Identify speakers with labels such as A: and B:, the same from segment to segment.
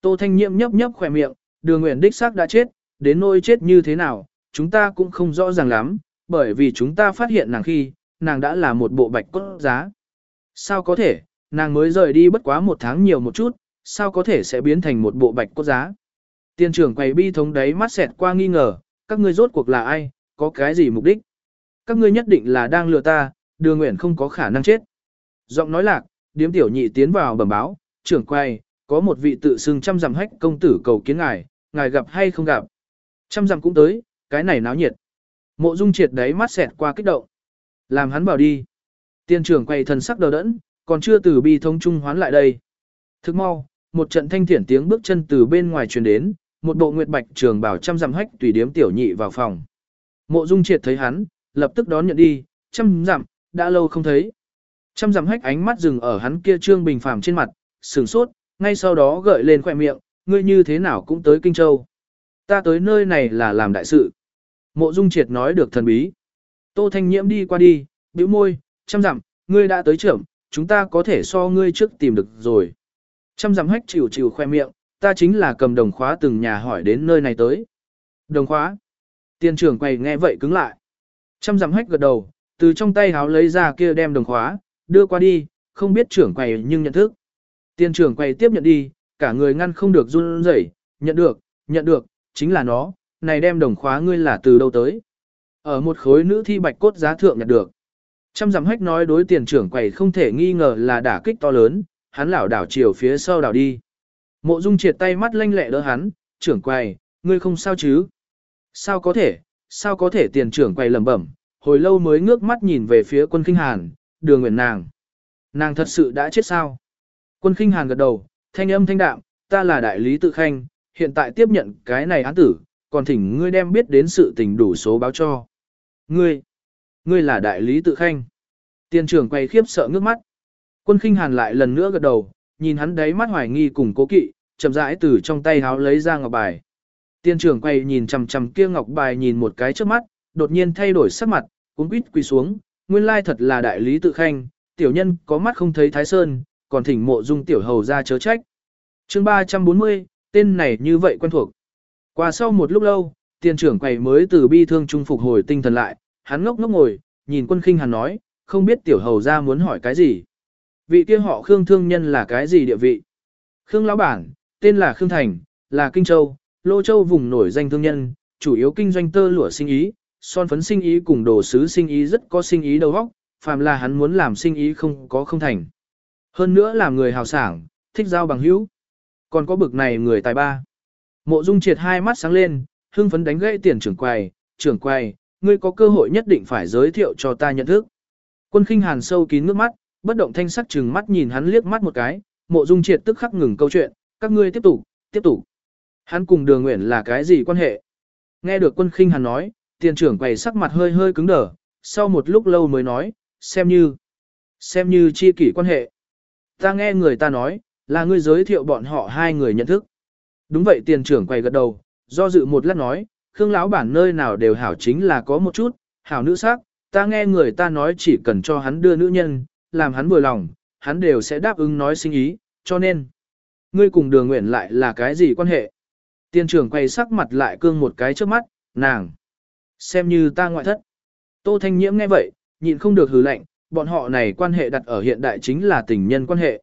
A: Tô Thanh Nhiệm nhấp nhấp khỏe miệng, đường nguyện đích xác đã chết, đến nỗi chết như thế nào, chúng ta cũng không rõ ràng lắm, bởi vì chúng ta phát hiện nàng khi, nàng đã là một bộ bạch cốt giá. Sao có thể, nàng mới rời đi bất quá một tháng nhiều một chút, sao có thể sẽ biến thành một bộ bạch cốt giá. Tiên trưởng quầy bi thống đấy mắt xẹt qua nghi ngờ, các ngươi rốt cuộc là ai, có cái gì mục đích. Các ngươi nhất định là đang lừa ta, đường nguyện không có khả năng chết. Giọng nói lạc, điếm tiểu nhị tiến vào bẩm báo, trưởng quầy có một vị tự xưng trăm dặm hách công tử cầu kiến ngài, ngài gặp hay không gặp. Trăm dặm cũng tới, cái này náo nhiệt. Mộ dung triệt đấy mắt xẹt qua kích động. Làm hắn bảo đi. Tiên trưởng quay thần sắc đờ đẫn, còn chưa từ bi thông trung hoán lại đây. Thức mau, một trận thanh thiển tiếng bước chân từ bên ngoài truyền đến, một bộ nguyệt bạch trường bảo trăm dặm hách tùy điếm tiểu nhị vào phòng. Mộ dung triệt thấy hắn, lập tức đón nhận đi, trăm dặm, đã lâu không thấy. Trăm dặm hách ánh mắt dừng ở hắn kia trương bình phàm trên mặt, sửng sốt, ngay sau đó gợi lên khoe miệng, ngươi như thế nào cũng tới Kinh Châu. Ta tới nơi này là làm đại sự. Mộ dung triệt nói được thần bí. Tô Thanh Nhiễm đi qua đi, bĩu môi, trăm dặm, ngươi đã tới trưởng, chúng ta có thể so ngươi trước tìm được rồi. Trăm dặm hách chịu chịu khoe miệng, ta chính là cầm đồng khóa từng nhà hỏi đến nơi này tới. Đồng khóa. Tiên trưởng quay nghe vậy cứng lại. Trăm dặm hách gật đầu, từ trong tay háo lấy ra kia đem đồng khóa, đưa qua đi, không biết trưởng quầy nhưng nhận thức. Tiên trưởng quầy tiếp nhận đi, cả người ngăn không được run rẩy, nhận được, nhận được, chính là nó, này đem đồng khóa ngươi là từ đâu tới. Ở một khối nữ thi bạch cốt giá thượng nhận được. Trăm dặm hách nói đối tiền trưởng quầy không thể nghi ngờ là đả kích to lớn, hắn lảo đảo chiều phía sau đảo đi. Mộ Dung triệt tay mắt lanh lẹ đỡ hắn, trưởng quầy, ngươi không sao chứ? Sao có thể, sao có thể tiền trưởng quầy lẩm bẩm, hồi lâu mới ngước mắt nhìn về phía quân kinh hàn, đường nguyện nàng. Nàng thật sự đã chết sao? Quân kinh hàn gật đầu, thanh âm thanh đạm, ta là đại lý tự khanh, hiện tại tiếp nhận cái này án tử, còn thỉnh ngươi đem biết đến sự tình đủ số báo cho. Ngươi, ngươi là đại lý tự khanh. Tiên trưởng quay khiếp sợ ngước mắt. Quân khinh hàn lại lần nữa gật đầu, nhìn hắn đáy mắt hoài nghi cùng cố kỵ, chậm rãi từ trong tay háo lấy ra ngọc bài. Tiên trưởng quay nhìn chằm chằm kia ngọc bài nhìn một cái trước mắt, đột nhiên thay đổi sắc mặt, cuốn quýt quỳ xuống, nguyên lai thật là đại lý tự khanh, tiểu nhân có mắt không thấy thái sơn, còn thỉnh mộ dung tiểu hầu ra chớ trách. chương 340, tên này như vậy quen thuộc. Qua sau một lúc lâu, tiền trưởng quầy mới từ bi thương trung phục hồi tinh thần lại, hắn ngốc ngốc ngồi, nhìn quân khinh hắn nói, không biết tiểu hầu ra muốn hỏi cái gì. Vị kia họ Khương thương nhân là cái gì địa vị? Khương lão bản, tên là Khương Thành, là Kinh Châu, Lô Châu vùng nổi danh thương nhân, chủ yếu kinh doanh tơ lụa sinh ý, son phấn sinh ý cùng đồ sứ sinh ý rất có sinh ý đầu óc, phàm là hắn muốn làm sinh ý không có không thành. Hơn nữa làm người hào sảng, thích giao bằng hữu. Còn có bực này người tài ba. Mộ Dung triệt hai mắt sáng lên, hưng phấn đánh gãy tiền trưởng quầy, trưởng quầy, ngươi có cơ hội nhất định phải giới thiệu cho ta nhận thức. Quân khinh hàn sâu kín nước mắt, bất động thanh sắc trừng mắt nhìn hắn liếc mắt một cái, mộ dung triệt tức khắc ngừng câu chuyện, các ngươi tiếp tục, tiếp tục. Hắn cùng đường nguyện là cái gì quan hệ? Nghe được quân khinh hàn nói, tiền trưởng quầy sắc mặt hơi hơi cứng đờ, sau một lúc lâu mới nói, xem như, xem như chi kỷ quan hệ. Ta nghe người ta nói, là ngươi giới thiệu bọn họ hai người nhận thức. Đúng vậy tiền trưởng quay gật đầu, do dự một lát nói, Khương lão bản nơi nào đều hảo chính là có một chút, hảo nữ sắc, ta nghe người ta nói chỉ cần cho hắn đưa nữ nhân, làm hắn vừa lòng, hắn đều sẽ đáp ứng nói sinh ý, cho nên, ngươi cùng đường nguyện lại là cái gì quan hệ? Tiền trưởng quay sắc mặt lại cương một cái trước mắt, nàng, xem như ta ngoại thất. Tô Thanh Nhiễm nghe vậy, nhịn không được hừ lạnh, bọn họ này quan hệ đặt ở hiện đại chính là tình nhân quan hệ.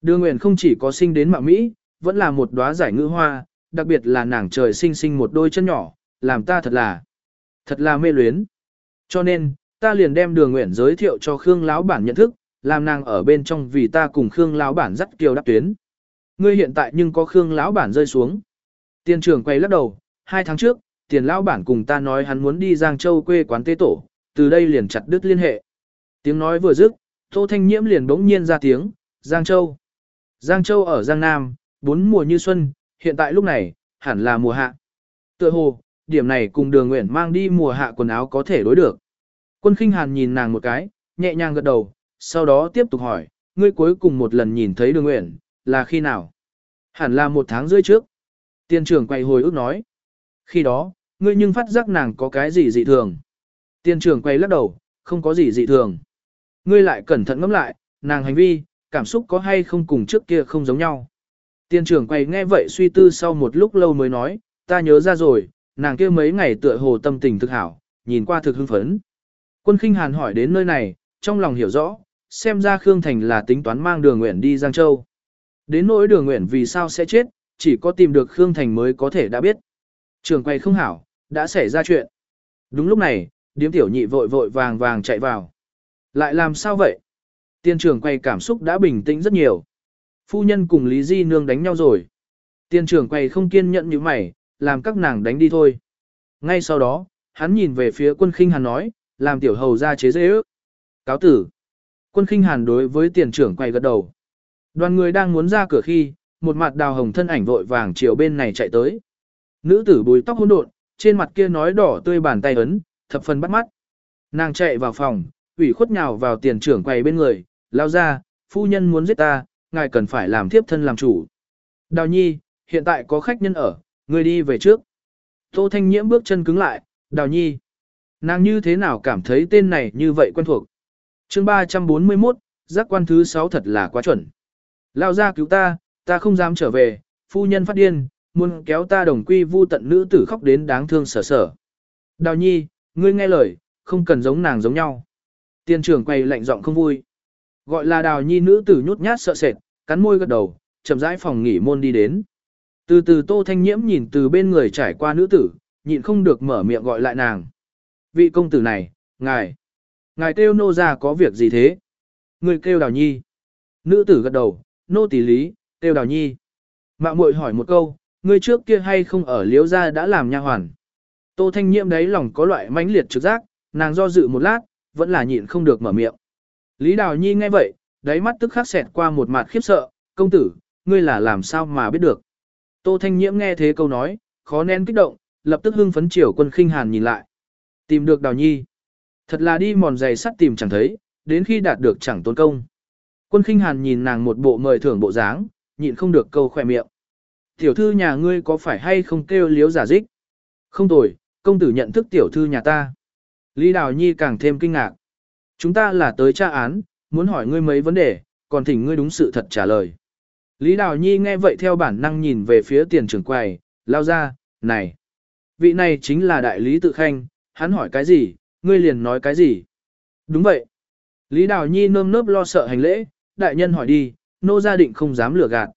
A: Đường nguyện không chỉ có sinh đến mạng Mỹ, vẫn là một đóa giải ngữ hoa, đặc biệt là nàng trời sinh sinh một đôi chân nhỏ, làm ta thật là, thật là mê luyến. Cho nên, ta liền đem đường nguyện giới thiệu cho Khương lão bản nhận thức, làm nàng ở bên trong vì ta cùng Khương lão bản dắt kiều đáp tuyến. Ngươi hiện tại nhưng có Khương lão bản rơi xuống. Tiền trưởng quay lắc đầu, hai tháng trước, tiền lão bản cùng ta nói hắn muốn đi Giang Châu quê quán tế tổ, từ đây liền chặt đứt liên hệ. Tiếng nói vừa dứt, Tô Thanh Nhiễm liền bỗng nhiên ra tiếng, Giang Châu. Giang Châu ở Giang Nam, bốn mùa như xuân, hiện tại lúc này, hẳn là mùa hạ. Tựa hồ, điểm này cùng đường nguyện mang đi mùa hạ quần áo có thể đối được. Quân khinh hàn nhìn nàng một cái, nhẹ nhàng gật đầu, sau đó tiếp tục hỏi, ngươi cuối cùng một lần nhìn thấy đường nguyện, là khi nào? Hẳn là một tháng rưỡi trước. Tiên trưởng quay hồi ước nói. Khi đó, ngươi nhưng phát giác nàng có cái gì dị thường. Tiên trưởng quay lắc đầu, không có gì dị thường. Ngươi lại cẩn thận ngẫm lại, nàng hành vi, cảm xúc có hay không cùng trước kia không giống nhau. Tiên trưởng quay nghe vậy suy tư sau một lúc lâu mới nói, ta nhớ ra rồi, nàng kia mấy ngày tựa hồ tâm tình thực hảo, nhìn qua thực hưng phấn. Quân khinh hàn hỏi đến nơi này, trong lòng hiểu rõ, xem ra Khương Thành là tính toán mang đường nguyện đi Giang Châu. Đến nỗi đường nguyện vì sao sẽ chết, chỉ có tìm được Khương Thành mới có thể đã biết. Trường quay không hảo, đã xảy ra chuyện. Đúng lúc này, điếm tiểu nhị vội vội vàng vàng chạy vào. Lại làm sao vậy? Tiên trưởng quay cảm xúc đã bình tĩnh rất nhiều. Phu nhân cùng Lý Di Nương đánh nhau rồi. Tiên trưởng quay không kiên nhẫn như mày, làm các nàng đánh đi thôi. Ngay sau đó, hắn nhìn về phía quân khinh hàn nói, làm tiểu hầu ra chế dễ ước. Cáo tử. Quân khinh hàn đối với tiền trưởng quay gật đầu. Đoàn người đang muốn ra cửa khi, một mặt đào hồng thân ảnh vội vàng chiều bên này chạy tới. Nữ tử bùi tóc hỗn độn, trên mặt kia nói đỏ tươi bàn tay ấn, thập phần bắt mắt. Nàng chạy vào phòng, ủy khuất nhào vào tiền trưởng quầy bên người, lao ra, phu nhân muốn giết ta, ngài cần phải làm thiếp thân làm chủ. Đào nhi, hiện tại có khách nhân ở, người đi về trước. Tô Thanh Nhiễm bước chân cứng lại, đào nhi. Nàng như thế nào cảm thấy tên này như vậy quen thuộc. chương 341, giác quan thứ 6 thật là quá chuẩn. Lao ra cứu ta, ta không dám trở về, phu nhân phát điên, muốn kéo ta đồng quy vu tận nữ tử khóc đến đáng thương sở sở. Đào nhi, ngươi nghe lời, không cần giống nàng giống nhau. Tiên trưởng quay lạnh giọng không vui. Gọi là đào nhi nữ tử nhút nhát sợ sệt, cắn môi gật đầu, chậm rãi phòng nghỉ môn đi đến. Từ từ tô thanh nhiễm nhìn từ bên người trải qua nữ tử, nhịn không được mở miệng gọi lại nàng. Vị công tử này, ngài, ngài kêu nô ra có việc gì thế? Người kêu đào nhi. Nữ tử gật đầu, nô tỷ lý, kêu đào nhi. Mạo muội hỏi một câu, người trước kia hay không ở liếu gia đã làm nha hoàn. Tô thanh nhiễm đấy lòng có loại mãnh liệt trực giác, nàng do dự một lát, vẫn là nhịn không được mở miệng. Lý Đào Nhi nghe vậy, đáy mắt tức khắc xẹt qua một mặt khiếp sợ, công tử, ngươi là làm sao mà biết được. Tô Thanh Nhiễm nghe thế câu nói, khó nén kích động, lập tức hưng phấn chiều quân khinh hàn nhìn lại. Tìm được Đào Nhi. Thật là đi mòn giày sắt tìm chẳng thấy, đến khi đạt được chẳng tốn công. Quân khinh hàn nhìn nàng một bộ mời thưởng bộ dáng, nhịn không được câu khỏe miệng. Tiểu thư nhà ngươi có phải hay không kêu liếu giả dích? Không tồi, công tử nhận thức tiểu thư nhà ta. Lý Đào Nhi càng thêm kinh ngạc. Chúng ta là tới tra án, muốn hỏi ngươi mấy vấn đề, còn thỉnh ngươi đúng sự thật trả lời. Lý Đào Nhi nghe vậy theo bản năng nhìn về phía tiền trưởng quầy, lao ra, này. Vị này chính là đại lý tự khanh, hắn hỏi cái gì, ngươi liền nói cái gì. Đúng vậy. Lý Đào Nhi nơm nớp lo sợ hành lễ, đại nhân hỏi đi, nô gia định không dám lừa gạt.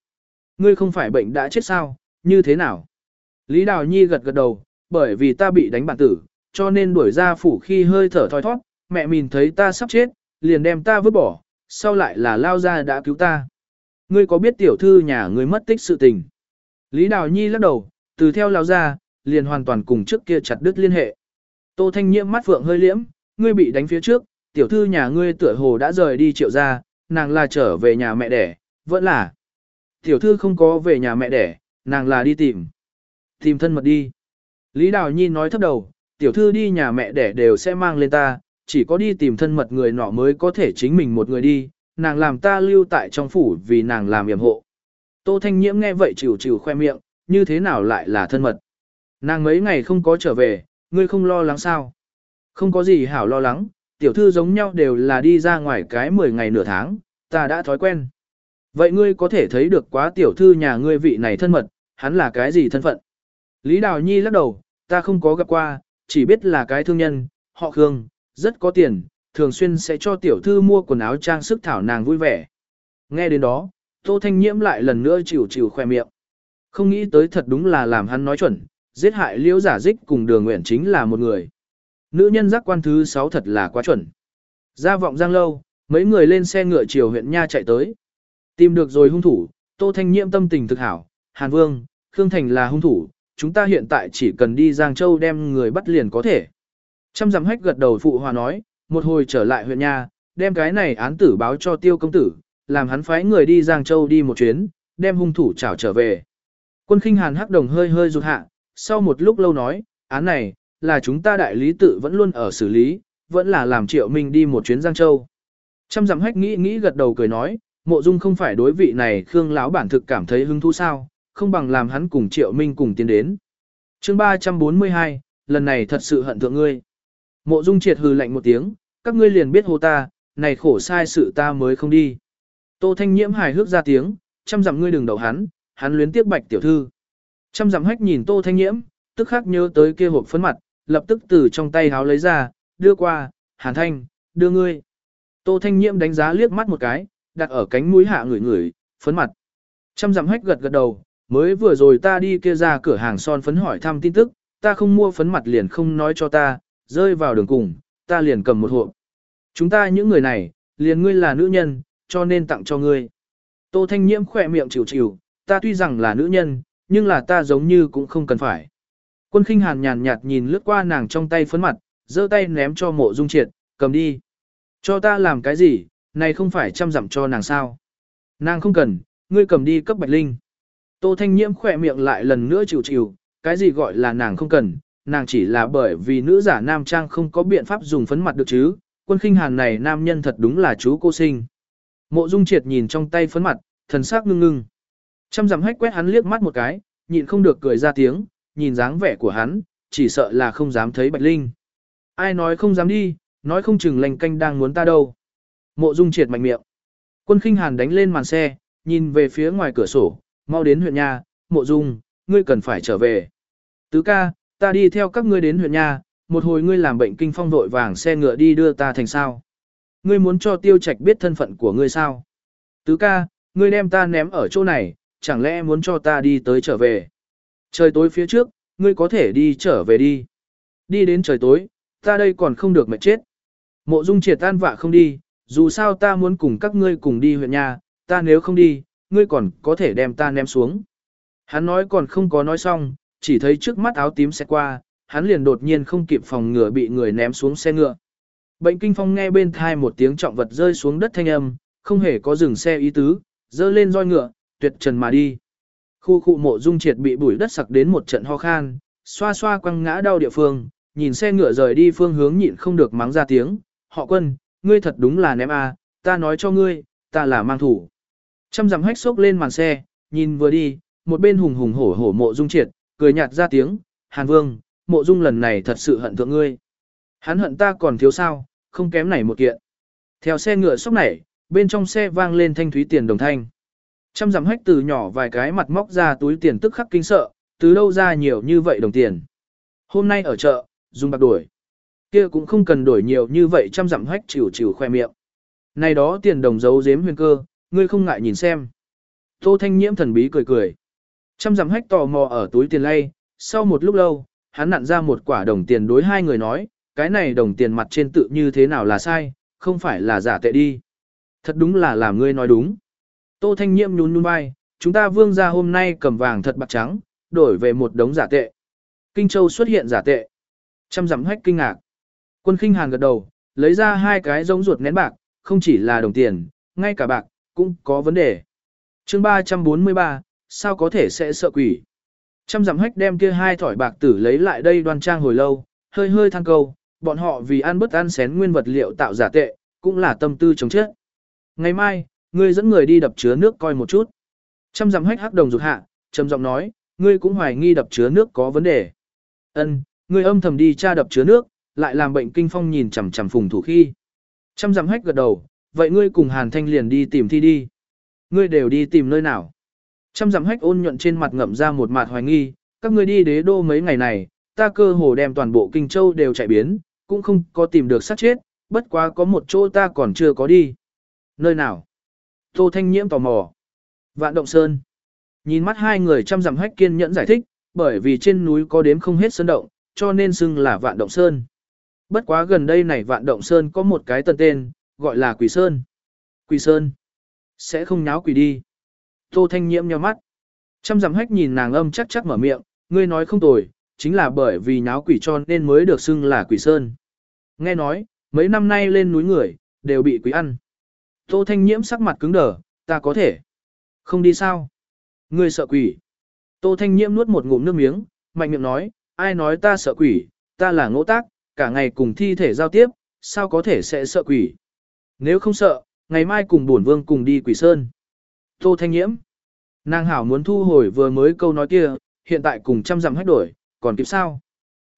A: Ngươi không phải bệnh đã chết sao, như thế nào? Lý Đào Nhi gật gật đầu, bởi vì ta bị đánh bản tử, cho nên đuổi ra phủ khi hơi thở thoi thoát, mẹ mình thấy ta sắp chết, liền đem ta vứt bỏ, sau lại là lao ra đã cứu ta. Ngươi có biết tiểu thư nhà ngươi mất tích sự tình? Lý Đào Nhi lắc đầu, từ theo lao ra, liền hoàn toàn cùng trước kia chặt đứt liên hệ. Tô Thanh Nhiễm mắt phượng hơi liễm, ngươi bị đánh phía trước, tiểu thư nhà ngươi tựa hồ đã rời đi triệu ra, nàng là trở về nhà mẹ đẻ, vẫn là. Tiểu thư không có về nhà mẹ đẻ, nàng là đi tìm. Tìm thân mật đi. Lý Đào Nhi nói thấp đầu, tiểu thư đi nhà mẹ đẻ đều sẽ mang lên ta, chỉ có đi tìm thân mật người nọ mới có thể chính mình một người đi, nàng làm ta lưu tại trong phủ vì nàng làm yểm hộ. Tô Thanh Nhiễm nghe vậy chịu chịu khoe miệng, như thế nào lại là thân mật. Nàng mấy ngày không có trở về, ngươi không lo lắng sao? Không có gì hảo lo lắng, tiểu thư giống nhau đều là đi ra ngoài cái 10 ngày nửa tháng, ta đã thói quen. Vậy ngươi có thể thấy được quá tiểu thư nhà ngươi vị này thân mật, hắn là cái gì thân phận? Lý Đào Nhi lắc đầu, ta không có gặp qua, chỉ biết là cái thương nhân, họ Khương, rất có tiền, thường xuyên sẽ cho tiểu thư mua quần áo trang sức thảo nàng vui vẻ. Nghe đến đó, Tô Thanh Nhiễm lại lần nữa chịu chịu khoe miệng. Không nghĩ tới thật đúng là làm hắn nói chuẩn, giết hại liễu giả dích cùng đường nguyện chính là một người. Nữ nhân giác quan thứ 6 thật là quá chuẩn. Ra vọng giang lâu, mấy người lên xe ngựa chiều huyện Nha chạy tới. Tìm được rồi hung thủ, Tô Thanh Nhiễm tâm tình thực hảo, Hàn Vương, Khương Thành là hung thủ, chúng ta hiện tại chỉ cần đi Giang Châu đem người bắt liền có thể. Trăm dặm hách gật đầu phụ hòa nói, một hồi trở lại huyện nhà, đem cái này án tử báo cho tiêu công tử, làm hắn phái người đi Giang Châu đi một chuyến, đem hung thủ trảo trở về. Quân khinh hàn hắc đồng hơi hơi rụt hạ, sau một lúc lâu nói, án này, là chúng ta đại lý tự vẫn luôn ở xử lý, vẫn là làm triệu mình đi một chuyến Giang Châu. Trăm dặm hách nghĩ nghĩ gật đầu cười nói, mộ dung không phải đối vị này Khương lão bản thực cảm thấy hứng thú sao, không bằng làm hắn cùng triệu minh cùng tiến đến. chương 342, lần này thật sự hận thượng ngươi. Mộ Dung triệt hừ lạnh một tiếng, các ngươi liền biết hô ta, này khổ sai sự ta mới không đi. Tô Thanh Nhiễm hài hước ra tiếng, chăm dặm ngươi đừng đầu hắn, hắn luyến tiếc bạch tiểu thư. Trăm dặm hách nhìn tô thanh nhiễm, tức khắc nhớ tới kia hộp phấn mặt, lập tức từ trong tay háo lấy ra, đưa qua, hàn thanh, đưa ngươi. Tô thanh nhiễm đánh giá liếc mắt một cái, đặt ở cánh mũi hạ người người phấn mặt. Trăm dặm hách gật gật đầu, mới vừa rồi ta đi kia ra cửa hàng son phấn hỏi thăm tin tức, ta không mua phấn mặt liền không nói cho ta, rơi vào đường cùng, ta liền cầm một hộp. Chúng ta những người này, liền ngươi là nữ nhân, cho nên tặng cho ngươi. Tô Thanh Nhiễm khỏe miệng chịu chịu, ta tuy rằng là nữ nhân, nhưng là ta giống như cũng không cần phải. Quân khinh hàn nhàn nhạt nhìn lướt qua nàng trong tay phấn mặt, giơ tay ném cho mộ dung triệt, cầm đi. Cho ta làm cái gì, này không phải chăm dặm cho nàng sao. Nàng không cần, ngươi cầm đi cấp bạch linh. Tô Thanh Nhiễm khỏe miệng lại lần nữa chịu chịu, cái gì gọi là nàng không cần, nàng chỉ là bởi vì nữ giả nam trang không có biện pháp dùng phấn mặt được chứ, quân khinh hàn này nam nhân thật đúng là chú cô sinh. Mộ Dung Triệt nhìn trong tay phấn mặt, thần sắc ngưng ngưng. Trăm dặm hách quét hắn liếc mắt một cái, nhịn không được cười ra tiếng, nhìn dáng vẻ của hắn, chỉ sợ là không dám thấy Bạch Linh. Ai nói không dám đi, nói không chừng lành canh đang muốn ta đâu. Mộ Dung Triệt mạnh miệng. Quân khinh hàn đánh lên màn xe, nhìn về phía ngoài cửa sổ, mau đến huyện nhà, Mộ Dung, ngươi cần phải trở về. Tứ ca, ta đi theo các ngươi đến huyện nhà, một hồi ngươi làm bệnh kinh phong vội vàng xe ngựa đi đưa ta thành sao. Ngươi muốn cho tiêu trạch biết thân phận của ngươi sao? Tứ ca, ngươi đem ta ném ở chỗ này, chẳng lẽ muốn cho ta đi tới trở về? Trời tối phía trước, ngươi có thể đi trở về đi. Đi đến trời tối, ta đây còn không được mệt chết. Mộ dung triệt tan vạ không đi, dù sao ta muốn cùng các ngươi cùng đi huyện nhà, ta nếu không đi, ngươi còn có thể đem ta ném xuống. Hắn nói còn không có nói xong, chỉ thấy trước mắt áo tím xe qua, hắn liền đột nhiên không kịp phòng ngừa bị người ném xuống xe ngựa. Bệnh kinh phong nghe bên thai một tiếng trọng vật rơi xuống đất thanh âm, không hề có dừng xe ý tứ, dơ lên roi ngựa, tuyệt trần mà đi. Khu khu mộ dung triệt bị bụi đất sặc đến một trận ho khan, xoa xoa quăng ngã đau địa phương, nhìn xe ngựa rời đi phương hướng nhịn không được mắng ra tiếng, họ quân, ngươi thật đúng là ném a, ta nói cho ngươi, ta là mang thủ. Trăm dặm hách sốc lên màn xe, nhìn vừa đi, một bên hùng hùng hổ hổ mộ dung triệt, cười nhạt ra tiếng, hàn vương, mộ dung lần này thật sự hận thượng ngươi. Hắn hận ta còn thiếu sao, không kém này một kiện. Theo xe ngựa sốc nảy, bên trong xe vang lên thanh thúy tiền đồng thanh. Trăm dặm hách từ nhỏ vài cái mặt móc ra túi tiền tức khắc kinh sợ, từ đâu ra nhiều như vậy đồng tiền. Hôm nay ở chợ, dùng bạc đổi. kia cũng không cần đổi nhiều như vậy trăm dặm hách chịu chịu khoe miệng. Này đó tiền đồng giấu giếm huyền cơ, ngươi không ngại nhìn xem. Tô Thanh Nhiễm thần bí cười cười. Trăm dặm hách tò mò ở túi tiền lay, sau một lúc lâu, hắn nặn ra một quả đồng tiền đối hai người nói, cái này đồng tiền mặt trên tự như thế nào là sai, không phải là giả tệ đi. Thật đúng là làm ngươi nói đúng. Tô Thanh nhiễm nhún nhún vai, chúng ta vương gia hôm nay cầm vàng thật bạc trắng, đổi về một đống giả tệ. Kinh Châu xuất hiện giả tệ. Trăm dặm hách kinh ngạc. Quân khinh hàn gật đầu, lấy ra hai cái giống ruột nén bạc, không chỉ là đồng tiền, ngay cả bạc, cũng có vấn đề. chương 343, sao có thể sẽ sợ quỷ? Trăm dặm hách đem kia hai thỏi bạc tử lấy lại đây đoan trang hồi lâu, hơi hơi than câu, bọn họ vì ăn bất ăn xén nguyên vật liệu tạo giả tệ, cũng là tâm tư chống chết. Ngày mai, ngươi dẫn người đi đập chứa nước coi một chút. Trăm dặm hách hắc đồng rụt hạ, trầm giọng nói, ngươi cũng hoài nghi đập chứa nước có vấn đề. Ân, ngươi âm thầm đi tra đập chứa nước, lại làm bệnh kinh phong nhìn chằm chằm phùng thủ khi. Trăm dặm hách gật đầu, vậy ngươi cùng Hàn Thanh liền đi tìm thi đi. Ngươi đều đi tìm nơi nào? Trăm dặm hách ôn nhuận trên mặt ngậm ra một mặt hoài nghi, các ngươi đi đế đô mấy ngày này, ta cơ hồ đem toàn bộ kinh châu đều chạy biến, cũng không có tìm được sát chết, bất quá có một chỗ ta còn chưa có đi. Nơi nào? Tô Thanh Nhiễm tò mò. Vạn Động Sơn. Nhìn mắt hai người trăm dặm hách kiên nhẫn giải thích, bởi vì trên núi có đếm không hết sơn động, cho nên xưng là Vạn Động Sơn. Bất quá gần đây này Vạn Động Sơn có một cái tân tên, gọi là Quỷ Sơn. Quỷ Sơn. Sẽ không nháo quỷ đi. Tô Thanh Nhiễm nhíu mắt. Chăm dặm hách nhìn nàng âm chắc chắc mở miệng, ngươi nói không tồi, chính là bởi vì nháo quỷ cho nên mới được xưng là Quỷ Sơn. Nghe nói, mấy năm nay lên núi người, đều bị quỷ ăn. Tô Thanh Nhiễm sắc mặt cứng đờ, ta có thể. Không đi sao? Ngươi sợ quỷ. Tô Thanh Nhiễm nuốt một ngụm nước miếng, mạnh miệng nói, ai nói ta sợ quỷ, ta là ngỗ tác, cả ngày cùng thi thể giao tiếp, sao có thể sẽ sợ quỷ. Nếu không sợ, ngày mai cùng bổn vương cùng đi quỷ sơn. Tô Thanh Nhiễm. Nàng hảo muốn thu hồi vừa mới câu nói kia, hiện tại cùng trăm dặm hết đổi, còn kịp sao?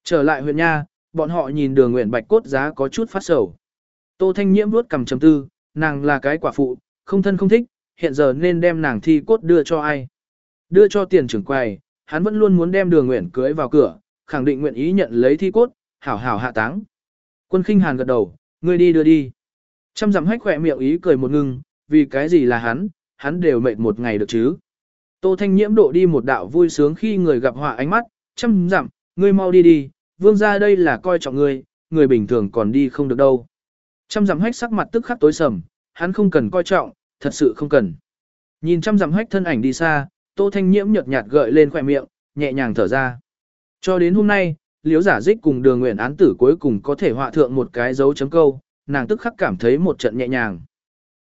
A: Trở lại huyện nha, bọn họ nhìn đường nguyện bạch cốt giá có chút phát sầu. Tô Thanh Nhiễm vuốt cầm chấm tư, nàng là cái quả phụ, không thân không thích, hiện giờ nên đem nàng thi cốt đưa cho ai. đưa cho tiền trưởng quầy, hắn vẫn luôn muốn đem đường nguyện cưới vào cửa, khẳng định nguyện ý nhận lấy thi cốt, hảo hảo hạ táng. Quân khinh hàn gật đầu, ngươi đi đưa đi. Trăm dặm hách khỏe miệng ý cười một ngưng, vì cái gì là hắn, hắn đều mệt một ngày được chứ. Tô Thanh Nhiễm độ đi một đạo vui sướng khi người gặp họa ánh mắt, trăm dặm, ngươi mau đi đi, vương ra đây là coi trọng ngươi, người bình thường còn đi không được đâu. Trăm dặm hách sắc mặt tức khắc tối sầm, hắn không cần coi trọng, thật sự không cần. Nhìn trăm dặm hách thân ảnh đi xa, Tô Thanh Nhiễm nhợt nhạt gợi lên khỏe miệng, nhẹ nhàng thở ra. Cho đến hôm nay, liếu giả dích cùng đường nguyện án tử cuối cùng có thể họa thượng một cái dấu chấm câu, nàng tức khắc cảm thấy một trận nhẹ nhàng.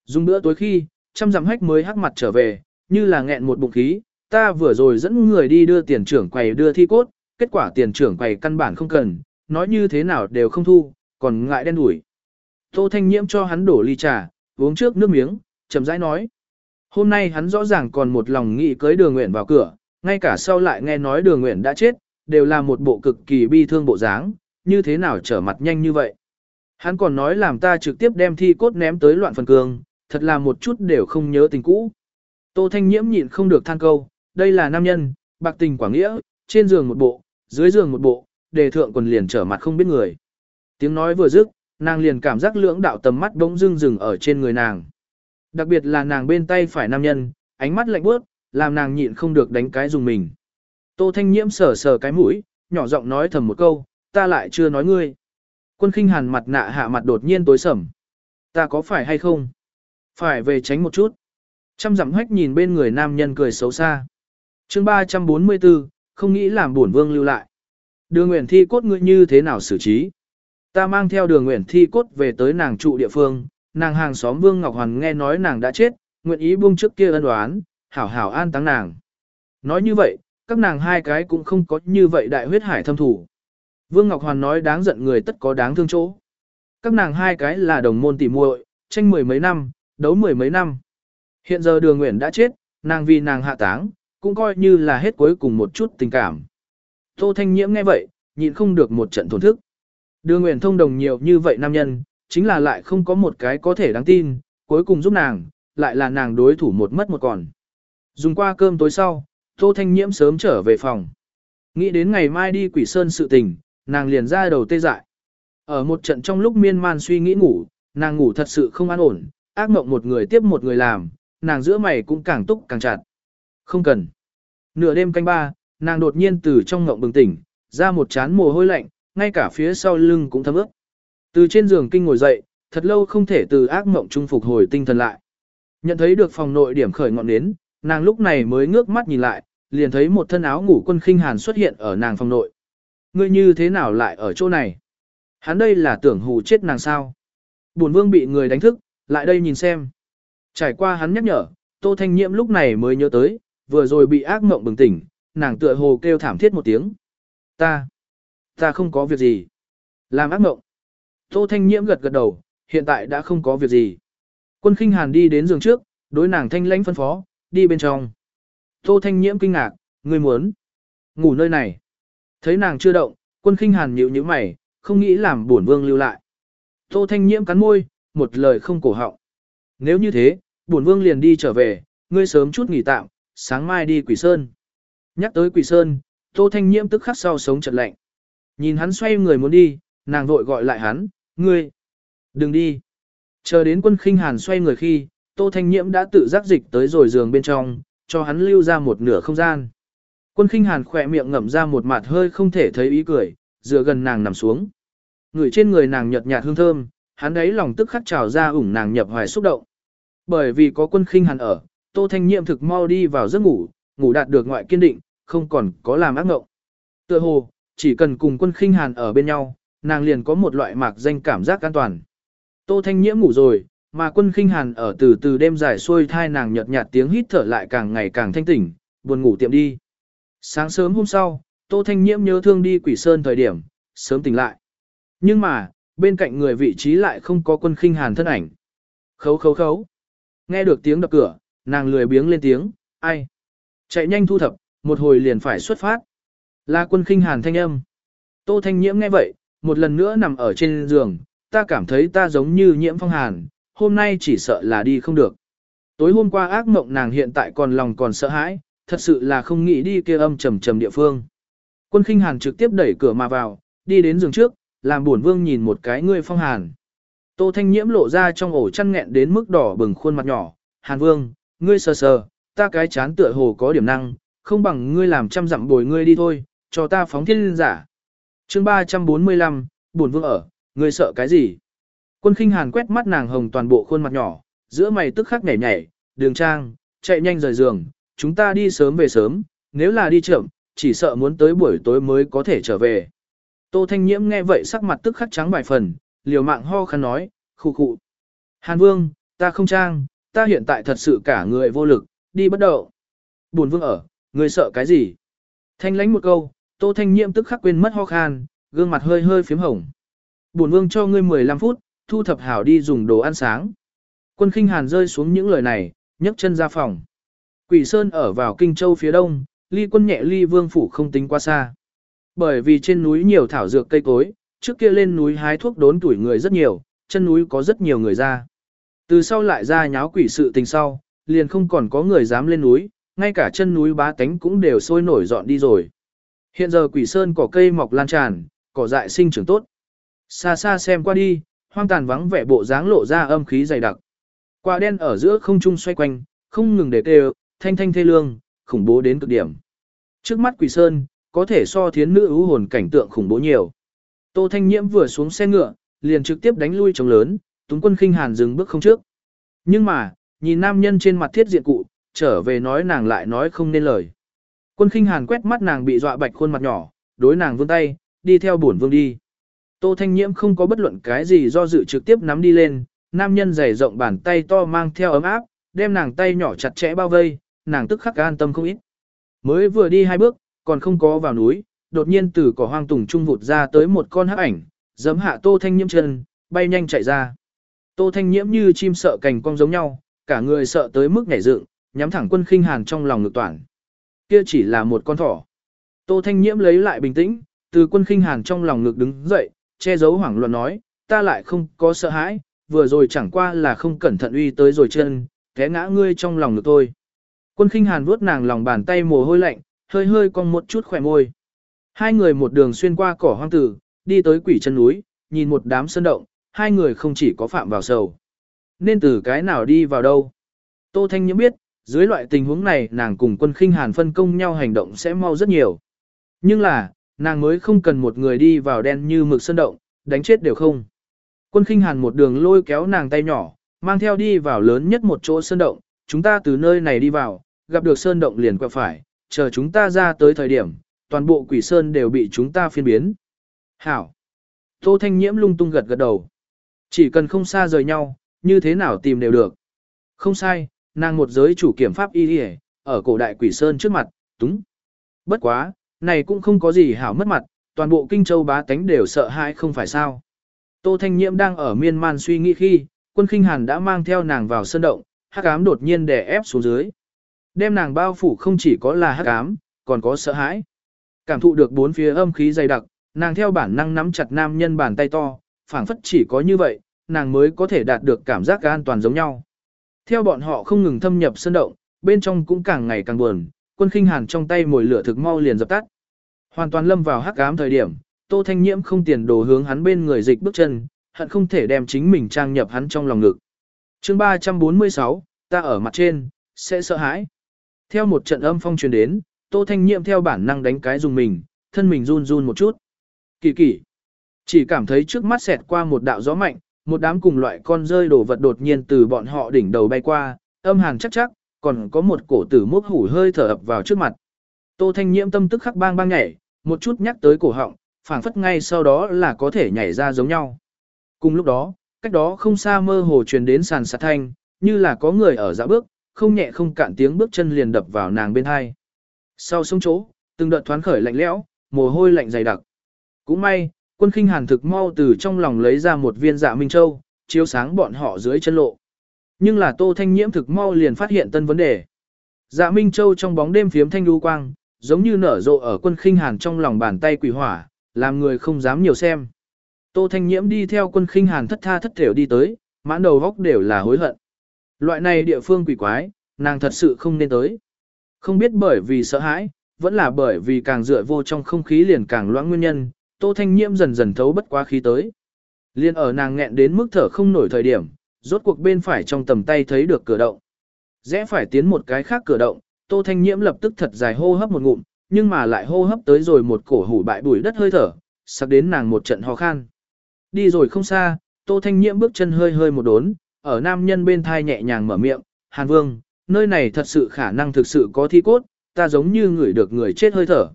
A: Dùng bữa tối khi, trăm dặm hách mới hắc mặt trở về, như là nghẹn một bụng khí, ta vừa rồi dẫn người đi đưa tiền trưởng quầy đưa thi cốt, kết quả tiền trưởng quầy căn bản không cần, nói như thế nào đều không thu, còn ngại đen đuổi. Tô Thanh Nhiễm cho hắn đổ ly trà, uống trước nước miếng, chậm rãi nói. Hôm nay hắn rõ ràng còn một lòng nghĩ cưới đường nguyện vào cửa, ngay cả sau lại nghe nói đường nguyện đã chết, đều là một bộ cực kỳ bi thương bộ dáng, như thế nào trở mặt nhanh như vậy. Hắn còn nói làm ta trực tiếp đem thi cốt ném tới loạn phần cường, thật là một chút đều không nhớ tình cũ. Tô Thanh Nhiễm nhịn không được than câu, đây là nam nhân, bạc tình quả nghĩa, trên giường một bộ, dưới giường một bộ, đề thượng quần liền trở mặt không biết người. Tiếng nói vừa dứt, nàng liền cảm giác lưỡng đạo tầm mắt bỗng dưng dừng ở trên người nàng. Đặc biệt là nàng bên tay phải nam nhân, ánh mắt lạnh bước, làm nàng nhịn không được đánh cái dùng mình. Tô Thanh Nhiễm sờ sờ cái mũi, nhỏ giọng nói thầm một câu, ta lại chưa nói ngươi. Quân khinh hàn mặt nạ hạ mặt đột nhiên tối sầm. Ta có phải hay không? Phải về tránh một chút. Trăm dặm hách nhìn bên người nam nhân cười xấu xa. chương 344, không nghĩ làm bổn vương lưu lại. Đường nguyện thi cốt ngươi như thế nào xử trí? Ta mang theo đường nguyện thi cốt về tới nàng trụ địa phương, nàng hàng xóm Vương Ngọc Hoàn nghe nói nàng đã chết, nguyện ý buông trước kia ân đoán, hảo hảo an táng nàng. Nói như vậy, các nàng hai cái cũng không có như vậy đại huyết hải thâm thủ. Vương Ngọc Hoàn nói đáng giận người tất có đáng thương chỗ. Các nàng hai cái là đồng môn tỉ muội, tranh mười mấy năm, đấu mười mấy năm. Hiện giờ đường nguyện đã chết, nàng vì nàng hạ táng, cũng coi như là hết cuối cùng một chút tình cảm. Tô Thanh Nhiễm nghe vậy, nhịn không được một trận thổn thức. Đường nguyện thông đồng nhiều như vậy nam nhân, chính là lại không có một cái có thể đáng tin, cuối cùng giúp nàng, lại là nàng đối thủ một mất một còn. Dùng qua cơm tối sau, Tô Thanh Nhiễm sớm trở về phòng. Nghĩ đến ngày mai đi quỷ sơn sự tình, nàng liền ra đầu tê dại. Ở một trận trong lúc miên man suy nghĩ ngủ, nàng ngủ thật sự không an ổn, ác mộng một người tiếp một người làm, nàng giữa mày cũng càng túc càng chặt. Không cần. Nửa đêm canh ba, nàng đột nhiên từ trong ngộng bừng tỉnh, ra một chán mồ hôi lạnh, ngay cả phía sau lưng cũng thấm ướt. Từ trên giường kinh ngồi dậy, thật lâu không thể từ ác mộng trung phục hồi tinh thần lại. Nhận thấy được phòng nội điểm khởi ngọn nến, nàng lúc này mới ngước mắt nhìn lại, liền thấy một thân áo ngủ quân khinh hàn xuất hiện ở nàng phòng nội. Ngươi như thế nào lại ở chỗ này? Hắn đây là tưởng hù chết nàng sao? Bổn vương bị người đánh thức, lại đây nhìn xem. Trải qua hắn nhắc nhở, Tô Thanh Nhiễm lúc này mới nhớ tới, vừa rồi bị ác mộng bừng tỉnh, nàng tựa hồ kêu thảm thiết một tiếng. Ta, ta không có việc gì. Làm ác mộng. Tô Thanh Nhiễm gật gật đầu, hiện tại đã không có việc gì. Quân khinh hàn đi đến giường trước, đối nàng thanh lãnh phân phó, đi bên trong. Tô Thanh Nhiễm kinh ngạc, ngươi muốn ngủ nơi này. Thấy nàng chưa động, quân khinh hàn nhíu nhíu mày, không nghĩ làm buồn vương lưu lại. Tô Thanh Nhiễm cắn môi, một lời không cổ họng. Nếu như thế, buồn vương liền đi trở về, ngươi sớm chút nghỉ tạm, sáng mai đi Quỷ Sơn. Nhắc tới Quỷ Sơn, Tô Thanh Nhiễm tức khắc sau sống chợt lạnh. Nhìn hắn xoay người muốn đi, nàng vội gọi lại hắn, ngươi, đừng đi. Chờ đến quân khinh hàn xoay người khi, Tô Thanh Nhiễm đã tự giác dịch tới rồi giường bên trong, cho hắn lưu ra một nửa không gian. Quân khinh hàn khỏe miệng ngậm ra một mặt hơi không thể thấy ý cười, dựa gần nàng nằm xuống. Người trên người nàng nhợt nhạt hương thơm, hắn ấy lòng tức khắc trào ra ủng nàng nhập hoài xúc động. Bởi vì có quân khinh hàn ở, Tô Thanh Nhiệm thực mau đi vào giấc ngủ, ngủ đạt được ngoại kiên định, không còn có làm ác ngộng. Tựa hồ, chỉ cần cùng quân khinh hàn ở bên nhau, nàng liền có một loại mạc danh cảm giác an toàn. Tô Thanh Nhiễm ngủ rồi, mà quân khinh hàn ở từ từ đêm dài xuôi thai nàng nhợt nhạt tiếng hít thở lại càng ngày càng thanh tỉnh, buồn ngủ tiệm đi. Sáng sớm hôm sau, Tô Thanh Nhiễm nhớ thương đi quỷ sơn thời điểm, sớm tỉnh lại. Nhưng mà, bên cạnh người vị trí lại không có quân khinh hàn thân ảnh. Khấu khấu khấu. Nghe được tiếng đập cửa, nàng lười biếng lên tiếng, ai? Chạy nhanh thu thập, một hồi liền phải xuất phát. Là quân khinh hàn thanh âm. Tô Thanh Nhiễm nghe vậy, một lần nữa nằm ở trên giường, ta cảm thấy ta giống như nhiễm phong hàn, hôm nay chỉ sợ là đi không được. Tối hôm qua ác mộng nàng hiện tại còn lòng còn sợ hãi, thật sự là không nghĩ đi kia âm trầm trầm địa phương. Quân khinh hàn trực tiếp đẩy cửa mà vào, đi đến giường trước, làm buồn vương nhìn một cái ngươi phong hàn. Tô Thanh Nhiễm lộ ra trong ổ chăn nghẹn đến mức đỏ bừng khuôn mặt nhỏ, Hàn Vương, ngươi sờ sờ, ta cái chán tựa hồ có điểm năng, không bằng ngươi làm trăm dặm bồi ngươi đi thôi, cho ta phóng thiên giả. chương 345, buồn vương ở, ngươi sợ cái gì? Quân khinh hàn quét mắt nàng hồng toàn bộ khuôn mặt nhỏ, giữa mày tức khắc nhảy nhảy, đường trang, chạy nhanh rời giường, chúng ta đi sớm về sớm, nếu là đi chậm, chỉ sợ muốn tới buổi tối mới có thể trở về. Tô Thanh Nhiễm nghe vậy sắc mặt tức khắc trắng vài phần, liều mạng ho khăn nói, khu khụ. Hàn Vương, ta không trang, ta hiện tại thật sự cả người vô lực, đi bất động. Buồn Vương ở, người sợ cái gì? Thanh lánh một câu, Tô Thanh Nhiễm tức khắc quên mất ho khan, gương mặt hơi hơi phím hồng. Buồn Vương cho ngươi 15 phút, thu thập hảo đi dùng đồ ăn sáng. Quân khinh hàn rơi xuống những lời này, nhấc chân ra phòng. Quỷ Sơn ở vào Kinh Châu phía đông, ly quân nhẹ ly vương phủ không tính quá xa. Bởi vì trên núi nhiều thảo dược cây cối, trước kia lên núi hái thuốc đốn tuổi người rất nhiều, chân núi có rất nhiều người ra. Từ sau lại ra nháo quỷ sự tình sau, liền không còn có người dám lên núi, ngay cả chân núi bá tánh cũng đều sôi nổi dọn đi rồi. Hiện giờ quỷ sơn cỏ cây mọc lan tràn, cỏ dại sinh trưởng tốt. Xa xa xem qua đi, hoang tàn vắng vẻ bộ dáng lộ ra âm khí dày đặc. Quả đen ở giữa không trung xoay quanh, không ngừng để kêu, thanh thanh thê lương, khủng bố đến cực điểm. Trước mắt quỷ sơn, có thể so thiến nữ ưu hồn cảnh tượng khủng bố nhiều. Tô Thanh Nhiễm vừa xuống xe ngựa, liền trực tiếp đánh lui trống lớn, Túng quân khinh hàn dừng bước không trước. Nhưng mà, nhìn nam nhân trên mặt thiết diện cụ, trở về nói nàng lại nói không nên lời. Quân khinh hàn quét mắt nàng bị dọa bạch khuôn mặt nhỏ, đối nàng vươn tay, đi theo bổn vương đi. Tô Thanh Nhiễm không có bất luận cái gì do dự trực tiếp nắm đi lên, nam nhân dày rộng bàn tay to mang theo ấm áp, đem nàng tay nhỏ chặt chẽ bao vây, nàng tức khắc an tâm không ít. Mới vừa đi hai bước, còn không có vào núi, đột nhiên từ cỏ hoang tùng trung vụt ra tới một con hắc ảnh, giấm hạ Tô Thanh Nhiễm chân, bay nhanh chạy ra. Tô Thanh Nhiễm như chim sợ cành cong giống nhau, cả người sợ tới mức nhảy dựng, nhắm thẳng quân khinh hàn trong lòng ngực toàn. Kia chỉ là một con thỏ. Tô Thanh Nhiễm lấy lại bình tĩnh, từ quân khinh hàn trong lòng ngực đứng dậy, che giấu hoảng loạn nói, ta lại không có sợ hãi, vừa rồi chẳng qua là không cẩn thận uy tới rồi chân, té ngã ngươi trong lòng ngực tôi Quân khinh hàn vuốt nàng lòng bàn tay mồ hôi lạnh, hơi hơi cong một chút khỏe môi. Hai người một đường xuyên qua cỏ hoang tử, đi tới quỷ chân núi, nhìn một đám sơn động, hai người không chỉ có phạm vào sầu. Nên từ cái nào đi vào đâu? Tô Thanh Nhiễm biết, dưới loại tình huống này nàng cùng quân khinh hàn phân công nhau hành động sẽ mau rất nhiều. Nhưng là, nàng mới không cần một người đi vào đen như mực sơn động, đánh chết đều không. Quân khinh hàn một đường lôi kéo nàng tay nhỏ, mang theo đi vào lớn nhất một chỗ sơn động, chúng ta từ nơi này đi vào, gặp được sơn động liền quẹo phải, chờ chúng ta ra tới thời điểm, toàn bộ quỷ sơn đều bị chúng ta phiên biến. Hảo! Tô Thanh Nhiễm lung tung gật gật đầu. Chỉ cần không xa rời nhau, như thế nào tìm đều được. Không sai, nàng một giới chủ kiểm pháp y đi ở cổ đại quỷ sơn trước mặt, túng. Bất quá, này cũng không có gì hảo mất mặt, toàn bộ kinh châu bá tánh đều sợ hãi không phải sao. Tô Thanh Nhiễm đang ở miên man suy nghĩ khi, quân khinh hàn đã mang theo nàng vào sơn động, hắc ám đột nhiên đè ép xuống dưới. Đem nàng bao phủ không chỉ có là hắc ám, còn có sợ hãi. Cảm thụ được bốn phía âm khí dày đặc, nàng theo bản năng nắm chặt nam nhân bàn tay to, phảng phất chỉ có như vậy, nàng mới có thể đạt được cảm giác an toàn giống nhau. Theo bọn họ không ngừng thâm nhập sơn động, bên trong cũng càng ngày càng buồn, quân khinh hàn trong tay mồi lửa thực mau liền dập tắt. Hoàn toàn lâm vào hắc ám thời điểm, Tô Thanh Nhiễm không tiền đồ hướng hắn bên người dịch bước chân, hận không thể đem chính mình trang nhập hắn trong lòng ngực. Chương 346, ta ở mặt trên, sẽ sợ hãi. Theo một trận âm phong truyền đến, Tô Thanh nhiệm theo bản năng đánh cái dùng mình, thân mình run run một chút. Kỳ kỳ. Chỉ cảm thấy trước mắt xẹt qua một đạo gió mạnh, một đám cùng loại con rơi đổ vật đột nhiên từ bọn họ đỉnh đầu bay qua, âm hàn chắc chắc, còn có một cổ tử mốc hủ hơi thở ập vào trước mặt. Tô Thanh Nhiễm tâm tức khắc bang bang nhảy, một chút nhắc tới cổ họng, phảng phất ngay sau đó là có thể nhảy ra giống nhau. Cùng lúc đó, cách đó không xa mơ hồ truyền đến sàn sạt thanh, như là có người ở dã bước, không nhẹ không cạn tiếng bước chân liền đập vào nàng bên hai. Sau sông chỗ, từng đợt thoáng khởi lạnh lẽo, mồ hôi lạnh dày đặc. Cũng may, quân khinh hàn thực mau từ trong lòng lấy ra một viên dạ minh châu, chiếu sáng bọn họ dưới chân lộ. Nhưng là tô thanh nhiễm thực mau liền phát hiện tân vấn đề. Dạ minh châu trong bóng đêm phiếm thanh đu quang, giống như nở rộ ở quân khinh hàn trong lòng bàn tay quỷ hỏa, làm người không dám nhiều xem. Tô thanh nhiễm đi theo quân khinh hàn thất tha thất thểu đi tới, mãn đầu góc đều là hối hận. Loại này địa phương quỷ quái, nàng thật sự không nên tới. Không biết bởi vì sợ hãi, vẫn là bởi vì càng dựa vô trong không khí liền càng loãng nguyên nhân, Tô Thanh Nhiễm dần dần thấu bất quá khí tới. Liên ở nàng nghẹn đến mức thở không nổi thời điểm, rốt cuộc bên phải trong tầm tay thấy được cửa động. Rẽ phải tiến một cái khác cửa động, Tô Thanh Nhiễm lập tức thật dài hô hấp một ngụm, nhưng mà lại hô hấp tới rồi một cổ hủ bại bùi đất hơi thở, sắp đến nàng một trận ho khan. Đi rồi không xa, Tô Thanh Nhiễm bước chân hơi hơi một đốn, ở nam nhân bên thai nhẹ nhàng mở miệng, Hàn Vương, nơi này thật sự khả năng thực sự có thi cốt, ta giống như người được người chết hơi thở.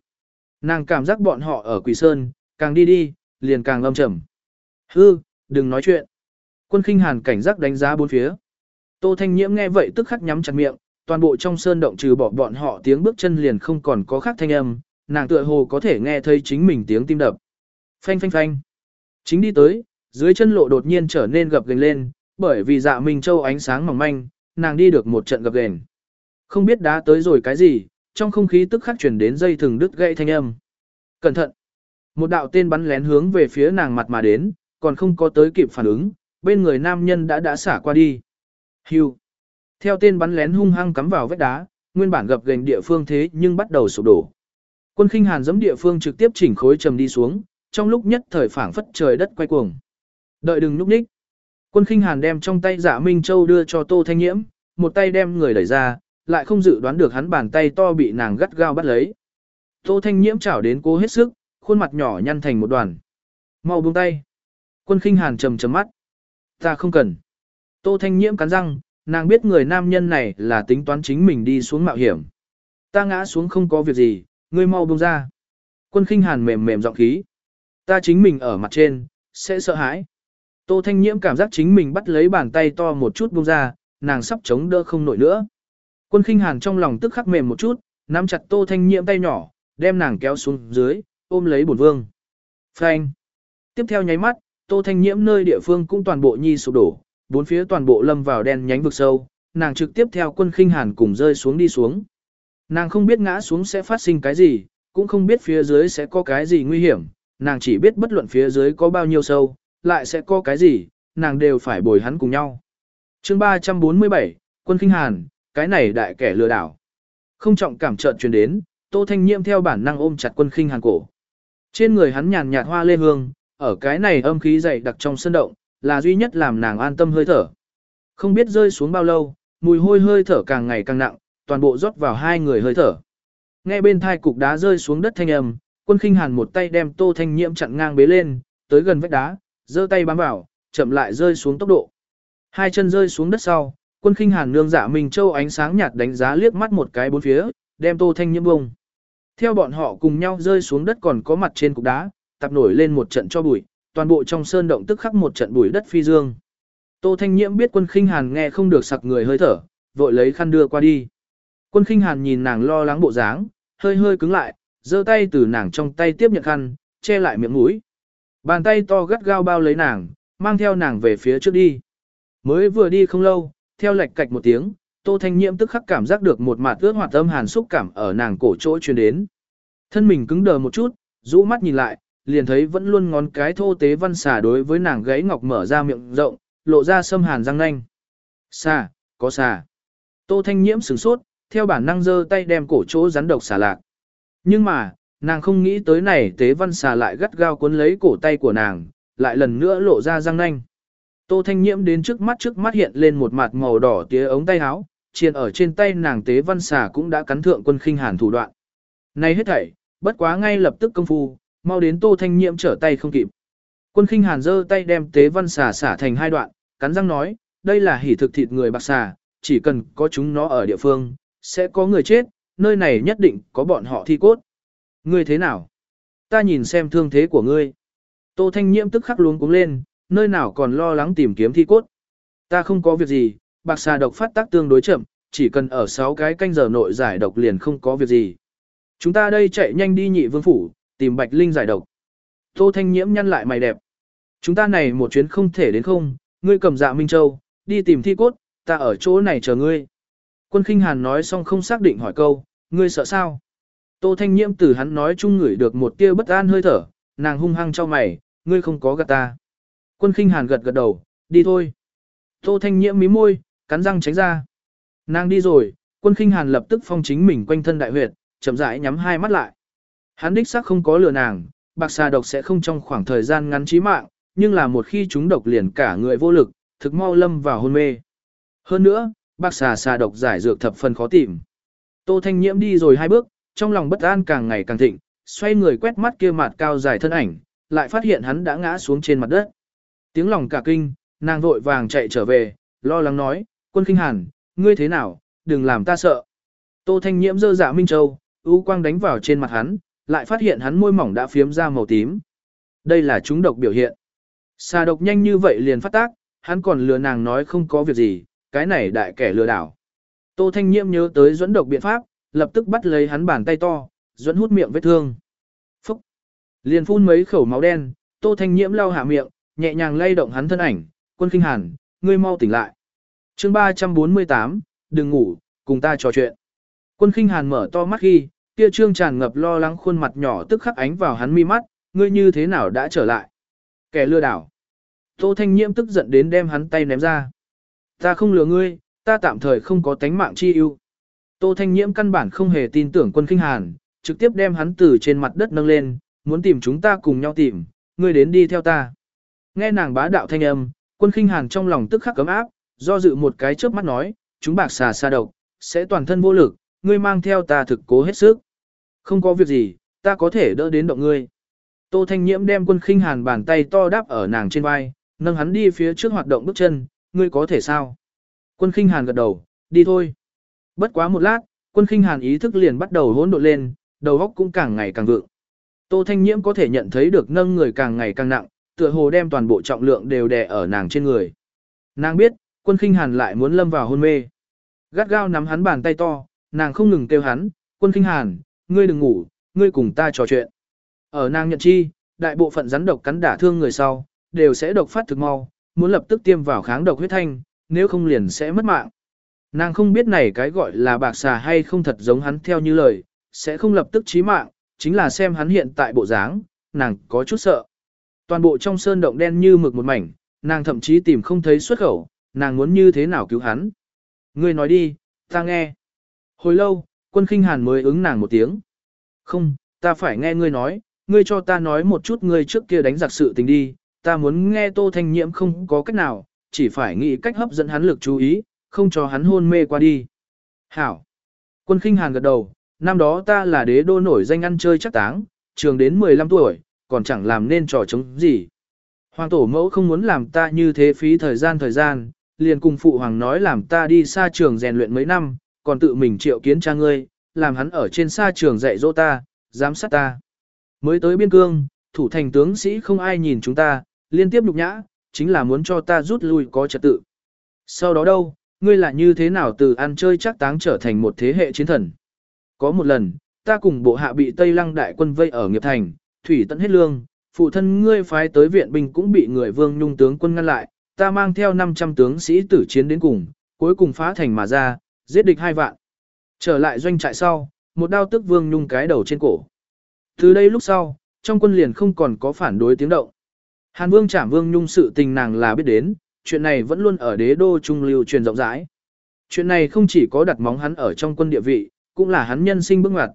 A: Nàng cảm giác bọn họ ở Quỳ Sơn, càng đi đi, liền càng lâm trầm. Hư, đừng nói chuyện. Quân khinh hàn cảnh giác đánh giá bốn phía. Tô Thanh Nhiễm nghe vậy tức khắc nhắm chặt miệng, toàn bộ trong sơn động trừ bỏ bọn họ tiếng bước chân liền không còn có khác thanh âm, nàng tựa hồ có thể nghe thấy chính mình tiếng tim đập. Phanh phanh phanh. Chính đi tới, dưới chân lộ đột nhiên trở nên gập ghềnh lên, bởi vì dạ Minh Châu ánh sáng mỏng manh, nàng đi được một trận gập ghềnh. Không biết đã tới rồi cái gì, trong không khí tức khắc chuyển đến dây thừng đứt gãy thanh âm. Cẩn thận! Một đạo tên bắn lén hướng về phía nàng mặt mà đến, còn không có tới kịp phản ứng, bên người nam nhân đã đã xả qua đi. Hưu! Theo tên bắn lén hung hăng cắm vào vách đá, nguyên bản gập ghềnh địa phương thế nhưng bắt đầu sụp đổ. Quân khinh hàn giẫm địa phương trực tiếp chỉnh khối trầm đi xuống, trong lúc nhất thời phảng phất trời đất quay cuồng. Đợi đừng lúc ních. Quân khinh hàn đem trong tay dạ Minh Châu đưa cho Tô Thanh Nhiễm, một tay đem người đẩy ra, lại không dự đoán được hắn bàn tay to bị nàng gắt gao bắt lấy. Tô Thanh Nhiễm chảo đến cố hết sức, khuôn mặt nhỏ nhăn thành một đoàn. Mau buông tay. Quân khinh hàn trầm trầm mắt. Ta không cần. Tô Thanh Nhiễm cắn răng, nàng biết người nam nhân này là tính toán chính mình đi xuống mạo hiểm. Ta ngã xuống không có việc gì, ngươi mau buông ra. Quân khinh hàn mềm mềm giọng khí. Ta chính mình ở mặt trên, sẽ sợ hãi. Tô Thanh Nhiễm cảm giác chính mình bắt lấy bàn tay to một chút buông ra, nàng sắp chống đỡ không nổi nữa. Quân khinh hàn trong lòng tức khắc mềm một chút, nắm chặt Tô Thanh Nhiễm tay nhỏ, đem nàng kéo xuống dưới, ôm lấy bổn vương. Phanh. Tiếp theo nháy mắt, Tô Thanh Nhiễm nơi địa phương cũng toàn bộ nhi sụp đổ, bốn phía toàn bộ lâm vào đen nhánh vực sâu, nàng trực tiếp theo quân khinh hàn cùng rơi xuống đi xuống. Nàng không biết ngã xuống sẽ phát sinh cái gì, cũng không biết phía dưới sẽ có cái gì nguy hiểm, nàng chỉ biết bất luận phía dưới có bao nhiêu sâu, lại sẽ có cái gì, nàng đều phải bồi hắn cùng nhau. chương 347, quân khinh hàn, cái này đại kẻ lừa đảo. Không trọng cảm trợn truyền đến, Tô Thanh Nhiễm theo bản năng ôm chặt quân khinh hàn cổ. Trên người hắn nhàn nhạt hoa lê hương, ở cái này âm khí dày đặc trong sân động, là duy nhất làm nàng an tâm hơi thở. Không biết rơi xuống bao lâu, mùi hôi hơi thở càng ngày càng nặng, toàn bộ rót vào hai người hơi thở. Nghe bên thai cục đá rơi xuống đất thanh âm, quân khinh hàn một tay đem Tô Thanh Nhiễm chặn ngang bế lên, tới gần vách đá, giơ tay bám vào, chậm lại rơi xuống tốc độ. Hai chân rơi xuống đất sau, quân khinh hàn nương dạ mình châu ánh sáng nhạt đánh giá liếc mắt một cái bốn phía, đem Tô Thanh Nhiễm bông. Theo bọn họ cùng nhau rơi xuống đất còn có mặt trên cục đá, tập nổi lên một trận cho bụi, toàn bộ trong sơn động tức khắc một trận bụi đất phi dương. Tô Thanh Nhiễm biết quân khinh hàn nghe không được sặc người hơi thở, vội lấy khăn đưa qua đi. Quân khinh hàn nhìn nàng lo lắng bộ dáng, hơi hơi cứng lại, giơ tay từ nàng trong tay tiếp nhận khăn, che lại miệng mũi. Bàn tay to gắt gao bao lấy nàng, mang theo nàng về phía trước đi. Mới vừa đi không lâu, theo lệch cạch một tiếng, Tô Thanh Nhiễm tức khắc cảm giác được một mạt ướt hoạt âm hàn xúc cảm ở nàng cổ chỗ truyền đến. Thân mình cứng đờ một chút, rũ mắt nhìn lại, liền thấy vẫn luôn ngón cái thô tế văn xà đối với nàng gáy ngọc mở ra miệng rộng, lộ ra sâm hàn răng nanh. Xà, có xà. Tô Thanh Nhiễm sửng sốt, theo bản năng giơ tay đem cổ chỗ rắn độc xà lạc. Nhưng mà, nàng không nghĩ tới này tế văn xà lại gắt gao cuốn lấy cổ tay của nàng, lại lần nữa lộ ra răng nanh. Tô Thanh Nhiễm đến trước mắt trước mắt hiện lên một mặt màu đỏ tía ống tay áo, chiền ở trên tay nàng tế văn xà cũng đã cắn thượng quân khinh hàn thủ đoạn. Này hết thảy, bất quá ngay lập tức công phu, mau đến Tô Thanh Nhiễm trở tay không kịp. Quân khinh hàn giơ tay đem tế văn xà xả thành hai đoạn, cắn răng nói, đây là hỉ thực thịt người bạc xà, chỉ cần có chúng nó ở địa phương, sẽ có người chết, nơi này nhất định có bọn họ thi cốt. Ngươi thế nào? Ta nhìn xem thương thế của ngươi. Tô Thanh Nhiễm tức khắc luống cuống lên, nơi nào còn lo lắng tìm kiếm thi cốt. Ta không có việc gì, bạc xà độc phát tác tương đối chậm, chỉ cần ở 6 cái canh giờ nội giải độc liền không có việc gì. Chúng ta đây chạy nhanh đi nhị vương phủ, tìm Bạch Linh giải độc. Tô Thanh Nhiễm nhăn lại mày đẹp. Chúng ta này một chuyến không thể đến không, ngươi cầm dạ Minh Châu, đi tìm thi cốt, ta ở chỗ này chờ ngươi. Quân khinh hàn nói xong không xác định hỏi câu, ngươi sợ sao? Tô Thanh Nhiễm từ hắn nói chung ngửi được một tia bất an hơi thở, nàng hung hăng cho mày, ngươi không có gạt ta. Quân khinh hàn gật gật đầu, đi thôi. Tô Thanh Nhiễm mí môi, cắn răng tránh ra. Nàng đi rồi, Quân khinh hàn lập tức phong chính mình quanh thân đại huyệt, chậm rãi nhắm hai mắt lại. Hắn đích xác không có lừa nàng, bạc xà độc sẽ không trong khoảng thời gian ngắn chí mạng, nhưng là một khi chúng độc liền cả người vô lực, thực mau lâm vào hôn mê. Hơn nữa, Bác xà xà độc giải dược thập phần khó tìm. Tô Thanh Nhiễm đi rồi hai bước, trong lòng bất an càng ngày càng thịnh, xoay người quét mắt kia mặt cao dài thân ảnh, lại phát hiện hắn đã ngã xuống trên mặt đất. Tiếng lòng cả kinh, nàng vội vàng chạy trở về, lo lắng nói, quân kinh hàn, ngươi thế nào, đừng làm ta sợ. Tô Thanh Nhiễm dơ dạ Minh Châu, u quang đánh vào trên mặt hắn, lại phát hiện hắn môi mỏng đã phiếm ra màu tím. Đây là chúng độc biểu hiện. Xà độc nhanh như vậy liền phát tác, hắn còn lừa nàng nói không có việc gì, cái này đại kẻ lừa đảo. Tô Thanh Nhiễm nhớ tới dẫn độc biện pháp, lập tức bắt lấy hắn bàn tay to, dẫn hút miệng vết thương. Phúc! Liền phun mấy khẩu máu đen, Tô Thanh Nhiễm lau hạ miệng, nhẹ nhàng lay động hắn thân ảnh, quân kinh hàn, ngươi mau tỉnh lại. chương 348, đừng ngủ, cùng ta trò chuyện. Quân kinh hàn mở to mắt khi, kia trương tràn ngập lo lắng khuôn mặt nhỏ tức khắc ánh vào hắn mi mắt, ngươi như thế nào đã trở lại. Kẻ lừa đảo. Tô Thanh Nhiễm tức giận đến đem hắn tay ném ra. Ta không lừa ngươi, ta tạm thời không có tánh mạng chi ưu. Tô Thanh Nhiễm căn bản không hề tin tưởng quân kinh hàn, trực tiếp đem hắn từ trên mặt đất nâng lên, muốn tìm chúng ta cùng nhau tìm, ngươi đến đi theo ta. Nghe nàng bá đạo thanh âm, quân kinh hàn trong lòng tức khắc cấm áp, do dự một cái chớp mắt nói, chúng bạc xà xa độc, sẽ toàn thân vô lực, ngươi mang theo ta thực cố hết sức. Không có việc gì, ta có thể đỡ đến động ngươi. Tô Thanh Nhiễm đem quân khinh hàn bàn tay to đáp ở nàng trên vai, nâng hắn đi phía trước hoạt động bước chân, ngươi có thể sao? Quân khinh hàn gật đầu, đi thôi. Bất quá một lát, quân khinh hàn ý thức liền bắt đầu hỗn độn lên, đầu óc cũng càng ngày càng vượng. Tô Thanh Nhiễm có thể nhận thấy được nâng người càng ngày càng nặng, tựa hồ đem toàn bộ trọng lượng đều đè ở nàng trên người. Nàng biết, quân khinh hàn lại muốn lâm vào hôn mê. Gắt gao nắm hắn bàn tay to, nàng không ngừng kêu hắn, quân khinh hàn, ngươi đừng ngủ, ngươi cùng ta trò chuyện. Ở nàng nhận chi, đại bộ phận rắn độc cắn đả thương người sau, đều sẽ độc phát thực mau, muốn lập tức tiêm vào kháng độc huyết thanh, nếu không liền sẽ mất mạng. Nàng không biết này cái gọi là bạc xà hay không thật giống hắn theo như lời, sẽ không lập tức chí mạng, chính là xem hắn hiện tại bộ dáng, nàng có chút sợ. Toàn bộ trong sơn động đen như mực một mảnh, nàng thậm chí tìm không thấy xuất khẩu, nàng muốn như thế nào cứu hắn. Ngươi nói đi, ta nghe. Hồi lâu, quân khinh hàn mới ứng nàng một tiếng. Không, ta phải nghe ngươi nói, ngươi cho ta nói một chút ngươi trước kia đánh giặc sự tình đi, ta muốn nghe tô thanh nhiễm không có cách nào, chỉ phải nghĩ cách hấp dẫn hắn lực chú ý, không cho hắn hôn mê qua đi. Hảo. Quân khinh hàn gật đầu, năm đó ta là đế đô nổi danh ăn chơi chắc táng, trường đến 15 tuổi, còn chẳng làm nên trò chống gì. Hoàng tổ mẫu không muốn làm ta như thế phí thời gian thời gian, liền cùng phụ hoàng nói làm ta đi xa trường rèn luyện mấy năm, còn tự mình triệu kiến cha ngươi, làm hắn ở trên xa trường dạy dỗ ta, giám sát ta. Mới tới biên cương, thủ thành tướng sĩ không ai nhìn chúng ta, liên tiếp nhục nhã, chính là muốn cho ta rút lui có trật tự. Sau đó đâu, ngươi là như thế nào từ ăn chơi chắc táng trở thành một thế hệ chiến thần. Có một lần, ta cùng bộ hạ bị Tây Lăng đại quân vây ở nghiệp thành, thủy tận hết lương, phụ thân ngươi phái tới viện binh cũng bị người vương nhung tướng quân ngăn lại, ta mang theo 500 tướng sĩ tử chiến đến cùng, cuối cùng phá thành mà ra, giết địch hai vạn. Trở lại doanh trại sau, một đao tức vương nhung cái đầu trên cổ. Từ đây lúc sau, trong quân liền không còn có phản đối tiếng động. Hàn vương trảm vương nhung sự tình nàng là biết đến, chuyện này vẫn luôn ở đế đô trung lưu truyền rộng rãi. Chuyện này không chỉ có đặt móng hắn ở trong quân địa vị, cũng là hắn nhân sinh bước ngoặt.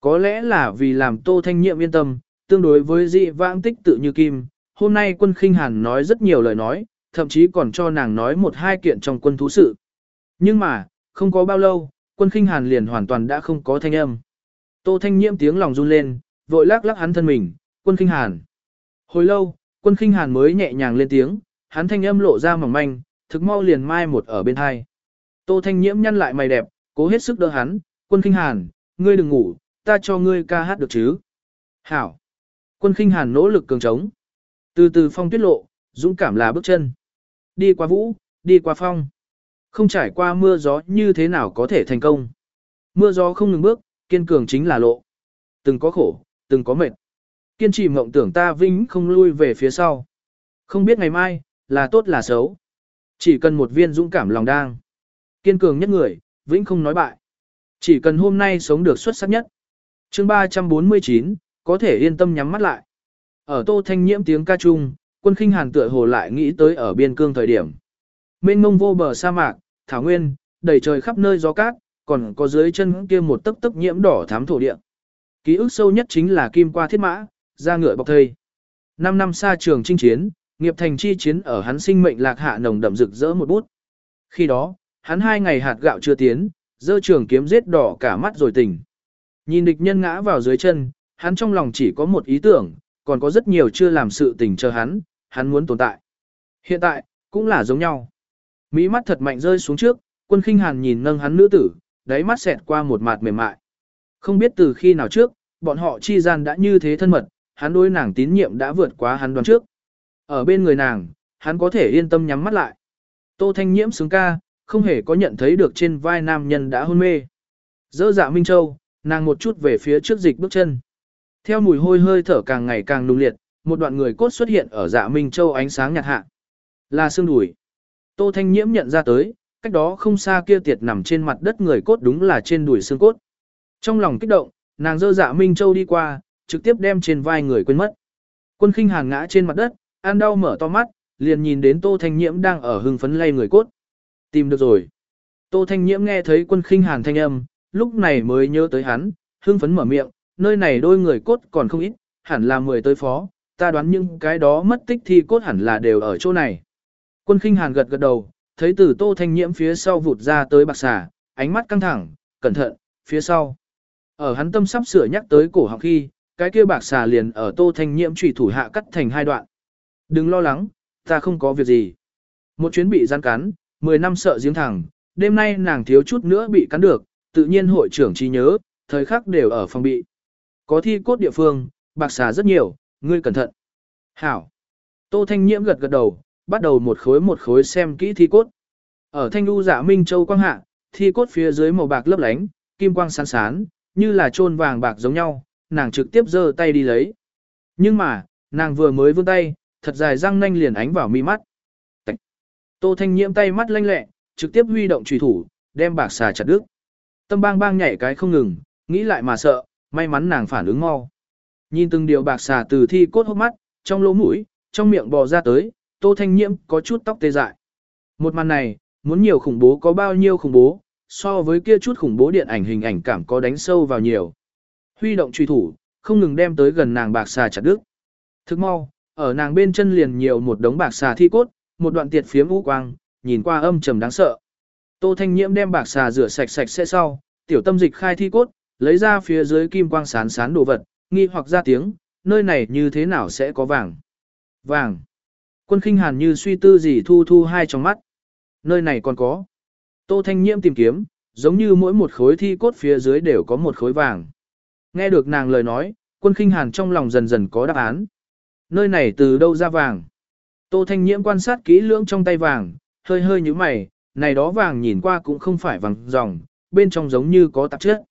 A: Có lẽ là vì làm Tô Thanh Nhiệm yên tâm, tương đối với dị vãng tích tự như kim, hôm nay quân khinh hàn nói rất nhiều lời nói, thậm chí còn cho nàng nói một hai kiện trong quân thú sự. Nhưng mà, không có bao lâu, quân khinh hàn liền hoàn toàn đã không có thanh âm. Tô Thanh nhiệm tiếng lòng run lên, vội lắc lắc hắn thân mình, quân khinh hàn. Hồi lâu, quân khinh hàn mới nhẹ nhàng lên tiếng, hắn thanh âm lộ ra mỏng manh, thực mau liền mai một ở bên hai. Tô Thanh Nhiễm nhăn lại mày đẹp, cố hết sức đỡ hắn, quân khinh hàn, ngươi đừng ngủ, ta cho ngươi ca hát được chứ. Hảo. Quân khinh hàn nỗ lực cường trống. Từ từ phong tuyết lộ, dũng cảm là bước chân. Đi qua vũ, đi qua phong. Không trải qua mưa gió như thế nào có thể thành công. Mưa gió không ngừng bước, kiên cường chính là lộ. Từng có khổ, từng có mệt. Kiên trì mộng tưởng ta vĩnh không lui về phía sau. Không biết ngày mai, là tốt là xấu. Chỉ cần một viên dũng cảm lòng đang. Kiên cường nhất người, vĩnh không nói bại. Chỉ cần hôm nay sống được xuất sắc nhất. chương 349, có thể yên tâm nhắm mắt lại. Ở tô thanh nhiễm tiếng ca trung, quân khinh hàn tựa hồ lại nghĩ tới ở biên cương thời điểm. Mênh mông vô bờ sa mạc, thảo nguyên, đầy trời khắp nơi gió cát, còn có dưới chân kia một tấc tấc nhiễm đỏ thám thổ địa. Ký ức sâu nhất chính là kim qua thiết mã, ra ngựa bọc thây. Năm năm xa trường chinh chiến, nghiệp thành chi chiến ở hắn sinh mệnh lạc hạ nồng đậm rực rỡ một bút. Khi đó, hắn hai ngày hạt gạo chưa tiến, dơ trường kiếm giết đỏ cả mắt rồi tỉnh. Nhìn địch nhân ngã vào dưới chân, hắn trong lòng chỉ có một ý tưởng, còn có rất nhiều chưa làm sự tình chờ hắn, hắn muốn tồn tại. Hiện tại, cũng là giống nhau. Mỹ mắt thật mạnh rơi xuống trước, quân khinh hàn nhìn nâng hắn nữ tử, đáy mắt xẹt qua một mặt mềm mại. Không biết từ khi nào trước, bọn họ chi gian đã như thế thân mật, hắn đối nàng tín nhiệm đã vượt quá hắn đoán trước. Ở bên người nàng, hắn có thể yên tâm nhắm mắt lại. Tô Thanh Nhiễm sướng ca, không hề có nhận thấy được trên vai nam nhân đã hôn mê. Dỡ dạ Minh Châu, nàng một chút về phía trước dịch bước chân. Theo mùi hôi hơi thở càng ngày càng nung liệt, một đoạn người cốt xuất hiện ở dạ Minh Châu ánh sáng nhạt hạ. Là xương đùi. Tô Thanh Nhiễm nhận ra tới, cách đó không xa kia tiệt nằm trên mặt đất người cốt đúng là trên đùi xương cốt. Trong lòng kích động, nàng dơ dạ Minh Châu đi qua, trực tiếp đem trên vai người quên mất. Quân khinh hàn ngã trên mặt đất, an đau mở to mắt, liền nhìn đến Tô Thanh Nhiễm đang ở hưng phấn lay người cốt. Tìm được rồi. Tô Thanh Nhiễm nghe thấy quân khinh hàn thanh âm, lúc này mới nhớ tới hắn, hưng phấn mở miệng, nơi này đôi người cốt còn không ít, hẳn là mười tới phó, ta đoán những cái đó mất tích thi cốt hẳn là đều ở chỗ này. Quân khinh hàn gật gật đầu, thấy từ Tô Thanh Nhiễm phía sau vụt ra tới bạc xà, ánh mắt căng thẳng, cẩn thận, phía sau. Ở hắn tâm sắp sửa nhắc tới cổ họng khi, cái kia bạc xà liền ở Tô Thanh Nhiễm trùy thủ hạ cắt thành hai đoạn. Đừng lo lắng, ta không có việc gì. Một chuyến bị gian cắn, 10 năm sợ giếng thẳng, đêm nay nàng thiếu chút nữa bị cắn được, tự nhiên hội trưởng trí nhớ, thời khắc đều ở phòng bị. Có thi cốt địa phương, bạc xà rất nhiều, ngươi cẩn thận. Hảo. Tô Thanh Nhiễm gật gật đầu, bắt đầu một khối một khối xem kỹ thi cốt. Ở Thanh đu giả dạ Minh Châu quang hạ, thi cốt phía dưới màu bạc lấp lánh, kim quang sáng sán, như là trôn vàng bạc giống nhau, nàng trực tiếp giơ tay đi lấy. Nhưng mà, nàng vừa mới vươn tay, thật dài răng nanh liền ánh vào mi mắt. Tạch. Tô Thanh Nhiễm tay mắt lanh lẹ, trực tiếp huy động chùy thủ, đem bạc xà chặt đứt. Tâm bang bang nhảy cái không ngừng, nghĩ lại mà sợ, may mắn nàng phản ứng mau. Nhìn từng điều bạc xà từ thi cốt hốc mắt, trong lỗ mũi, trong miệng bò ra tới, Tô Thanh Nhiễm có chút tóc tê dại. Một màn này, muốn nhiều khủng bố có bao nhiêu khủng bố, so với kia chút khủng bố điện ảnh hình ảnh cảm có đánh sâu vào nhiều. Huy động truy thủ, không ngừng đem tới gần nàng bạc xà chặt đứt. Thức mau, ở nàng bên chân liền nhiều một đống bạc xà thi cốt, một đoạn tiệt phiếm u quang, nhìn qua âm trầm đáng sợ. Tô Thanh Nhiễm đem bạc xà rửa sạch sạch sẽ sau, tiểu tâm dịch khai thi cốt, lấy ra phía dưới kim quang sán sán đồ vật, nghi hoặc ra tiếng, nơi này như thế nào sẽ có vàng. Vàng. Quân khinh hàn như suy tư gì thu thu hai trong mắt. Nơi này còn có. Tô Thanh Nhiễm tìm kiếm, giống như mỗi một khối thi cốt phía dưới đều có một khối vàng. Nghe được nàng lời nói, quân khinh hàn trong lòng dần dần có đáp án. Nơi này từ đâu ra vàng? Tô Thanh Nhiễm quan sát kỹ lưỡng trong tay vàng, hơi hơi như mày, này đó vàng nhìn qua cũng không phải vàng dòng, bên trong giống như có tạp chất.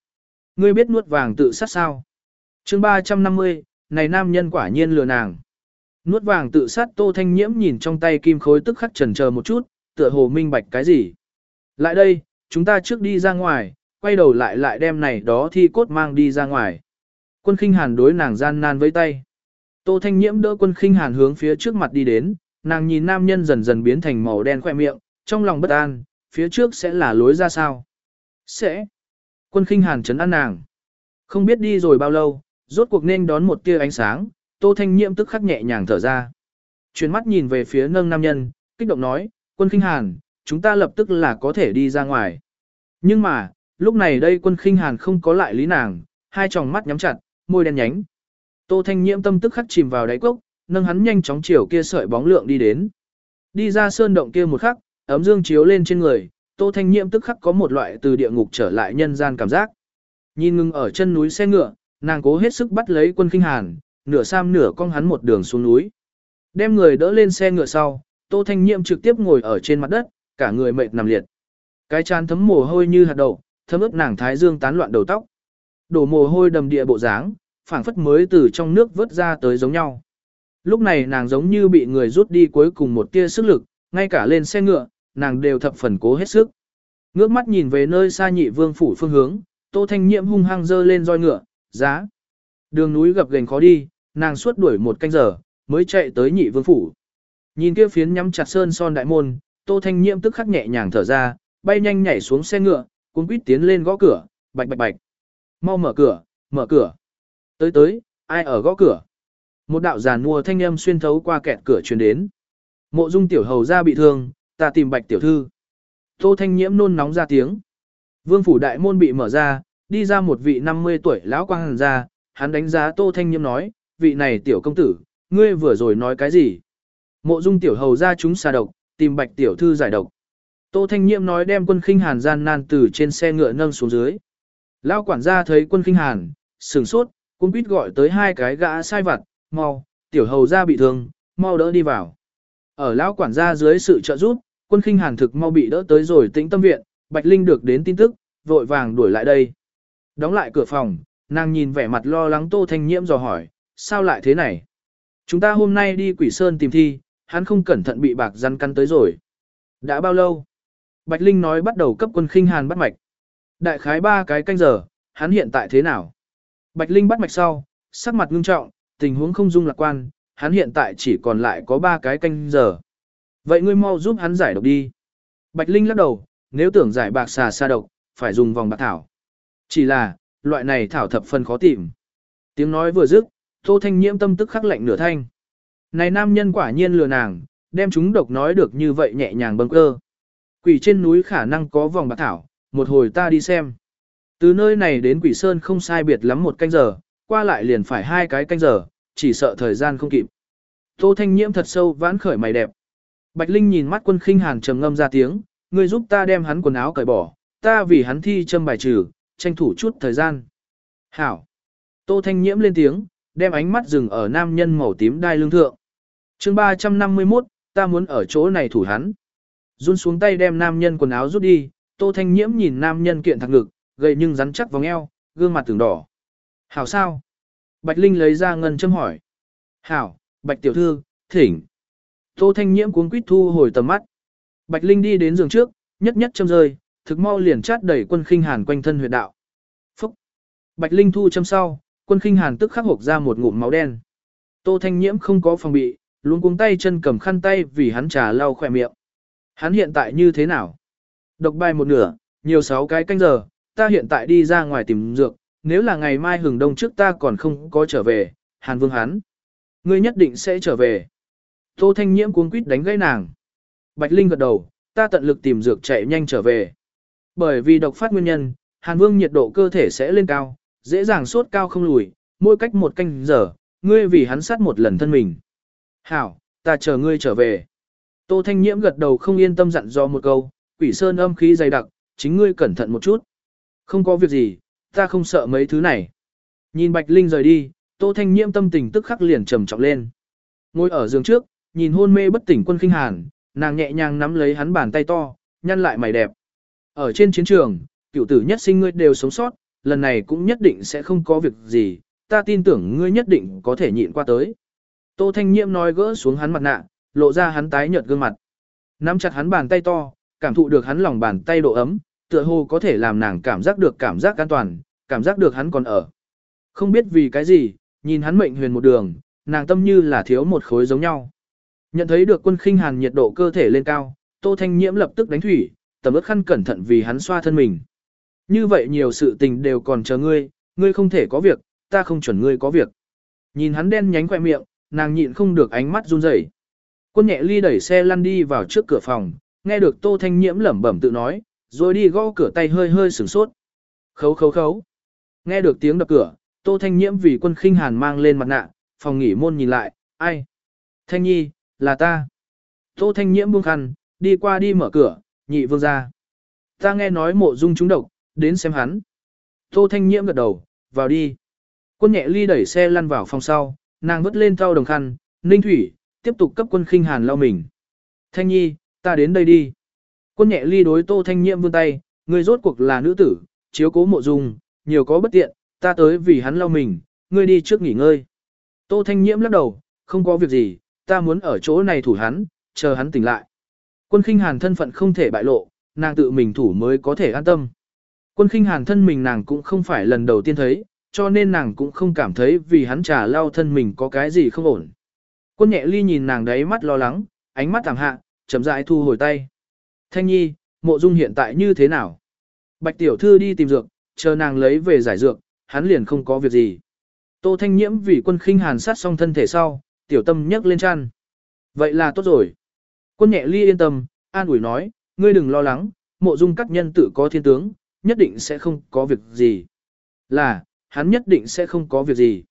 A: Ngươi biết nuốt vàng tự sát sao? chương 350, này nam nhân quả nhiên lừa nàng. Nuốt vàng tự sát Tô Thanh Nhiễm nhìn trong tay kim khối tức khắc trần chờ một chút, tựa hồ minh bạch cái gì. Lại đây, chúng ta trước đi ra ngoài, quay đầu lại lại đem này đó thi cốt mang đi ra ngoài. Quân khinh hàn đối nàng gian nan với tay. Tô Thanh Nhiễm đỡ quân khinh hàn hướng phía trước mặt đi đến, nàng nhìn nam nhân dần dần biến thành màu đen khoe miệng, trong lòng bất an, phía trước sẽ là lối ra sao? Sẽ. Quân khinh hàn chấn an nàng. Không biết đi rồi bao lâu, rốt cuộc nên đón một tia ánh sáng, Tô Thanh Nhiễm tức khắc nhẹ nhàng thở ra. Chuyển mắt nhìn về phía nâng nam nhân, kích động nói, quân khinh hàn, chúng ta lập tức là có thể đi ra ngoài. Nhưng mà, lúc này đây quân khinh hàn không có lại lý nàng, hai tròng mắt nhắm chặt, môi đen nhánh. Tô Thanh Nhiễm tâm tức khắc chìm vào đáy cốc, nâng hắn nhanh chóng chiều kia sợi bóng lượng đi đến. Đi ra sơn động kia một khắc, ấm dương chiếu lên trên người, Tô Thanh Nhiễm tức khắc có một loại từ địa ngục trở lại nhân gian cảm giác. Nhìn ngưng ở chân núi xe ngựa, nàng cố hết sức bắt lấy quân kinh hàn, nửa sam nửa cong hắn một đường xuống núi. Đem người đỡ lên xe ngựa sau, Tô Thanh Nhiệm trực tiếp ngồi ở trên mặt đất, cả người mệt nằm liệt. Cái chán thấm mồ hôi như hạt đậu, thấm ướp nàng thái dương tán loạn đầu tóc. Đổ mồ hôi đầm địa bộ dáng, phảng phất mới từ trong nước vớt ra tới giống nhau. Lúc này nàng giống như bị người rút đi cuối cùng một tia sức lực, ngay cả lên xe ngựa, nàng đều thập phần cố hết sức. Ngước mắt nhìn về nơi xa nhị vương phủ phương hướng, Tô Thanh Nhiệm hung hăng dơ lên roi ngựa, giá. Đường núi gập ghềnh khó đi, nàng suốt đuổi một canh giờ, mới chạy tới nhị vương phủ. Nhìn kia phiến nhắm chặt sơn son đại môn, Tô Thanh Nhiễm tức khắc nhẹ nhàng thở ra, bay nhanh nhảy xuống xe ngựa, cuốn quýt tiến lên gõ cửa, bạch bạch bạch. Mau mở cửa, mở cửa. Tới tới, ai ở gõ cửa? Một đạo giàn mua thanh âm xuyên thấu qua kẹt cửa truyền đến. Mộ dung tiểu hầu ra bị thương, ta tìm bạch tiểu thư. Tô thanh nhiễm nôn nóng ra tiếng. Vương phủ đại môn bị mở ra, đi ra một vị 50 tuổi lão quang hàn ra, hắn đánh giá tô thanh nhiễm nói, vị này tiểu công tử, ngươi vừa rồi nói cái gì? Mộ dung tiểu hầu ra chúng xà độc, tìm bạch tiểu thư giải độc. Tô thanh Nhiệm nói đem quân khinh hàn gian nan từ trên xe ngựa nâng xuống dưới. Lão quản gia thấy quân khinh hàn, sửng sốt, cũng quýt gọi tới hai cái gã sai vặt, mau, tiểu hầu ra bị thương, mau đỡ đi vào. Ở lão quản gia dưới sự trợ giúp, quân khinh hàn thực mau bị đỡ tới rồi tĩnh tâm viện, Bạch Linh được đến tin tức, vội vàng đuổi lại đây. Đóng lại cửa phòng, nàng nhìn vẻ mặt lo lắng Tô Thanh Nhiễm dò hỏi, sao lại thế này? Chúng ta hôm nay đi quỷ sơn tìm thi, hắn không cẩn thận bị bạc rắn căn tới rồi. Đã bao lâu? Bạch Linh nói bắt đầu cấp quân khinh hàn bắt mạch. Đại khái ba cái canh giờ, hắn hiện tại thế nào? Bạch Linh bắt mạch sau, sắc mặt ngưng trọng, tình huống không dung lạc quan, hắn hiện tại chỉ còn lại có ba cái canh giờ. Vậy ngươi mau giúp hắn giải độc đi. Bạch Linh lắc đầu, nếu tưởng giải bạc xà xa độc, phải dùng vòng bạc thảo. Chỉ là, loại này thảo thập phần khó tìm. Tiếng nói vừa dứt, Tô Thanh Nhiễm tâm tức khắc lạnh nửa thanh. Này nam nhân quả nhiên lừa nàng, đem chúng độc nói được như vậy nhẹ nhàng bâng cơ. Quỷ trên núi khả năng có vòng bạc thảo, một hồi ta đi xem. Từ nơi này đến quỷ sơn không sai biệt lắm một canh giờ, qua lại liền phải hai cái canh giờ, chỉ sợ thời gian không kịp. Tô Thanh Nhiễm thật sâu vãn khởi mày đẹp. Bạch Linh nhìn mắt quân khinh hàn trầm ngâm ra tiếng, ngươi giúp ta đem hắn quần áo cởi bỏ, ta vì hắn thi châm bài trừ, tranh thủ chút thời gian. Hảo. Tô Thanh Nhiễm lên tiếng, đem ánh mắt dừng ở nam nhân màu tím đai lương thượng. chương 351, ta muốn ở chỗ này thủ hắn. Run xuống tay đem nam nhân quần áo rút đi, Tô Thanh Nhiễm nhìn nam nhân kiện thẳng ngực, gầy nhưng rắn chắc vòng eo, gương mặt tưởng đỏ. Hảo sao? Bạch Linh lấy ra ngân châm hỏi. Hảo, Bạch tiểu thư, thỉnh. Tô Thanh Nhiễm cuống quýt thu hồi tầm mắt. Bạch Linh đi đến giường trước, nhất nhất châm rơi, thực mau liền chát đẩy quân khinh hàn quanh thân huyệt đạo. Phúc! Bạch Linh thu châm sau, quân khinh hàn tức khắc hộp ra một ngụm máu đen. Tô Thanh Nhiễm không có phòng bị, luôn cuống tay chân cầm khăn tay vì hắn trà lau khỏe miệng. Hắn hiện tại như thế nào? Độc bài một nửa, nhiều sáu cái canh giờ, ta hiện tại đi ra ngoài tìm dược, nếu là ngày mai hừng đông trước ta còn không có trở về, Hàn Vương hắn. Ngươi nhất định sẽ trở về. Tô Thanh Nhiễm cuống quýt đánh gãy nàng. Bạch Linh gật đầu, ta tận lực tìm dược chạy nhanh trở về. Bởi vì độc phát nguyên nhân, Hàn Vương nhiệt độ cơ thể sẽ lên cao, dễ dàng sốt cao không lùi, mỗi cách một canh giờ, ngươi vì hắn sát một lần thân mình. Hảo, ta chờ ngươi trở về. Tô Thanh Nhiễm gật đầu không yên tâm dặn dò một câu, quỷ sơn âm khí dày đặc, chính ngươi cẩn thận một chút. Không có việc gì, ta không sợ mấy thứ này. Nhìn Bạch Linh rời đi, Tô Thanh Nhiễm tâm tình tức khắc liền trầm trọng lên. Ngồi ở giường trước, nhìn hôn mê bất tỉnh quân khinh hàn, nàng nhẹ nhàng nắm lấy hắn bàn tay to, nhăn lại mày đẹp. Ở trên chiến trường, cựu tử nhất sinh ngươi đều sống sót, lần này cũng nhất định sẽ không có việc gì, ta tin tưởng ngươi nhất định có thể nhịn qua tới. Tô Thanh Nhiễm nói gỡ xuống hắn mặt nạ, lộ ra hắn tái nhợt gương mặt. Nắm chặt hắn bàn tay to, cảm thụ được hắn lòng bàn tay độ ấm, tựa hồ có thể làm nàng cảm giác được cảm giác an toàn, cảm giác được hắn còn ở. Không biết vì cái gì, nhìn hắn mệnh huyền một đường, nàng tâm như là thiếu một khối giống nhau. Nhận thấy được quân khinh hàn nhiệt độ cơ thể lên cao, Tô Thanh Nhiễm lập tức đánh thủy, tầm ướt khăn cẩn thận vì hắn xoa thân mình. Như vậy nhiều sự tình đều còn chờ ngươi, ngươi không thể có việc, ta không chuẩn ngươi có việc. Nhìn hắn đen nhánh khoe miệng, nàng nhịn không được ánh mắt run rẩy. Quân nhẹ ly đẩy xe lăn đi vào trước cửa phòng, nghe được Tô Thanh Nhiễm lẩm bẩm tự nói, rồi đi gõ cửa tay hơi hơi sửng sốt. Khấu khấu khấu. Nghe được tiếng đập cửa, Tô Thanh Nhiễm vì quân khinh hàn mang lên mặt nạ, phòng nghỉ môn nhìn lại, ai? Thanh Nhi, là ta. Tô Thanh Nhiễm buông khăn, đi qua đi mở cửa, nhị vương ra. Ta nghe nói mộ dung trúng độc, đến xem hắn. Tô Thanh Nhiễm gật đầu, vào đi. Quân nhẹ ly đẩy xe lăn vào phòng sau, nàng vứt lên thau đồng khăn, ninh thủy, tiếp tục cấp quân khinh hàn lao mình. Thanh Nhi, ta đến đây đi. Quân nhẹ ly đối Tô Thanh Nhiễm vươn tay, người rốt cuộc là nữ tử, chiếu cố mộ dung, nhiều có bất tiện, ta tới vì hắn lao mình, ngươi đi trước nghỉ ngơi. Tô Thanh Nhiễm lắc đầu, không có việc gì, ta muốn ở chỗ này thủ hắn, chờ hắn tỉnh lại. Quân khinh hàn thân phận không thể bại lộ, nàng tự mình thủ mới có thể an tâm. Quân khinh hàn thân mình nàng cũng không phải lần đầu tiên thấy, cho nên nàng cũng không cảm thấy vì hắn trả lao thân mình có cái gì không ổn. Quân nhẹ ly nhìn nàng đấy mắt lo lắng, ánh mắt thẳng hạ, chậm rãi thu hồi tay. Thanh nhi, mộ dung hiện tại như thế nào? Bạch tiểu thư đi tìm dược, chờ nàng lấy về giải dược, hắn liền không có việc gì. Tô Thanh Nhiễm vì quân khinh hàn sát xong thân thể sau, tiểu tâm nhấc lên chăn. Vậy là tốt rồi. Quân nhẹ ly yên tâm, an ủi nói, ngươi đừng lo lắng, mộ dung các nhân tử có thiên tướng, nhất định sẽ không có việc gì. Là, hắn nhất định sẽ không có việc gì.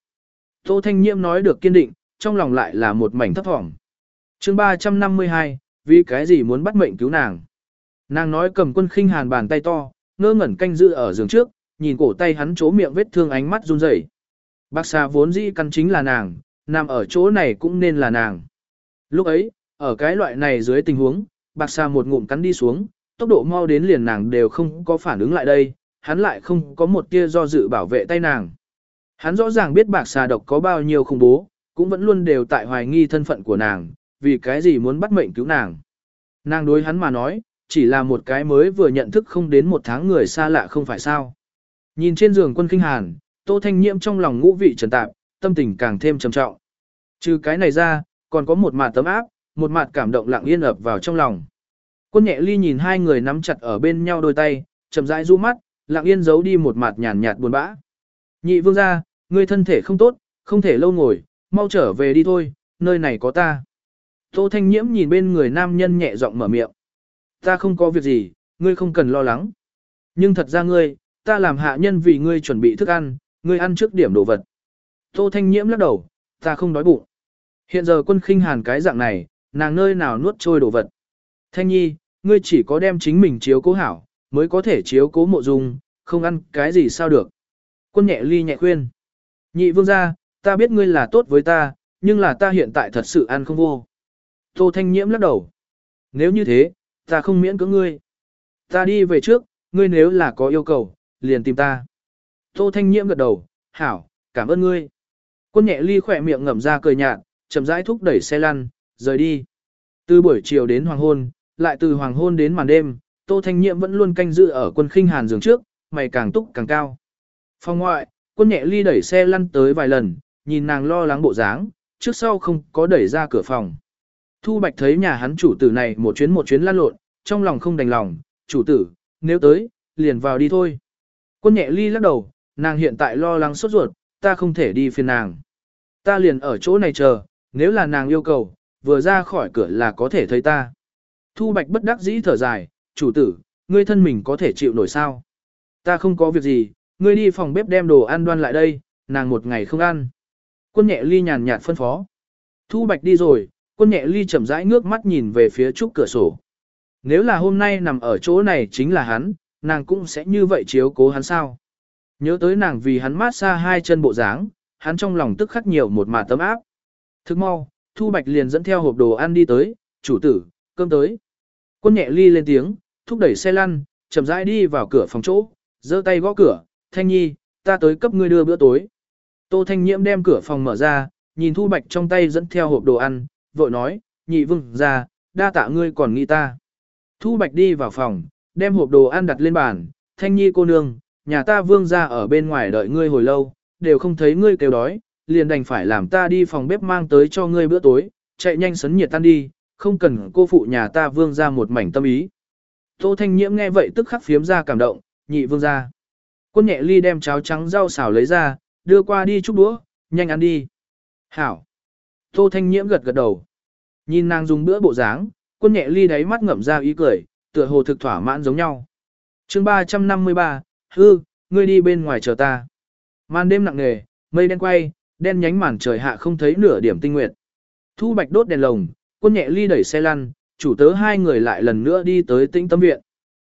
A: Tô Thanh Nhiễm nói được kiên định, trong lòng lại là một mảnh thấp thỏm. chương 352, vì cái gì muốn bắt mệnh cứu nàng. Nàng nói cầm quân khinh hàn bàn tay to, ngơ ngẩn canh giữ ở giường trước, nhìn cổ tay hắn chỗ miệng vết thương ánh mắt run rẩy. Bác xa vốn dĩ căn chính là nàng, nằm ở chỗ này cũng nên là nàng. Lúc ấy, ở cái loại này dưới tình huống, bạc xa một ngụm cắn đi xuống, tốc độ mau đến liền nàng đều không có phản ứng lại đây, hắn lại không có một tia do dự bảo vệ tay nàng. Hắn rõ ràng biết bạc xà độc có bao nhiêu khủng bố, cũng vẫn luôn đều tại hoài nghi thân phận của nàng, vì cái gì muốn bắt mệnh cứu nàng. Nàng đối hắn mà nói, chỉ là một cái mới vừa nhận thức không đến một tháng người xa lạ không phải sao. Nhìn trên giường quân kinh hàn, Tô Thanh Nhiễm trong lòng ngũ vị trần tạp, tâm tình càng thêm trầm trọng. Trừ cái này ra, còn có một mặt tấm áp, một mặt cảm động lặng yên ập vào trong lòng. Quân nhẹ ly nhìn hai người nắm chặt ở bên nhau đôi tay, chậm rãi du mắt, lặng yên giấu đi một mặt nhàn nhạt buồn bã. Nhị vương gia, ngươi thân thể không tốt, không thể lâu ngồi, mau trở về đi thôi, nơi này có ta. Tô Thanh Nhiễm nhìn bên người nam nhân nhẹ giọng mở miệng. Ta không có việc gì, ngươi không cần lo lắng. Nhưng thật ra ngươi, ta làm hạ nhân vì ngươi chuẩn bị thức ăn, ngươi ăn trước điểm đồ vật. Tô Thanh Nhiễm lắc đầu, ta không đói bụng. Hiện giờ quân khinh hàn cái dạng này, nàng nơi nào nuốt trôi đồ vật. Thanh Nhi, ngươi chỉ có đem chính mình chiếu cố hảo, mới có thể chiếu cố mộ dung, không ăn cái gì sao được. Quân nhẹ ly nhẹ khuyên. Nhị vương gia, ta biết ngươi là tốt với ta, nhưng là ta hiện tại thật sự ăn không vô. Tô Thanh Nhiễm lắc đầu. Nếu như thế, ta không miễn cưỡng ngươi. Ta đi về trước, ngươi nếu là có yêu cầu, liền tìm ta. Tô Thanh Nhiễm gật đầu, hảo, cảm ơn ngươi. Quân nhẹ ly khỏe miệng ngậm ra cười nhạt, chậm rãi thúc đẩy xe lăn, rời đi. Từ buổi chiều đến hoàng hôn, lại từ hoàng hôn đến màn đêm, Tô Thanh Nhiễm vẫn luôn canh giữ ở quân khinh hàn giường trước, mày càng túc càng cao. Phòng ngoại, quân nhẹ ly đẩy xe lăn tới vài lần, nhìn nàng lo lắng bộ dáng, trước sau không có đẩy ra cửa phòng. Thu Bạch thấy nhà hắn chủ tử này một chuyến một chuyến lăn lộn, trong lòng không đành lòng, chủ tử, nếu tới, liền vào đi thôi. Quân nhẹ ly lắc đầu, nàng hiện tại lo lắng sốt ruột, ta không thể đi phiền nàng. Ta liền ở chỗ này chờ, nếu là nàng yêu cầu, vừa ra khỏi cửa là có thể thấy ta. Thu Bạch bất đắc dĩ thở dài, chủ tử, ngươi thân mình có thể chịu nổi sao? Ta không có việc gì, ngươi đi phòng bếp đem đồ ăn đoan lại đây, nàng một ngày không ăn. Quân nhẹ ly nhàn nhạt phân phó. Thu Bạch đi rồi, quân nhẹ ly chậm rãi ngước mắt nhìn về phía trúc cửa sổ. Nếu là hôm nay nằm ở chỗ này chính là hắn, nàng cũng sẽ như vậy chiếu cố hắn sao? Nhớ tới nàng vì hắn mát xa hai chân bộ dáng, hắn trong lòng tức khắc nhiều một mà tấm áp. Thức mau, Thu Bạch liền dẫn theo hộp đồ ăn đi tới, chủ tử, cơm tới. Quân nhẹ ly lên tiếng, thúc đẩy xe lăn, chậm rãi đi vào cửa phòng chỗ, giơ tay gõ cửa, Thanh Nhi, ta tới cấp ngươi đưa bữa tối. Tô Thanh Nhiễm đem cửa phòng mở ra, nhìn Thu Bạch trong tay dẫn theo hộp đồ ăn, vội nói, nhị vương ra, đa tạ ngươi còn nghĩ ta. Thu Bạch đi vào phòng, đem hộp đồ ăn đặt lên bàn, Thanh Nhi cô nương, nhà ta vương ra ở bên ngoài đợi ngươi hồi lâu, đều không thấy ngươi kêu đói, liền đành phải làm ta đi phòng bếp mang tới cho ngươi bữa tối, chạy nhanh sấn nhiệt tan đi, không cần cô phụ nhà ta vương ra một mảnh tâm ý. Tô Thanh Nhiễm nghe vậy tức khắc phiếm ra cảm động, nhị vương ra. Quân nhẹ ly đem cháo trắng rau xào lấy ra, đưa qua đi chút đũa, nhanh ăn đi. Hảo. Tô Thanh Nhiễm gật gật đầu. Nhìn nàng dùng bữa bộ dáng, quân nhẹ ly đáy mắt ngậm ra ý cười, tựa hồ thực thỏa mãn giống nhau. chương 353, hư, ngươi đi bên ngoài chờ ta. Màn đêm nặng nề, mây đen quay, đen nhánh màn trời hạ không thấy nửa điểm tinh nguyệt. Thu bạch đốt đèn lồng, quân nhẹ ly đẩy xe lăn, chủ tớ hai người lại lần nữa đi tới tĩnh tâm viện.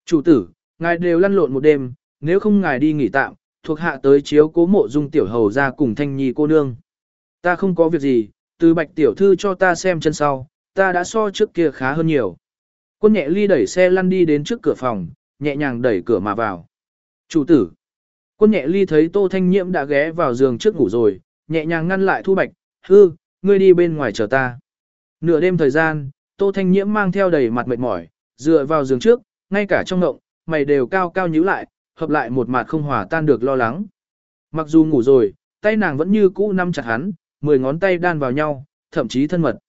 A: Chủ tử, ngài đều lăn lộn một đêm, nếu không ngài đi nghỉ tạm, thuộc hạ tới chiếu cố mộ dung tiểu hầu ra cùng thanh nhi cô nương. Ta không có việc gì, từ bạch tiểu thư cho ta xem chân sau, ta đã so trước kia khá hơn nhiều. Quân nhẹ ly đẩy xe lăn đi đến trước cửa phòng, nhẹ nhàng đẩy cửa mà vào. Chủ tử. Quân nhẹ ly thấy tô thanh nhiễm đã ghé vào giường trước ngủ rồi, nhẹ nhàng ngăn lại thu bạch, hư, ngươi đi bên ngoài chờ ta. Nửa đêm thời gian, tô thanh nhiễm mang theo đầy mặt mệt mỏi, dựa vào giường trước, ngay cả trong ngộng, mày đều cao cao nhíu lại, hợp lại một mặt không hòa tan được lo lắng. Mặc dù ngủ rồi, tay nàng vẫn như cũ nắm chặt hắn, mười ngón tay đan vào nhau, thậm chí thân mật.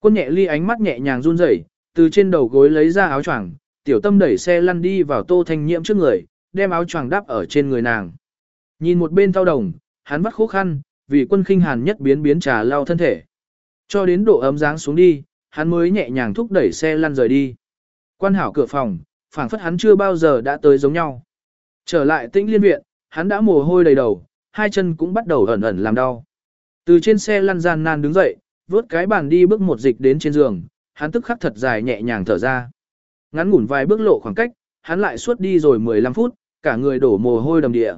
A: Quân nhẹ ly ánh mắt nhẹ nhàng run rẩy, từ trên đầu gối lấy ra áo choàng, tiểu tâm đẩy xe lăn đi vào tô thanh nhiễm trước người, đem áo choàng đắp ở trên người nàng. Nhìn một bên thao đồng, hắn vắt khó khăn, vì quân khinh hàn nhất biến biến trà lao thân thể. Cho đến độ ấm dáng xuống đi, hắn mới nhẹ nhàng thúc đẩy xe lăn rời đi. Quan hảo cửa phòng, phảng phất hắn chưa bao giờ đã tới giống nhau. Trở lại tĩnh liên viện, hắn đã mồ hôi đầy đầu, hai chân cũng bắt đầu ẩn ẩn làm đau. Từ trên xe lăn gian nan đứng dậy, vớt cái bàn đi bước một dịch đến trên giường, hắn tức khắc thật dài nhẹ nhàng thở ra. Ngắn ngủn vài bước lộ khoảng cách, hắn lại suốt đi rồi 15 phút, cả người đổ mồ hôi đầm địa.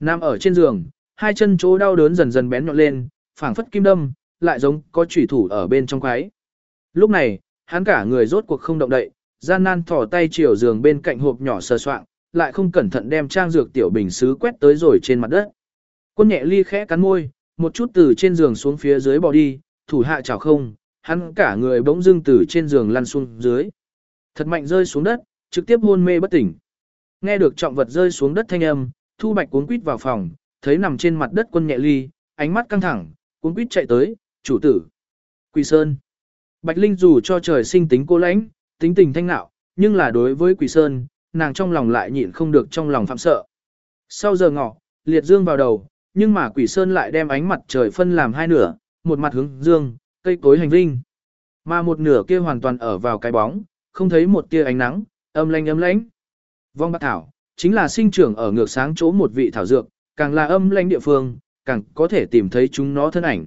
A: nam ở trên giường, hai chân chỗ đau đớn dần dần bén nhọn lên, phảng phất kim đâm, lại giống có chủy thủ ở bên trong quái. Lúc này, hắn cả người rốt cuộc không động đậy, gian nan thò tay chiều giường bên cạnh hộp nhỏ sờ soạng, lại không cẩn thận đem trang dược tiểu bình xứ quét tới rồi trên mặt đất. Quân nhẹ ly khẽ cắn môi, một chút từ trên giường xuống phía dưới bỏ đi, thủ hạ chảo không, hắn cả người bỗng dưng từ trên giường lăn xuống dưới. Thật mạnh rơi xuống đất, trực tiếp hôn mê bất tỉnh. Nghe được trọng vật rơi xuống đất thanh âm, Thu Bạch cuốn quýt vào phòng, thấy nằm trên mặt đất quân nhẹ ly, ánh mắt căng thẳng, cuốn quýt chạy tới, chủ tử. Quỳ Sơn. Bạch Linh dù cho trời sinh tính cô lãnh, tính tình thanh nạo, nhưng là đối với Quỳ Sơn, nàng trong lòng lại nhịn không được trong lòng phạm sợ. Sau giờ ngọ, liệt dương vào đầu, nhưng mà Quỷ Sơn lại đem ánh mặt trời phân làm hai nửa, một mặt hướng dương, cây cối hành vinh. Mà một nửa kia hoàn toàn ở vào cái bóng, không thấy một tia ánh nắng, âm lanh âm lãnh. Vong bạc thảo, chính là sinh trưởng ở ngược sáng chỗ một vị thảo dược, càng là âm lãnh địa phương, càng có thể tìm thấy chúng nó thân ảnh.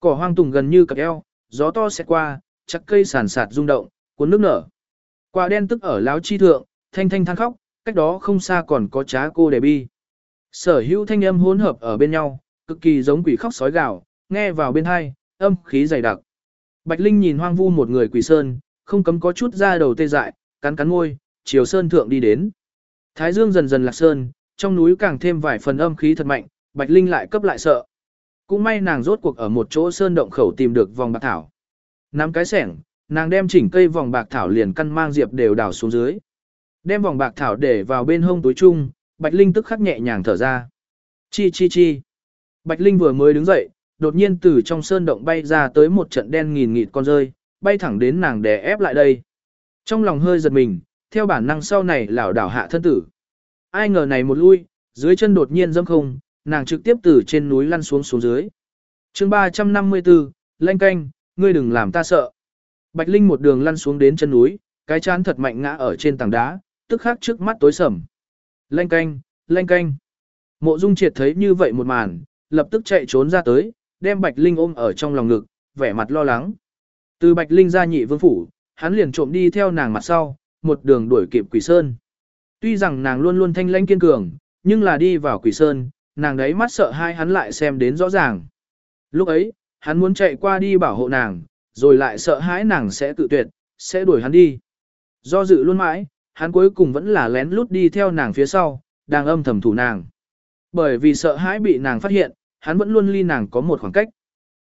A: Cỏ hoang tùng gần như cặp eo, gió to sẽ qua, chắc cây sàn sạt rung động, cuốn nước nở. Quả đen tức ở láo chi thượng, thanh thanh than khóc, cách đó không xa còn có trá cô đề bi. Sở hữu thanh âm hỗn hợp ở bên nhau, cực kỳ giống quỷ khóc sói gào, nghe vào bên hai, âm khí dày đặc. Bạch Linh nhìn hoang vu một người quỷ sơn, không cấm có chút ra đầu tê dại, cắn cắn môi, chiều sơn thượng đi đến. Thái dương dần dần lạc sơn, trong núi càng thêm vài phần âm khí thật mạnh, Bạch Linh lại cấp lại sợ. Cũng may nàng rốt cuộc ở một chỗ sơn động khẩu tìm được vòng bạc thảo. Nắm cái sẻng, nàng đem chỉnh cây vòng bạc thảo liền căn mang diệp đều đào xuống dưới. Đem vòng bạc thảo để vào bên hông túi chung, Bạch Linh tức khắc nhẹ nhàng thở ra. Chi chi chi. Bạch Linh vừa mới đứng dậy, đột nhiên từ trong sơn động bay ra tới một trận đen nghìn nghịt con rơi, bay thẳng đến nàng đè ép lại đây. Trong lòng hơi giật mình, theo bản năng sau này lảo đảo hạ thân tử. Ai ngờ này một lui, dưới chân đột nhiên dâm không, nàng trực tiếp từ trên núi lăn xuống xuống dưới. chương 354, lanh canh, ngươi đừng làm ta sợ. Bạch Linh một đường lăn xuống đến chân núi, cái chán thật mạnh ngã ở trên tảng đá, tức khắc trước mắt tối sầm. Lanh canh, lanh canh. Mộ Dung Triệt thấy như vậy một màn, lập tức chạy trốn ra tới, đem Bạch Linh ôm ở trong lòng ngực, vẻ mặt lo lắng. Từ Bạch Linh ra nhị vương phủ, hắn liền trộm đi theo nàng mặt sau, một đường đuổi kịp Quỷ Sơn. Tuy rằng nàng luôn luôn thanh lãnh kiên cường, nhưng là đi vào Quỷ Sơn, nàng đấy mắt sợ hai hắn lại xem đến rõ ràng. Lúc ấy, hắn muốn chạy qua đi bảo hộ nàng, rồi lại sợ hãi nàng sẽ tự tuyệt, sẽ đuổi hắn đi. Do dự luôn mãi, hắn cuối cùng vẫn là lén lút đi theo nàng phía sau, đang âm thầm thủ nàng. Bởi vì sợ hãi bị nàng phát hiện, hắn vẫn luôn ly nàng có một khoảng cách.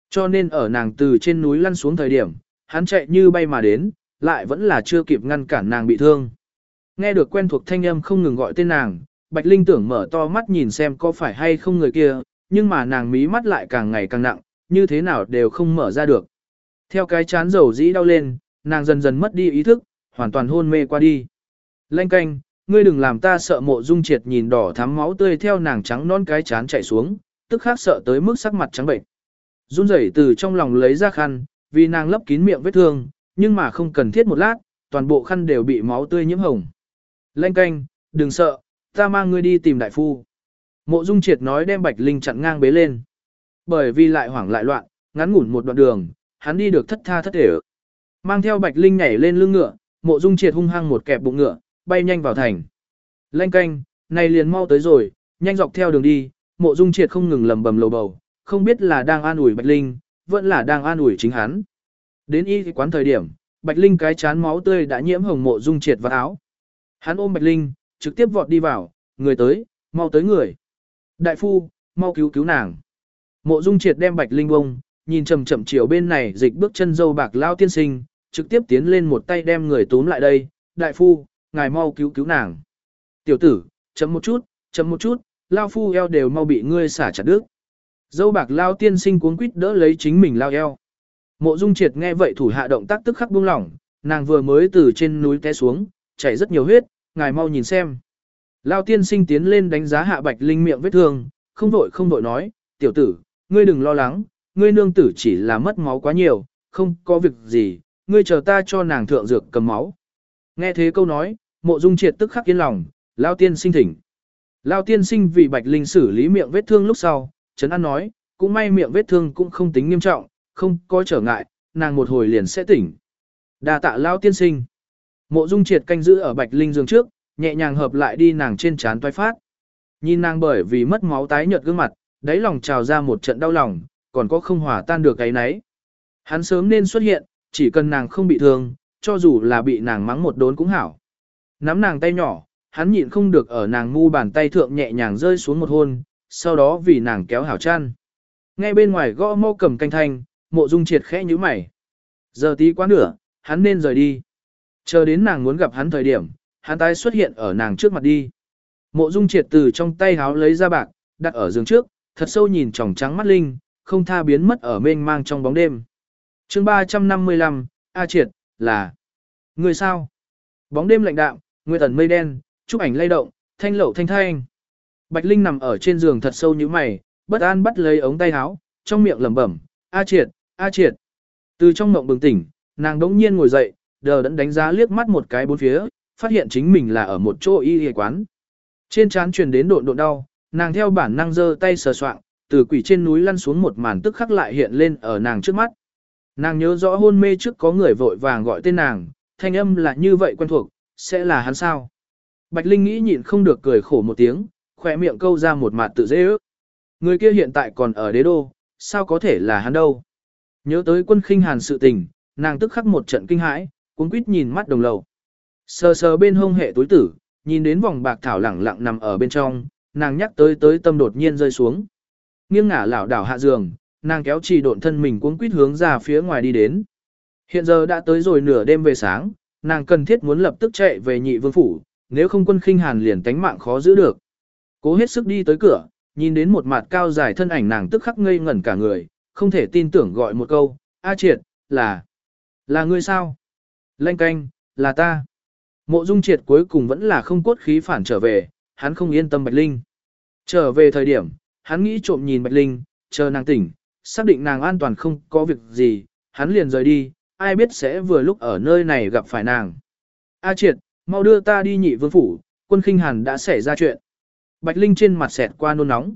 A: Cho nên ở nàng từ trên núi lăn xuống thời điểm, hắn chạy như bay mà đến, lại vẫn là chưa kịp ngăn cản nàng bị thương. Nghe được quen thuộc thanh âm không ngừng gọi tên nàng, Bạch Linh tưởng mở to mắt nhìn xem có phải hay không người kia, nhưng mà nàng mí mắt lại càng ngày càng nặng, như thế nào đều không mở ra được. Theo cái chán dầu dĩ đau lên, nàng dần dần mất đi ý thức, hoàn toàn hôn mê qua đi. Lanh canh, ngươi đừng làm ta sợ mộ dung triệt nhìn đỏ thắm máu tươi theo nàng trắng non cái chán chạy xuống, tức khác sợ tới mức sắc mặt trắng bệnh. Run rẩy từ trong lòng lấy ra khăn, vì nàng lấp kín miệng vết thương, nhưng mà không cần thiết một lát, toàn bộ khăn đều bị máu tươi nhiễm hồng. Lanh canh, đừng sợ, ta mang ngươi đi tìm đại phu. Mộ dung triệt nói đem bạch linh chặn ngang bế lên. Bởi vì lại hoảng lại loạn, ngắn ngủn một đoạn đường, hắn đi được thất tha thất để Mang theo bạch linh nhảy lên lưng ngựa, mộ dung triệt hung hăng một kẹp bụng ngựa, bay nhanh vào thành. Lanh canh, này liền mau tới rồi, nhanh dọc theo đường đi, mộ dung triệt không ngừng lầm bầm lầu bầu, không biết là đang an ủi Bạch Linh, vẫn là đang an ủi chính hắn. Đến y quán thời điểm, Bạch Linh cái chán máu tươi đã nhiễm hồng mộ dung triệt vào áo. Hắn ôm Bạch Linh, trực tiếp vọt đi vào, người tới, mau tới người. Đại phu, mau cứu cứu nàng. Mộ dung triệt đem Bạch Linh bông, nhìn chầm chậm chiều bên này dịch bước chân dâu bạc lao tiên sinh, trực tiếp tiến lên một tay đem người túm lại đây. Đại phu, ngài mau cứu cứu nàng. Tiểu tử, chấm một chút, chấm một chút, lao phu eo đều mau bị ngươi xả chặt đứt. Dâu bạc lao tiên sinh cuốn quýt đỡ lấy chính mình lao eo. Mộ Dung Triệt nghe vậy thủ hạ động tác tức khắc buông lỏng, nàng vừa mới từ trên núi té xuống, chảy rất nhiều huyết, ngài mau nhìn xem. Lao tiên sinh tiến lên đánh giá hạ bạch linh miệng vết thương, không vội không vội nói, tiểu tử, ngươi đừng lo lắng, ngươi nương tử chỉ là mất máu quá nhiều, không có việc gì, ngươi chờ ta cho nàng thượng dược cầm máu. Nghe thế câu nói, mộ dung triệt tức khắc yên lòng, Lao tiên sinh thỉnh. Lao tiên sinh vì bạch linh xử lý miệng vết thương lúc sau, Trấn An nói, cũng may miệng vết thương cũng không tính nghiêm trọng, không có trở ngại, nàng một hồi liền sẽ tỉnh. Đà tạ Lao tiên sinh. Mộ dung triệt canh giữ ở bạch linh giường trước, nhẹ nhàng hợp lại đi nàng trên trán toái phát. Nhìn nàng bởi vì mất máu tái nhợt gương mặt, đáy lòng trào ra một trận đau lòng, còn có không hòa tan được cái nấy. Hắn sớm nên xuất hiện, chỉ cần nàng không bị thương, cho dù là bị nàng mắng một đốn cũng hảo. Nắm nàng tay nhỏ, hắn nhịn không được ở nàng ngu bàn tay thượng nhẹ nhàng rơi xuống một hôn, sau đó vì nàng kéo hảo chăn. Ngay bên ngoài gõ mô cầm canh thanh, mộ dung triệt khẽ như mày. Giờ tí quá nửa, hắn nên rời đi. Chờ đến nàng muốn gặp hắn thời điểm, hắn tái xuất hiện ở nàng trước mặt đi. Mộ dung triệt từ trong tay háo lấy ra bạc, đặt ở giường trước, thật sâu nhìn tròng trắng mắt linh, không tha biến mất ở mênh mang trong bóng đêm. chương 355, A triệt, là Người sao? Bóng đêm lạnh đạm, nguyệt ẩn mây đen, chụp ảnh lay động, thanh lậu thanh thanh. Bạch Linh nằm ở trên giường thật sâu như mày, bất an bắt lấy ống tay áo, trong miệng lẩm bẩm, "A Triệt, A Triệt." Từ trong mộng bừng tỉnh, nàng đống nhiên ngồi dậy, đờ đẫn đánh giá liếc mắt một cái bốn phía, phát hiện chính mình là ở một chỗ y y quán. Trên trán truyền đến độn độn đau, nàng theo bản năng giơ tay sờ soạng, từ quỷ trên núi lăn xuống một màn tức khắc lại hiện lên ở nàng trước mắt. Nàng nhớ rõ hôn mê trước có người vội vàng gọi tên nàng, thanh âm là như vậy quen thuộc, sẽ là hắn sao? Bạch Linh nghĩ nhịn không được cười khổ một tiếng, khỏe miệng câu ra một mặt tự dễ ước. Người kia hiện tại còn ở đế đô, sao có thể là hắn đâu? Nhớ tới quân khinh hàn sự tình, nàng tức khắc một trận kinh hãi, cuốn quýt nhìn mắt đồng lầu. Sờ sờ bên hông hệ túi tử, nhìn đến vòng bạc thảo lẳng lặng nằm ở bên trong, nàng nhắc tới tới tâm đột nhiên rơi xuống. Nghiêng ngả lảo đảo hạ giường, nàng kéo trì độn thân mình cuốn quýt hướng ra phía ngoài đi đến. Hiện giờ đã tới rồi nửa đêm về sáng, nàng cần thiết muốn lập tức chạy về nhị vương phủ, nếu không quân khinh hàn liền tánh mạng khó giữ được. Cố hết sức đi tới cửa, nhìn đến một mặt cao dài thân ảnh nàng tức khắc ngây ngẩn cả người, không thể tin tưởng gọi một câu, A triệt, là, là ngươi sao? Lanh canh, là ta. Mộ dung triệt cuối cùng vẫn là không cốt khí phản trở về, hắn không yên tâm Bạch Linh. Trở về thời điểm, hắn nghĩ trộm nhìn Bạch Linh, chờ nàng tỉnh, xác định nàng an toàn không có việc gì, hắn liền rời đi, ai biết sẽ vừa lúc ở nơi này gặp phải nàng. A triệt, mau đưa ta đi nhị vương phủ, quân khinh hàn đã xảy ra chuyện. Bạch Linh trên mặt xẹt qua nôn nóng.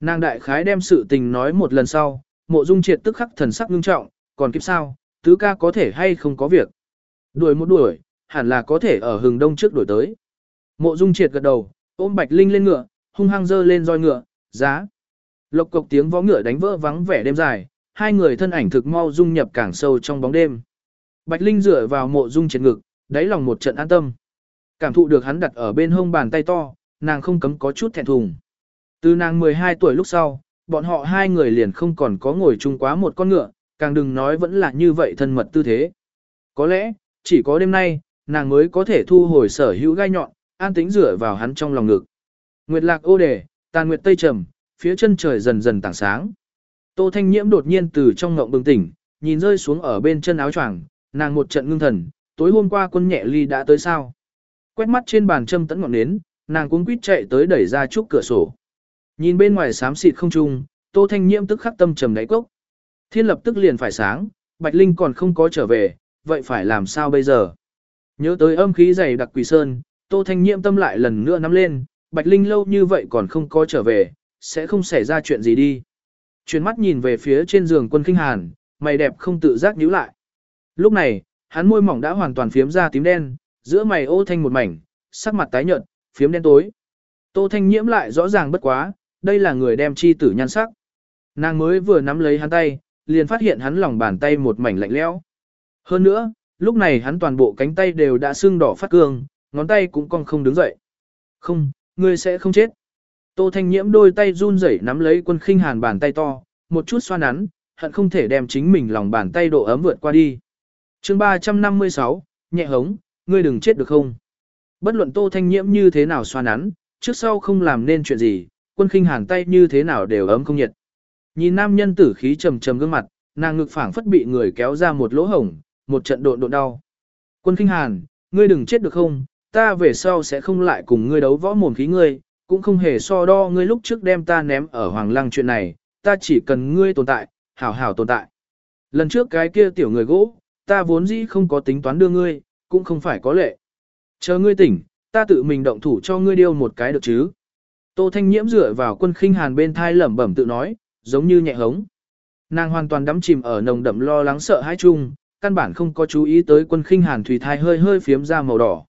A: Nàng đại khái đem sự tình nói một lần sau, mộ dung triệt tức khắc thần sắc ngưng trọng, còn kịp sao, tứ ca có thể hay không có việc. Đuổi một đuổi, hẳn là có thể ở hừng đông trước đuổi tới. Mộ dung triệt gật đầu, ôm Bạch Linh lên ngựa, hung hăng dơ lên roi ngựa, giá. Lộc cộc tiếng vó ngựa đánh vỡ vắng vẻ đêm dài, hai người thân ảnh thực mau dung nhập càng sâu trong bóng đêm. Bạch Linh dựa vào mộ dung trên ngực, đáy lòng một trận an tâm. Cảm thụ được hắn đặt ở bên hông bàn tay to, nàng không cấm có chút thẹn thùng. Từ nàng 12 tuổi lúc sau, bọn họ hai người liền không còn có ngồi chung quá một con ngựa, càng đừng nói vẫn là như vậy thân mật tư thế. Có lẽ, chỉ có đêm nay, nàng mới có thể thu hồi sở hữu gai nhọn, an tĩnh rửa vào hắn trong lòng ngực. Nguyệt lạc ô đề, tàn nguyệt tây trầm, phía chân trời dần dần tảng sáng. Tô Thanh Nhiễm đột nhiên từ trong ngộng bừng tỉnh, nhìn rơi xuống ở bên chân áo choàng, nàng một trận ngưng thần, tối hôm qua quân nhẹ ly đã tới sao. Quét mắt trên bàn châm tẫn ngọn nến, nàng cuống quýt chạy tới đẩy ra chút cửa sổ. Nhìn bên ngoài xám xịt không trung, Tô Thanh Nhiễm tức khắc tâm trầm đáy cốc. Thiên lập tức liền phải sáng, Bạch Linh còn không có trở về, vậy phải làm sao bây giờ? Nhớ tới âm khí dày đặc quỷ sơn, Tô Thanh Nhiễm tâm lại lần nữa nắm lên, Bạch Linh lâu như vậy còn không có trở về, sẽ không xảy ra chuyện gì đi. Chuyển mắt nhìn về phía trên giường quân kinh hàn, mày đẹp không tự giác nhíu lại. Lúc này, hắn môi mỏng đã hoàn toàn phiếm ra tím đen, giữa mày ô thanh một mảnh, sắc mặt tái nhợt, phiếm đen tối. Tô Thanh Nhiễm lại rõ ràng bất quá, đây là người đem chi tử nhan sắc. Nàng mới vừa nắm lấy hắn tay, liền phát hiện hắn lòng bàn tay một mảnh lạnh lẽo. Hơn nữa, lúc này hắn toàn bộ cánh tay đều đã sưng đỏ phát cương, ngón tay cũng cong không đứng dậy. Không, ngươi sẽ không chết. Tô Thanh Nhiễm đôi tay run rẩy nắm lấy quân khinh hàn bàn tay to, một chút xoa nắn, hận không thể đem chính mình lòng bàn tay độ ấm vượt qua đi. chương 356, nhẹ hống, ngươi đừng chết được không? Bất luận Tô Thanh Nhiễm như thế nào xoa nắn, trước sau không làm nên chuyện gì, quân khinh hàn tay như thế nào đều ấm không nhiệt. Nhìn nam nhân tử khí trầm trầm gương mặt, nàng ngực phảng phất bị người kéo ra một lỗ hổng, một trận độn độn đau. Quân khinh hàn, ngươi đừng chết được không, ta về sau sẽ không lại cùng ngươi đấu võ mồm khí ngươi, cũng không hề so đo ngươi lúc trước đem ta ném ở hoàng lăng chuyện này, ta chỉ cần ngươi tồn tại, hảo hảo tồn tại. Lần trước cái kia tiểu người gỗ, ta vốn dĩ không có tính toán đưa ngươi, cũng không phải có lệ. Chờ ngươi tỉnh, ta tự mình động thủ cho ngươi điêu một cái được chứ. Tô Thanh Nhiễm dựa vào quân khinh hàn bên thai lẩm bẩm tự nói, giống như nhẹ hống. Nàng hoàn toàn đắm chìm ở nồng đậm lo lắng sợ hãi chung, căn bản không có chú ý tới quân khinh hàn thủy thai hơi hơi phiếm ra màu đỏ.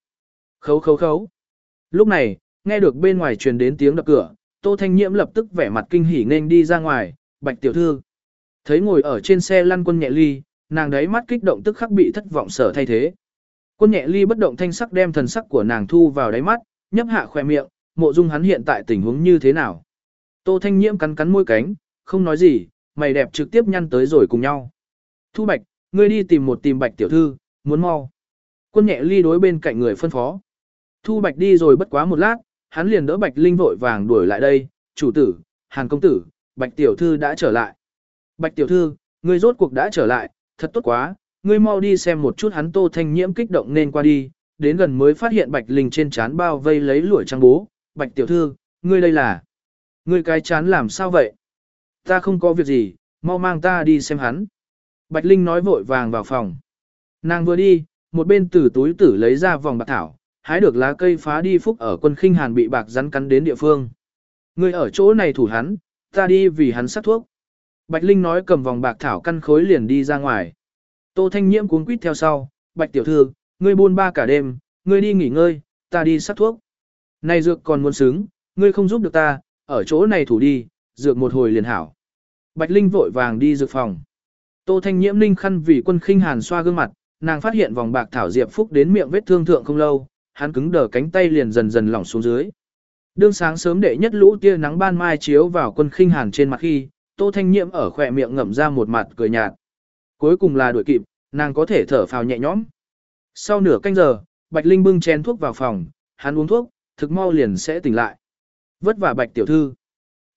A: Khấu khấu khấu. Lúc này, nghe được bên ngoài truyền đến tiếng đập cửa, Tô Thanh Nhiễm lập tức vẻ mặt kinh hỉ nên đi ra ngoài, bạch tiểu thư. Thấy ngồi ở trên xe lăn quân nhẹ ly, nàng đấy mắt kích động tức khắc bị thất vọng sở thay thế. Quân nhẹ ly bất động thanh sắc đem thần sắc của nàng thu vào đáy mắt, nhấp hạ khoe miệng, mộ dung hắn hiện tại tình huống như thế nào. Tô Thanh Nhiễm cắn cắn môi cánh, không nói gì, mày đẹp trực tiếp nhăn tới rồi cùng nhau. Thu Bạch, ngươi đi tìm một tìm Bạch tiểu thư, muốn mau. Quân nhẹ ly đối bên cạnh người phân phó. Thu Bạch đi rồi bất quá một lát, hắn liền đỡ Bạch Linh vội vàng đuổi lại đây, chủ tử, hàng công tử, Bạch tiểu thư đã trở lại. Bạch tiểu thư, ngươi rốt cuộc đã trở lại, thật tốt quá, ngươi mau đi xem một chút hắn Tô Thanh Nhiễm kích động nên qua đi, đến gần mới phát hiện Bạch Linh trên chán bao vây lấy lũi trang bố, Bạch tiểu thư, ngươi đây là, ngươi cái chán làm sao vậy? Ta không có việc gì, mau mang ta đi xem hắn. Bạch Linh nói vội vàng vào phòng. Nàng vừa đi, một bên từ túi tử lấy ra vòng bạc thảo, hái được lá cây phá đi phúc ở quân khinh hàn bị bạc rắn cắn đến địa phương. Người ở chỗ này thủ hắn, ta đi vì hắn sát thuốc. Bạch Linh nói cầm vòng bạc thảo căn khối liền đi ra ngoài. Tô Thanh Nhiễm cuống quýt theo sau, Bạch tiểu thư, ngươi buôn ba cả đêm, ngươi đi nghỉ ngơi, ta đi sát thuốc. Này dược còn muốn xứng, ngươi không giúp được ta, ở chỗ này thủ đi, dược một hồi liền hảo. Bạch Linh vội vàng đi dược phòng. Tô Thanh Nhiễm linh khăn vì quân khinh hàn xoa gương mặt, nàng phát hiện vòng bạc thảo diệp phúc đến miệng vết thương thượng không lâu, hắn cứng đờ cánh tay liền dần dần lỏng xuống dưới. Đương sáng sớm đệ nhất lũ tia nắng ban mai chiếu vào quân khinh hàn trên mặt khi, Tô Thanh Nhiễm ở khỏe miệng ngậm ra một mặt cười nhạt. Cuối cùng là đuổi kịp, nàng có thể thở phào nhẹ nhõm. Sau nửa canh giờ, Bạch Linh bưng chén thuốc vào phòng, hắn uống thuốc, thực mau liền sẽ tỉnh lại. Vất vả Bạch tiểu thư.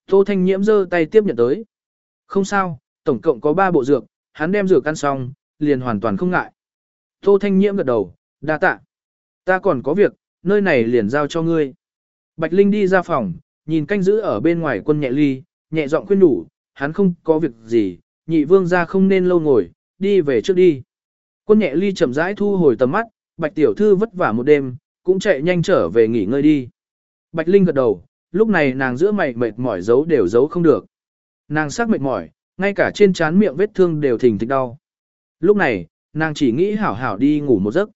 A: Tô Thanh Nhiễm giơ tay tiếp nhận tới. Không sao, tổng cộng có 3 bộ dược, hắn đem dược ăn xong, liền hoàn toàn không ngại. Tô Thanh Nhiễm gật đầu, đa tạ. Ta còn có việc, nơi này liền giao cho ngươi. Bạch Linh đi ra phòng, nhìn canh giữ ở bên ngoài quân nhẹ ly, nhẹ giọng khuyên đủ, hắn không có việc gì, nhị vương ra không nên lâu ngồi, đi về trước đi. Quân nhẹ ly chậm rãi thu hồi tầm mắt, bạch tiểu thư vất vả một đêm, cũng chạy nhanh trở về nghỉ ngơi đi. Bạch Linh gật đầu, lúc này nàng giữa mày mệt mỏi giấu đều giấu không được. Nàng sắc mệt mỏi, ngay cả trên trán miệng vết thương đều thình thịch đau. Lúc này, nàng chỉ nghĩ hảo hảo đi ngủ một giấc.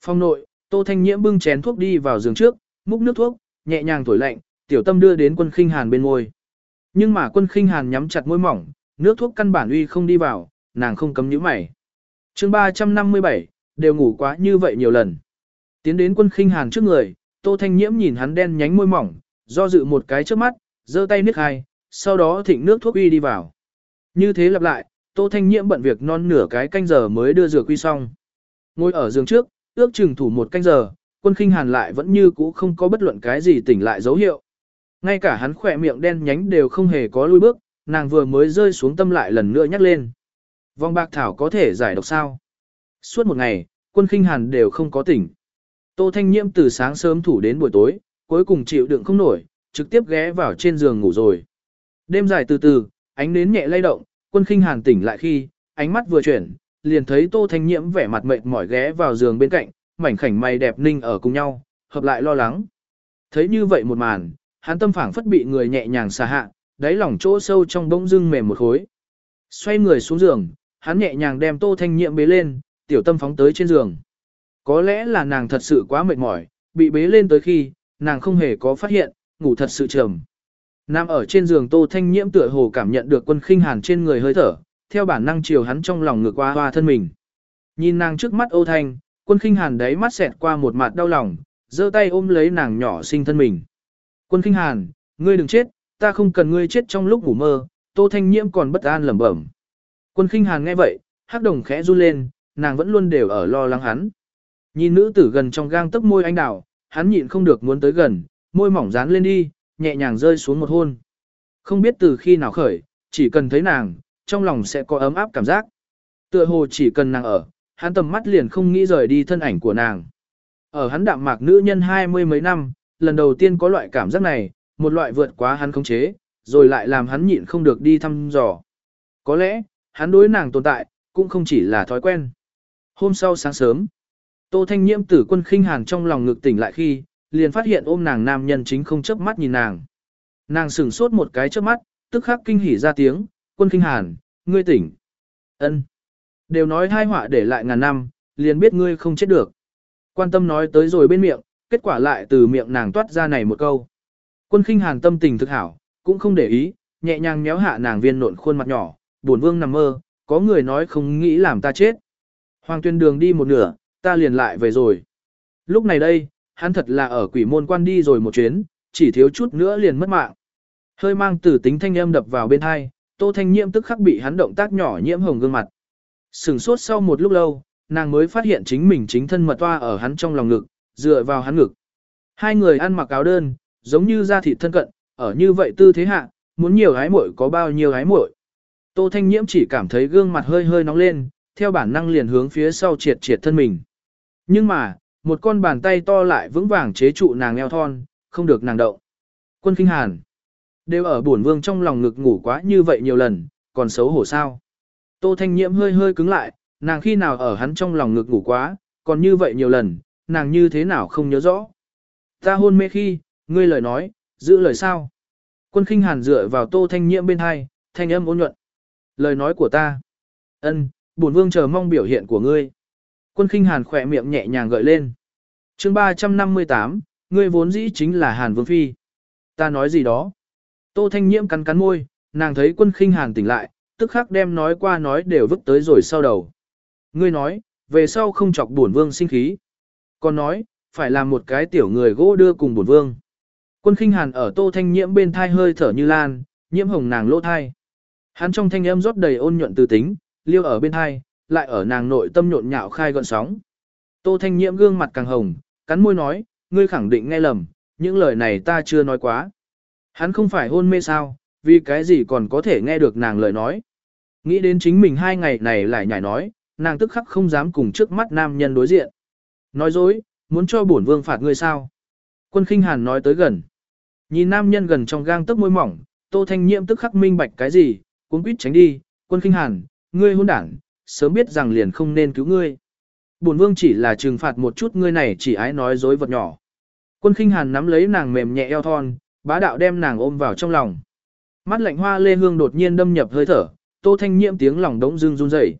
A: Phong nội, Tô Thanh Nhiễm bưng chén thuốc đi vào giường trước, múc nước thuốc, nhẹ nhàng thổi lạnh, tiểu tâm đưa đến quân khinh hàn bên môi. Nhưng mà quân khinh hàn nhắm chặt môi mỏng, nước thuốc căn bản uy không đi vào, nàng không cấm nhíu mày. chương 357, đều ngủ quá như vậy nhiều lần. Tiến đến quân khinh hàn trước người, Tô Thanh Nhiễm nhìn hắn đen nhánh môi mỏng, do dự một cái trước mắt, giơ tay nước hai, sau đó thịnh nước thuốc uy đi vào. Như thế lặp lại, Tô Thanh Nhiễm bận việc non nửa cái canh giờ mới đưa rửa quy xong. Ngồi ở giường trước, ước chừng thủ một canh giờ, quân khinh hàn lại vẫn như cũ không có bất luận cái gì tỉnh lại dấu hiệu. Ngay cả hắn khỏe miệng đen nhánh đều không hề có lui bước, nàng vừa mới rơi xuống tâm lại lần nữa nhắc lên. Vong bạc thảo có thể giải độc sao? Suốt một ngày, quân khinh hàn đều không có tỉnh. Tô Thanh Nhiễm từ sáng sớm thủ đến buổi tối, cuối cùng chịu đựng không nổi, trực tiếp ghé vào trên giường ngủ rồi. Đêm dài từ từ, ánh nến nhẹ lay động, quân khinh hàn tỉnh lại khi, ánh mắt vừa chuyển, liền thấy Tô Thanh Nhiễm vẻ mặt mệt mỏi ghé vào giường bên cạnh, mảnh khảnh mày đẹp ninh ở cùng nhau, hợp lại lo lắng. Thấy như vậy một màn, hắn tâm phảng phất bị người nhẹ nhàng xả hạ, đáy lòng chỗ sâu trong bỗng dưng mềm một khối. Xoay người xuống giường, hắn nhẹ nhàng đem Tô Thanh Nhiệm bế lên, tiểu tâm phóng tới trên giường. Có lẽ là nàng thật sự quá mệt mỏi, bị bế lên tới khi, nàng không hề có phát hiện, ngủ thật sự trầm. Nam ở trên giường Tô Thanh Nhiễm tựa hồ cảm nhận được quân khinh hàn trên người hơi thở, theo bản năng chiều hắn trong lòng ngược qua hoa thân mình. Nhìn nàng trước mắt Âu Thanh, quân khinh hàn đáy mắt xẹt qua một mặt đau lòng, giơ tay ôm lấy nàng nhỏ sinh thân mình. Quân Kinh Hàn, ngươi đừng chết, ta không cần ngươi chết trong lúc ngủ mơ, Tô Thanh Nhiễm còn bất an lẩm bẩm. Quân Kinh Hàn nghe vậy, hắc đồng khẽ run lên, nàng vẫn luôn đều ở lo lắng hắn. Nhìn nữ tử gần trong gang tấc môi anh đào, hắn nhịn không được muốn tới gần, môi mỏng dán lên đi, nhẹ nhàng rơi xuống một hôn. Không biết từ khi nào khởi, chỉ cần thấy nàng, trong lòng sẽ có ấm áp cảm giác. Tựa hồ chỉ cần nàng ở, hắn tầm mắt liền không nghĩ rời đi thân ảnh của nàng. Ở hắn đạm mạc nữ nhân hai mươi mấy năm, lần đầu tiên có loại cảm giác này, một loại vượt quá hắn khống chế, rồi lại làm hắn nhịn không được đi thăm dò. Có lẽ, hắn đối nàng tồn tại, cũng không chỉ là thói quen. Hôm sau sáng sớm, Tô Thanh Nhiễm tử quân khinh hàn trong lòng ngực tỉnh lại khi, liền phát hiện ôm nàng nam nhân chính không chớp mắt nhìn nàng. Nàng sửng sốt một cái chớp mắt, tức khắc kinh hỉ ra tiếng, quân khinh hàn, ngươi tỉnh. ân Đều nói hai họa để lại ngàn năm, liền biết ngươi không chết được. Quan tâm nói tới rồi bên miệng, kết quả lại từ miệng nàng toát ra này một câu. Quân khinh hàn tâm tình thực hảo, cũng không để ý, nhẹ nhàng méo hạ nàng viên nộn khuôn mặt nhỏ, buồn vương nằm mơ, có người nói không nghĩ làm ta chết. Hoàng tuyên đường đi một nửa, ta liền lại về rồi. Lúc này đây, hắn thật là ở quỷ môn quan đi rồi một chuyến, chỉ thiếu chút nữa liền mất mạng. Hơi mang tử tính thanh âm đập vào bên hai, tô thanh nhiễm tức khắc bị hắn động tác nhỏ nhiễm hồng gương mặt. Sừng sốt sau một lúc lâu, nàng mới phát hiện chính mình chính thân mật toa ở hắn trong lòng ngực, dựa vào hắn ngực. Hai người ăn mặc áo đơn, giống như da thịt thân cận, ở như vậy tư thế hạ, muốn nhiều hái muội có bao nhiêu hái muội. Tô Thanh Nhiễm chỉ cảm thấy gương mặt hơi hơi nóng lên, theo bản năng liền hướng phía sau triệt triệt thân mình. Nhưng mà, một con bàn tay to lại vững vàng chế trụ nàng eo thon, không được nàng động. Quân kinh hàn. Đều ở buồn vương trong lòng ngực ngủ quá như vậy nhiều lần, còn xấu hổ sao. Tô Thanh Nhiễm hơi hơi cứng lại, nàng khi nào ở hắn trong lòng ngực ngủ quá, còn như vậy nhiều lần, nàng như thế nào không nhớ rõ. Ta hôn mê khi, ngươi lời nói, giữ lời sao. Quân khinh hàn dựa vào Tô Thanh Nhiễm bên hai, thanh âm ôn nhuận. Lời nói của ta. ân, bổn vương chờ mong biểu hiện của ngươi. Quân khinh hàn khỏe miệng nhẹ nhàng gợi lên. chương 358, ngươi vốn dĩ chính là hàn vương phi. Ta nói gì đó. Tô Thanh Nhiễm cắn cắn môi, nàng thấy quân khinh hàn tỉnh lại, tức khắc đem nói qua nói đều vứt tới rồi sau đầu. Ngươi nói, về sau không chọc bổn vương sinh khí. Còn nói, phải làm một cái tiểu người gỗ đưa cùng bổn vương. Quân khinh hàn ở tô thanh nhiễm bên thai hơi thở như lan, nhiễm hồng nàng lỗ thai. Hắn trong thanh âm rót đầy ôn nhuận từ tính, liêu ở bên thai, lại ở nàng nội tâm nhộn nhạo khai gọn sóng. Tô thanh nhiễm gương mặt càng hồng, cắn môi nói, ngươi khẳng định nghe lầm, những lời này ta chưa nói quá. Hắn không phải hôn mê sao, vì cái gì còn có thể nghe được nàng lời nói. Nghĩ đến chính mình hai ngày này lại nhảy nói, nàng tức khắc không dám cùng trước mắt nam nhân đối diện. Nói dối, muốn cho bổn vương phạt ngươi sao? Quân khinh hàn nói tới gần. Nhìn nam nhân gần trong gang tấc môi mỏng, tô thanh nhiễm tức khắc minh bạch cái gì, cuốn quýt tránh đi, quân khinh hàn, ngươi hôn đảng, sớm biết rằng liền không nên cứu ngươi. Bổn vương chỉ là trừng phạt một chút ngươi này chỉ ái nói dối vật nhỏ. Quân khinh hàn nắm lấy nàng mềm nhẹ eo thon, bá đạo đem nàng ôm vào trong lòng. Mắt lạnh hoa lê hương đột nhiên đâm nhập hơi thở, tô thanh nhiễm tiếng lòng đống dưng run rẩy.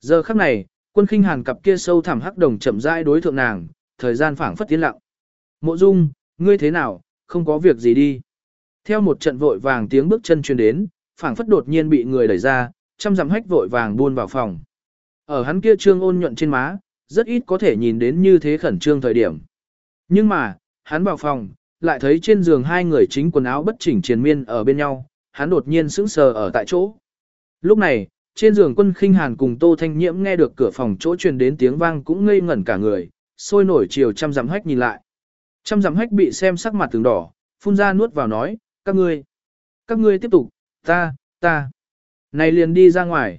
A: Giờ khắc này, quân khinh hàn cặp kia sâu thẳm hắc đồng chậm rãi đối thượng nàng, thời gian phảng phất tiến lặng. Mộ dung, ngươi thế nào, không có việc gì đi. Theo một trận vội vàng tiếng bước chân truyền đến, phảng phất đột nhiên bị người đẩy ra, chăm dặm hách vội vàng buôn vào phòng. Ở hắn kia trương ôn nhuận trên má, rất ít có thể nhìn đến như thế khẩn trương thời điểm. Nhưng mà, hắn vào phòng, lại thấy trên giường hai người chính quần áo bất chỉnh triền miên ở bên nhau, hắn đột nhiên sững sờ ở tại chỗ. Lúc này, trên giường quân khinh hàn cùng Tô Thanh Nhiễm nghe được cửa phòng chỗ truyền đến tiếng vang cũng ngây ngẩn cả người, sôi nổi chiều chăm dặm hách nhìn lại. Chăm dặm hách bị xem sắc mặt từng đỏ, phun ra nuốt vào nói, các ngươi, các ngươi tiếp tục, ta, ta, này liền đi ra ngoài.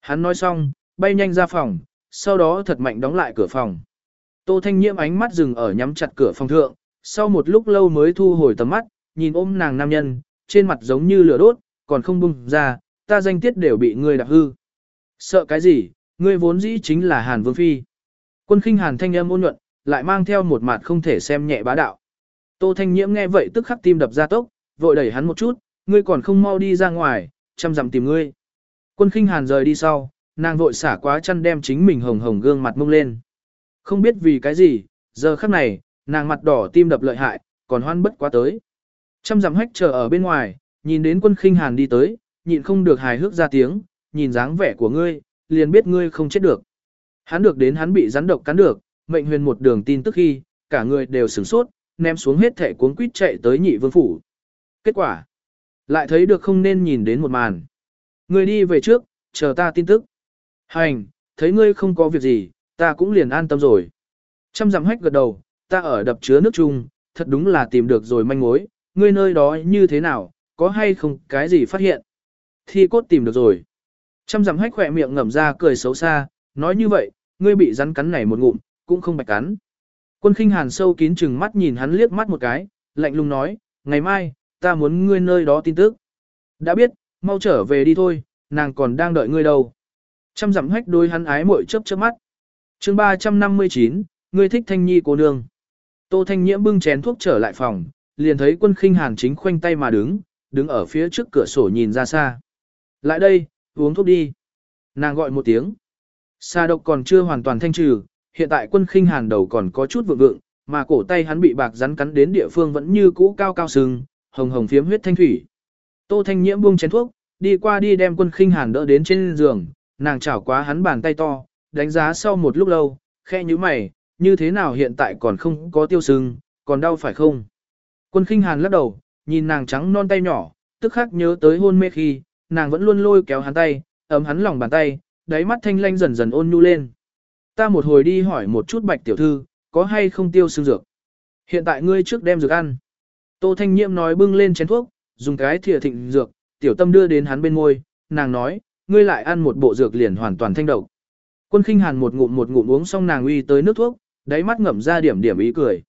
A: Hắn nói xong, bay nhanh ra phòng, sau đó thật mạnh đóng lại cửa phòng. Tô Thanh Nhiễm ánh mắt dừng ở nhắm chặt cửa phòng thượng, sau một lúc lâu mới thu hồi tầm mắt, nhìn ôm nàng nam nhân, trên mặt giống như lửa đốt, còn không bung ra, ta danh tiết đều bị ngươi đạp hư. Sợ cái gì, ngươi vốn dĩ chính là Hàn Vương Phi. Quân khinh Hàn thanh âm ôn nhuận, lại mang theo một mặt không thể xem nhẹ bá đạo. Tô Thanh Nhiễm nghe vậy tức khắc tim đập ra tốc, vội đẩy hắn một chút, ngươi còn không mau đi ra ngoài, chăm dặm tìm ngươi. Quân khinh Hàn rời đi sau, nàng vội xả quá chăn đem chính mình hồng hồng gương mặt mông lên. Không biết vì cái gì, giờ khắc này, nàng mặt đỏ tim đập lợi hại, còn hoan bất quá tới. Trăm dặm hách chờ ở bên ngoài, nhìn đến quân khinh hàn đi tới, nhịn không được hài hước ra tiếng, nhìn dáng vẻ của ngươi, liền biết ngươi không chết được. Hắn được đến hắn bị rắn độc cắn được, mệnh huyền một đường tin tức khi, cả người đều sửng sốt, ném xuống hết thẻ cuốn quýt chạy tới nhị vương phủ. Kết quả, lại thấy được không nên nhìn đến một màn. Ngươi đi về trước, chờ ta tin tức. Hành, thấy ngươi không có việc gì, ta cũng liền an tâm rồi. Trăm dặm hách gật đầu, ta ở đập chứa nước chung, thật đúng là tìm được rồi manh mối, ngươi nơi đó như thế nào, có hay không cái gì phát hiện. Thi cốt tìm được rồi. Trăm dặm hách khỏe miệng ngậm ra cười xấu xa, nói như vậy, ngươi bị rắn cắn này một ngụm, cũng không bạch cắn. Quân khinh hàn sâu kín chừng mắt nhìn hắn liếc mắt một cái, lạnh lùng nói, ngày mai, ta muốn ngươi nơi đó tin tức. Đã biết, mau trở về đi thôi, nàng còn đang đợi ngươi đâu. Trăm dặm hách đôi hắn ái mội chớp chớp mắt. chương 359, ngươi thích thanh nhi cô nương. Tô thanh nhiễm bưng chén thuốc trở lại phòng, liền thấy quân khinh hàn chính khoanh tay mà đứng, đứng ở phía trước cửa sổ nhìn ra xa. Lại đây, uống thuốc đi. Nàng gọi một tiếng. Xa độc còn chưa hoàn toàn thanh trừ, hiện tại quân khinh hàn đầu còn có chút vượng vượng, mà cổ tay hắn bị bạc rắn cắn đến địa phương vẫn như cũ cao cao sừng, hồng hồng phiếm huyết thanh thủy. Tô thanh nhiễm buông chén thuốc, đi qua đi đem quân khinh hàn đỡ đến trên giường, nàng chảo quá hắn bàn tay to, đánh giá sau một lúc lâu, khe như mày, như thế nào hiện tại còn không có tiêu sưng, còn đau phải không? Quân khinh hàn lắc đầu, nhìn nàng trắng non tay nhỏ, tức khắc nhớ tới hôn mê khi, nàng vẫn luôn lôi kéo hắn tay, ấm hắn lòng bàn tay, đáy mắt thanh lanh dần dần ôn nhu lên. Ta một hồi đi hỏi một chút bạch tiểu thư, có hay không tiêu sưng dược. Hiện tại ngươi trước đem dược ăn. Tô Thanh Nhiệm nói bưng lên chén thuốc, dùng cái thìa thịnh dược, tiểu tâm đưa đến hắn bên ngôi, nàng nói, ngươi lại ăn một bộ dược liền hoàn toàn thanh độc. Quân khinh hàn một ngụm một ngụm uống xong nàng uy tới nước thuốc, đáy mắt ngậm ra điểm điểm ý cười.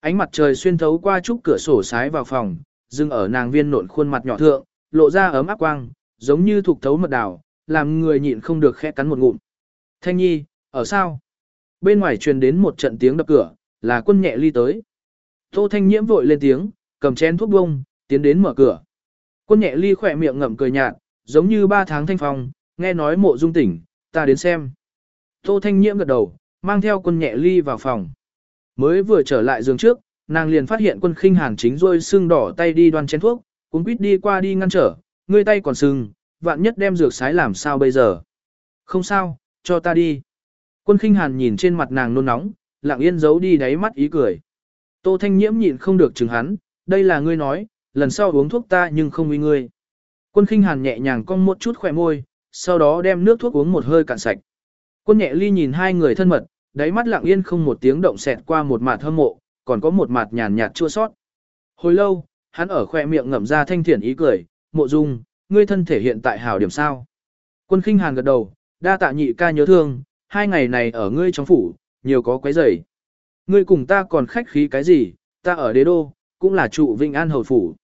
A: Ánh mặt trời xuyên thấu qua trúc cửa sổ sái vào phòng, dừng ở nàng viên nộn khuôn mặt nhỏ thượng, lộ ra ấm áp quang, giống như thuộc thấu mật đào, làm người nhịn không được khẽ cắn một ngụm. Thanh nhi, ở sao? Bên ngoài truyền đến một trận tiếng đập cửa, là quân nhẹ ly tới. Tô Thanh Nhiễm vội lên tiếng, cầm chén thuốc bông, tiến đến mở cửa. Quân nhẹ ly khỏe miệng ngậm cười nhạt, giống như ba tháng thanh phong, nghe nói mộ dung tỉnh, ta đến xem. Tô Thanh Nhiễm gật đầu, mang theo quân nhẹ ly vào phòng. Mới vừa trở lại giường trước, nàng liền phát hiện quân khinh hàn chính rôi xương đỏ tay đi đoan chén thuốc, cũng quýt đi qua đi ngăn trở, ngươi tay còn sưng, vạn nhất đem dược sái làm sao bây giờ. Không sao, cho ta đi. Quân khinh hàn nhìn trên mặt nàng nôn nóng, lặng yên giấu đi đáy mắt ý cười. Tô Thanh Nhiễm nhịn không được chừng hắn, đây là ngươi nói, lần sau uống thuốc ta nhưng không uy ngươi. Quân khinh hàn nhẹ nhàng cong một chút khỏe môi, sau đó đem nước thuốc uống một hơi cạn sạch. Quân nhẹ ly nhìn hai người thân mật, đáy mắt lặng yên không một tiếng động xẹt qua một mặt hâm mộ, còn có một mặt nhàn nhạt chua sót. Hồi lâu, hắn ở khoe miệng ngậm ra thanh thiện ý cười, mộ dung, ngươi thân thể hiện tại hảo điểm sao. Quân khinh hàn gật đầu, đa tạ nhị ca nhớ thương, hai ngày này ở ngươi trong phủ, nhiều có quấy rầy. Ngươi cùng ta còn khách khí cái gì, ta ở đế đô, cũng là trụ Vinh An hầu phủ.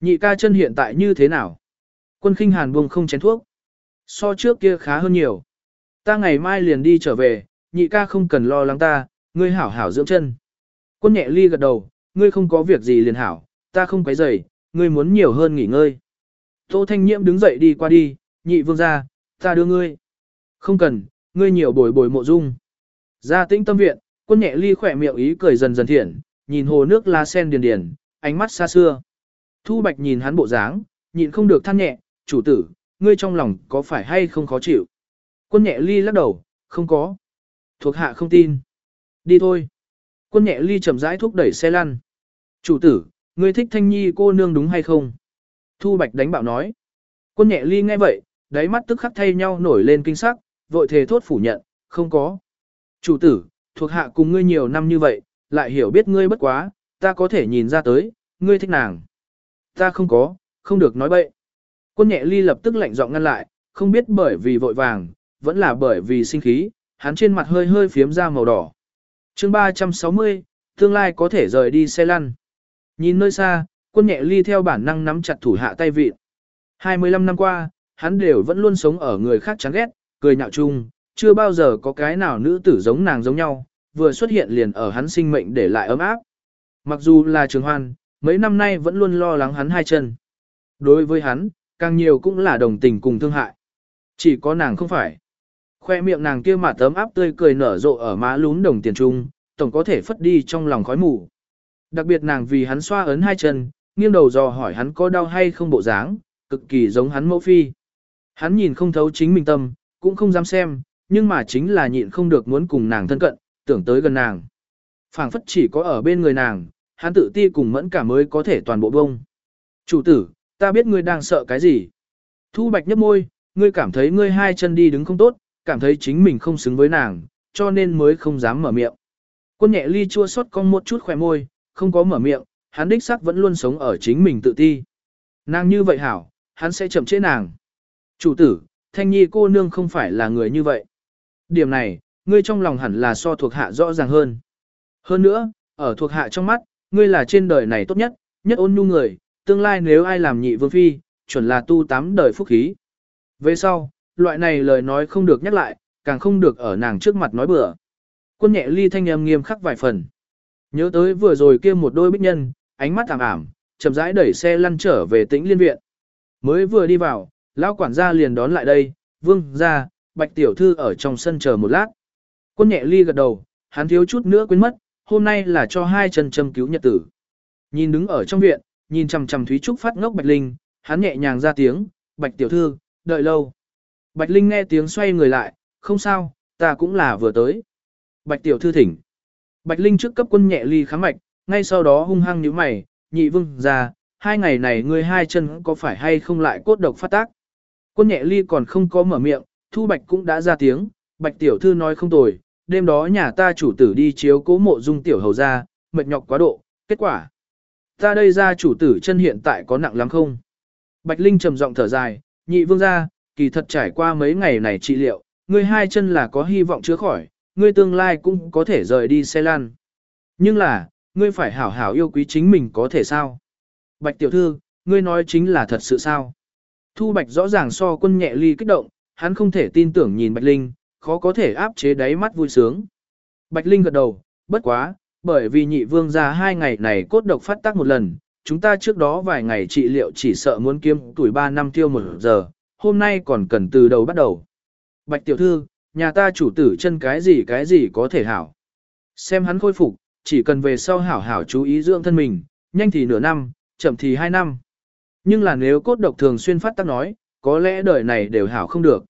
A: Nhị ca chân hiện tại như thế nào? Quân khinh hàn buông không chén thuốc. So trước kia khá hơn nhiều. Ta ngày mai liền đi trở về, nhị ca không cần lo lắng ta, ngươi hảo hảo dưỡng chân. Quân nhẹ ly gật đầu, ngươi không có việc gì liền hảo, ta không quấy rầy, ngươi muốn nhiều hơn nghỉ ngơi. Tô Thanh Nhiễm đứng dậy đi qua đi, nhị vương ra, ta đưa ngươi. Không cần, ngươi nhiều bồi bồi mộ dung. Ra tĩnh tâm viện, quân nhẹ ly khỏe miệng ý cười dần dần thiện, nhìn hồ nước la sen điền điền, ánh mắt xa xưa. Thu Bạch nhìn hắn bộ dáng, nhịn không được than nhẹ, chủ tử, ngươi trong lòng có phải hay không khó chịu. Quân nhẹ ly lắc đầu, không có. Thuộc hạ không tin. Đi thôi. Quân nhẹ ly chậm rãi thúc đẩy xe lăn. Chủ tử, ngươi thích thanh nhi cô nương đúng hay không? Thu Bạch đánh bạo nói. Quân nhẹ ly nghe vậy, đáy mắt tức khắc thay nhau nổi lên kinh sắc, vội thề thốt phủ nhận, không có. Chủ tử, thuộc hạ cùng ngươi nhiều năm như vậy, lại hiểu biết ngươi bất quá, ta có thể nhìn ra tới, ngươi thích nàng. Ta không có, không được nói bậy. Quân nhẹ ly lập tức lạnh giọng ngăn lại, không biết bởi vì vội vàng, vẫn là bởi vì sinh khí, hắn trên mặt hơi hơi phiếm ra màu đỏ. chương 360, tương lai có thể rời đi xe lăn. Nhìn nơi xa, quân nhẹ ly theo bản năng nắm chặt thủ hạ tay vịt. 25 năm qua, hắn đều vẫn luôn sống ở người khác chán ghét, cười nhạo chung, chưa bao giờ có cái nào nữ tử giống nàng giống nhau, vừa xuất hiện liền ở hắn sinh mệnh để lại ấm áp. Mặc dù là trường hoan, mấy năm nay vẫn luôn lo lắng hắn hai chân. Đối với hắn, càng nhiều cũng là đồng tình cùng thương hại. Chỉ có nàng không phải. Khoe miệng nàng kia mà tấm áp tươi cười nở rộ ở má lún đồng tiền trung, tổng có thể phất đi trong lòng khói mù. Đặc biệt nàng vì hắn xoa ấn hai chân, nghiêng đầu dò hỏi hắn có đau hay không bộ dáng, cực kỳ giống hắn mẫu phi. Hắn nhìn không thấu chính mình tâm, cũng không dám xem, nhưng mà chính là nhịn không được muốn cùng nàng thân cận, tưởng tới gần nàng. phảng phất chỉ có ở bên người nàng, hắn tự ti cùng mẫn cả mới có thể toàn bộ bông. Chủ tử, ta biết ngươi đang sợ cái gì. Thu bạch nhấp môi, ngươi cảm thấy ngươi hai chân đi đứng không tốt, cảm thấy chính mình không xứng với nàng, cho nên mới không dám mở miệng. Quân nhẹ ly chua xót cong một chút khỏe môi, không có mở miệng, hắn đích xác vẫn luôn sống ở chính mình tự ti. Nàng như vậy hảo, hắn sẽ chậm chế nàng. Chủ tử, thanh nhi cô nương không phải là người như vậy. Điểm này, ngươi trong lòng hẳn là so thuộc hạ rõ ràng hơn. Hơn nữa, ở thuộc hạ trong mắt, ngươi là trên đời này tốt nhất, nhất ôn nhu người, tương lai nếu ai làm nhị vương phi, chuẩn là tu tám đời phúc khí. Về sau, loại này lời nói không được nhắc lại, càng không được ở nàng trước mặt nói bừa. Quân nhẹ ly thanh âm nghiêm khắc vài phần. Nhớ tới vừa rồi kia một đôi bích nhân, ánh mắt ảm ảm, chậm rãi đẩy xe lăn trở về tĩnh liên viện. Mới vừa đi vào, lão quản gia liền đón lại đây, vương ra, bạch tiểu thư ở trong sân chờ một lát. Quân nhẹ ly gật đầu, hắn thiếu chút nữa quên mất, hôm nay là cho hai chân châm cứu nhật tử. Nhìn đứng ở trong viện, nhìn chằm chằm Thúy Trúc phát ngốc Bạch Linh, hắn nhẹ nhàng ra tiếng, Bạch tiểu thư, đợi lâu. Bạch Linh nghe tiếng xoay người lại, không sao, ta cũng là vừa tới. Bạch tiểu thư thỉnh. Bạch Linh trước cấp quân nhẹ ly khám mạch, ngay sau đó hung hăng nhíu mày, nhị vương ra, hai ngày này ngươi hai chân có phải hay không lại cốt độc phát tác. Quân nhẹ ly còn không có mở miệng, Thu Bạch cũng đã ra tiếng, Bạch tiểu thư nói không tồi, đêm đó nhà ta chủ tử đi chiếu cố mộ dung tiểu hầu ra, mệt nhọc quá độ, kết quả. Ta đây ra chủ tử chân hiện tại có nặng lắm không? Bạch Linh trầm giọng thở dài, nhị vương ra, kỳ thật trải qua mấy ngày này trị liệu, ngươi hai chân là có hy vọng chữa khỏi, ngươi tương lai cũng có thể rời đi xe lan. Nhưng là, ngươi phải hảo hảo yêu quý chính mình có thể sao? Bạch tiểu thư, ngươi nói chính là thật sự sao? Thu Bạch rõ ràng so quân nhẹ ly kích động, hắn không thể tin tưởng nhìn Bạch Linh, khó có thể áp chế đáy mắt vui sướng. Bạch Linh gật đầu, bất quá, bởi vì nhị vương ra hai ngày này cốt độc phát tác một lần, chúng ta trước đó vài ngày trị liệu chỉ sợ muốn kiếm tuổi 3 năm tiêu một giờ, hôm nay còn cần từ đầu bắt đầu. Bạch tiểu thư, nhà ta chủ tử chân cái gì cái gì có thể hảo. Xem hắn khôi phục, chỉ cần về sau hảo hảo chú ý dưỡng thân mình, nhanh thì nửa năm, chậm thì hai năm. Nhưng là nếu cốt độc thường xuyên phát tác nói, có lẽ đời này đều hảo không được.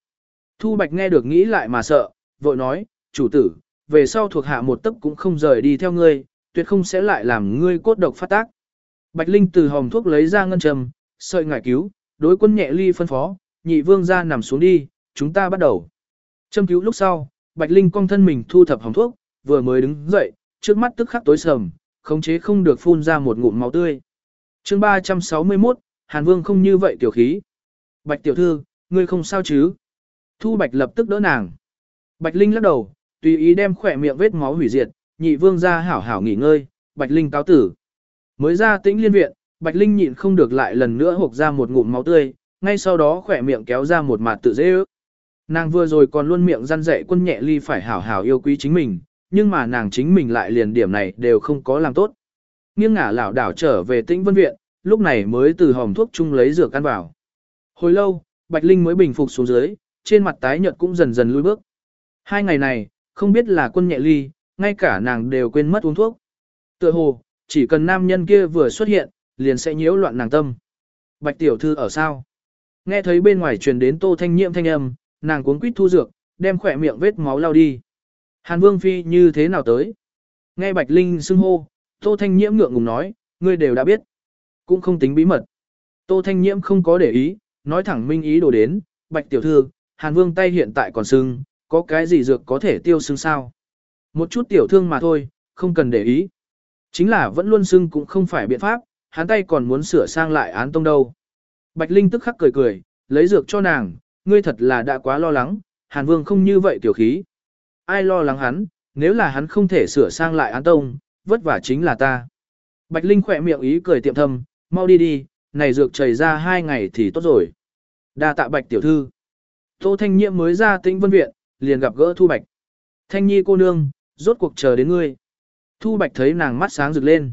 A: Thu Bạch nghe được nghĩ lại mà sợ, vội nói, chủ tử, về sau thuộc hạ một tấc cũng không rời đi theo ngươi, tuyệt không sẽ lại làm ngươi cốt độc phát tác. Bạch Linh từ hòm thuốc lấy ra ngân trầm, sợi ngải cứu, đối quân nhẹ ly phân phó, nhị vương ra nằm xuống đi, chúng ta bắt đầu. Châm cứu lúc sau, Bạch Linh cong thân mình thu thập hồng thuốc, vừa mới đứng dậy, trước mắt tức khắc tối sầm, khống chế không được phun ra một ngụm máu tươi. chương 361, Hàn Vương không như vậy tiểu khí. Bạch tiểu thư, ngươi không sao chứ? Thu Bạch lập tức đỡ nàng. Bạch Linh lắc đầu, tùy ý đem khỏe miệng vết máu hủy diệt, nhị vương ra hảo hảo nghỉ ngơi, Bạch Linh cáo tử. Mới ra tĩnh liên viện, Bạch Linh nhịn không được lại lần nữa hộc ra một ngụm máu tươi, ngay sau đó khỏe miệng kéo ra một mặt tự dễ ước. Nàng vừa rồi còn luôn miệng răn dạy quân nhẹ ly phải hảo hảo yêu quý chính mình, nhưng mà nàng chính mình lại liền điểm này đều không có làm tốt. Nghiêng ngả lảo đảo trở về tĩnh vân viện, lúc này mới từ hòm thuốc chung lấy dược ăn vào. Hồi lâu, Bạch Linh mới bình phục xuống dưới, trên mặt tái nhợt cũng dần dần lui bước. Hai ngày này, không biết là quân nhẹ ly, ngay cả nàng đều quên mất uống thuốc. Tựa hồ, chỉ cần nam nhân kia vừa xuất hiện, liền sẽ nhiễu loạn nàng tâm. Bạch tiểu thư ở sao? Nghe thấy bên ngoài truyền đến tô thanh nhiễm thanh âm, nàng cuống quýt thu dược, đem khỏe miệng vết máu lao đi. Hàn Vương Phi như thế nào tới? Nghe Bạch Linh xưng hô, Tô Thanh Nhiễm ngượng ngùng nói, ngươi đều đã biết. Cũng không tính bí mật. Tô Thanh Nhiễm không có để ý, nói thẳng minh ý đồ đến, Bạch Tiểu Thư, Hàn Vương tay hiện tại còn sưng, có cái gì dược có thể tiêu sưng sao? Một chút tiểu thương mà thôi, không cần để ý. Chính là vẫn luôn sưng cũng không phải biện pháp, hắn tay còn muốn sửa sang lại án tông đâu. Bạch Linh tức khắc cười cười, lấy dược cho nàng, ngươi thật là đã quá lo lắng, Hàn Vương không như vậy tiểu khí. Ai lo lắng hắn, nếu là hắn không thể sửa sang lại án tông, vất vả chính là ta. Bạch Linh khỏe miệng ý cười tiệm thâm, mau đi đi, này dược chảy ra hai ngày thì tốt rồi. Đa tạ Bạch tiểu thư. Tô Thanh Nhiệm mới ra tĩnh vân viện, liền gặp gỡ Thu Bạch. Thanh Nhi cô nương, rốt cuộc chờ đến ngươi. Thu Bạch thấy nàng mắt sáng rực lên.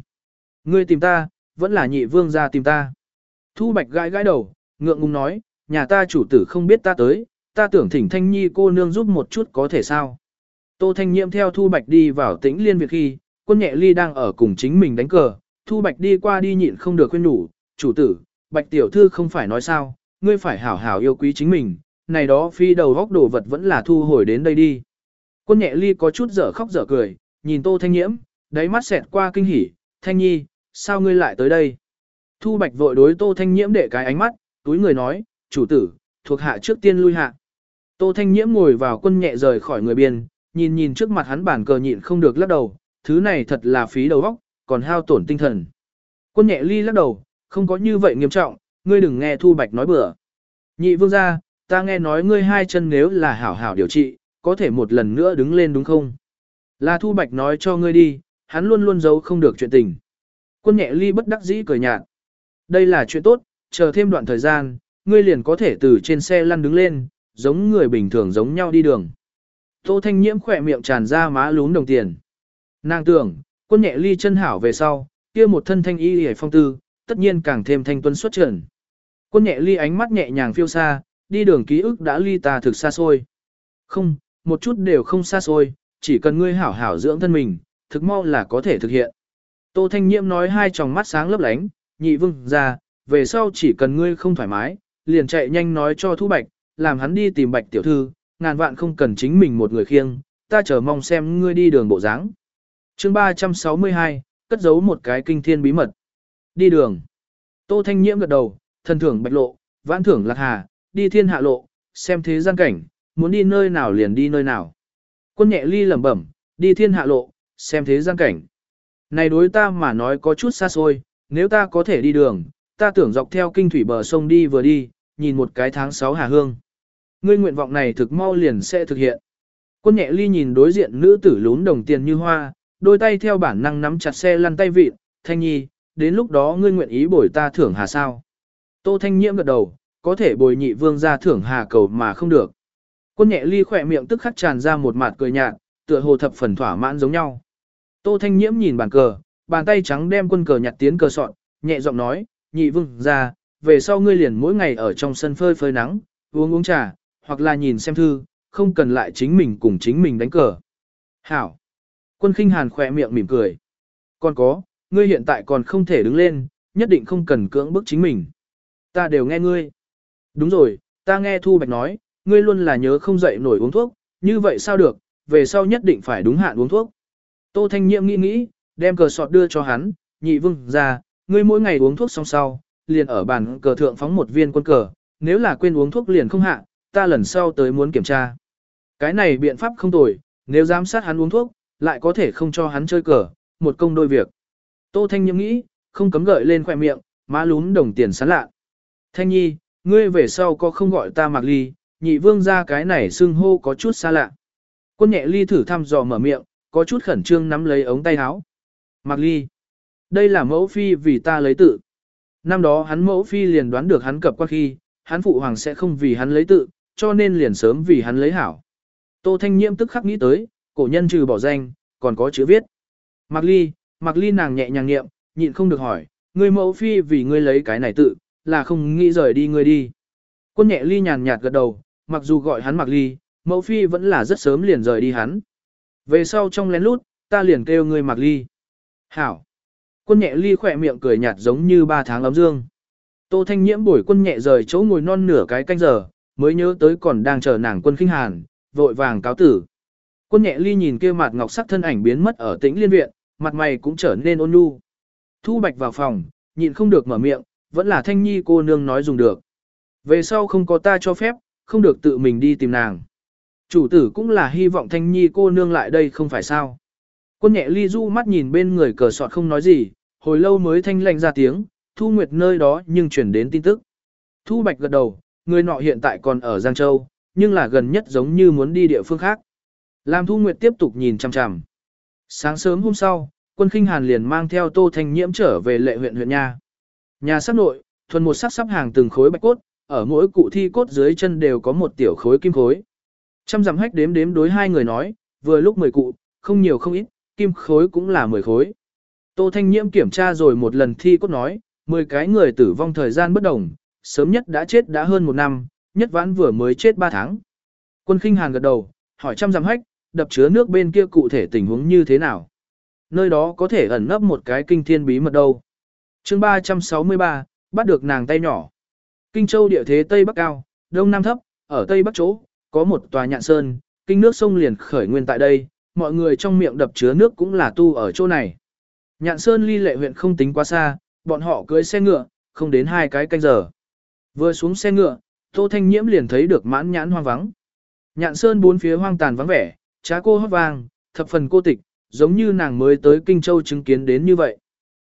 A: Ngươi tìm ta, vẫn là nhị vương ra tìm ta. Thu Bạch gãi gãi đầu, ngượng ngùng nói, nhà ta chủ tử không biết ta tới, ta tưởng thỉnh Thanh Nhi cô nương giúp một chút có thể sao. Tô Thanh Nhiệm theo Thu Bạch đi vào tĩnh liên việc khi, quân nhẹ ly đang ở cùng chính mình đánh cờ, Thu Bạch đi qua đi nhịn không được khuyên nhủ, chủ tử, Bạch tiểu thư không phải nói sao, ngươi phải hảo hảo yêu quý chính mình, này đó phi đầu góc đồ vật vẫn là thu hồi đến đây đi. Quân nhẹ ly có chút dở khóc dở cười, nhìn Tô Thanh Nhiễm, đáy mắt xẹt qua kinh hỉ, Thanh Nhi, sao ngươi lại tới đây? Thu Bạch vội đối Tô Thanh Nhiễm để cái ánh mắt, túi người nói, chủ tử, thuộc hạ trước tiên lui hạ. Tô Thanh Nhiễm ngồi vào quân nhẹ rời khỏi người biên, nhìn nhìn trước mặt hắn bản cờ nhịn không được lắc đầu, thứ này thật là phí đầu óc, còn hao tổn tinh thần. Quân nhẹ ly lắc đầu, không có như vậy nghiêm trọng, ngươi đừng nghe Thu Bạch nói bừa. Nhị vương gia, ta nghe nói ngươi hai chân nếu là hảo hảo điều trị, có thể một lần nữa đứng lên đúng không? Là Thu Bạch nói cho ngươi đi, hắn luôn luôn giấu không được chuyện tình. Quân nhẹ ly bất đắc dĩ cười nhạt. Đây là chuyện tốt, chờ thêm đoạn thời gian, ngươi liền có thể từ trên xe lăn đứng lên, giống người bình thường giống nhau đi đường. Tô Thanh Nhiễm khỏe miệng tràn ra má lún đồng tiền. Nàng tưởng, quân nhẹ ly chân hảo về sau, kia một thân thanh y hề phong tư, tất nhiên càng thêm thanh tuấn xuất trần. Quân nhẹ ly ánh mắt nhẹ nhàng phiêu xa, đi đường ký ức đã ly ta thực xa xôi. Không, một chút đều không xa xôi, chỉ cần ngươi hảo hảo dưỡng thân mình, thực mau là có thể thực hiện. Tô Thanh Nhiễm nói hai tròng mắt sáng lấp lánh, nhị vương ra, về sau chỉ cần ngươi không thoải mái, liền chạy nhanh nói cho Thu Bạch, làm hắn đi tìm Bạch tiểu thư, ngàn vạn không cần chính mình một người khiêng, ta chờ mong xem ngươi đi đường bộ dáng. Chương 362, cất giấu một cái kinh thiên bí mật. Đi đường. Tô Thanh Nhiễm gật đầu, thần thưởng Bạch lộ, vãn thưởng Lạc Hà, đi thiên hạ lộ, xem thế gian cảnh, muốn đi nơi nào liền đi nơi nào. Quân nhẹ ly lẩm bẩm, đi thiên hạ lộ, xem thế gian cảnh. Này đối ta mà nói có chút xa xôi, nếu ta có thể đi đường, ta tưởng dọc theo kinh thủy bờ sông đi vừa đi, nhìn một cái tháng 6 hà hương. Ngươi nguyện vọng này thực mau liền sẽ thực hiện. Quân nhẹ ly nhìn đối diện nữ tử lún đồng tiền như hoa, đôi tay theo bản năng nắm chặt xe lăn tay vịt, thanh nhi, đến lúc đó ngươi nguyện ý bồi ta thưởng hà sao. Tô thanh nhiễm gật đầu, có thể bồi nhị vương ra thưởng hà cầu mà không được. Quân nhẹ ly khỏe miệng tức khắc tràn ra một mặt cười nhạt, tựa hồ thập phần thỏa mãn giống nhau. Tô thanh nhiễm nhìn bàn cờ, bàn tay trắng đem quân cờ nhặt tiến cờ soạn, nhẹ giọng nói, nhị vương ra, về sau ngươi liền mỗi ngày ở trong sân phơi phơi nắng, uống uống trà, hoặc là nhìn xem thư, không cần lại chính mình cùng chính mình đánh cờ. Hảo. Quân khinh hàn khỏe miệng mỉm cười. Còn có, ngươi hiện tại còn không thể đứng lên, nhất định không cần cưỡng bức chính mình. Ta đều nghe ngươi. Đúng rồi, ta nghe Thu Bạch nói, ngươi luôn là nhớ không dậy nổi uống thuốc, như vậy sao được, về sau nhất định phải đúng hạn uống thuốc. Tô Thanh Nhiệm nghĩ nghĩ, đem cờ sọt đưa cho hắn, nhị vương ra, ngươi mỗi ngày uống thuốc xong sau, liền ở bàn cờ thượng phóng một viên quân cờ, nếu là quên uống thuốc liền không hạ, ta lần sau tới muốn kiểm tra. Cái này biện pháp không tồi, nếu giám sát hắn uống thuốc, lại có thể không cho hắn chơi cờ, một công đôi việc. Tô Thanh Nhiễm nghĩ, không cấm gợi lên khỏe miệng, má lún đồng tiền sán lạ. Thanh Nhi, ngươi về sau có không gọi ta Mạc Ly, nhị vương ra cái này xưng hô có chút xa lạ. Quân nhẹ ly thử thăm dò mở miệng, có chút khẩn trương nắm lấy ống tay áo. Mạc Ly, đây là mẫu phi vì ta lấy tự. Năm đó hắn mẫu phi liền đoán được hắn cập qua khi, hắn phụ hoàng sẽ không vì hắn lấy tự, cho nên liền sớm vì hắn lấy hảo. Tô Thanh Nhiễm tức khắc nghĩ tới, cổ nhân trừ bỏ danh, còn có chữ viết. Mạc Ly, Mạc Ly nàng nhẹ nhàng nghiệm, nhịn không được hỏi, ngươi mẫu phi vì ngươi lấy cái này tự, là không nghĩ rời đi ngươi đi. Quân nhẹ ly nhàn nhạt gật đầu, mặc dù gọi hắn Mạc Ly, mẫu phi vẫn là rất sớm liền rời đi hắn. Về sau trong lén lút, ta liền kêu ngươi Mạc Ly. Hảo. Quân nhẹ ly khỏe miệng cười nhạt giống như ba tháng ấm dương. Tô Thanh Nhiễm bổi quân nhẹ rời chỗ ngồi non nửa cái canh giờ, mới nhớ tới còn đang chờ nàng quân khinh hàn, vội vàng cáo tử. Quân nhẹ ly nhìn kia mặt ngọc sắc thân ảnh biến mất ở tĩnh liên viện, mặt mày cũng trở nên ôn nhu. Thu bạch vào phòng, nhịn không được mở miệng, vẫn là thanh nhi cô nương nói dùng được. Về sau không có ta cho phép, không được tự mình đi tìm nàng. Chủ tử cũng là hy vọng thanh nhi cô nương lại đây không phải sao. Quân nhẹ ly du mắt nhìn bên người cờ sọt không nói gì, hồi lâu mới thanh lạnh ra tiếng, thu nguyệt nơi đó nhưng chuyển đến tin tức. Thu bạch gật đầu, người nọ hiện tại còn ở Giang Châu, nhưng là gần nhất giống như muốn đi địa phương khác. Làm thu nguyệt tiếp tục nhìn chằm chằm. Sáng sớm hôm sau, quân khinh hàn liền mang theo tô thanh nhiễm trở về lệ huyện huyện nha. Nhà sắc nội, thuần một sắc sắp hàng từng khối bạch cốt, ở mỗi cụ thi cốt dưới chân đều có một tiểu khối kim khối. Trăm dặm hách đếm đếm đối hai người nói, vừa lúc mười cụ, không nhiều không ít, kim khối cũng là mười khối. Tô Thanh Nhiễm kiểm tra rồi một lần thi cốt nói, mười cái người tử vong thời gian bất đồng, sớm nhất đã chết đã hơn một năm, nhất vãn vừa mới chết ba tháng. Quân khinh hàn gật đầu, hỏi trăm giảm hách, đập chứa nước bên kia cụ thể tình huống như thế nào. Nơi đó có thể ẩn nấp một cái kinh thiên bí mật đâu. chương 363, bắt được nàng tay nhỏ. Kinh châu địa thế Tây Bắc cao, Đông Nam thấp, ở Tây Bắc chỗ, có một tòa nhạn sơn, kinh nước sông liền khởi nguyên tại đây, mọi người trong miệng đập chứa nước cũng là tu ở chỗ này. Nhạn sơn ly lệ huyện không tính quá xa, bọn họ cưới xe ngựa, không đến hai cái canh giờ. Vừa xuống xe ngựa, Tô Thanh Nhiễm liền thấy được mãn nhãn hoang vắng. Nhạn sơn bốn phía hoang tàn vắng vẻ, trá cô hót vang, thập phần cô tịch, giống như nàng mới tới Kinh Châu chứng kiến đến như vậy.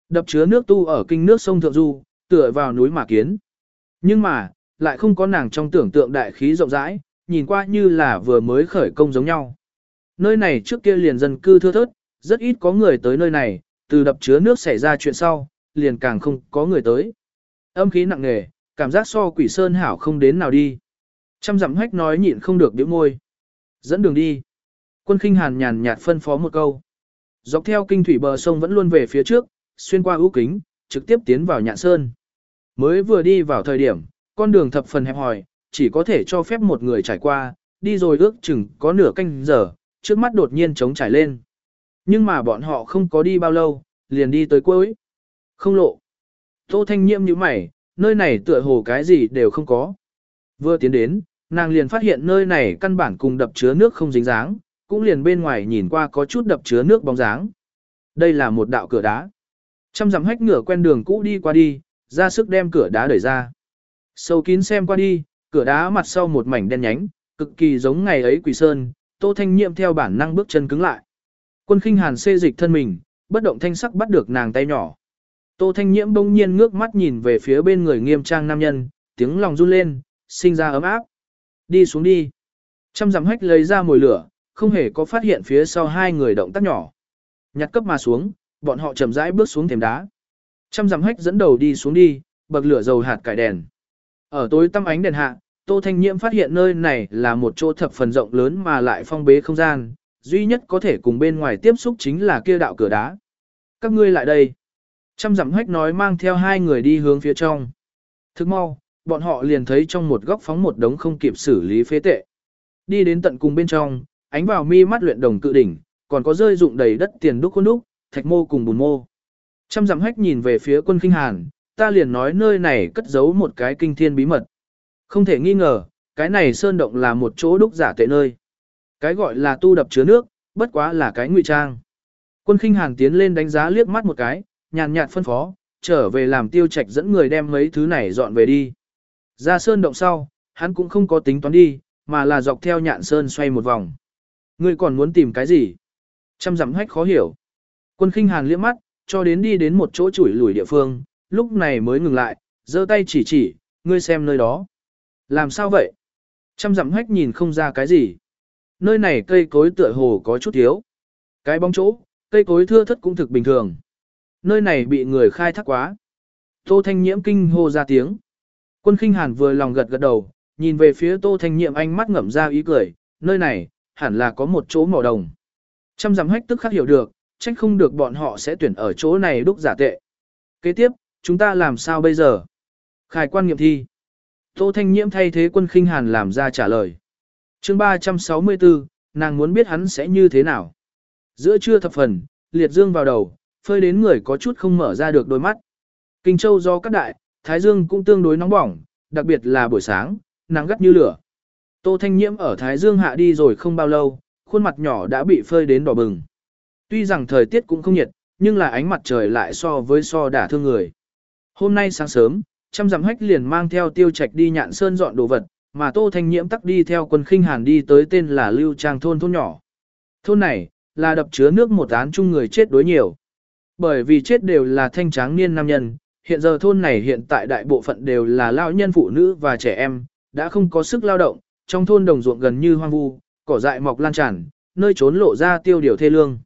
A: Đập chứa nước tu ở kinh nước sông Thượng Du, tựa vào núi mà kiến. Nhưng mà, lại không có nàng trong tưởng tượng đại khí rộng rãi, nhìn qua như là vừa mới khởi công giống nhau. Nơi này trước kia liền dân cư thưa thớt, rất ít có người tới nơi này, từ đập chứa nước xảy ra chuyện sau, liền càng không có người tới. Âm khí nặng nề, cảm giác so quỷ sơn hảo không đến nào đi. Trăm dặm hách nói nhịn không được điểm môi. Dẫn đường đi. Quân khinh hàn nhàn nhạt phân phó một câu. Dọc theo kinh thủy bờ sông vẫn luôn về phía trước, xuyên qua ưu kính, trực tiếp tiến vào nhạn sơn. Mới vừa đi vào thời điểm, con đường thập phần hẹp hòi, chỉ có thể cho phép một người trải qua, đi rồi ước chừng có nửa canh giờ, trước mắt đột nhiên trống trải lên. Nhưng mà bọn họ không có đi bao lâu, liền đi tới cuối. Không lộ. Tô Thanh Nhiễm như mày, nơi này tựa hồ cái gì đều không có. Vừa tiến đến, nàng liền phát hiện nơi này căn bản cùng đập chứa nước không dính dáng, cũng liền bên ngoài nhìn qua có chút đập chứa nước bóng dáng. Đây là một đạo cửa đá. Trăm dặm hách ngửa quen đường cũ đi qua đi, ra sức đem cửa đá đẩy ra. Sâu kín xem qua đi, cửa đá mặt sau một mảnh đen nhánh, cực kỳ giống ngày ấy quỷ sơn, Tô Thanh Nhiệm theo bản năng bước chân cứng lại. Quân khinh hàn xê dịch thân mình, bất động thanh sắc bắt được nàng tay nhỏ. Tô Thanh Nhiễm bỗng nhiên ngước mắt nhìn về phía bên người nghiêm trang nam nhân, tiếng lòng run lên, sinh ra ấm áp. Đi xuống đi. Trăm dặm hách lấy ra mồi lửa, không hề có phát hiện phía sau hai người động tác nhỏ. Nhặt cấp mà xuống, bọn họ chậm rãi bước xuống thềm đá. Trăm dặm hách dẫn đầu đi xuống đi, bậc lửa dầu hạt cải đèn. Ở tối tăm ánh đèn hạ, Tô Thanh Nhiễm phát hiện nơi này là một chỗ thập phần rộng lớn mà lại phong bế không gian, duy nhất có thể cùng bên ngoài tiếp xúc chính là kia đạo cửa đá. Các ngươi lại đây. Trăm dặm hách nói mang theo hai người đi hướng phía trong. Thức mau, bọn họ liền thấy trong một góc phóng một đống không kịp xử lý phế tệ. Đi đến tận cùng bên trong, ánh vào mi mắt luyện đồng cự đỉnh, còn có rơi dụng đầy đất tiền đúc khuôn đúc, thạch mô cùng bùn mô. Trăm dặm hách nhìn về phía quân kinh hàn, ta liền nói nơi này cất giấu một cái kinh thiên bí mật. Không thể nghi ngờ, cái này sơn động là một chỗ đúc giả tệ nơi. Cái gọi là tu đập chứa nước, bất quá là cái ngụy trang. Quân khinh hàn tiến lên đánh giá liếc mắt một cái, nhàn nhạt phân phó, trở về làm tiêu trạch dẫn người đem mấy thứ này dọn về đi. Ra sơn động sau, hắn cũng không có tính toán đi, mà là dọc theo nhạn sơn xoay một vòng. Ngươi còn muốn tìm cái gì? Trăm dặm hách khó hiểu. Quân khinh hàn liếc mắt, cho đến đi đến một chỗ chủi lùi địa phương, lúc này mới ngừng lại, giơ tay chỉ chỉ, ngươi xem nơi đó. Làm sao vậy? Trăm dặm hách nhìn không ra cái gì. Nơi này cây cối tựa hồ có chút thiếu. Cái bóng chỗ, cây cối thưa thất cũng thực bình thường. Nơi này bị người khai thác quá. Tô Thanh Nhiễm kinh hô ra tiếng. Quân khinh hàn vừa lòng gật gật đầu, nhìn về phía Tô Thanh Nhiễm ánh mắt ngậm ra ý cười, nơi này, hẳn là có một chỗ mỏ đồng. Trăm dặm hách tức khắc hiểu được, trách không được bọn họ sẽ tuyển ở chỗ này đúc giả tệ. Kế tiếp, chúng ta làm sao bây giờ? Khai quan nghiệm thi. Tô Thanh Nhiễm thay thế quân khinh hàn làm ra trả lời. chương 364, nàng muốn biết hắn sẽ như thế nào. Giữa trưa thập phần, liệt dương vào đầu, phơi đến người có chút không mở ra được đôi mắt. Kinh Châu do các đại, Thái Dương cũng tương đối nóng bỏng, đặc biệt là buổi sáng, nắng gắt như lửa. Tô Thanh Nhiễm ở Thái Dương hạ đi rồi không bao lâu, khuôn mặt nhỏ đã bị phơi đến đỏ bừng. Tuy rằng thời tiết cũng không nhiệt, nhưng là ánh mặt trời lại so với so đả thương người. Hôm nay sáng sớm, trăm dặm hách liền mang theo tiêu trạch đi nhạn sơn dọn đồ vật, mà Tô Thanh Nhiễm tắc đi theo quân khinh hàn đi tới tên là Lưu Trang thôn thôn nhỏ. Thôn này, là đập chứa nước một án chung người chết đối nhiều. Bởi vì chết đều là thanh tráng niên nam nhân, hiện giờ thôn này hiện tại đại bộ phận đều là lao nhân phụ nữ và trẻ em, đã không có sức lao động, trong thôn đồng ruộng gần như hoang vu, cỏ dại mọc lan tràn, nơi trốn lộ ra tiêu điều thê lương.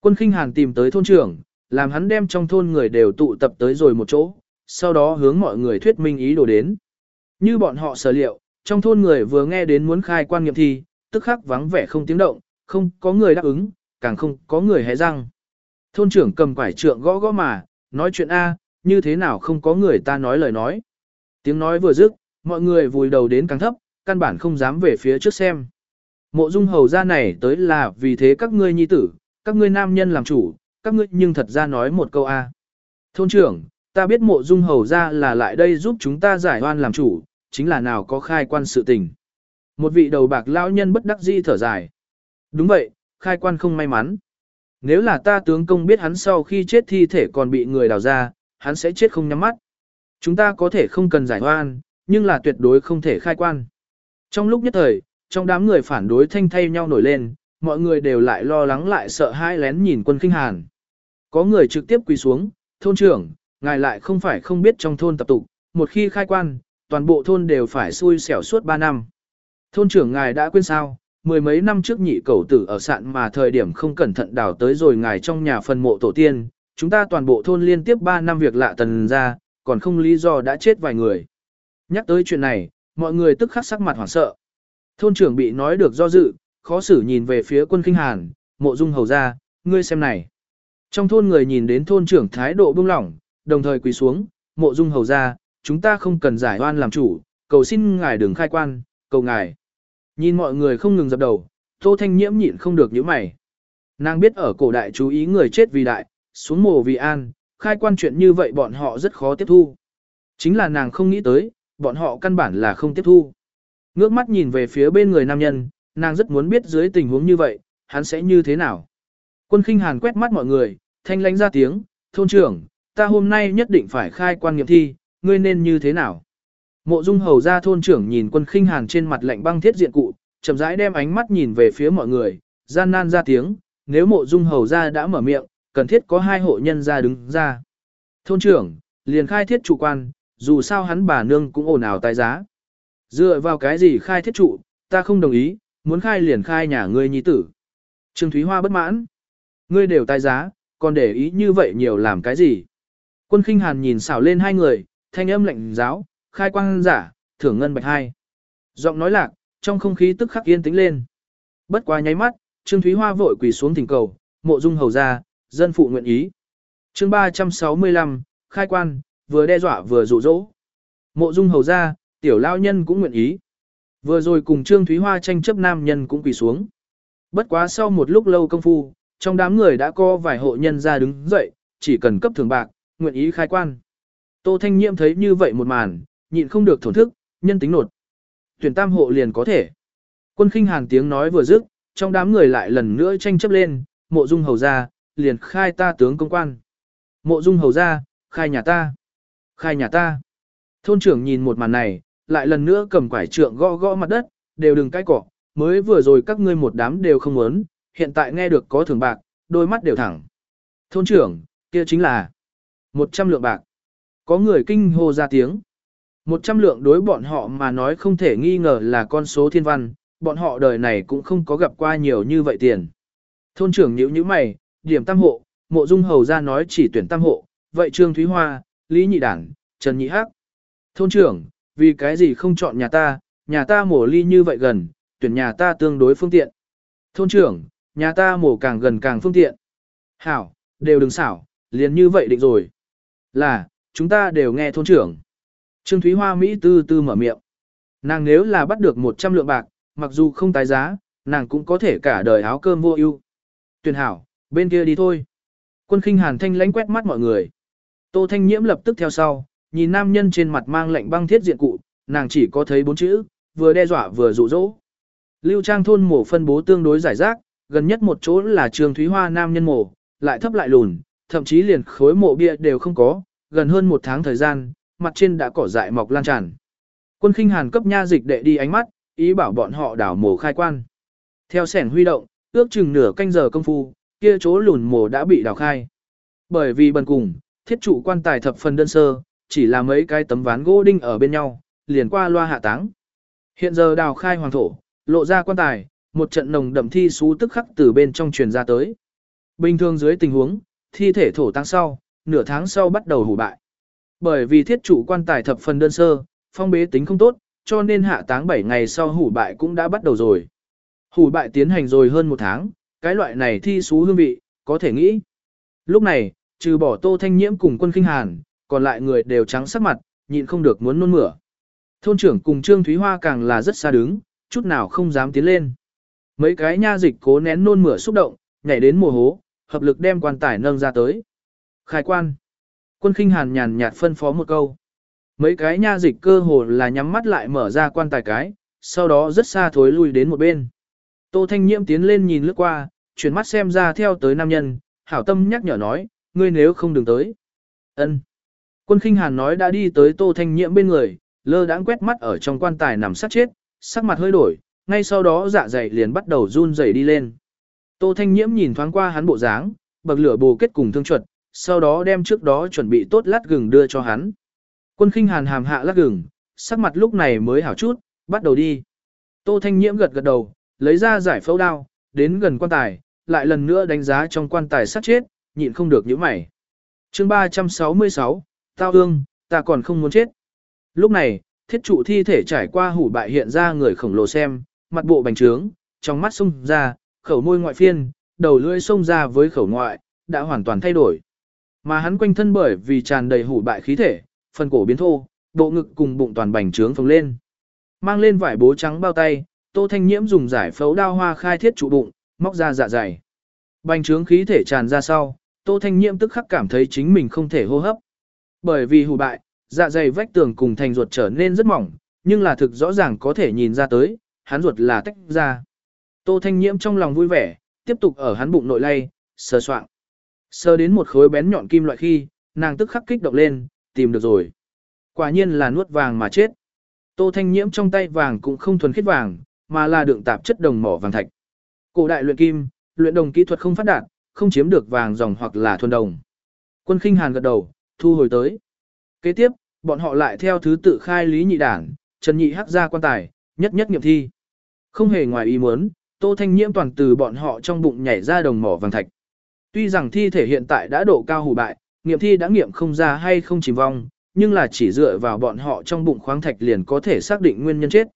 A: Quân khinh hàn tìm tới thôn trưởng, làm hắn đem trong thôn người đều tụ tập tới rồi một chỗ, sau đó hướng mọi người thuyết minh ý đồ đến. Như bọn họ sở liệu, trong thôn người vừa nghe đến muốn khai quan nghiệm thi, tức khắc vắng vẻ không tiếng động, không có người đáp ứng, càng không có người hé răng. Thôn trưởng cầm quải trượng gõ gõ mà, nói chuyện A, như thế nào không có người ta nói lời nói. Tiếng nói vừa dứt, mọi người vùi đầu đến càng thấp, căn bản không dám về phía trước xem. Mộ dung hầu ra này tới là vì thế các ngươi nhi tử, các ngươi nam nhân làm chủ, các ngươi nhưng thật ra nói một câu A. Thôn trưởng, ta biết mộ dung hầu ra là lại đây giúp chúng ta giải oan làm chủ, chính là nào có khai quan sự tình. Một vị đầu bạc lão nhân bất đắc dĩ thở dài. Đúng vậy, khai quan không may mắn. Nếu là ta tướng công biết hắn sau khi chết thi thể còn bị người đào ra, hắn sẽ chết không nhắm mắt. Chúng ta có thể không cần giải oan, nhưng là tuyệt đối không thể khai quan. Trong lúc nhất thời, trong đám người phản đối thanh thay nhau nổi lên, mọi người đều lại lo lắng lại sợ hãi lén nhìn quân kinh hàn. Có người trực tiếp quỳ xuống, thôn trưởng, ngài lại không phải không biết trong thôn tập tục, một khi khai quan, toàn bộ thôn đều phải xui xẻo suốt 3 năm. Thôn trưởng ngài đã quên sao, mười mấy năm trước nhị cầu tử ở sạn mà thời điểm không cẩn thận đào tới rồi ngài trong nhà phần mộ tổ tiên, chúng ta toàn bộ thôn liên tiếp 3 năm việc lạ tần ra, còn không lý do đã chết vài người. Nhắc tới chuyện này, mọi người tức khắc sắc mặt hoảng sợ. Thôn trưởng bị nói được do dự, khó xử nhìn về phía quân kinh hàn, mộ dung hầu ra, ngươi xem này. Trong thôn người nhìn đến thôn trưởng thái độ bưng lỏng, đồng thời quỳ xuống, mộ dung hầu ra, chúng ta không cần giải oan làm chủ, cầu xin ngài đừng khai quan, cầu ngài. Nhìn mọi người không ngừng dập đầu, Tô Thanh Nhiễm nhịn không được những mày. Nàng biết ở cổ đại chú ý người chết vì đại, xuống mồ vì an, khai quan chuyện như vậy bọn họ rất khó tiếp thu. Chính là nàng không nghĩ tới, bọn họ căn bản là không tiếp thu. Ngước mắt nhìn về phía bên người nam nhân, nàng rất muốn biết dưới tình huống như vậy, hắn sẽ như thế nào. Quân khinh hàn quét mắt mọi người, thanh lánh ra tiếng, thôn trưởng, ta hôm nay nhất định phải khai quan nghiệm thi, ngươi nên như thế nào. Mộ dung hầu ra thôn trưởng nhìn quân khinh hàn trên mặt lạnh băng thiết diện cụ, chậm rãi đem ánh mắt nhìn về phía mọi người, gian nan ra tiếng, nếu mộ dung hầu ra đã mở miệng, cần thiết có hai hộ nhân ra đứng ra. Thôn trưởng, liền khai thiết chủ quan, dù sao hắn bà nương cũng ồn ào tài giá. Dựa vào cái gì khai thiết trụ, ta không đồng ý, muốn khai liền khai nhà ngươi nhi tử. Trương Thúy Hoa bất mãn. Ngươi đều tài giá, còn để ý như vậy nhiều làm cái gì? Quân khinh hàn nhìn xảo lên hai người, thanh âm lạnh giáo, khai quang giả, thưởng ngân bạch hai. Giọng nói lạc, trong không khí tức khắc yên tĩnh lên. Bất quá nháy mắt, Trương Thúy Hoa vội quỳ xuống thỉnh cầu, mộ dung hầu ra, dân phụ nguyện ý. chương 365, khai quan, vừa đe dọa vừa dụ dỗ. Mộ dung hầu ra, tiểu lao nhân cũng nguyện ý. Vừa rồi cùng Trương Thúy Hoa tranh chấp nam nhân cũng quỳ xuống. Bất quá sau một lúc lâu công phu, trong đám người đã có vài hộ nhân ra đứng dậy, chỉ cần cấp thưởng bạc, nguyện ý khai quan. Tô Thanh Nhiệm thấy như vậy một màn, nhịn không được thổn thức, nhân tính nột. Tuyển tam hộ liền có thể. Quân khinh hàn tiếng nói vừa dứt, trong đám người lại lần nữa tranh chấp lên, mộ dung hầu ra, liền khai ta tướng công quan. Mộ dung hầu ra, khai nhà ta. Khai nhà ta. Thôn trưởng nhìn một màn này, lại lần nữa cầm quải trượng gõ gõ mặt đất, đều đừng cái cỏ, mới vừa rồi các ngươi một đám đều không muốn, hiện tại nghe được có thưởng bạc, đôi mắt đều thẳng. Thôn trưởng, kia chính là 100 lượng bạc. Có người kinh hô ra tiếng. 100 lượng đối bọn họ mà nói không thể nghi ngờ là con số thiên văn, bọn họ đời này cũng không có gặp qua nhiều như vậy tiền. Thôn trưởng nhíu nhíu mày, điểm tam hộ, mộ dung hầu ra nói chỉ tuyển tam hộ, vậy Trương Thúy Hoa, Lý Nhị Đảng, Trần Nhị Hắc. Thôn trưởng, vì cái gì không chọn nhà ta, nhà ta mổ ly như vậy gần, tuyển nhà ta tương đối phương tiện. Thôn trưởng, nhà ta mổ càng gần càng phương tiện. Hảo, đều đừng xảo, liền như vậy định rồi. Là, chúng ta đều nghe thôn trưởng. Trương Thúy Hoa Mỹ tư tư mở miệng. Nàng nếu là bắt được 100 lượng bạc, mặc dù không tái giá, nàng cũng có thể cả đời áo cơm vô ưu. Tuyển hảo, bên kia đi thôi. Quân khinh hàn thanh lánh quét mắt mọi người. Tô Thanh Nhiễm lập tức theo sau, nhìn nam nhân trên mặt mang lạnh băng thiết diện cụ, nàng chỉ có thấy bốn chữ, vừa đe dọa vừa dụ dỗ. Lưu Trang thôn mổ phân bố tương đối giải rác, gần nhất một chỗ là trường Thúy Hoa nam nhân mổ, lại thấp lại lùn, thậm chí liền khối mộ bia đều không có, gần hơn một tháng thời gian, mặt trên đã cỏ dại mọc lan tràn. Quân khinh hàn cấp nha dịch đệ đi ánh mắt, ý bảo bọn họ đảo mổ khai quan. Theo sẻn huy động, ước chừng nửa canh giờ công phu, kia chỗ lùn mổ đã bị đào khai. Bởi vì bần cùng, thiết trụ quan tài thập phần đơn sơ, chỉ là mấy cái tấm ván gỗ đinh ở bên nhau, liền qua loa hạ táng. Hiện giờ đào khai hoàng thổ, lộ ra quan tài, một trận nồng đậm thi xú tức khắc từ bên trong truyền ra tới. Bình thường dưới tình huống, thi thể thổ tăng sau, nửa tháng sau bắt đầu hủ bại. Bởi vì thiết chủ quan tài thập phần đơn sơ, phong bế tính không tốt, cho nên hạ táng 7 ngày sau hủ bại cũng đã bắt đầu rồi. Hủ bại tiến hành rồi hơn một tháng, cái loại này thi xú hương vị, có thể nghĩ. Lúc này, trừ bỏ tô thanh nhiễm cùng quân kinh hàn, còn lại người đều trắng sắc mặt, nhịn không được muốn nôn mửa. Thôn trưởng cùng Trương Thúy Hoa càng là rất xa đứng, chút nào không dám tiến lên. Mấy cái nha dịch cố nén nôn mửa xúc động, nhảy đến mùa hố, hợp lực đem quan tài nâng ra tới. Khai quan. Quân khinh hàn nhàn nhạt phân phó một câu. Mấy cái nha dịch cơ hồ là nhắm mắt lại mở ra quan tài cái, sau đó rất xa thối lui đến một bên. Tô Thanh Nhiễm tiến lên nhìn lướt qua, chuyển mắt xem ra theo tới nam nhân, hảo tâm nhắc nhở nói, ngươi nếu không đừng tới. ân Quân khinh hàn nói đã đi tới Tô Thanh Nhiễm bên người, lơ đãng quét mắt ở trong quan tài nằm sát chết, sắc mặt hơi đổi, ngay sau đó dạ dày liền bắt đầu run rẩy đi lên. Tô Thanh Nhiễm nhìn thoáng qua hắn bộ dáng, bậc lửa bồ kết cùng thương chuẩn, sau đó đem trước đó chuẩn bị tốt lát gừng đưa cho hắn. Quân khinh hàn hàm hạ lát gừng, sắc mặt lúc này mới hảo chút, bắt đầu đi. Tô Thanh Nhiễm gật gật đầu, lấy ra giải phẫu đao, đến gần quan tài, lại lần nữa đánh giá trong quan tài sát chết, nhịn không được những mày. chương 366, tao ương, ta còn không muốn chết. Lúc này, thiết trụ thi thể trải qua hủ bại hiện ra người khổng lồ xem, mặt bộ bành trướng, trong mắt sung ra, khẩu môi ngoại phiên, đầu lưỡi xông ra với khẩu ngoại, đã hoàn toàn thay đổi. Mà hắn quanh thân bởi vì tràn đầy hủ bại khí thể, phần cổ biến thô, bộ ngực cùng bụng toàn bành trướng phồng lên. Mang lên vải bố trắng bao tay, Tô Thanh Nhiễm dùng giải phẫu đao hoa khai thiết trụ bụng, móc ra dạ dày. Bành trướng khí thể tràn ra sau, Tô Thanh Nhiễm tức khắc cảm thấy chính mình không thể hô hấp. Bởi vì hủ bại, dạ dày vách tường cùng thành ruột trở nên rất mỏng, nhưng là thực rõ ràng có thể nhìn ra tới, hắn ruột là tách ra. Tô Thanh Nhiễm trong lòng vui vẻ, tiếp tục ở hắn bụng nội lay, sờ soạng. Sờ đến một khối bén nhọn kim loại khi, nàng tức khắc kích động lên, tìm được rồi. Quả nhiên là nuốt vàng mà chết. Tô Thanh Nhiễm trong tay vàng cũng không thuần khiết vàng, mà là đựng tạp chất đồng mỏ vàng thạch. Cổ đại luyện kim, luyện đồng kỹ thuật không phát đạt, không chiếm được vàng dòng hoặc là thuần đồng. Quân khinh hàn gật đầu, thu hồi tới. Kế tiếp, bọn họ lại theo thứ tự khai lý nhị đảng, Trần Nhị hắc ra quan tài, nhất nhất nghiệm thi. Không hề ngoài ý muốn, Tô Thanh Nhiễm toàn từ bọn họ trong bụng nhảy ra đồng mỏ vàng thạch. Tuy rằng thi thể hiện tại đã độ cao hủ bại, nghiệm thi đã nghiệm không ra hay không chìm vong, nhưng là chỉ dựa vào bọn họ trong bụng khoáng thạch liền có thể xác định nguyên nhân chết.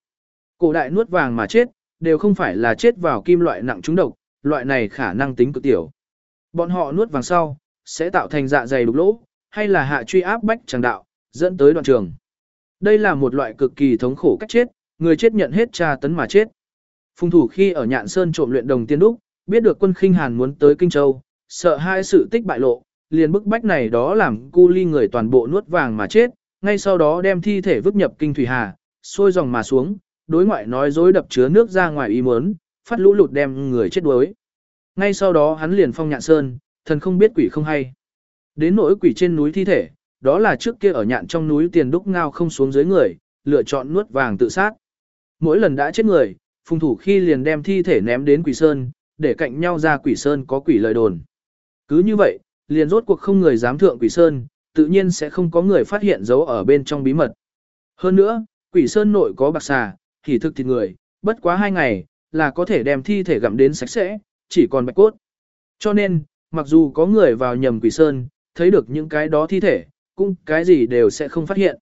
A: Cổ đại nuốt vàng mà chết, đều không phải là chết vào kim loại nặng trúng độc, loại này khả năng tính cực tiểu. Bọn họ nuốt vàng sau, sẽ tạo thành dạ dày đục lỗ, hay là hạ truy áp bách chẳng đạo, dẫn tới đoạn trường. Đây là một loại cực kỳ thống khổ cách chết, người chết nhận hết tra tấn mà chết. Phùng thủ khi ở Nhạn Sơn trộm luyện đồng tiên đúc, biết được quân khinh hàn muốn tới Kinh Châu, sợ hai sự tích bại lộ, liền bức bách này đó làm cu ly người toàn bộ nuốt vàng mà chết, ngay sau đó đem thi thể vứt nhập Kinh Thủy Hà, xuôi dòng mà xuống, đối ngoại nói dối đập chứa nước ra ngoài ý muốn, phát lũ lụt đem người chết đuối. Ngay sau đó hắn liền phong Nhạn Sơn, thần không biết quỷ không hay. Đến nỗi quỷ trên núi thi thể, đó là trước kia ở nhạn trong núi tiền đúc ngao không xuống dưới người, lựa chọn nuốt vàng tự sát. Mỗi lần đã chết người, phùng thủ khi liền đem thi thể ném đến quỷ sơn, để cạnh nhau ra quỷ sơn có quỷ lời đồn. Cứ như vậy, liền rốt cuộc không người dám thượng quỷ sơn, tự nhiên sẽ không có người phát hiện dấu ở bên trong bí mật. Hơn nữa, quỷ sơn nội có bạc xà, thì thực thịt người, bất quá hai ngày, là có thể đem thi thể gặm đến sạch sẽ, chỉ còn bạch cốt. Cho nên, mặc dù có người vào nhầm quỷ sơn, thấy được những cái đó thi thể, cũng cái gì đều sẽ không phát hiện.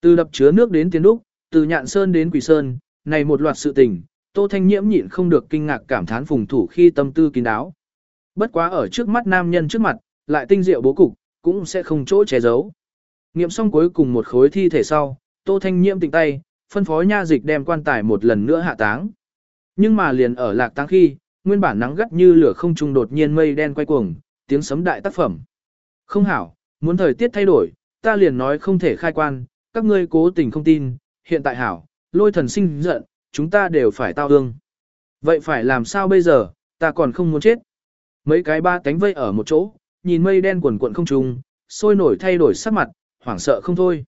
A: Từ đập chứa nước đến tiến đúc, từ nhạn sơn đến quỷ sơn, này một loạt sự tình, Tô Thanh Nhiễm nhịn không được kinh ngạc cảm thán phùng thủ khi tâm tư kín đáo. Bất quá ở trước mắt nam nhân trước mặt, lại tinh diệu bố cục, cũng sẽ không chỗ che giấu. Nghiệm xong cuối cùng một khối thi thể sau, Tô Thanh Nhiễm tỉnh tay, phân phó nha dịch đem quan tài một lần nữa hạ táng. Nhưng mà liền ở lạc táng khi, nguyên bản nắng gắt như lửa không trung đột nhiên mây đen quay cuồng, tiếng sấm đại tác phẩm. Không hảo, muốn thời tiết thay đổi, ta liền nói không thể khai quan, các ngươi cố tình không tin, hiện tại hảo, lôi thần sinh giận, chúng ta đều phải tao ương. Vậy phải làm sao bây giờ, ta còn không muốn chết. Mấy cái ba cánh vây ở một chỗ, nhìn mây đen quần quận không trùng, sôi nổi thay đổi sắc mặt, hoảng sợ không thôi.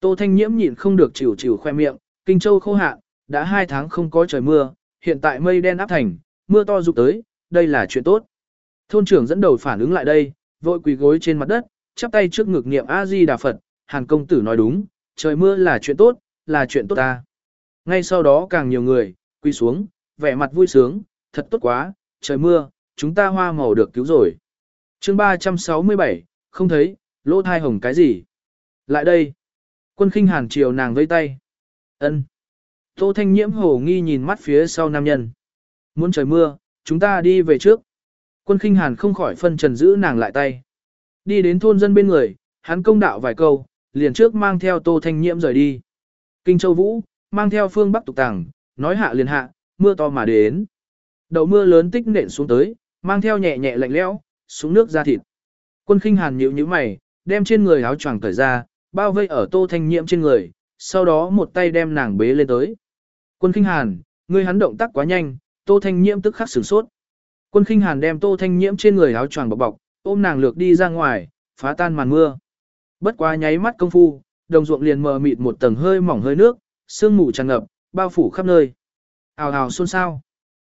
A: Tô Thanh Nhiễm nhịn không được chịu chịu khoe miệng, Kinh Châu khô hạn, đã hai tháng không có trời mưa, hiện tại mây đen áp thành, mưa to rụt tới, đây là chuyện tốt. Thôn trưởng dẫn đầu phản ứng lại đây, vội quỳ gối trên mặt đất, chắp tay trước ngực niệm A-di Đà Phật, Hàn công tử nói đúng, trời mưa là chuyện tốt, là chuyện tốt ta. Ngay sau đó càng nhiều người, quỳ xuống, vẻ mặt vui sướng, thật tốt quá, trời mưa, chúng ta hoa màu được cứu rồi. chương 367, không thấy, lỗ thai hồng cái gì. Lại đây. Quân khinh hàn chiều nàng vây tay. ân Tô Thanh Nhiễm hồ nghi nhìn mắt phía sau nam nhân. Muốn trời mưa, chúng ta đi về trước. Quân khinh hàn không khỏi phân trần giữ nàng lại tay. Đi đến thôn dân bên người, hắn công đạo vài câu, liền trước mang theo Tô Thanh Nhiễm rời đi. Kinh Châu Vũ, mang theo phương Bắc tục tàng, nói hạ liền hạ, mưa to mà đến. Đầu mưa lớn tích nện xuống tới, mang theo nhẹ nhẹ lạnh lẽo, xuống nước ra thịt. Quân khinh hàn nhíu nhíu mày, đem trên người áo choàng cởi ra, bao vây ở Tô Thanh Nhiễm trên người, sau đó một tay đem nàng bế lên tới. Quân khinh hàn, ngươi hắn động tác quá nhanh, Tô Thanh Nhiễm tức khắc sửng sốt. Quân khinh hàn đem Tô Thanh Nhiễm trên người áo choàng bọc bọc, ôm nàng lược đi ra ngoài, phá tan màn mưa. Bất quá nháy mắt công phu, đồng ruộng liền mờ mịt một tầng hơi mỏng hơi nước, sương mù tràn ngập, bao phủ khắp nơi. Ào ào xôn xao.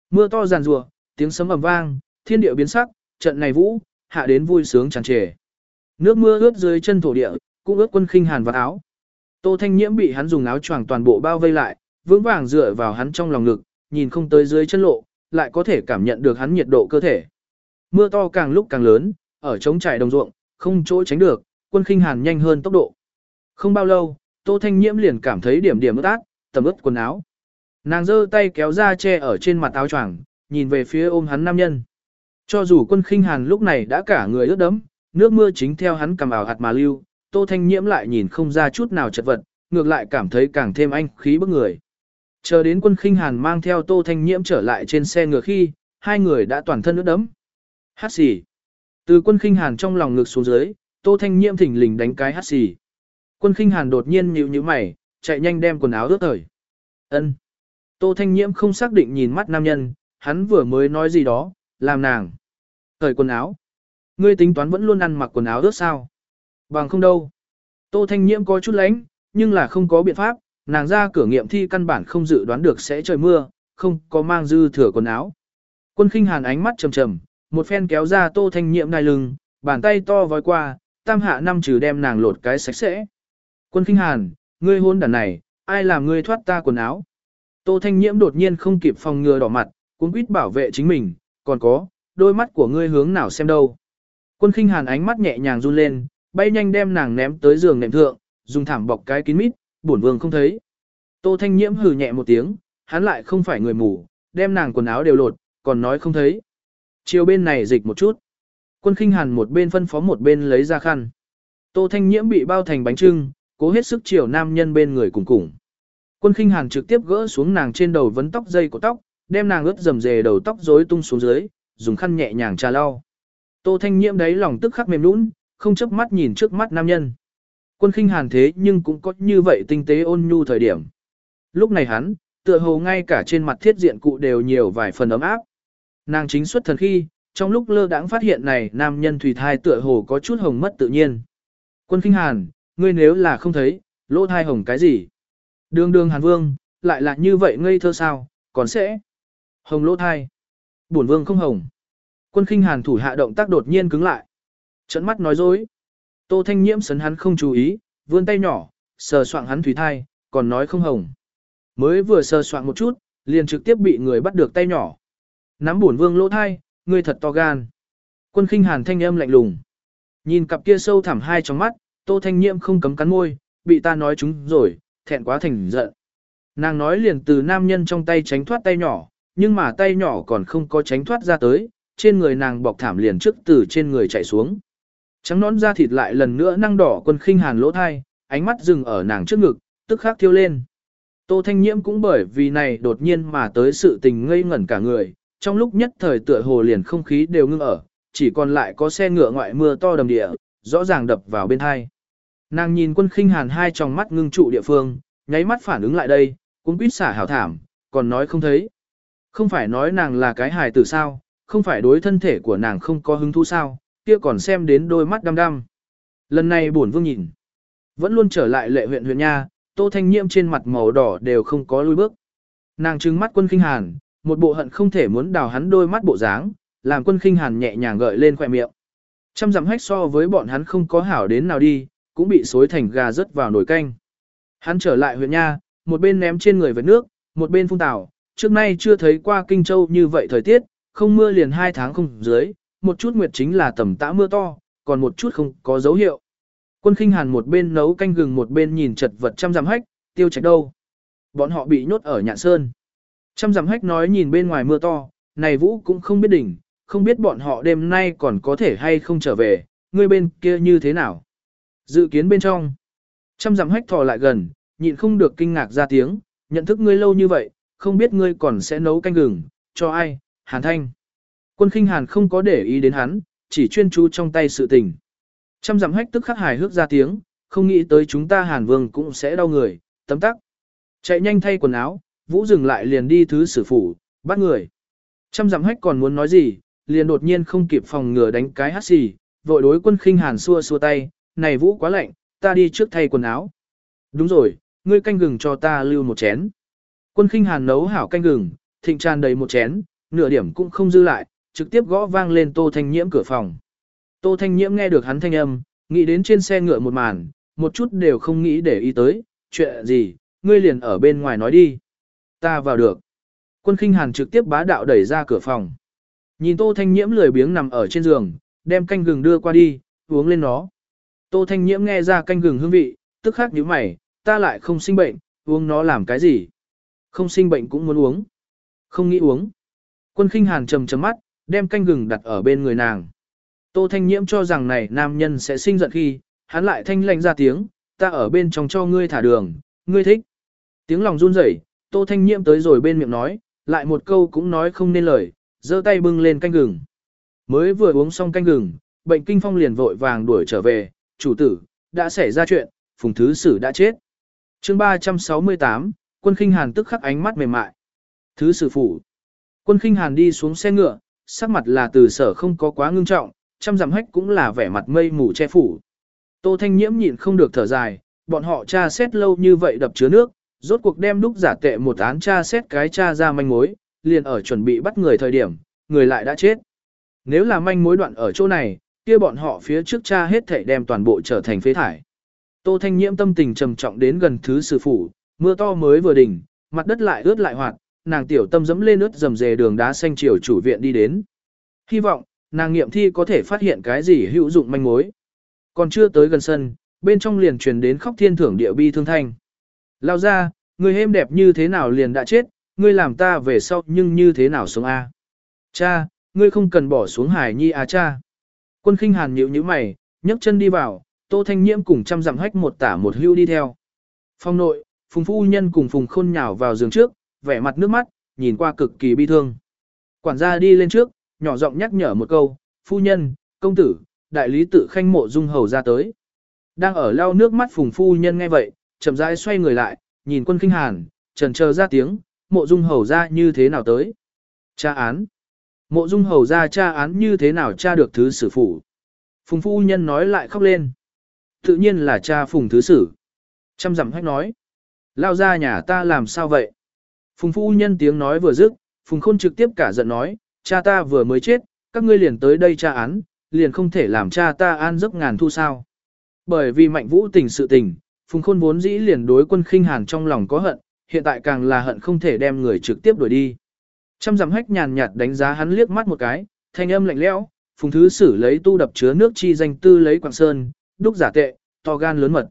A: Mưa to giàn rùa, tiếng sấm ầm vang, thiên địa biến sắc, trận này vũ, hạ đến vui sướng tràn trề. Nước mưa ướt dưới chân thổ địa, cũng ướt quân khinh hàn vào áo. Tô Thanh Nhiễm bị hắn dùng áo choàng toàn bộ bao vây lại, vững vàng dựa vào hắn trong lòng ngực, nhìn không tới dưới chân lộ, lại có thể cảm nhận được hắn nhiệt độ cơ thể. Mưa to càng lúc càng lớn, ở trống trải đồng ruộng, không chỗ tránh được, quân khinh hàn nhanh hơn tốc độ. Không bao lâu, Tô Thanh Nhiễm liền cảm thấy điểm điểm ướt át, tầm ướt quần áo. Nàng giơ tay kéo ra che ở trên mặt áo choàng, nhìn về phía ôm hắn nam nhân. Cho dù quân khinh hàn lúc này đã cả người ướt đẫm, nước mưa chính theo hắn cầm ảo hạt mà lưu, Tô Thanh Nhiễm lại nhìn không ra chút nào chật vật, ngược lại cảm thấy càng thêm anh khí bức người. Chờ đến quân khinh hàn mang theo Tô Thanh Nhiễm trở lại trên xe ngựa khi, hai người đã toàn thân ướt đẫm. Hát xì. Từ quân khinh hàn trong lòng ngực xuống dưới, Tô Thanh Nhiễm thỉnh lình đánh cái hát xì. Quân khinh hàn đột nhiên nhíu nhíu mày, chạy nhanh đem quần áo ướt thời. Ân. Tô Thanh Nhiễm không xác định nhìn mắt nam nhân, hắn vừa mới nói gì đó, làm nàng. Thời quần áo. Ngươi tính toán vẫn luôn ăn mặc quần áo ướt sao? Bằng không đâu. Tô Thanh Nhiễm có chút lánh, nhưng là không có biện pháp, nàng ra cửa nghiệm thi căn bản không dự đoán được sẽ trời mưa, không có mang dư thừa quần áo. Quân khinh hàn ánh mắt trầm trầm, một phen kéo ra Tô Thanh Nhiễm đai lưng, bàn tay to vói qua, tam hạ năm trừ đem nàng lột cái sạch sẽ. Quân khinh hàn, ngươi hôn đàn này, ai làm ngươi thoát ta quần áo? Tô Thanh Nhiễm đột nhiên không kịp phòng ngừa đỏ mặt, cũng quýt bảo vệ chính mình, còn có, đôi mắt của ngươi hướng nào xem đâu. Quân khinh hàn ánh mắt nhẹ nhàng run lên, bay nhanh đem nàng ném tới giường nệm thượng, dùng thảm bọc cái kín mít, bổn vương không thấy. Tô Thanh Nhiễm hừ nhẹ một tiếng, hắn lại không phải người mù, đem nàng quần áo đều lột, còn nói không thấy. Chiều bên này dịch một chút. Quân khinh hàn một bên phân phó một bên lấy ra khăn. Tô Thanh Nhiễm bị bao thành bánh trưng, cố hết sức chiều nam nhân bên người cùng cùng. Quân khinh hàn trực tiếp gỡ xuống nàng trên đầu vấn tóc dây của tóc, đem nàng ướt dầm dề đầu tóc rối tung xuống dưới, dùng khăn nhẹ nhàng trà lau. Tô Thanh Nhiễm đấy lòng tức khắc mềm nũng, không chớp mắt nhìn trước mắt nam nhân. Quân khinh hàn thế nhưng cũng có như vậy tinh tế ôn nhu thời điểm. Lúc này hắn, tựa hồ ngay cả trên mặt thiết diện cụ đều nhiều vài phần ấm áp. Nàng chính xuất thần khi, trong lúc lơ đãng phát hiện này nam nhân thủy thai tựa hồ có chút hồng mất tự nhiên. Quân khinh hàn, ngươi nếu là không thấy, lỗ thai hồng cái gì? Đường đường hàn vương, lại là như vậy ngây thơ sao, còn sẽ... Hồng lỗ thai. Bổn vương không hồng. Quân khinh hàn thủ hạ động tác đột nhiên cứng lại. Trận mắt nói dối. Tô Thanh Nhiễm sấn hắn không chú ý, vươn tay nhỏ, sờ soạng hắn thủy thai, còn nói không hồng. Mới vừa sờ soạng một chút, liền trực tiếp bị người bắt được tay nhỏ. Nắm bổn vương lỗ thai, ngươi thật to gan. Quân khinh hàn thanh âm lạnh lùng. Nhìn cặp kia sâu thẳm hai trong mắt, Tô Thanh Nhiễm không cấm cắn môi, bị ta nói chúng rồi, thẹn quá thành giận. Nàng nói liền từ nam nhân trong tay tránh thoát tay nhỏ, nhưng mà tay nhỏ còn không có tránh thoát ra tới, trên người nàng bọc thảm liền trước từ trên người chạy xuống. Trắng nón da thịt lại lần nữa năng đỏ quân khinh hàn lỗ thai, ánh mắt dừng ở nàng trước ngực, tức khắc thiêu lên. Tô Thanh Nhiễm cũng bởi vì này đột nhiên mà tới sự tình ngây ngẩn cả người, trong lúc nhất thời tựa hồ liền không khí đều ngưng ở, chỉ còn lại có xe ngựa ngoại mưa to đầm địa, rõ ràng đập vào bên hai. Nàng nhìn quân khinh hàn hai tròng mắt ngưng trụ địa phương, nháy mắt phản ứng lại đây, cũng quýt xả hảo thảm, còn nói không thấy. Không phải nói nàng là cái hài tử sao, không phải đối thân thể của nàng không có hứng thú sao, kia còn xem đến đôi mắt đăm đăm. Lần này bổn vương nhìn, vẫn luôn trở lại lệ huyện huyện nha, tô thanh nhiễm trên mặt màu đỏ đều không có lui bước. Nàng trừng mắt quân khinh hàn, một bộ hận không thể muốn đào hắn đôi mắt bộ dáng, làm quân khinh hàn nhẹ nhàng gợi lên khỏe miệng. Trăm dặm hách so với bọn hắn không có hảo đến nào đi, cũng bị xối thành gà rớt vào nồi canh. Hắn trở lại huyện nha, một bên ném trên người với nước, một bên phun tảo, trước nay chưa thấy qua Kinh Châu như vậy thời tiết, không mưa liền hai tháng không dưới, một chút nguyệt chính là tầm tã mưa to, còn một chút không có dấu hiệu. Quân khinh hàn một bên nấu canh gừng một bên nhìn chật vật trăm dặm hách, tiêu trạch đâu. Bọn họ bị nhốt ở nhạn sơn. Trăm dặm hách nói nhìn bên ngoài mưa to, này vũ cũng không biết đỉnh, không biết bọn họ đêm nay còn có thể hay không trở về, người bên kia như thế nào. Dự kiến bên trong. Trăm dặm hách thò lại gần, nhịn không được kinh ngạc ra tiếng, nhận thức ngươi lâu như vậy, không biết ngươi còn sẽ nấu canh gừng, cho ai, hàn thanh. Quân khinh hàn không có để ý đến hắn, chỉ chuyên chú trong tay sự tình. Trăm dặm hách tức khắc hài hước ra tiếng, không nghĩ tới chúng ta hàn vương cũng sẽ đau người, tấm tắc. Chạy nhanh thay quần áo, vũ dừng lại liền đi thứ sử phủ, bắt người. Trăm dặm hách còn muốn nói gì, liền đột nhiên không kịp phòng ngừa đánh cái hát xì, vội đối quân khinh hàn xua xua tay, này vũ quá lạnh, ta đi trước thay quần áo. Đúng rồi, ngươi canh gừng cho ta lưu một chén. Quân khinh hàn nấu hảo canh gừng, thịnh tràn đầy một chén, nửa điểm cũng không dư lại, trực tiếp gõ vang lên Tô Thanh Nhiễm cửa phòng. Tô Thanh Nhiễm nghe được hắn thanh âm, nghĩ đến trên xe ngựa một màn, một chút đều không nghĩ để ý tới, chuyện gì, ngươi liền ở bên ngoài nói đi. Ta vào được. Quân khinh hàn trực tiếp bá đạo đẩy ra cửa phòng. Nhìn Tô Thanh Nhiễm lười biếng nằm ở trên giường, đem canh gừng đưa qua đi, uống lên nó. Tô Thanh Nhiễm nghe ra canh gừng hương vị, tức khắc nhíu mày, ta lại không sinh bệnh, uống nó làm cái gì? Không sinh bệnh cũng muốn uống. Không nghĩ uống. Quân khinh hàn trầm trầm mắt, đem canh gừng đặt ở bên người nàng. Tô Thanh Nhiễm cho rằng này nam nhân sẽ sinh giận khi, hắn lại thanh lãnh ra tiếng, ta ở bên trong cho ngươi thả đường, ngươi thích. Tiếng lòng run rẩy, Tô Thanh Nhiễm tới rồi bên miệng nói, lại một câu cũng nói không nên lời, giơ tay bưng lên canh gừng. Mới vừa uống xong canh gừng, bệnh kinh phong liền vội vàng đuổi trở về, chủ tử, đã xảy ra chuyện, phùng thứ sử đã chết. chương 368, quân khinh hàn tức khắc ánh mắt mềm mại. Thứ sử phủ. Quân khinh hàn đi xuống xe ngựa, sắc mặt là từ sở không có quá ngưng trọng, trăm dặm hách cũng là vẻ mặt mây mù che phủ. Tô Thanh Nhiễm nhịn không được thở dài, bọn họ tra xét lâu như vậy đập chứa nước, rốt cuộc đem đúc giả tệ một án tra xét cái tra ra manh mối, liền ở chuẩn bị bắt người thời điểm, người lại đã chết. Nếu là manh mối đoạn ở chỗ này, kia bọn họ phía trước cha hết thảy đem toàn bộ trở thành phế thải. Tô Thanh Nhiễm tâm tình trầm trọng đến gần thứ sư phụ. mưa to mới vừa đỉnh, mặt đất lại ướt lại hoạt, nàng tiểu tâm dẫm lên ướt dầm dề đường đá xanh chiều chủ viện đi đến. Hy vọng, nàng nghiệm thi có thể phát hiện cái gì hữu dụng manh mối. Còn chưa tới gần sân, bên trong liền truyền đến khóc thiên thưởng địa bi thương thanh. Lao ra, người êm đẹp như thế nào liền đã chết, ngươi làm ta về sau nhưng như thế nào sống a? Cha, ngươi không cần bỏ xuống hải nhi à cha. Quân khinh hàn nhíu nhíu mày, nhấc chân đi vào, tô thanh nhiễm cùng trăm dặm hách một tả một hưu đi theo. Phong nội, phùng phu nhân cùng phùng khôn nhào vào giường trước, vẻ mặt nước mắt, nhìn qua cực kỳ bi thương. Quản gia đi lên trước, nhỏ giọng nhắc nhở một câu, phu nhân, công tử, đại lý tự khanh mộ dung hầu ra tới. Đang ở lau nước mắt phùng phu nhân nghe vậy, chậm rãi xoay người lại, nhìn quân kinh hàn, trần chờ ra tiếng, mộ dung hầu ra như thế nào tới. Cha án. Mộ dung hầu ra cha án như thế nào cha được thứ sử phủ. Phùng phu nhân nói lại khóc lên. Tự nhiên là cha phùng thứ sử. Trăm dặm hách nói. Lao ra nhà ta làm sao vậy? Phùng phu nhân tiếng nói vừa dứt, phùng khôn trực tiếp cả giận nói, cha ta vừa mới chết, các ngươi liền tới đây tra án, liền không thể làm cha ta an giấc ngàn thu sao. Bởi vì mạnh vũ tình sự tình, phùng khôn vốn dĩ liền đối quân khinh hàn trong lòng có hận, hiện tại càng là hận không thể đem người trực tiếp đuổi đi. Trăm dặm hách nhàn nhạt đánh giá hắn liếc mắt một cái, thanh âm lạnh lẽo, phùng thứ xử lấy tu đập chứa nước chi danh tư lấy quảng sơn, đúc giả tệ, to gan lớn mật.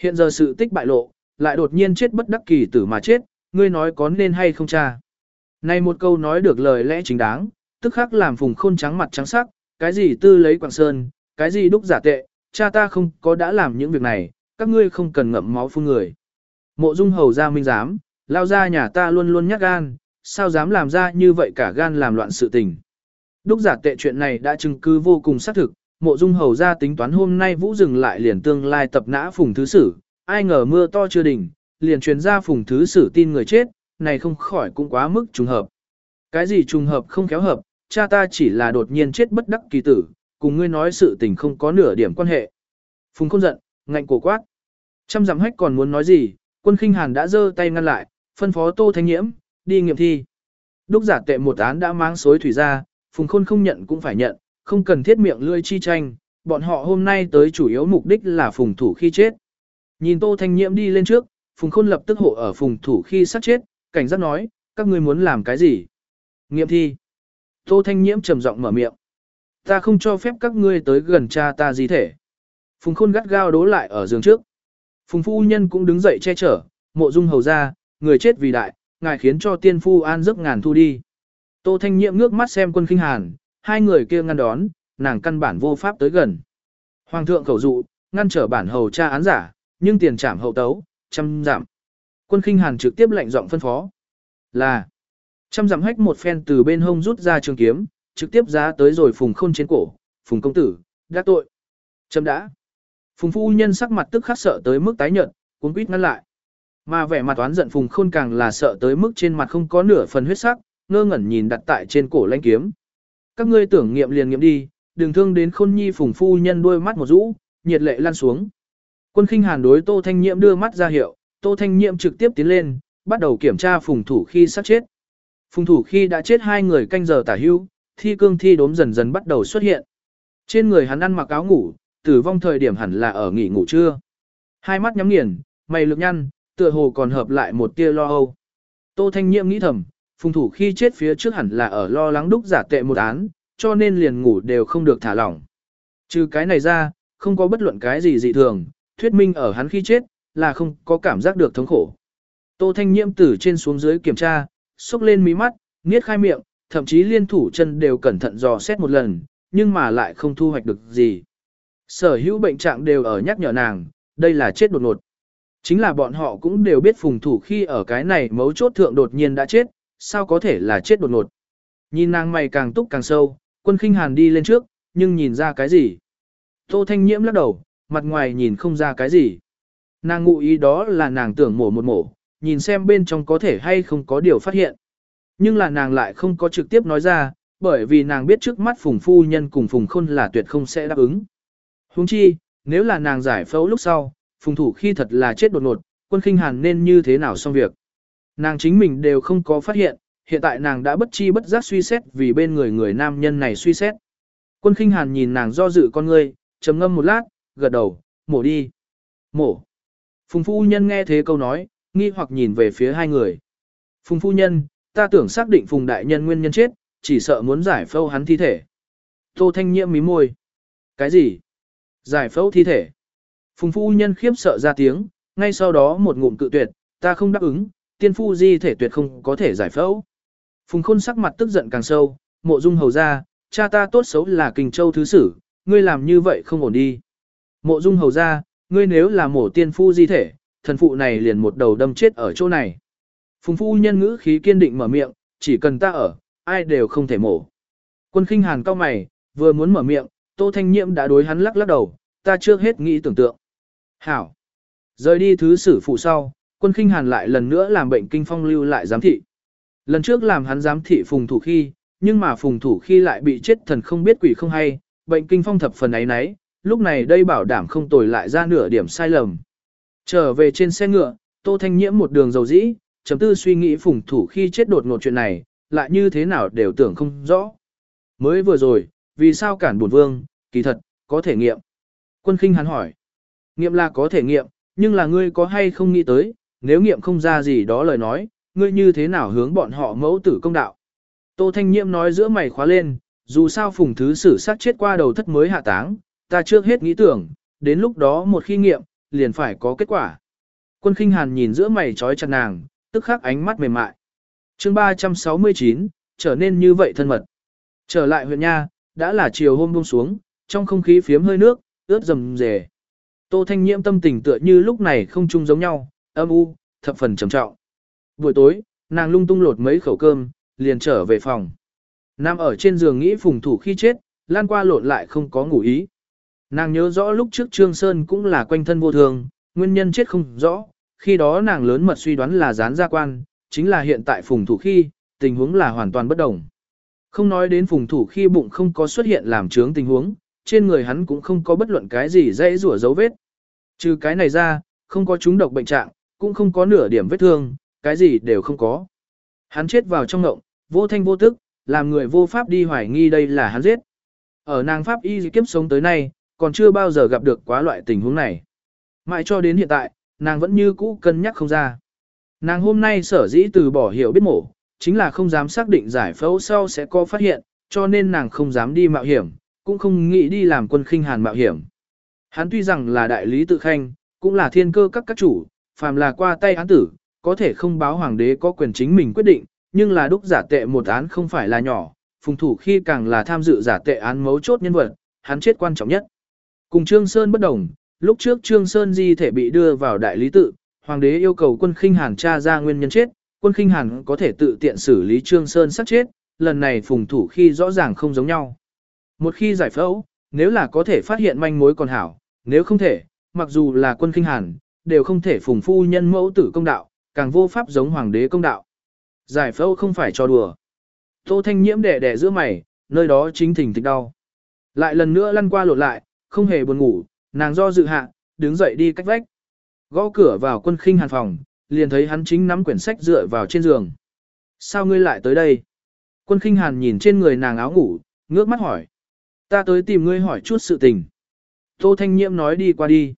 A: Hiện giờ sự tích bại lộ, lại đột nhiên chết bất đắc kỳ tử mà chết, ngươi nói có nên hay không cha. Này một câu nói được lời lẽ chính đáng, tức khắc làm phùng khôn trắng mặt trắng sắc, cái gì tư lấy quảng sơn, cái gì đúc giả tệ, cha ta không có đã làm những việc này, các ngươi không cần ngậm máu phun người. Mộ dung hầu ra minh giám, lao ra nhà ta luôn luôn nhắc gan, sao dám làm ra như vậy cả gan làm loạn sự tình. Đúc giả tệ chuyện này đã chứng cứ vô cùng xác thực, mộ dung hầu ra tính toán hôm nay vũ dừng lại liền tương lai tập nã phùng thứ sử, ai ngờ mưa to chưa đỉnh, liền truyền ra phùng thứ sử tin người chết, này không khỏi cũng quá mức trùng hợp. Cái gì trùng hợp không khéo hợp, cha ta chỉ là đột nhiên chết bất đắc kỳ tử, cùng ngươi nói sự tình không có nửa điểm quan hệ. Phùng không giận, ngạnh cổ quát. Trăm dặm hách còn muốn nói gì, quân khinh hàn đã giơ tay ngăn lại, phân phó tô thanh nhiễm, đi nghiệm thi. Đúc giả tệ một án đã mang xối thủy ra, phùng khôn không nhận cũng phải nhận, không cần thiết miệng lươi chi tranh, bọn họ hôm nay tới chủ yếu mục đích là phùng thủ khi chết. Nhìn tô thanh nhiễm đi lên trước, phùng khôn lập tức hộ ở phùng thủ khi sát chết, cảnh giác nói, các ngươi muốn làm cái gì? Nghiệm thi. Tô Thanh Nhiễm trầm giọng mở miệng. Ta không cho phép các ngươi tới gần cha ta gì thể. Phùng Khôn gắt gao đố lại ở giường trước. Phùng Phu Nhân cũng đứng dậy che chở, mộ dung hầu ra, người chết vì đại, ngài khiến cho tiên phu an giấc ngàn thu đi. Tô Thanh Nhiệm ngước mắt xem quân kinh hàn, hai người kia ngăn đón, nàng căn bản vô pháp tới gần. Hoàng thượng khẩu dụ, ngăn trở bản hầu tra án giả, nhưng tiền trảm hậu tấu, trăm giảm. Quân khinh hàn trực tiếp lệnh giọng phân phó. Là, trăm giảm hách một phen từ bên hông rút ra trường kiếm, trực tiếp giá tới rồi phùng khôn trên cổ, phùng công tử, đã tội. Châm đã. Phùng phu nhân sắc mặt tức khắc sợ tới mức tái nhợt, cuốn quýt ngăn lại. Mà vẻ mặt oán giận phùng khôn càng là sợ tới mức trên mặt không có nửa phần huyết sắc, ngơ ngẩn nhìn đặt tại trên cổ lãnh kiếm. Các ngươi tưởng nghiệm liền nghiệm đi, đừng thương đến khôn nhi phùng phu nhân đuôi mắt một rũ, nhiệt lệ lan xuống. Quân khinh hàn đối tô thanh nhiễm đưa mắt ra hiệu, Tô Thanh Nhiễm trực tiếp tiến lên, bắt đầu kiểm tra phùng thủ khi sát chết. Phùng thủ khi đã chết hai người canh giờ tả hưu, thi cương thi đốm dần dần bắt đầu xuất hiện. Trên người hắn ăn mặc áo ngủ, tử vong thời điểm hẳn là ở nghỉ ngủ trưa. Hai mắt nhắm nghiền, mày lực nhăn, tựa hồ còn hợp lại một tia lo âu. Tô Thanh Nhiệm nghĩ thầm, phùng thủ khi chết phía trước hẳn là ở lo lắng đúc giả tệ một án, cho nên liền ngủ đều không được thả lỏng. Trừ cái này ra, không có bất luận cái gì dị thường, thuyết minh ở hắn khi chết, là không có cảm giác được thống khổ. Tô Thanh Nhiệm từ trên xuống dưới kiểm tra, xúc lên mí mắt, niết khai miệng, thậm chí liên thủ chân đều cẩn thận dò xét một lần, nhưng mà lại không thu hoạch được gì. Sở hữu bệnh trạng đều ở nhắc nhở nàng, đây là chết đột ngột. Chính là bọn họ cũng đều biết phùng thủ khi ở cái này mấu chốt thượng đột nhiên đã chết, sao có thể là chết đột ngột. Nhìn nàng mày càng túc càng sâu, quân khinh hàn đi lên trước, nhưng nhìn ra cái gì. Tô Thanh Nhiễm lắc đầu, mặt ngoài nhìn không ra cái gì. Nàng ngụ ý đó là nàng tưởng mổ một mổ, nhìn xem bên trong có thể hay không có điều phát hiện. Nhưng là nàng lại không có trực tiếp nói ra, bởi vì nàng biết trước mắt Phùng Phu Nhân cùng Phùng Khôn là tuyệt không sẽ đáp ứng. Huống chi, nếu là nàng giải phẫu lúc sau, Phùng Thủ khi thật là chết đột ngột, quân khinh hàn nên như thế nào xong việc. Nàng chính mình đều không có phát hiện, hiện tại nàng đã bất chi bất giác suy xét vì bên người người nam nhân này suy xét. Quân khinh hàn nhìn nàng do dự con ngươi, trầm ngâm một lát, gật đầu, mổ đi. Mổ. Phùng phu nhân nghe thế câu nói, nghi hoặc nhìn về phía hai người. Phùng phu nhân, ta tưởng xác định phùng đại nhân nguyên nhân chết, chỉ sợ muốn giải phẫu hắn thi thể. Tô thanh nhiễm mí môi. Cái gì? Giải phẫu thi thể. Phùng phu nhân khiếp sợ ra tiếng, ngay sau đó một ngụm cự tuyệt, ta không đáp ứng, tiên phu di thể tuyệt không có thể giải phẫu. Phùng khôn sắc mặt tức giận càng sâu, mộ dung hầu ra, cha ta tốt xấu là kình châu thứ sử, ngươi làm như vậy không ổn đi. Mộ dung hầu ra, ngươi nếu là mổ tiên phu di thể, thần phụ này liền một đầu đâm chết ở chỗ này. Phùng phu nhân ngữ khí kiên định mở miệng, chỉ cần ta ở, ai đều không thể mổ. Quân khinh hàn cao mày, vừa muốn mở miệng, tô thanh nhiễm đã đối hắn lắc lắc đầu, ta chưa hết nghĩ tưởng tượng. Hảo. Rời đi thứ sử phụ sau, quân khinh hàn lại lần nữa làm bệnh kinh phong lưu lại giám thị. Lần trước làm hắn giám thị phùng thủ khi, nhưng mà phùng thủ khi lại bị chết thần không biết quỷ không hay, bệnh kinh phong thập phần ấy nấy, lúc này đây bảo đảm không tồi lại ra nửa điểm sai lầm. Trở về trên xe ngựa, Tô Thanh Nhiễm một đường dầu dĩ, chấm tư suy nghĩ phùng thủ khi chết đột ngột chuyện này, lại như thế nào đều tưởng không rõ. Mới vừa rồi, vì sao cản bổn vương, kỳ thật, có thể nghiệm. Quân khinh hắn hỏi. Nghiệm là có thể nghiệm, nhưng là ngươi có hay không nghĩ tới, nếu nghiệm không ra gì đó lời nói, ngươi như thế nào hướng bọn họ mẫu tử công đạo. Tô Thanh Nhiễm nói giữa mày khóa lên, dù sao phùng thứ sử sát chết qua đầu thất mới hạ táng, ta trước hết nghĩ tưởng, đến lúc đó một khi nghiệm, liền phải có kết quả. Quân khinh hàn nhìn giữa mày trói chặt nàng, tức khắc ánh mắt mềm mại. chương 369, trở nên như vậy thân mật. Trở lại huyện nha, đã là chiều hôm buông xuống, trong không khí phiếm hơi nước, ướt rầm rề. Tô Thanh Nhiễm tâm tình tựa như lúc này không chung giống nhau, âm u, thập phần trầm trọng. Buổi tối, nàng lung tung lột mấy khẩu cơm, liền trở về phòng. Nam ở trên giường nghĩ phùng thủ khi chết, lan qua lộn lại không có ngủ ý. Nàng nhớ rõ lúc trước Trương Sơn cũng là quanh thân vô thường, nguyên nhân chết không rõ, khi đó nàng lớn mật suy đoán là gián gia quan, chính là hiện tại phùng thủ khi, tình huống là hoàn toàn bất đồng. Không nói đến phùng thủ khi bụng không có xuất hiện làm trướng tình huống, trên người hắn cũng không có bất luận cái gì dễ rủa dấu vết. Trừ cái này ra, không có chúng độc bệnh trạng, cũng không có nửa điểm vết thương, cái gì đều không có. Hắn chết vào trong ngộng, vô thanh vô tức, làm người vô pháp đi hoài nghi đây là hắn giết. Ở nàng pháp y kiếp sống tới nay, còn chưa bao giờ gặp được quá loại tình huống này. Mãi cho đến hiện tại, nàng vẫn như cũ cân nhắc không ra. Nàng hôm nay sở dĩ từ bỏ hiểu biết mổ, chính là không dám xác định giải phẫu sau sẽ có phát hiện, cho nên nàng không dám đi mạo hiểm, cũng không nghĩ đi làm quân khinh hàn mạo hiểm. Hắn tuy rằng là đại lý tự khanh, cũng là thiên cơ các các chủ, phàm là qua tay án tử, có thể không báo hoàng đế có quyền chính mình quyết định, nhưng là đúc giả tệ một án không phải là nhỏ, phùng thủ khi càng là tham dự giả tệ án mấu chốt nhân vật, hắn chết quan trọng nhất. Cùng Trương Sơn bất đồng, lúc trước Trương Sơn di thể bị đưa vào đại lý tự, hoàng đế yêu cầu quân khinh hàn tra ra nguyên nhân chết, quân khinh hàn có thể tự tiện xử lý Trương Sơn sát chết, lần này phùng thủ khi rõ ràng không giống nhau. Một khi giải phẫu, nếu là có thể phát hiện manh mối còn hảo, nếu không thể, mặc dù là quân khinh hàn, đều không thể phùng phu nhân mẫu tử công đạo, càng vô pháp giống hoàng đế công đạo. Giải phẫu không phải cho đùa. Tô Thanh Nhiễm đẻ đẻ giữa mày, nơi đó chính thỉnh thịch đau. Lại lần nữa lăn qua lột lại, không hề buồn ngủ, nàng do dự hạ, đứng dậy đi cách vách. Gõ cửa vào quân khinh hàn phòng, liền thấy hắn chính nắm quyển sách dựa vào trên giường. Sao ngươi lại tới đây? Quân khinh hàn nhìn trên người nàng áo ngủ, ngước mắt hỏi. Ta tới tìm ngươi hỏi chút sự tình. Tô Thanh Nhiễm nói đi qua đi.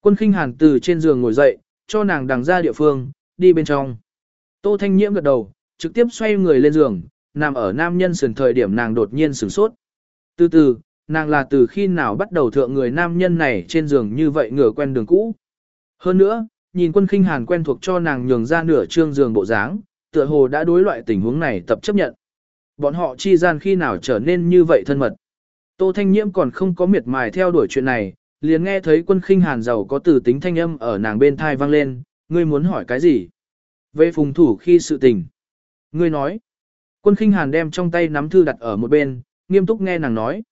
A: Quân khinh hàn từ trên giường ngồi dậy, cho nàng đằng ra địa phương, đi bên trong. Tô Thanh Nhiễm gật đầu, trực tiếp xoay người lên giường, nằm ở nam nhân sườn thời điểm nàng đột nhiên sửng sốt. Từ từ, nàng là từ khi nào bắt đầu thượng người nam nhân này trên giường như vậy ngửa quen đường cũ. Hơn nữa, nhìn quân khinh hàn quen thuộc cho nàng nhường ra nửa trương giường bộ dáng, tựa hồ đã đối loại tình huống này tập chấp nhận. Bọn họ chi gian khi nào trở nên như vậy thân mật. Tô Thanh Nhiễm còn không có miệt mài theo đuổi chuyện này, liền nghe thấy quân khinh hàn giàu có từ tính thanh âm ở nàng bên thai vang lên, ngươi muốn hỏi cái gì? Về phùng thủ khi sự tình. Ngươi nói. Quân khinh hàn đem trong tay nắm thư đặt ở một bên, nghiêm túc nghe nàng nói.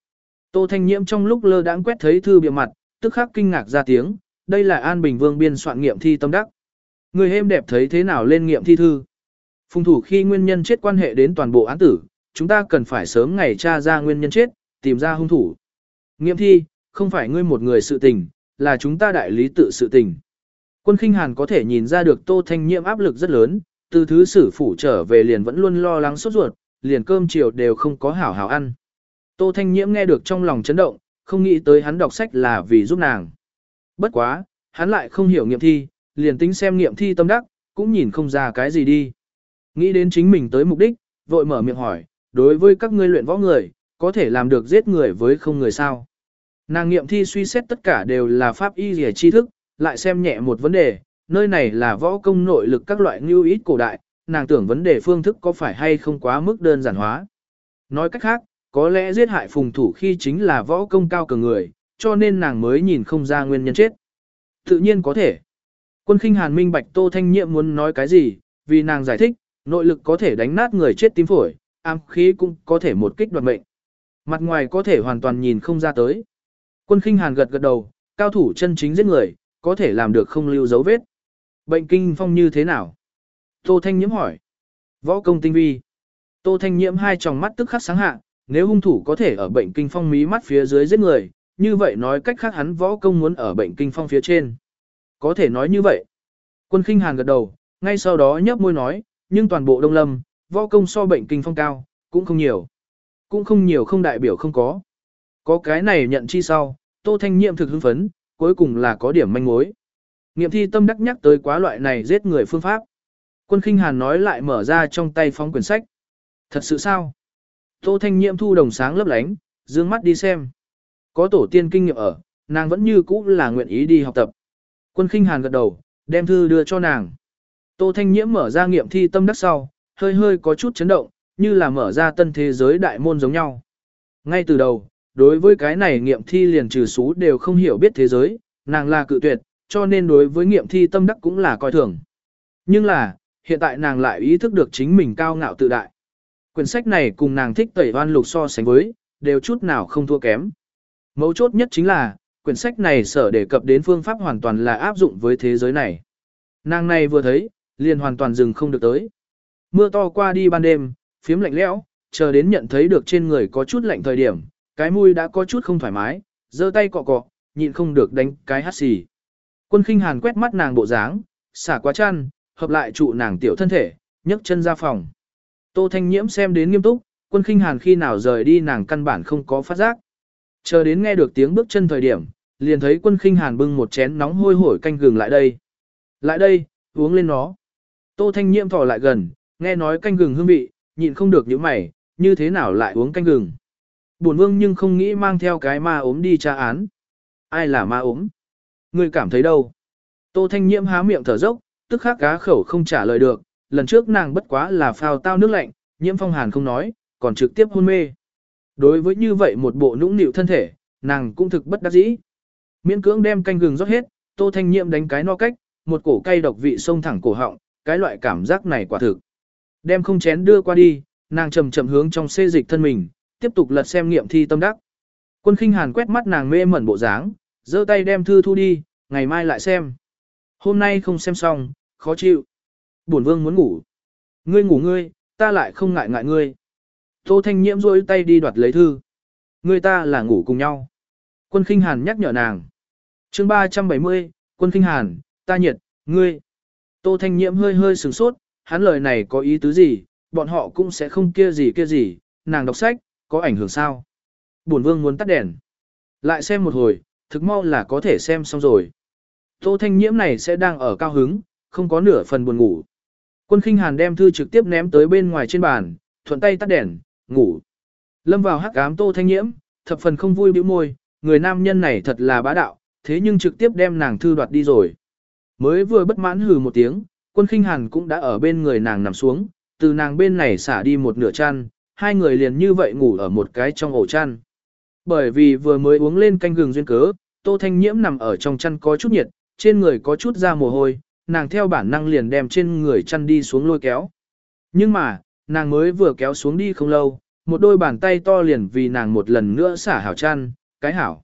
A: Tô Thanh Nhiễm trong lúc lơ đãng quét thấy thư bìa mặt, tức khắc kinh ngạc ra tiếng, đây là An Bình Vương biên soạn nghiệm thi tâm đắc. Người hêm đẹp thấy thế nào lên nghiệm thi thư? Phùng thủ khi nguyên nhân chết quan hệ đến toàn bộ án tử, chúng ta cần phải sớm ngày tra ra nguyên nhân chết, tìm ra hung thủ. Nghiệm thi, không phải ngươi một người sự tình, là chúng ta đại lý tự sự tình. Quân khinh hàn có thể nhìn ra được Tô Thanh Nhiễm áp lực rất lớn, từ thứ sử phủ trở về liền vẫn luôn lo lắng sốt ruột, liền cơm chiều đều không có hảo hảo ăn. Tô Thanh Nhiễm nghe được trong lòng chấn động, không nghĩ tới hắn đọc sách là vì giúp nàng. Bất quá, hắn lại không hiểu nghiệm thi, liền tính xem nghiệm thi tâm đắc, cũng nhìn không ra cái gì đi. Nghĩ đến chính mình tới mục đích, vội mở miệng hỏi, đối với các ngươi luyện võ người, có thể làm được giết người với không người sao. Nàng nghiệm thi suy xét tất cả đều là pháp y rìa tri thức, lại xem nhẹ một vấn đề, nơi này là võ công nội lực các loại ngưu ít cổ đại, nàng tưởng vấn đề phương thức có phải hay không quá mức đơn giản hóa. Nói cách khác, có lẽ giết hại phùng thủ khi chính là võ công cao cường người, cho nên nàng mới nhìn không ra nguyên nhân chết. Tự nhiên có thể. Quân khinh hàn minh bạch Tô Thanh Nhiệm muốn nói cái gì, vì nàng giải thích, nội lực có thể đánh nát người chết tím phổi, ám khí cũng có thể một kích đoạt mệnh. Mặt ngoài có thể hoàn toàn nhìn không ra tới. Quân khinh hàn gật gật đầu, cao thủ chân chính giết người, có thể làm được không lưu dấu vết. Bệnh kinh phong như thế nào? Tô Thanh Nhiễm hỏi. Võ công tinh vi. Tô Thanh Nhiễm hai tròng mắt tức khắc sáng hạ, nếu hung thủ có thể ở bệnh kinh phong mí mắt phía dưới giết người, như vậy nói cách khác hắn võ công muốn ở bệnh kinh phong phía trên. Có thể nói như vậy. Quân khinh hàn gật đầu, ngay sau đó nhấp môi nói, nhưng toàn bộ đông lâm, võ công so bệnh kinh phong cao, cũng không nhiều. Cũng không nhiều không đại biểu không có. Có cái này nhận chi sau, tô thanh nhiệm thực hưng phấn, cuối cùng là có điểm manh mối. Nghiệm thi tâm đắc nhắc tới quá loại này giết người phương pháp. Quân khinh hàn nói lại mở ra trong tay phóng quyển sách. Thật sự sao? Tô thanh nhiệm thu đồng sáng lấp lánh, dương mắt đi xem. Có tổ tiên kinh nghiệm ở, nàng vẫn như cũ là nguyện ý đi học tập. Quân khinh hàn gật đầu, đem thư đưa cho nàng. Tô thanh nhiễm mở ra nghiệm thi tâm đắc sau, hơi hơi có chút chấn động, như là mở ra tân thế giới đại môn giống nhau. Ngay từ đầu, đối với cái này nghiệm thi liền trừ số đều không hiểu biết thế giới, nàng là cự tuyệt, cho nên đối với nghiệm thi tâm đắc cũng là coi thường. Nhưng là, hiện tại nàng lại ý thức được chính mình cao ngạo tự đại. Quyển sách này cùng nàng thích tẩy oan lục so sánh với, đều chút nào không thua kém. Mấu chốt nhất chính là, quyển sách này sở đề cập đến phương pháp hoàn toàn là áp dụng với thế giới này. Nàng này vừa thấy, liền hoàn toàn dừng không được tới. Mưa to qua đi ban đêm, phiếm lạnh lẽo, chờ đến nhận thấy được trên người có chút lạnh thời điểm, cái mũi đã có chút không thoải mái, giơ tay cọ cọ, nhịn không được đánh cái hắt xì. Quân khinh hàn quét mắt nàng bộ dáng, xả quá chăn, hợp lại trụ nàng tiểu thân thể, nhấc chân ra phòng. Tô Thanh Nhiễm xem đến nghiêm túc, quân khinh hàn khi nào rời đi nàng căn bản không có phát giác. Chờ đến nghe được tiếng bước chân thời điểm, liền thấy quân khinh hàn bưng một chén nóng hôi hổi canh gừng lại đây. Lại đây, uống lên nó. Tô Thanh Nhiễm thò lại gần, nghe nói canh gừng hương vị, nhịn không được những mày, như thế nào lại uống canh gừng. Bổn vương nhưng không nghĩ mang theo cái ma ốm đi tra án. Ai là ma ốm? Ngươi cảm thấy đâu? Tô Thanh Nhiễm há miệng thở dốc, tức khắc cá khẩu không trả lời được, lần trước nàng bất quá là phao tao nước lạnh, nhiễm phong hàn không nói, còn trực tiếp hôn mê. Đối với như vậy một bộ nũng nịu thân thể, nàng cũng thực bất đắc dĩ. Miễn cưỡng đem canh gừng rót hết, Tô Thanh Nhiệm đánh cái no cách, một cổ cay độc vị sông thẳng cổ họng, cái loại cảm giác này quả thực. Đem không chén đưa qua đi, nàng chậm chậm hướng trong xê dịch thân mình, tiếp tục lật xem nghiệm thi tâm đắc. Quân khinh hàn quét mắt nàng mê mẩn bộ dáng, giơ tay đem thư thu đi, ngày mai lại xem. Hôm nay không xem xong, khó chịu. Bổn vương muốn ngủ. Ngươi ngủ ngươi, ta lại không ngại ngại ngươi. Tô Thanh Nhiễm rôi tay đi đoạt lấy thư. Ngươi ta là ngủ cùng nhau. Quân Kinh Hàn nhắc nhở nàng. chương 370, Quân Kinh Hàn, ta nhiệt, ngươi. Tô Thanh Nhiễm hơi hơi sửng sốt, hắn lời này có ý tứ gì, bọn họ cũng sẽ không kia gì kia gì, nàng đọc sách, có ảnh hưởng sao. Bổn vương muốn tắt đèn. Lại xem một hồi, thực mau là có thể xem xong rồi. Tô Thanh Nhiễm này sẽ đang ở cao hứng, không có nửa phần buồn ngủ. Quân khinh hàn đem thư trực tiếp ném tới bên ngoài trên bàn, thuận tay tắt đèn, ngủ. Lâm vào hắc ám tô thanh nhiễm, thập phần không vui bĩu môi, người nam nhân này thật là bá đạo, thế nhưng trực tiếp đem nàng thư đoạt đi rồi. Mới vừa bất mãn hừ một tiếng, quân khinh hàn cũng đã ở bên người nàng nằm xuống, từ nàng bên này xả đi một nửa chăn, hai người liền như vậy ngủ ở một cái trong ổ chăn. Bởi vì vừa mới uống lên canh gừng duyên cớ, tô thanh nhiễm nằm ở trong chăn có chút nhiệt, trên người có chút da mồ hôi, nàng theo bản năng liền đem trên người chăn đi xuống lôi kéo. Nhưng mà, nàng mới vừa kéo xuống đi không lâu, một đôi bàn tay to liền vì nàng một lần nữa xả hảo chăn, cái hảo.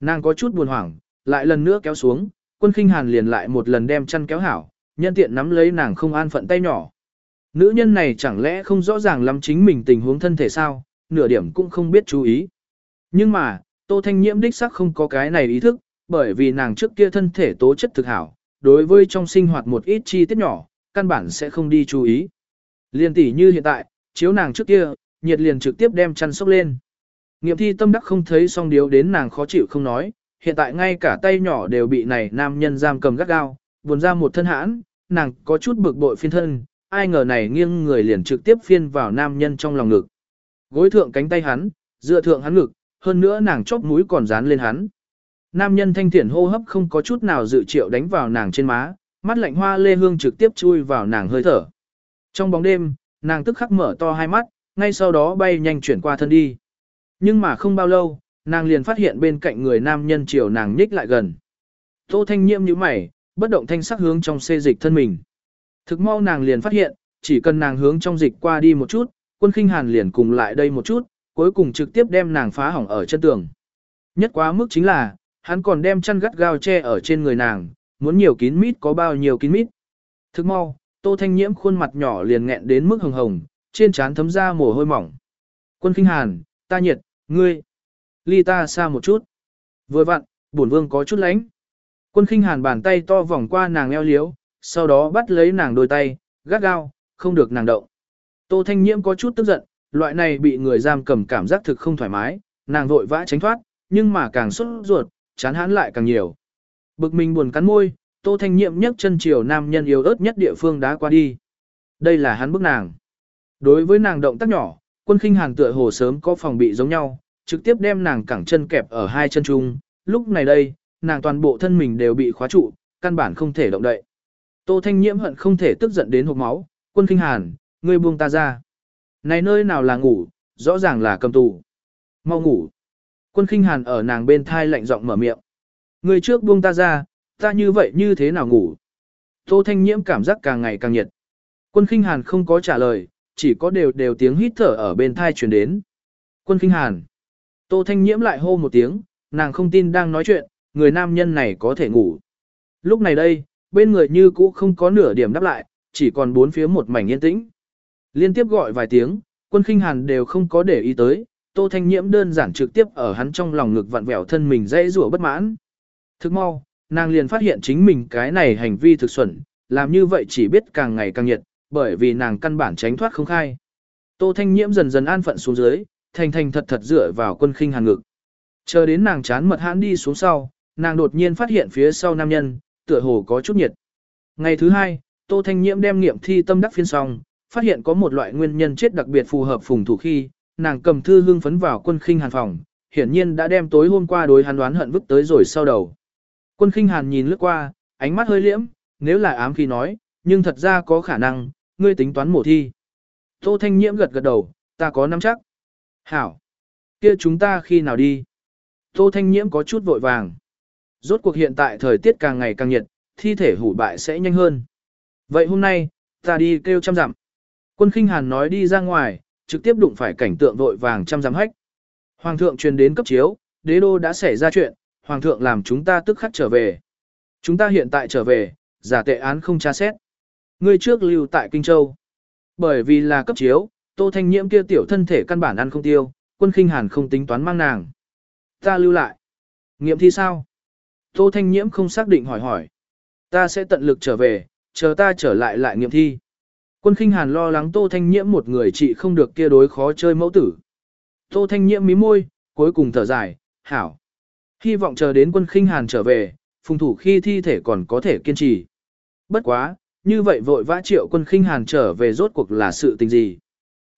A: Nàng có chút buồn hoảng, lại lần nữa kéo xuống, quân khinh hàn liền lại một lần đem chăn kéo hảo, nhân tiện nắm lấy nàng không an phận tay nhỏ. Nữ nhân này chẳng lẽ không rõ ràng lắm chính mình tình huống thân thể sao, nửa điểm cũng không biết chú ý. Nhưng mà, Tô Thanh Nhiễm đích xác không có cái này ý thức, bởi vì nàng trước kia thân thể tố chất thực hảo, đối với trong sinh hoạt một ít chi tiết nhỏ, căn bản sẽ không đi chú ý. Liên tỷ như hiện tại, chiếu nàng trước kia, nhiệt liền trực tiếp đem chăn sốc lên. Nghiệm thi tâm đắc không thấy song điếu đến nàng khó chịu không nói, hiện tại ngay cả tay nhỏ đều bị này nam nhân giam cầm gắt gao, buồn ra một thân hãn, nàng có chút bực bội phiên thân, ai ngờ này nghiêng người liền trực tiếp phiên vào nam nhân trong lòng ngực. Gối thượng cánh tay hắn, dựa thượng hắn ngực, hơn nữa nàng chóp mũi còn dán lên hắn. Nam nhân thanh thiển hô hấp không có chút nào dự triệu đánh vào nàng trên má, mắt lạnh hoa lê hương trực tiếp chui vào nàng hơi thở. Trong bóng đêm, nàng tức khắc mở to hai mắt, ngay sau đó bay nhanh chuyển qua thân đi. Nhưng mà không bao lâu, nàng liền phát hiện bên cạnh người nam nhân chiều nàng nhích lại gần. Tô thanh nhiễm như mày, bất động thanh sắc hướng trong xê dịch thân mình. Thực mau nàng liền phát hiện, chỉ cần nàng hướng trong dịch qua đi một chút, quân khinh hàn liền cùng lại đây một chút, cuối cùng trực tiếp đem nàng phá hỏng ở chân tường. Nhất quá mức chính là, hắn còn đem chăn gắt gao che ở trên người nàng, muốn nhiều kín mít có bao nhiêu kín mít. Thức mau, tô thanh nhiễm khuôn mặt nhỏ liền nghẹn đến mức hồng hồng, trên trán thấm ra mồ hôi mỏng. Quân kinh hàn, ta nhiệt, ngươi, ly ta xa một chút. Vừa vặn, bổn vương có chút lánh. Quân kinh hàn bàn tay to vòng qua nàng eo liếu, sau đó bắt lấy nàng đôi tay, gắt gao, không được nàng động. Tô thanh nhiễm có chút tức giận, loại này bị người giam cầm cảm giác thực không thoải mái, nàng vội vã tránh thoát, nhưng mà càng xuất ruột, chán hãn lại càng nhiều. Bực mình buồn cắn môi, Tô Thanh Nhiệm nhấc chân chiều nam nhân yếu ớt nhất địa phương đã qua đi. Đây là hắn bức nàng. Đối với nàng động tác nhỏ, quân khinh hàn tựa hồ sớm có phòng bị giống nhau, trực tiếp đem nàng cẳng chân kẹp ở hai chân chung. Lúc này đây, nàng toàn bộ thân mình đều bị khóa trụ, căn bản không thể động đậy. Tô Thanh Nhiễm hận không thể tức giận đến hộc máu, quân khinh hàn, ngươi buông ta ra. Này nơi nào là ngủ, rõ ràng là cầm tù. Mau ngủ. Quân khinh hàn ở nàng bên thai lạnh giọng mở miệng. Người trước buông ta ra, ta như vậy như thế nào ngủ? Tô Thanh Nhiễm cảm giác càng ngày càng nhiệt. Quân khinh hàn không có trả lời, chỉ có đều đều tiếng hít thở ở bên thai truyền đến. Quân khinh hàn. Tô Thanh Nhiễm lại hô một tiếng, nàng không tin đang nói chuyện, người nam nhân này có thể ngủ. Lúc này đây, bên người như cũ không có nửa điểm đáp lại, chỉ còn bốn phía một mảnh yên tĩnh. Liên tiếp gọi vài tiếng, quân khinh hàn đều không có để ý tới, Tô Thanh Nhiễm đơn giản trực tiếp ở hắn trong lòng ngực vặn vẹo thân mình dễ rủa bất mãn. Thức mau, nàng liền phát hiện chính mình cái này hành vi thực xuẩn, làm như vậy chỉ biết càng ngày càng nhiệt, bởi vì nàng căn bản tránh thoát không khai. Tô Thanh Nhiễm dần dần an phận xuống dưới, thành thành thật thật dựa vào quân khinh hàn ngực. Chờ đến nàng chán mật hãn đi xuống sau, nàng đột nhiên phát hiện phía sau nam nhân, tựa hồ có chút nhiệt. Ngày thứ hai, Tô Thanh Nhiễm đem nghiệm thi tâm đắc phiên xong, phát hiện có một loại nguyên nhân chết đặc biệt phù hợp phùng thủ khi, nàng cầm thư hương phấn vào quân khinh hàn phòng, hiển nhiên đã đem tối hôm qua đối hắn đoán hận vứt tới rồi sau đầu. Quân khinh hàn nhìn lướt qua, ánh mắt hơi liễm, nếu là ám khi nói, nhưng thật ra có khả năng, ngươi tính toán mổ thi. Tô Thanh Nhiễm gật gật đầu, ta có nắm chắc. Hảo. kia chúng ta khi nào đi? Tô Thanh Nhiễm có chút vội vàng. Rốt cuộc hiện tại thời tiết càng ngày càng nhiệt, thi thể hủ bại sẽ nhanh hơn. Vậy hôm nay, ta đi kêu trăm dặm. Quân khinh hàn nói đi ra ngoài, trực tiếp đụng phải cảnh tượng vội vàng trăm dặm hách. Hoàng thượng truyền đến cấp chiếu, đế đô đã xảy ra chuyện, hoàng thượng làm chúng ta tức khắc trở về. Chúng ta hiện tại trở về, giả tệ án không tra xét. Ngươi trước lưu tại Kinh Châu. Bởi vì là cấp chiếu, Tô Thanh Nhiễm kia tiểu thân thể căn bản ăn không tiêu, quân khinh hàn không tính toán mang nàng. Ta lưu lại. Nghiệm thi sao? Tô Thanh Nhiễm không xác định hỏi hỏi. Ta sẽ tận lực trở về, chờ ta trở lại lại nghiệm thi. Quân khinh hàn lo lắng Tô Thanh Nhiễm một người chị không được kia đối khó chơi mẫu tử. Tô Thanh Nhiễm mí môi, cuối cùng thở dài, hảo. Hy vọng chờ đến quân khinh hàn trở về, phùng thủ khi thi thể còn có thể kiên trì. Bất quá, như vậy vội vã triệu quân khinh hàn trở về rốt cuộc là sự tình gì.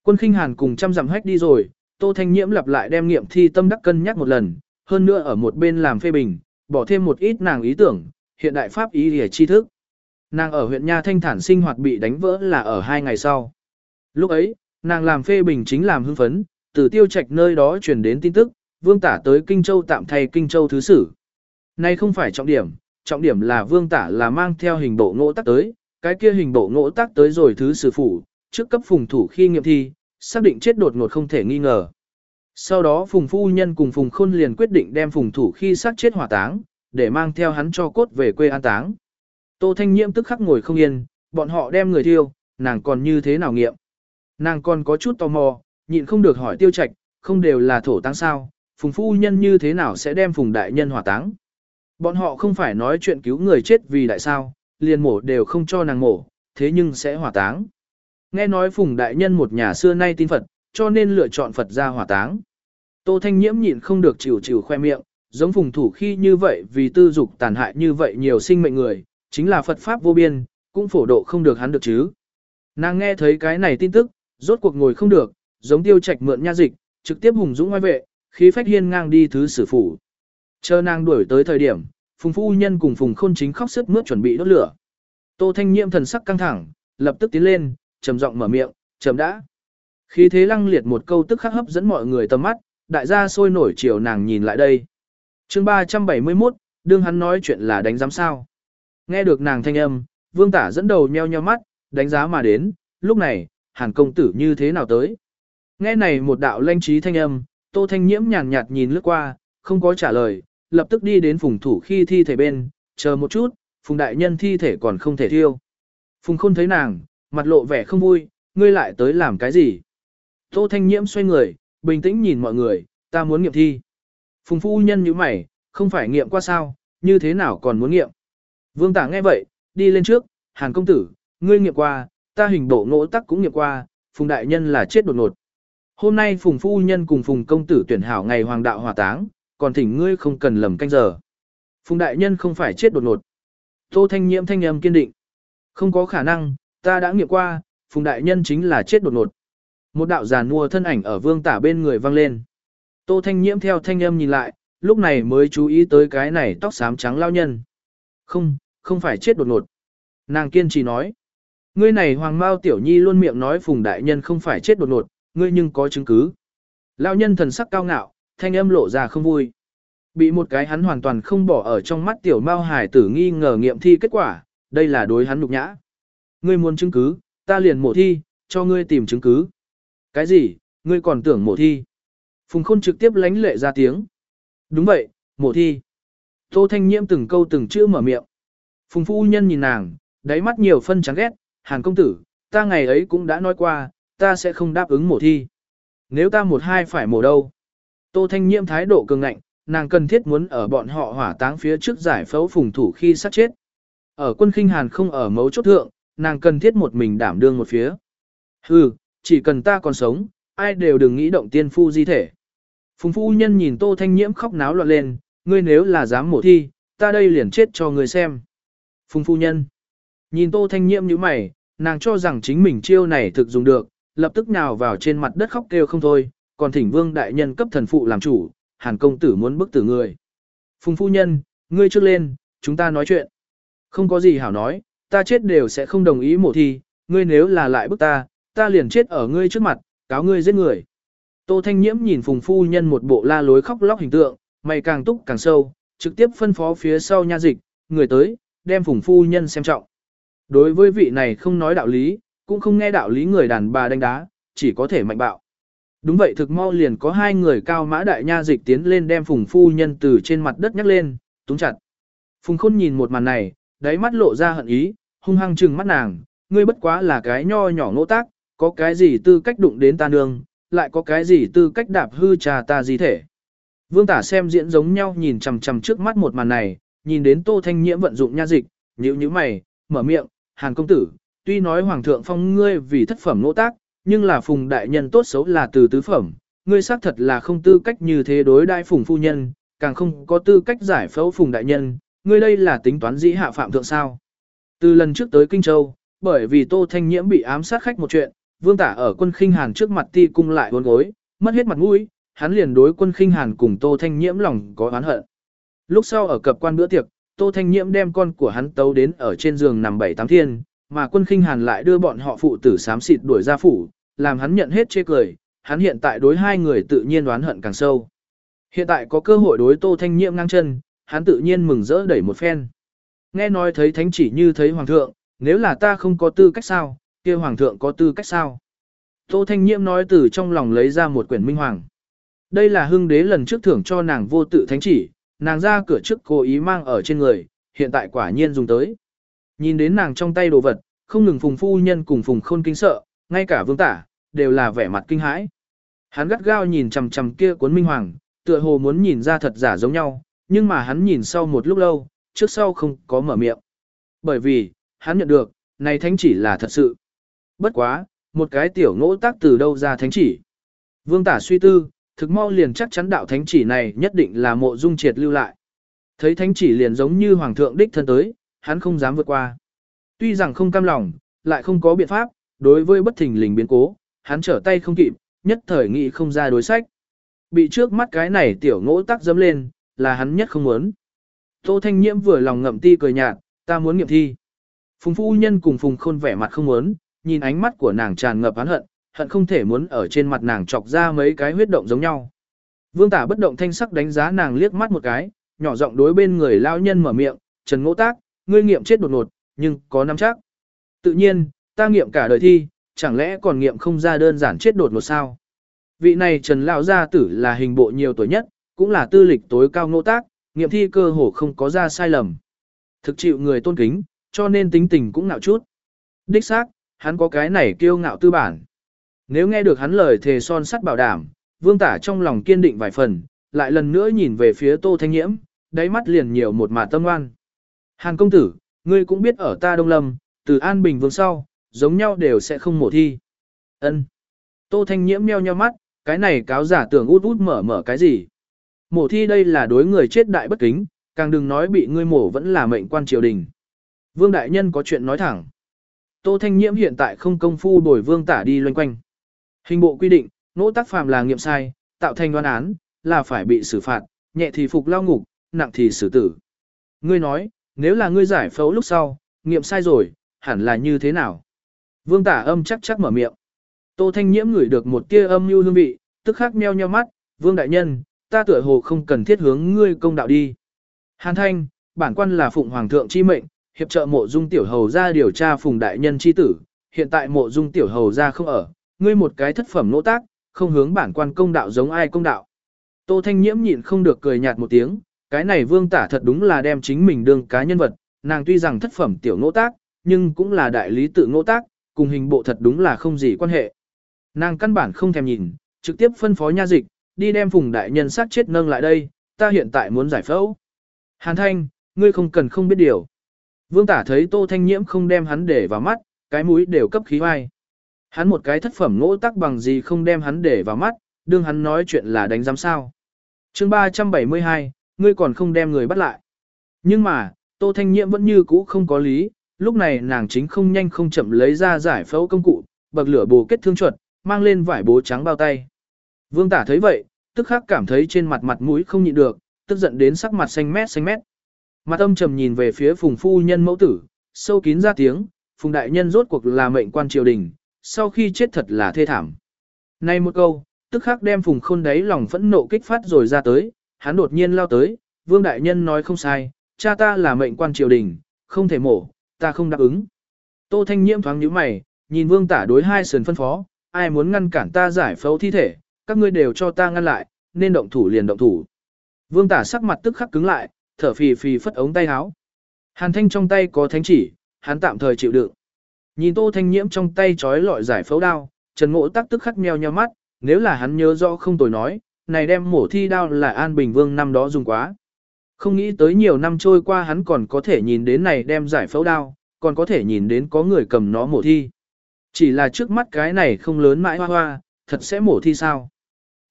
A: Quân khinh hàn cùng trăm dặm hách đi rồi, Tô Thanh Nhiễm lặp lại đem nghiệm thi tâm đắc cân nhắc một lần, hơn nữa ở một bên làm phê bình, bỏ thêm một ít nàng ý tưởng, hiện đại pháp ý để tri thức. Nàng ở huyện Nha Thanh Thản sinh hoạt bị đánh vỡ là ở hai ngày sau. Lúc ấy, nàng làm phê bình chính làm hưng phấn, từ tiêu trạch nơi đó truyền đến tin tức, vương tả tới Kinh Châu tạm thay Kinh Châu thứ sử. Nay không phải trọng điểm, trọng điểm là vương tả là mang theo hình bộ ngỗ tắc tới, cái kia hình bộ ngỗ tắc tới rồi thứ sử phủ, trước cấp phùng thủ khi nghiệm thi, xác định chết đột ngột không thể nghi ngờ. Sau đó phùng phu nhân cùng phùng khôn liền quyết định đem phùng thủ khi sát chết hỏa táng, để mang theo hắn cho cốt về quê an táng. Tô Thanh Nhiễm tức khắc ngồi không yên, bọn họ đem người thiêu, nàng còn như thế nào nghiệm. Nàng còn có chút tò mò, nhịn không được hỏi tiêu trạch, không đều là thổ táng sao, phùng phu nhân như thế nào sẽ đem phùng đại nhân hỏa táng. Bọn họ không phải nói chuyện cứu người chết vì đại sao, liền mổ đều không cho nàng mổ, thế nhưng sẽ hỏa táng. Nghe nói phùng đại nhân một nhà xưa nay tin Phật, cho nên lựa chọn Phật ra hỏa táng. Tô Thanh Nhiễm nhịn không được chịu chịu khoe miệng, giống phùng thủ khi như vậy vì tư dục tàn hại như vậy nhiều sinh mệnh người, chính là Phật Pháp vô biên, cũng phổ độ không được hắn được chứ. Nàng nghe thấy cái này tin tức, rốt cuộc ngồi không được, giống tiêu trạch mượn nha dịch, trực tiếp hùng dũng ngoài vệ, khí phách hiên ngang đi thứ sử phủ. Chờ nàng đuổi tới thời điểm, phùng phu nhân cùng phùng khôn chính khóc sức mướt chuẩn bị đốt lửa. Tô Thanh Nhiễm thần sắc căng thẳng, lập tức tiến lên, trầm giọng mở miệng, trầm đã. Khí thế lăng liệt một câu tức khắc hấp dẫn mọi người tầm mắt, đại gia sôi nổi chiều nàng nhìn lại đây. chương 371, đương hắn nói chuyện là đánh giám sao. Nghe được nàng thanh âm, vương tả dẫn đầu nheo nheo mắt, đánh giá mà đến, lúc này, hàn công tử như thế nào tới. Nghe này một đạo lanh trí thanh âm, tô thanh nhiễm nhàn nhạt nhìn lướt qua, không có trả lời, lập tức đi đến phùng thủ khi thi thể bên, chờ một chút, phùng đại nhân thi thể còn không thể thiêu. Phùng khôn thấy nàng, mặt lộ vẻ không vui, ngươi lại tới làm cái gì? Tô Thanh Nhiễm xoay người, bình tĩnh nhìn mọi người, ta muốn nghiệm thi. Phùng phu nhân như mày, không phải nghiệm qua sao, như thế nào còn muốn nghiệm? Vương Tả nghe vậy, đi lên trước, Hàn công tử, ngươi nghiệm qua, ta hình bộ ngỗ tắc cũng nghiệm qua, Phùng đại nhân là chết đột ngột. Hôm nay Phùng phu nhân cùng Phùng công tử tuyển hảo ngày hoàng đạo hòa táng, còn thỉnh ngươi không cần lầm canh giờ. Phùng đại nhân không phải chết đột ngột. Tô Thanh Nhiễm thanh âm kiên định. Không có khả năng, ta đã nghiệm qua, Phùng đại nhân chính là chết đột ngột. Một đạo giàn mua thân ảnh ở vương tả bên người vang lên. Tô Thanh Nhiễm theo thanh âm nhìn lại, lúc này mới chú ý tới cái này tóc xám trắng lao nhân. Không, không phải chết đột ngột. Nàng kiên trì nói. Ngươi này Hoàng Mao Tiểu Nhi luôn miệng nói Phùng Đại Nhân không phải chết đột ngột, ngươi nhưng có chứng cứ. Lao nhân thần sắc cao ngạo, thanh âm lộ ra không vui. Bị một cái hắn hoàn toàn không bỏ ở trong mắt Tiểu Mao Hải tử nghi ngờ nghiệm thi kết quả, đây là đối hắn nhục nhã. Ngươi muốn chứng cứ, ta liền mổ thi, cho ngươi tìm chứng cứ. Cái gì, ngươi còn tưởng mổ thi? Phùng Khôn trực tiếp lánh lệ ra tiếng. Đúng vậy, mổ thi. Tô Thanh Nhiễm từng câu từng chữ mở miệng. Phùng phu nhân nhìn nàng, đáy mắt nhiều phân chán ghét, Hàn công tử, ta ngày ấy cũng đã nói qua, ta sẽ không đáp ứng mổ thi. Nếu ta một hai phải mổ đâu? Tô Thanh Nhiễm thái độ cường ngạnh, nàng cần thiết muốn ở bọn họ hỏa táng phía trước giải phẫu phùng thủ khi sát chết. Ở quân khinh Hàn không ở mấu chốt thượng, nàng cần thiết một mình đảm đương một phía. Hừ, chỉ cần ta còn sống, ai đều đừng nghĩ động tiên phu di thể. Phùng phu nhân nhìn Tô Thanh Nhiễm khóc náo loạn lên, ngươi nếu là dám mổ thi, ta đây liền chết cho ngươi xem. Phùng phu nhân, nhìn Tô Thanh Nhiễm như mày, nàng cho rằng chính mình chiêu này thực dùng được, lập tức nào vào trên mặt đất khóc kêu không thôi, còn thỉnh vương đại nhân cấp thần phụ làm chủ, hàn công tử muốn bức tử người. Phùng phu nhân, ngươi trước lên, chúng ta nói chuyện. Không có gì hảo nói, ta chết đều sẽ không đồng ý mổ thi, ngươi nếu là lại bức ta, ta liền chết ở ngươi trước mặt, cáo ngươi giết người. Tô Thanh Nhiễm nhìn Phùng Phu Nhân một bộ la lối khóc lóc hình tượng, mày càng túc càng sâu, trực tiếp phân phó phía sau nha dịch, người tới, đem Phùng Phu Nhân xem trọng. Đối với vị này không nói đạo lý, cũng không nghe đạo lý người đàn bà đánh đá, chỉ có thể mạnh bạo. Đúng vậy thực mau liền có hai người cao mã đại nha dịch tiến lên đem Phùng Phu Nhân từ trên mặt đất nhắc lên, túng chặt. Phùng Khôn nhìn một màn này, đáy mắt lộ ra hận ý, hung hăng trừng mắt nàng, ngươi bất quá là cái nho nhỏ ngỗ tác, có cái gì tư cách đụng đến ta nương, lại có cái gì tư cách đạp hư trà ta gì thể. Vương tả xem diễn giống nhau nhìn chằm chằm trước mắt một màn này, nhìn đến tô thanh nhiễm vận dụng nha dịch, nhíu nhíu mày, mở miệng, hàn công tử, tuy nói hoàng thượng phong ngươi vì thất phẩm nỗ tác, nhưng là phùng đại nhân tốt xấu là từ tứ phẩm, ngươi xác thật là không tư cách như thế đối đại phùng phu nhân, càng không có tư cách giải phẫu phùng đại nhân, ngươi đây là tính toán dĩ hạ phạm thượng sao. Từ lần trước tới Kinh Châu, bởi vì Tô Thanh Nhiễm bị ám sát khách một chuyện, Vương Tả ở quân khinh hàn trước mặt ti cung lại uốn gối, mất hết mặt mũi, hắn liền đối quân khinh hàn cùng Tô Thanh Nhiễm lòng có oán hận. Lúc sau ở cập quan bữa tiệc, Tô Thanh Nhiễm đem con của hắn tấu đến ở trên giường nằm bảy tám thiên, mà quân khinh hàn lại đưa bọn họ phụ tử sám xịt đuổi ra phủ, làm hắn nhận hết chê cười, hắn hiện tại đối hai người tự nhiên oán hận càng sâu. Hiện tại có cơ hội đối Tô Thanh Nhiễm ngang chân, hắn tự nhiên mừng rỡ đẩy một phen. Nghe nói thấy thánh chỉ như thấy hoàng thượng, nếu là ta không có tư cách sao, kia hoàng thượng có tư cách sao? Tô Thanh Nhiễm nói từ trong lòng lấy ra một quyển minh hoàng. Đây là hưng đế lần trước thưởng cho nàng vô tự thánh chỉ, nàng ra cửa trước cố ý mang ở trên người, hiện tại quả nhiên dùng tới. Nhìn đến nàng trong tay đồ vật, không ngừng phùng phu nhân cùng phùng khôn kinh sợ, ngay cả vương tả, đều là vẻ mặt kinh hãi. Hắn gắt gao nhìn chằm chằm kia cuốn minh hoàng, tựa hồ muốn nhìn ra thật giả giống nhau, nhưng mà hắn nhìn sau một lúc lâu, trước sau không có mở miệng. Bởi vì, hắn nhận được, này thánh chỉ là thật sự. Bất quá, một cái tiểu ngỗ tác từ đâu ra thánh chỉ. Vương tả suy tư, thực mau liền chắc chắn đạo thánh chỉ này nhất định là mộ dung triệt lưu lại. Thấy thánh chỉ liền giống như hoàng thượng đích thân tới, hắn không dám vượt qua. Tuy rằng không cam lòng, lại không có biện pháp, đối với bất thình lình biến cố, hắn trở tay không kịp, nhất thời nghị không ra đối sách. Bị trước mắt cái này tiểu ngỗ tắc dâm lên, là hắn nhất không muốn. Tô Thanh Nhiễm vừa lòng ngậm ti cười nhạt, ta muốn nghiệm thi. Phùng phu nhân cùng Phùng Khôn vẻ mặt không muốn, nhìn ánh mắt của nàng tràn ngập oán hận, hận không thể muốn ở trên mặt nàng chọc ra mấy cái huyết động giống nhau. Vương tả bất động thanh sắc đánh giá nàng liếc mắt một cái, nhỏ giọng đối bên người lao nhân mở miệng, Trần Ngỗ Tác, ngươi nghiệm chết đột ngột, nhưng có nắm chắc. Tự nhiên, ta nghiệm cả đời thi, chẳng lẽ còn nghiệm không ra đơn giản chết đột ngột sao? Vị này Trần lão gia tử là hình bộ nhiều tuổi nhất, cũng là tư lịch tối cao Ngỗ Tác, nghiệm thi cơ hồ không có ra sai lầm. Thực chịu người tôn kính, cho nên tính tình cũng nạo chút. Đích xác, hắn có cái này kiêu ngạo tư bản. Nếu nghe được hắn lời thề son sắt bảo đảm, vương tả trong lòng kiên định vài phần, lại lần nữa nhìn về phía tô thanh nhiễm, đáy mắt liền nhiều một mà tâm ngoan. Hàn công tử, ngươi cũng biết ở ta Đông Lâm, từ An Bình vương sau, giống nhau đều sẽ không mổ thi. Ân. Tô thanh nhiễm meo nheo mắt, cái này cáo giả tưởng út út mở mở cái gì. Mổ thi đây là đối người chết đại bất kính, càng đừng nói bị ngươi mổ vẫn là mệnh quan triều đình. Vương đại nhân có chuyện nói thẳng. Tô Thanh Nhiễm hiện tại không công phu đổi vương tả đi loanh quanh. Hình bộ quy định, nỗ tác phàm là nghiệm sai, tạo thành đoán án, là phải bị xử phạt, nhẹ thì phục lao ngục, nặng thì xử tử. Ngươi nói, nếu là ngươi giải phẫu lúc sau, nghiệm sai rồi, hẳn là như thế nào? Vương tả âm chắc chắc mở miệng. Tô Thanh Nhiễm ngửi được một tia âm như hương vị, tức khắc meo nheo mắt, Vương đại nhân, ta tựa hồ không cần thiết hướng ngươi công đạo đi. Hàn Thanh, bản quan là phụng hoàng thượng chi mệnh, hiệp trợ mộ dung tiểu hầu ra điều tra phùng đại nhân chi tử, hiện tại mộ dung tiểu hầu ra không ở, ngươi một cái thất phẩm nỗ tác, không hướng bản quan công đạo giống ai công đạo. Tô Thanh Nhiễm nhịn không được cười nhạt một tiếng, cái này vương tả thật đúng là đem chính mình đương cá nhân vật, nàng tuy rằng thất phẩm tiểu nỗ tác, nhưng cũng là đại lý tự nỗ tác, cùng hình bộ thật đúng là không gì quan hệ. Nàng căn bản không thèm nhìn, trực tiếp phân phó nha dịch, đi đem phùng đại nhân sát chết nâng lại đây, ta hiện tại muốn giải phẫu. Hàn Thanh, ngươi không cần không biết điều. Vương tả thấy Tô Thanh Nhiễm không đem hắn để vào mắt, cái mũi đều cấp khí vai. Hắn một cái thất phẩm ngỗ tắc bằng gì không đem hắn để vào mắt, đương hắn nói chuyện là đánh giám sao. chương 372, ngươi còn không đem người bắt lại. Nhưng mà, Tô Thanh Nhiễm vẫn như cũ không có lý, lúc này nàng chính không nhanh không chậm lấy ra giải phẫu công cụ, bậc lửa bồ kết thương chuột, mang lên vải bố trắng bao tay. Vương tả thấy vậy, tức khắc cảm thấy trên mặt mặt mũi không nhịn được, tức giận đến sắc mặt xanh mét xanh mét. Mặt âm trầm nhìn về phía phùng phu nhân mẫu tử, sâu kín ra tiếng, phùng đại nhân rốt cuộc là mệnh quan triều đình, sau khi chết thật là thê thảm. Nay một câu, tức khắc đem phùng khôn đáy lòng phẫn nộ kích phát rồi ra tới, hắn đột nhiên lao tới, vương đại nhân nói không sai, cha ta là mệnh quan triều đình, không thể mổ, ta không đáp ứng. Tô thanh nhiễm thoáng nhíu mày, nhìn vương tả đối hai sườn phân phó, ai muốn ngăn cản ta giải phẫu thi thể, các ngươi đều cho ta ngăn lại, nên động thủ liền động thủ. Vương tả sắc mặt tức khắc cứng lại, thở phì phì phất ống tay áo. Hàn thanh trong tay có thánh chỉ, hắn tạm thời chịu đựng. Nhìn tô thanh nhiễm trong tay trói lọi giải phẫu đao, Trần Ngộ tắc tức khắc meo nheo mắt, nếu là hắn nhớ rõ không tồi nói, này đem mổ thi đao là An Bình Vương năm đó dùng quá. Không nghĩ tới nhiều năm trôi qua hắn còn có thể nhìn đến này đem giải phẫu đao, còn có thể nhìn đến có người cầm nó mổ thi. Chỉ là trước mắt cái này không lớn mãi hoa hoa, thật sẽ mổ thi sao?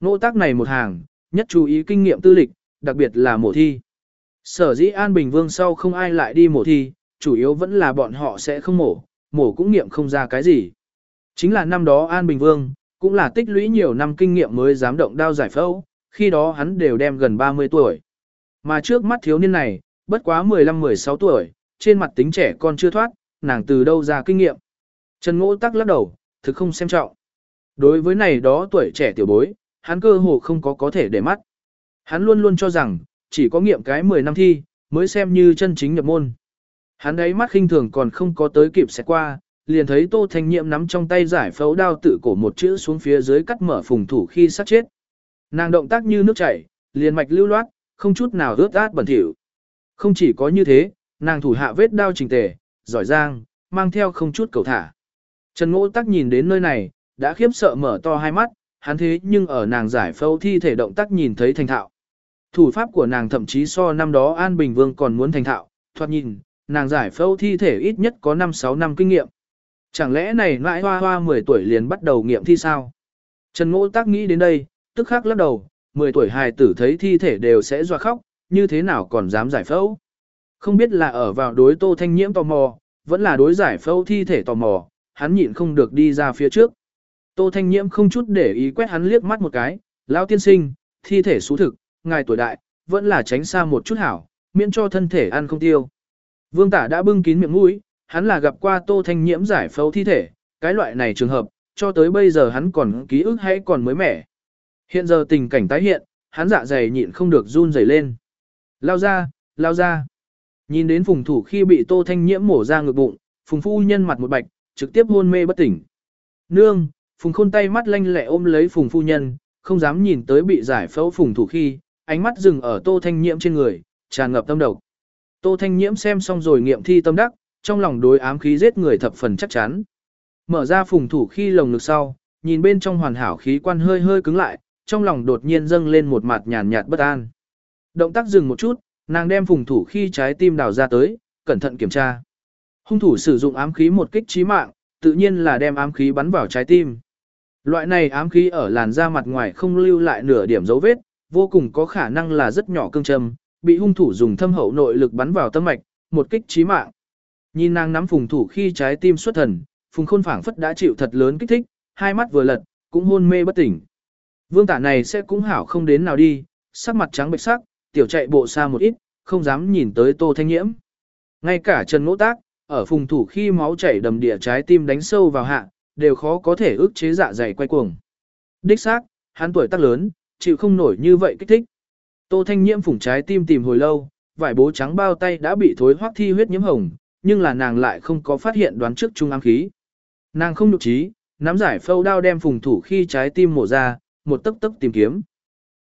A: Nỗ tác này một hàng, nhất chú ý kinh nghiệm tư lịch, đặc biệt là mổ thi. Sở dĩ An Bình Vương sau không ai lại đi mổ thi, chủ yếu vẫn là bọn họ sẽ không mổ, mổ cũng nghiệm không ra cái gì. Chính là năm đó An Bình Vương, cũng là tích lũy nhiều năm kinh nghiệm mới dám động đao giải phẫu, khi đó hắn đều đem gần 30 tuổi. Mà trước mắt thiếu niên này, bất quá 15-16 tuổi, trên mặt tính trẻ con chưa thoát, nàng từ đâu ra kinh nghiệm. Trần Ngỗ tắc lắc đầu, thực không xem trọng. Đối với này đó tuổi trẻ tiểu bối, hắn cơ hồ không có có thể để mắt. Hắn luôn luôn cho rằng, chỉ có nghiệm cái 10 năm thi, mới xem như chân chính nhập môn. Hắn đấy mắt khinh thường còn không có tới kịp sẽ qua, liền thấy Tô Thanh Nhiệm nắm trong tay giải phẫu đao tự cổ một chữ xuống phía dưới cắt mở phùng thủ khi sát chết. Nàng động tác như nước chảy, liền mạch lưu loát, không chút nào ướt át bẩn thỉu. Không chỉ có như thế, nàng thủ hạ vết đao chỉnh tề, giỏi giang, mang theo không chút cầu thả. Trần Ngỗ Tắc nhìn đến nơi này, đã khiếp sợ mở to hai mắt, hắn thế nhưng ở nàng giải phẫu thi thể động tác nhìn thấy thành thạo. Thủ pháp của nàng thậm chí so năm đó An Bình Vương còn muốn thành thạo, thoạt nhìn, nàng giải phẫu thi thể ít nhất có 5-6 năm kinh nghiệm. Chẳng lẽ này nãi hoa hoa 10 tuổi liền bắt đầu nghiệm thi sao? Trần Ngỗ Tác nghĩ đến đây, tức khắc lắc đầu, 10 tuổi hài tử thấy thi thể đều sẽ doa khóc, như thế nào còn dám giải phẫu? Không biết là ở vào đối Tô Thanh Nhiễm tò mò, vẫn là đối giải phẫu thi thể tò mò, hắn nhịn không được đi ra phía trước. Tô Thanh Nhiễm không chút để ý quét hắn liếc mắt một cái, lão tiên sinh, thi thể xú thực, ngài tuổi đại, vẫn là tránh xa một chút hảo, miễn cho thân thể ăn không tiêu. Vương tả đã bưng kín miệng mũi, hắn là gặp qua Tô Thanh Nhiễm giải phẫu thi thể, cái loại này trường hợp, cho tới bây giờ hắn còn ký ức hay còn mới mẻ. Hiện giờ tình cảnh tái hiện, hắn dạ dày nhịn không được run rẩy lên. Lao ra, lao ra. Nhìn đến phùng thủ khi bị Tô Thanh Nhiễm mổ ra ngực bụng, phùng phu nhân mặt một bạch, trực tiếp hôn mê bất tỉnh. Nương, phùng khôn tay mắt lanh lẹ ôm lấy phùng phu nhân, không dám nhìn tới bị giải phẫu phùng thủ khi, ánh mắt dừng ở Tô Thanh Nhiễm trên người, tràn ngập tâm độc. Tô Thanh Nhiễm xem xong rồi nghiệm thi tâm đắc, trong lòng đối ám khí giết người thập phần chắc chắn. Mở ra phùng thủ khi lồng ngực sau, nhìn bên trong hoàn hảo khí quan hơi hơi cứng lại, trong lòng đột nhiên dâng lên một mặt nhàn nhạt bất an. Động tác dừng một chút, nàng đem phùng thủ khi trái tim đào ra tới, cẩn thận kiểm tra. Hung thủ sử dụng ám khí một kích chí mạng, tự nhiên là đem ám khí bắn vào trái tim. Loại này ám khí ở làn da mặt ngoài không lưu lại nửa điểm dấu vết, vô cùng có khả năng là rất nhỏ cương châm, bị hung thủ dùng thâm hậu nội lực bắn vào tâm mạch, một kích chí mạng. Nhìn nàng nắm phùng thủ khi trái tim xuất thần, phùng khôn phảng phất đã chịu thật lớn kích thích, hai mắt vừa lật, cũng hôn mê bất tỉnh. Vương tả này sẽ cũng hảo không đến nào đi, sắc mặt trắng bệch sắc, tiểu chạy bộ xa một ít, không dám nhìn tới tô thanh nhiễm. Ngay cả Trần Ngỗ Tác, ở phùng thủ khi máu chảy đầm địa trái tim đánh sâu vào hạ, đều khó có thể ức chế dạ dày quay cuồng. Đích xác, hắn tuổi tác lớn, chịu không nổi như vậy kích thích. Tô Thanh Nhiễm phủng trái tim tìm hồi lâu, vải bố trắng bao tay đã bị thối hoắc thi huyết nhiễm hồng, nhưng là nàng lại không có phát hiện đoán trước trung ám khí. Nàng không nhục trí, nắm giải phâu đao đem phùng thủ khi trái tim mổ ra, một tấc tấc tìm kiếm.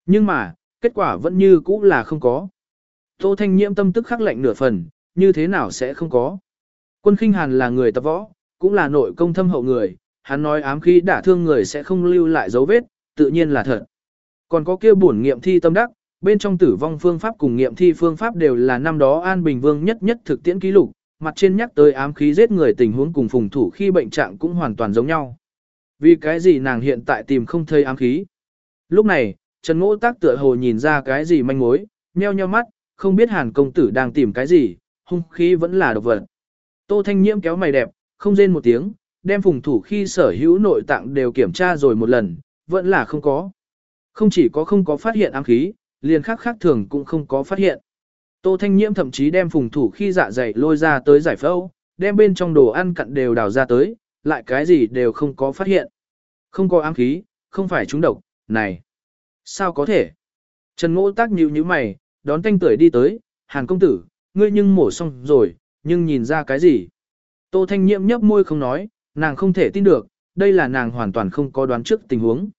A: Nhưng mà, kết quả vẫn như cũ là không có. Tô Thanh Nhiễm tâm tức khắc lạnh nửa phần, như thế nào sẽ không có. Quân khinh hàn là người tập võ, cũng là nội công thâm hậu người, hắn nói ám khí đả thương người sẽ không lưu lại dấu vết, tự nhiên là thật. Còn có kia bổn nghiệm thi tâm đắc, bên trong tử vong phương pháp cùng nghiệm thi phương pháp đều là năm đó An Bình Vương nhất nhất thực tiễn ký lục, mặt trên nhắc tới ám khí giết người tình huống cùng phùng thủ khi bệnh trạng cũng hoàn toàn giống nhau. Vì cái gì nàng hiện tại tìm không thấy ám khí? Lúc này, Trần Ngỗ Tác tựa hồ nhìn ra cái gì manh mối, nheo nheo mắt, không biết Hàn công tử đang tìm cái gì, hung khí vẫn là độc vật. Tô Thanh Nhiễm kéo mày đẹp, không rên một tiếng, đem phùng thủ khi sở hữu nội tạng đều kiểm tra rồi một lần, vẫn là không có. Không chỉ có không có phát hiện ám khí, liền khác khác thường cũng không có phát hiện. Tô Thanh Nhiễm thậm chí đem phùng thủ khi dạ dày lôi ra tới giải phẫu, đem bên trong đồ ăn cặn đều đào ra tới, lại cái gì đều không có phát hiện. Không có ám khí, không phải trúng độc, này. Sao có thể? Trần Ngỗ tác nhíu như mày, đón thanh tuổi đi tới, Hàn công tử, ngươi nhưng mổ xong rồi, nhưng nhìn ra cái gì? Tô Thanh Nhiễm nhấp môi không nói, nàng không thể tin được, đây là nàng hoàn toàn không có đoán trước tình huống.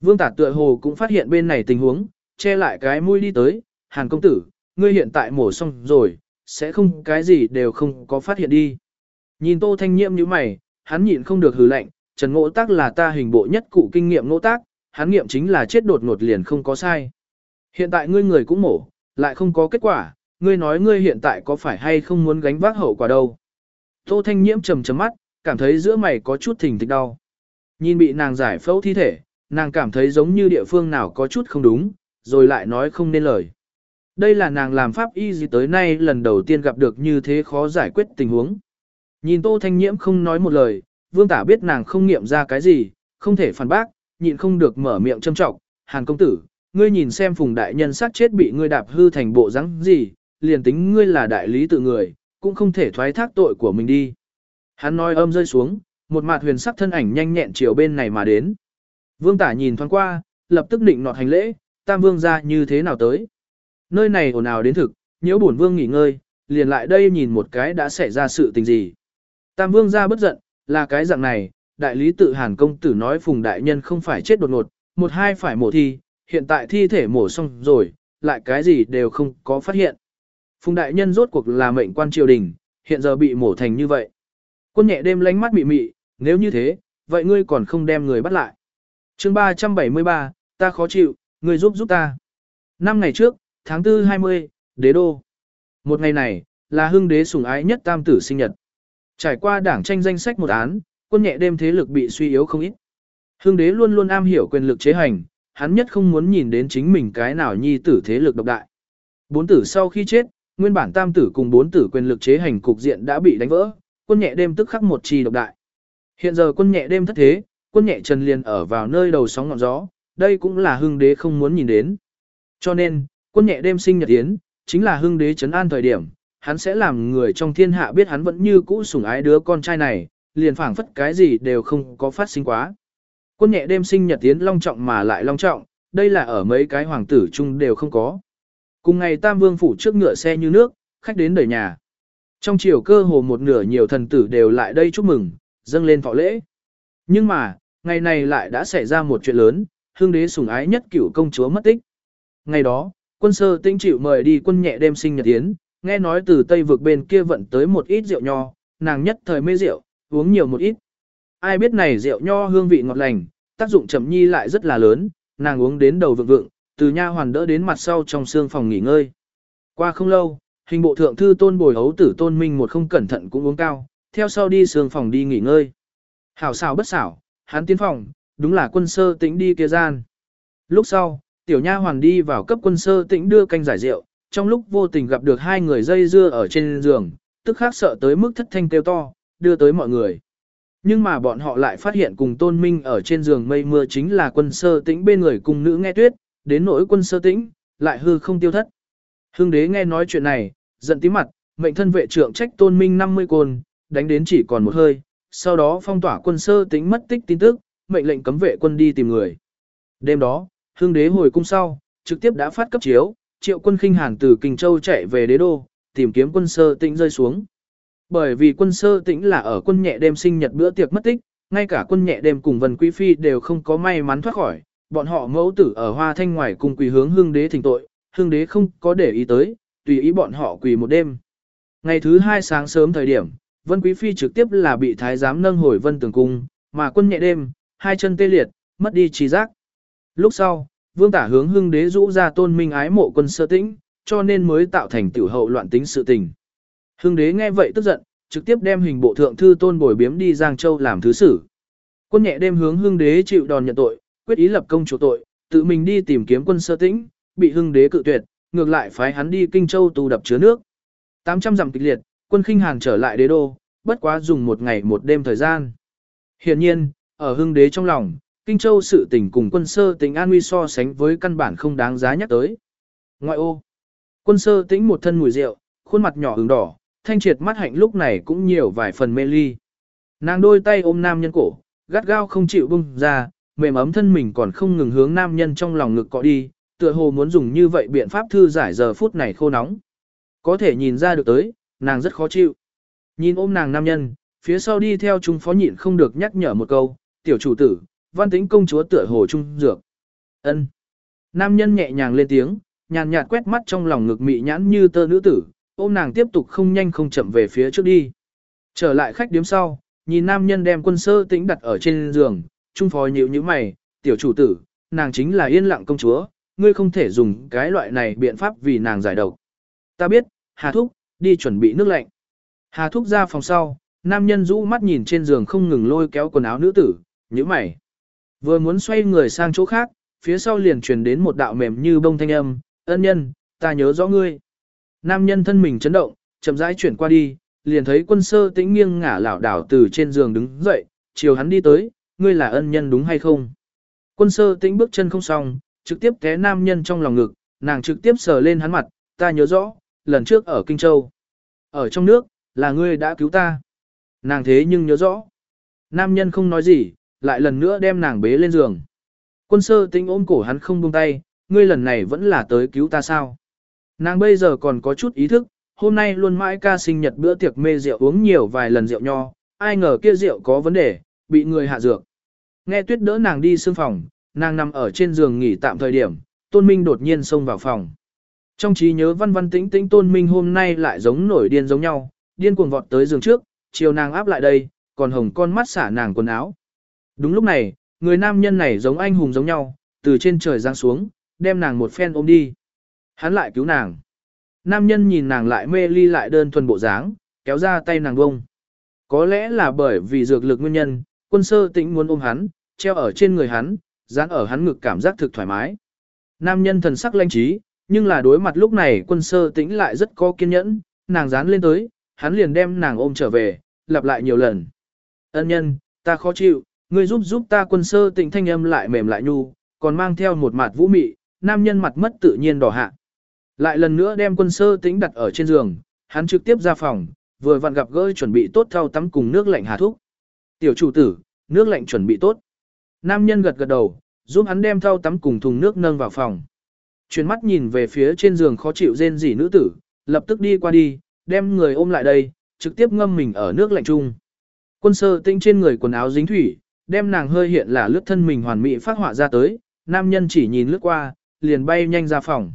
A: Vương tả tựa hồ cũng phát hiện bên này tình huống, che lại cái mũi đi tới, Hàn công tử, ngươi hiện tại mổ xong rồi, sẽ không cái gì đều không có phát hiện đi. Nhìn Tô Thanh Nhiễm như mày, hắn nhịn không được hừ lạnh, Trần Ngộ Tác là ta hình bộ nhất cụ kinh nghiệm ngộ tác, hắn nghiệm chính là chết đột ngột liền không có sai. Hiện tại ngươi người cũng mổ, lại không có kết quả, ngươi nói ngươi hiện tại có phải hay không muốn gánh vác hậu quả đâu. Tô Thanh Nhiễm trầm trầm mắt, cảm thấy giữa mày có chút thình thịch đau. Nhìn bị nàng giải phẫu thi thể, nàng cảm thấy giống như địa phương nào có chút không đúng, rồi lại nói không nên lời. Đây là nàng làm pháp y gì tới nay lần đầu tiên gặp được như thế khó giải quyết tình huống. Nhìn Tô Thanh Nhiễm không nói một lời, vương tả biết nàng không nghiệm ra cái gì, không thể phản bác, nhịn không được mở miệng châm trọng. Hàn công tử, ngươi nhìn xem phùng đại nhân sát chết bị ngươi đạp hư thành bộ rắn gì, liền tính ngươi là đại lý tự người, cũng không thể thoái thác tội của mình đi. Hắn nói âm rơi xuống, một mặt huyền sắc thân ảnh nhanh nhẹn chiều bên này mà đến. Vương tả nhìn thoáng qua, lập tức định nọt hành lễ, tam vương ra như thế nào tới. Nơi này ồn ào đến thực, nhớ bổn vương nghỉ ngơi, liền lại đây nhìn một cái đã xảy ra sự tình gì. Tam vương ra bất giận, là cái dạng này, đại lý tự hàn công tử nói phùng đại nhân không phải chết đột ngột, một hai phải mổ thi, hiện tại thi thể mổ xong rồi, lại cái gì đều không có phát hiện. Phùng đại nhân rốt cuộc là mệnh quan triều đình, hiện giờ bị mổ thành như vậy. Quân nhẹ đêm lánh mắt mị mị, nếu như thế, vậy ngươi còn không đem người bắt lại chương 373, ta khó chịu, người giúp giúp ta. Năm ngày trước, tháng 4 20, đế đô. Một ngày này, là hưng đế sủng ái nhất tam tử sinh nhật. Trải qua đảng tranh danh sách một án, quân nhẹ đêm thế lực bị suy yếu không ít. Hưng đế luôn luôn am hiểu quyền lực chế hành, hắn nhất không muốn nhìn đến chính mình cái nào nhi tử thế lực độc đại. Bốn tử sau khi chết, nguyên bản tam tử cùng bốn tử quyền lực chế hành cục diện đã bị đánh vỡ, quân nhẹ đêm tức khắc một trì độc đại. Hiện giờ quân nhẹ đêm thất thế, quân nhẹ trần liền ở vào nơi đầu sóng ngọn gió, đây cũng là hưng đế không muốn nhìn đến. Cho nên, quân nhẹ đêm sinh nhật yến, chính là hưng đế trấn an thời điểm, hắn sẽ làm người trong thiên hạ biết hắn vẫn như cũ sủng ái đứa con trai này, liền phảng phất cái gì đều không có phát sinh quá. Quân nhẹ đêm sinh nhật yến long trọng mà lại long trọng, đây là ở mấy cái hoàng tử chung đều không có. Cùng ngày Tam Vương phủ trước ngựa xe như nước, khách đến đầy nhà. Trong chiều cơ hồ một nửa nhiều thần tử đều lại đây chúc mừng, dâng lên thọ lễ. Nhưng mà, ngày này lại đã xảy ra một chuyện lớn, hương đế sủng ái nhất cửu công chúa mất tích. Ngày đó, quân sơ tinh chịu mời đi quân nhẹ đêm sinh nhật yến, nghe nói từ Tây vực bên kia vận tới một ít rượu nho, nàng nhất thời mê rượu, uống nhiều một ít. Ai biết này rượu nho hương vị ngọt lành, tác dụng chậm nhi lại rất là lớn, nàng uống đến đầu vượng vượng, từ nha hoàn đỡ đến mặt sau trong xương phòng nghỉ ngơi. Qua không lâu, hình bộ thượng thư tôn bồi hấu tử tôn minh một không cẩn thận cũng uống cao, theo sau đi xương phòng đi nghỉ ngơi. Hảo xảo bất xảo, hắn tiến phòng, đúng là quân sơ tĩnh đi kia gian. Lúc sau, tiểu nha hoàn đi vào cấp quân sơ tĩnh đưa canh giải rượu, trong lúc vô tình gặp được hai người dây dưa ở trên giường, tức khác sợ tới mức thất thanh kêu to, đưa tới mọi người. Nhưng mà bọn họ lại phát hiện cùng tôn minh ở trên giường mây mưa chính là quân sơ tĩnh bên người cùng nữ nghe tuyết, đến nỗi quân sơ tĩnh, lại hư không tiêu thất. Hương đế nghe nói chuyện này, giận tí mặt, mệnh thân vệ trưởng trách tôn minh 50 côn, đánh đến chỉ còn một hơi, sau đó phong tỏa quân sơ tính mất tích tin tức, mệnh lệnh cấm vệ quân đi tìm người. Đêm đó, hương đế hồi cung sau, trực tiếp đã phát cấp chiếu, triệu quân khinh hàn từ Kinh Châu chạy về đế đô, tìm kiếm quân sơ tĩnh rơi xuống. Bởi vì quân sơ tĩnh là ở quân nhẹ đêm sinh nhật bữa tiệc mất tích, ngay cả quân nhẹ đêm cùng Vân Quý Phi đều không có may mắn thoát khỏi, bọn họ mẫu tử ở hoa thanh ngoài cùng quỳ hướng hương đế thỉnh tội, hương đế không có để ý tới, tùy ý bọn họ quỳ một đêm. Ngày thứ hai sáng sớm thời điểm, Vân Quý Phi trực tiếp là bị thái giám nâng hồi Vân Tường Cung, mà quân nhẹ đêm, hai chân tê liệt, mất đi trí giác. Lúc sau, vương tả hướng hưng đế rũ ra tôn minh ái mộ quân sơ tĩnh, cho nên mới tạo thành tiểu hậu loạn tính sự tình. Hưng đế nghe vậy tức giận, trực tiếp đem hình bộ thượng thư tôn bồi biếm đi Giang Châu làm thứ sử. Quân nhẹ đêm hướng hưng đế chịu đòn nhận tội, quyết ý lập công chủ tội, tự mình đi tìm kiếm quân sơ tĩnh, bị hưng đế cự tuyệt, ngược lại phái hắn đi Kinh Châu tù đập chứa nước. 800 dặm kịch liệt, quân khinh hàn trở lại đế đô, bất quá dùng một ngày một đêm thời gian. Hiện nhiên, ở hưng đế trong lòng, Kinh Châu sự tình cùng quân sơ tình an nguy so sánh với căn bản không đáng giá nhắc tới. Ngoại ô, quân sơ tĩnh một thân mùi rượu, khuôn mặt nhỏ ửng đỏ, thanh triệt mắt hạnh lúc này cũng nhiều vài phần mê ly. Nàng đôi tay ôm nam nhân cổ, gắt gao không chịu bung ra, mềm ấm thân mình còn không ngừng hướng nam nhân trong lòng ngực cọ đi, tựa hồ muốn dùng như vậy biện pháp thư giải giờ phút này khô nóng. Có thể nhìn ra được tới, nàng rất khó chịu. Nhìn ôm nàng nam nhân, phía sau đi theo chúng phó nhịn không được nhắc nhở một câu, tiểu chủ tử, văn tính công chúa tựa hồ trung dược. ân Nam nhân nhẹ nhàng lên tiếng, nhàn nhạt quét mắt trong lòng ngực mị nhãn như tơ nữ tử, ôm nàng tiếp tục không nhanh không chậm về phía trước đi. Trở lại khách điếm sau, nhìn nam nhân đem quân sơ tĩnh đặt ở trên giường, trung phó nhíu như mày, tiểu chủ tử, nàng chính là yên lặng công chúa, ngươi không thể dùng cái loại này biện pháp vì nàng giải độc. Ta biết, Hà Thúc, đi chuẩn bị nước lạnh. Hà Thúc ra phòng sau, nam nhân rũ mắt nhìn trên giường không ngừng lôi kéo quần áo nữ tử, nhíu mày. Vừa muốn xoay người sang chỗ khác, phía sau liền truyền đến một đạo mềm như bông thanh âm, ân nhân, ta nhớ rõ ngươi. Nam nhân thân mình chấn động, chậm rãi chuyển qua đi, liền thấy quân sơ tĩnh nghiêng ngả lảo đảo từ trên giường đứng dậy, chiều hắn đi tới, ngươi là ân nhân đúng hay không? Quân sơ tĩnh bước chân không xong, trực tiếp té nam nhân trong lòng ngực, nàng trực tiếp sờ lên hắn mặt, ta nhớ rõ, lần trước ở Kinh Châu. Ở trong nước, là ngươi đã cứu ta. Nàng thế nhưng nhớ rõ. Nam nhân không nói gì, lại lần nữa đem nàng bế lên giường. Quân sơ tính ôm cổ hắn không buông tay, ngươi lần này vẫn là tới cứu ta sao? Nàng bây giờ còn có chút ý thức, hôm nay luôn mãi ca sinh nhật bữa tiệc mê rượu uống nhiều vài lần rượu nho, ai ngờ kia rượu có vấn đề, bị người hạ dược. Nghe tuyết đỡ nàng đi xương phòng, nàng nằm ở trên giường nghỉ tạm thời điểm, tôn minh đột nhiên xông vào phòng. Trong trí nhớ văn văn tĩnh tĩnh tôn minh hôm nay lại giống nổi điên giống nhau, điên cuồng vọt tới giường trước, chiều nàng áp lại đây, còn hồng con mắt xả nàng quần áo. Đúng lúc này, người nam nhân này giống anh hùng giống nhau, từ trên trời giáng xuống, đem nàng một phen ôm đi. Hắn lại cứu nàng. Nam nhân nhìn nàng lại mê ly lại đơn thuần bộ dáng, kéo ra tay nàng bông. Có lẽ là bởi vì dược lực nguyên nhân, quân sơ tĩnh muốn ôm hắn, treo ở trên người hắn, dán ở hắn ngực cảm giác thực thoải mái. Nam nhân thần sắc lanh trí, nhưng là đối mặt lúc này quân sơ tĩnh lại rất có kiên nhẫn, nàng dán lên tới, hắn liền đem nàng ôm trở về, lặp lại nhiều lần. Ân nhân, ta khó chịu, ngươi giúp giúp ta quân sơ tĩnh thanh âm lại mềm lại nhu, còn mang theo một mặt vũ mị, nam nhân mặt mất tự nhiên đỏ hạ. Lại lần nữa đem quân sơ tĩnh đặt ở trên giường, hắn trực tiếp ra phòng, vừa vặn gặp gỡ chuẩn bị tốt thau tắm cùng nước lạnh hà thúc. Tiểu chủ tử, nước lạnh chuẩn bị tốt. Nam nhân gật gật đầu, giúp hắn đem thau tắm cùng thùng nước nâng vào phòng. Chuyển mắt nhìn về phía trên giường khó chịu rên rỉ nữ tử, lập tức đi qua đi, đem người ôm lại đây, trực tiếp ngâm mình ở nước lạnh chung. Quân sơ tinh trên người quần áo dính thủy, đem nàng hơi hiện là lướt thân mình hoàn mỹ phát họa ra tới, nam nhân chỉ nhìn lướt qua, liền bay nhanh ra phòng.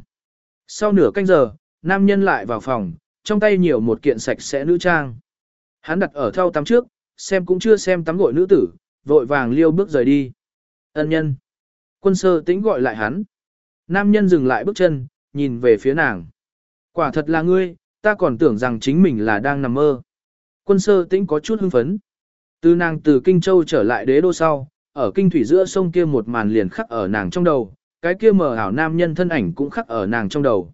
A: Sau nửa canh giờ, nam nhân lại vào phòng, trong tay nhiều một kiện sạch sẽ nữ trang. Hắn đặt ở thau tắm trước, xem cũng chưa xem tắm gội nữ tử, vội vàng liêu bước rời đi. Ân nhân. Quân sơ tính gọi lại hắn. Nam nhân dừng lại bước chân, nhìn về phía nàng. Quả thật là ngươi, ta còn tưởng rằng chính mình là đang nằm mơ. Quân sơ tĩnh có chút hưng phấn. Từ nàng từ Kinh Châu trở lại đế đô sau, ở kinh thủy giữa sông kia một màn liền khắc ở nàng trong đầu, cái kia mờ ảo nam nhân thân ảnh cũng khắc ở nàng trong đầu.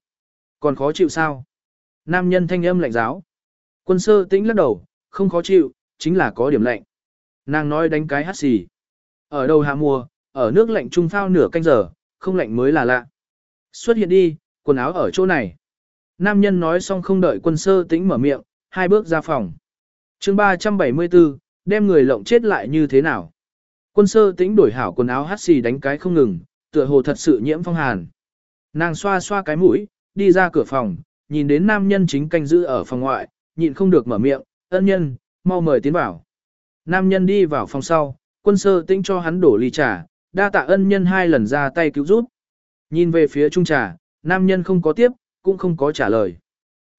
A: Còn khó chịu sao? Nam nhân thanh âm lạnh giáo. Quân sơ tĩnh lắc đầu, không khó chịu, chính là có điểm lạnh. Nàng nói đánh cái hát xì. Ở đầu hạ mùa, ở nước lạnh trung phao nửa canh giờ, không lạnh mới là lạ. Xuất hiện đi, quần áo ở chỗ này. Nam nhân nói xong không đợi quân sơ tĩnh mở miệng, hai bước ra phòng. chương 374, đem người lộng chết lại như thế nào? Quân sơ tĩnh đổi hảo quần áo hát xì đánh cái không ngừng, tựa hồ thật sự nhiễm phong hàn. Nàng xoa xoa cái mũi, đi ra cửa phòng, nhìn đến nam nhân chính canh giữ ở phòng ngoại, nhịn không được mở miệng, ân nhân, mau mời tiến vào. Nam nhân đi vào phòng sau, quân sơ tĩnh cho hắn đổ ly trà, đa tạ ân nhân hai lần ra tay cứu giúp. Nhìn về phía trung trà, nam nhân không có tiếp, cũng không có trả lời.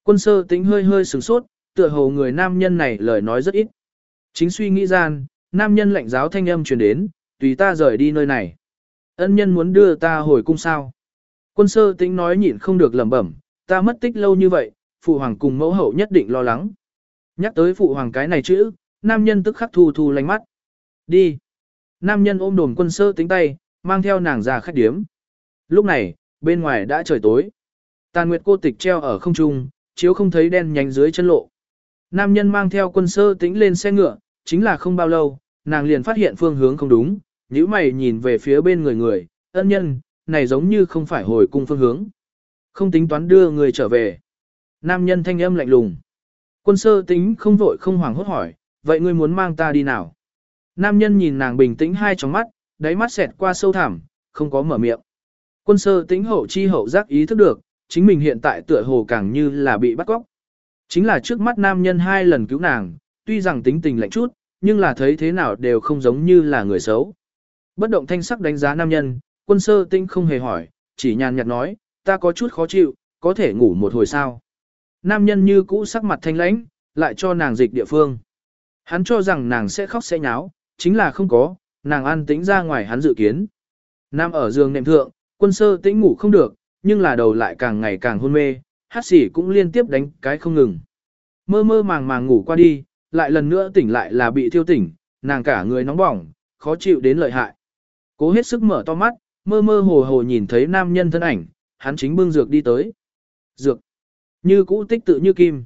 A: Quân sơ tính hơi hơi sửng sốt, tựa hồ người nam nhân này lời nói rất ít. Chính suy nghĩ gian, nam nhân lạnh giáo thanh âm truyền đến, tùy ta rời đi nơi này. Ân nhân muốn đưa ta hồi cung sao. Quân sơ tính nói nhịn không được lẩm bẩm, ta mất tích lâu như vậy, phụ hoàng cùng mẫu hậu nhất định lo lắng. Nhắc tới phụ hoàng cái này chữ, nam nhân tức khắc thu thu lánh mắt. Đi. Nam nhân ôm đồn quân sơ tính tay, mang theo nàng ra khách điếm. Lúc này, bên ngoài đã trời tối. Tàn nguyệt cô tịch treo ở không trung, chiếu không thấy đen nhánh dưới chân lộ. Nam nhân mang theo quân sơ tính lên xe ngựa, chính là không bao lâu, nàng liền phát hiện phương hướng không đúng, nhíu mày nhìn về phía bên người người, ân nhân, này giống như không phải hồi cung phương hướng. Không tính toán đưa người trở về. Nam nhân thanh âm lạnh lùng. Quân sơ tính không vội không hoảng hốt hỏi, vậy ngươi muốn mang ta đi nào? Nam nhân nhìn nàng bình tĩnh hai tròng mắt, đáy mắt xẹt qua sâu thẳm, không có mở miệng. Quân sơ tĩnh hậu chi hậu giác ý thức được, chính mình hiện tại tựa hồ càng như là bị bắt cóc. Chính là trước mắt nam nhân hai lần cứu nàng, tuy rằng tính tình lạnh chút, nhưng là thấy thế nào đều không giống như là người xấu. Bất động thanh sắc đánh giá nam nhân, quân sơ tinh không hề hỏi, chỉ nhàn nhạt nói, ta có chút khó chịu, có thể ngủ một hồi sao. Nam nhân như cũ sắc mặt thanh lãnh, lại cho nàng dịch địa phương. Hắn cho rằng nàng sẽ khóc sẽ nháo, chính là không có, nàng an tĩnh ra ngoài hắn dự kiến. Nam ở giường nệm thượng, quân sơ tĩnh ngủ không được, nhưng là đầu lại càng ngày càng hôn mê, hát xỉ cũng liên tiếp đánh cái không ngừng. Mơ mơ màng màng ngủ qua đi, lại lần nữa tỉnh lại là bị thiêu tỉnh, nàng cả người nóng bỏng, khó chịu đến lợi hại. Cố hết sức mở to mắt, mơ mơ hồ hồ nhìn thấy nam nhân thân ảnh, hắn chính bưng dược đi tới. dược. Như cũ tích tự như kim.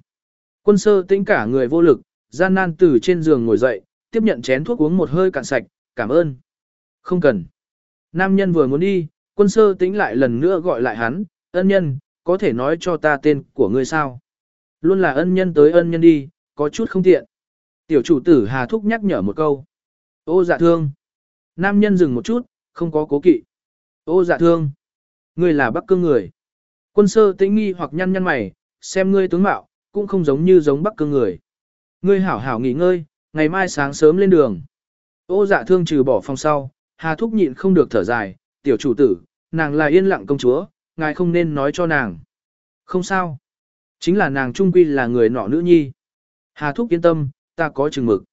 A: Quân sơ tĩnh cả người vô lực, gian nan từ trên giường ngồi dậy, tiếp nhận chén thuốc uống một hơi cạn sạch, cảm ơn. Không cần. Nam nhân vừa muốn đi, quân sơ tính lại lần nữa gọi lại hắn, ân nhân, có thể nói cho ta tên của ngươi sao? Luôn là ân nhân tới ân nhân đi, có chút không tiện. Tiểu chủ tử Hà Thúc nhắc nhở một câu. Ô dạ thương. Nam nhân dừng một chút, không có cố kỵ. Ô dạ thương. Ngươi là bắc cương người. Quân sơ tĩnh nghi hoặc nhăn nhăn mày, xem ngươi tướng mạo, cũng không giống như giống bắc cương người. Ngươi hảo hảo nghỉ ngơi, ngày mai sáng sớm lên đường. Ô dạ thương trừ bỏ phòng sau, Hà Thúc nhịn không được thở dài, tiểu chủ tử, nàng là yên lặng công chúa, ngài không nên nói cho nàng. Không sao. Chính là nàng trung quy là người nọ nữ nhi. Hà Thúc yên tâm, ta có chừng mực.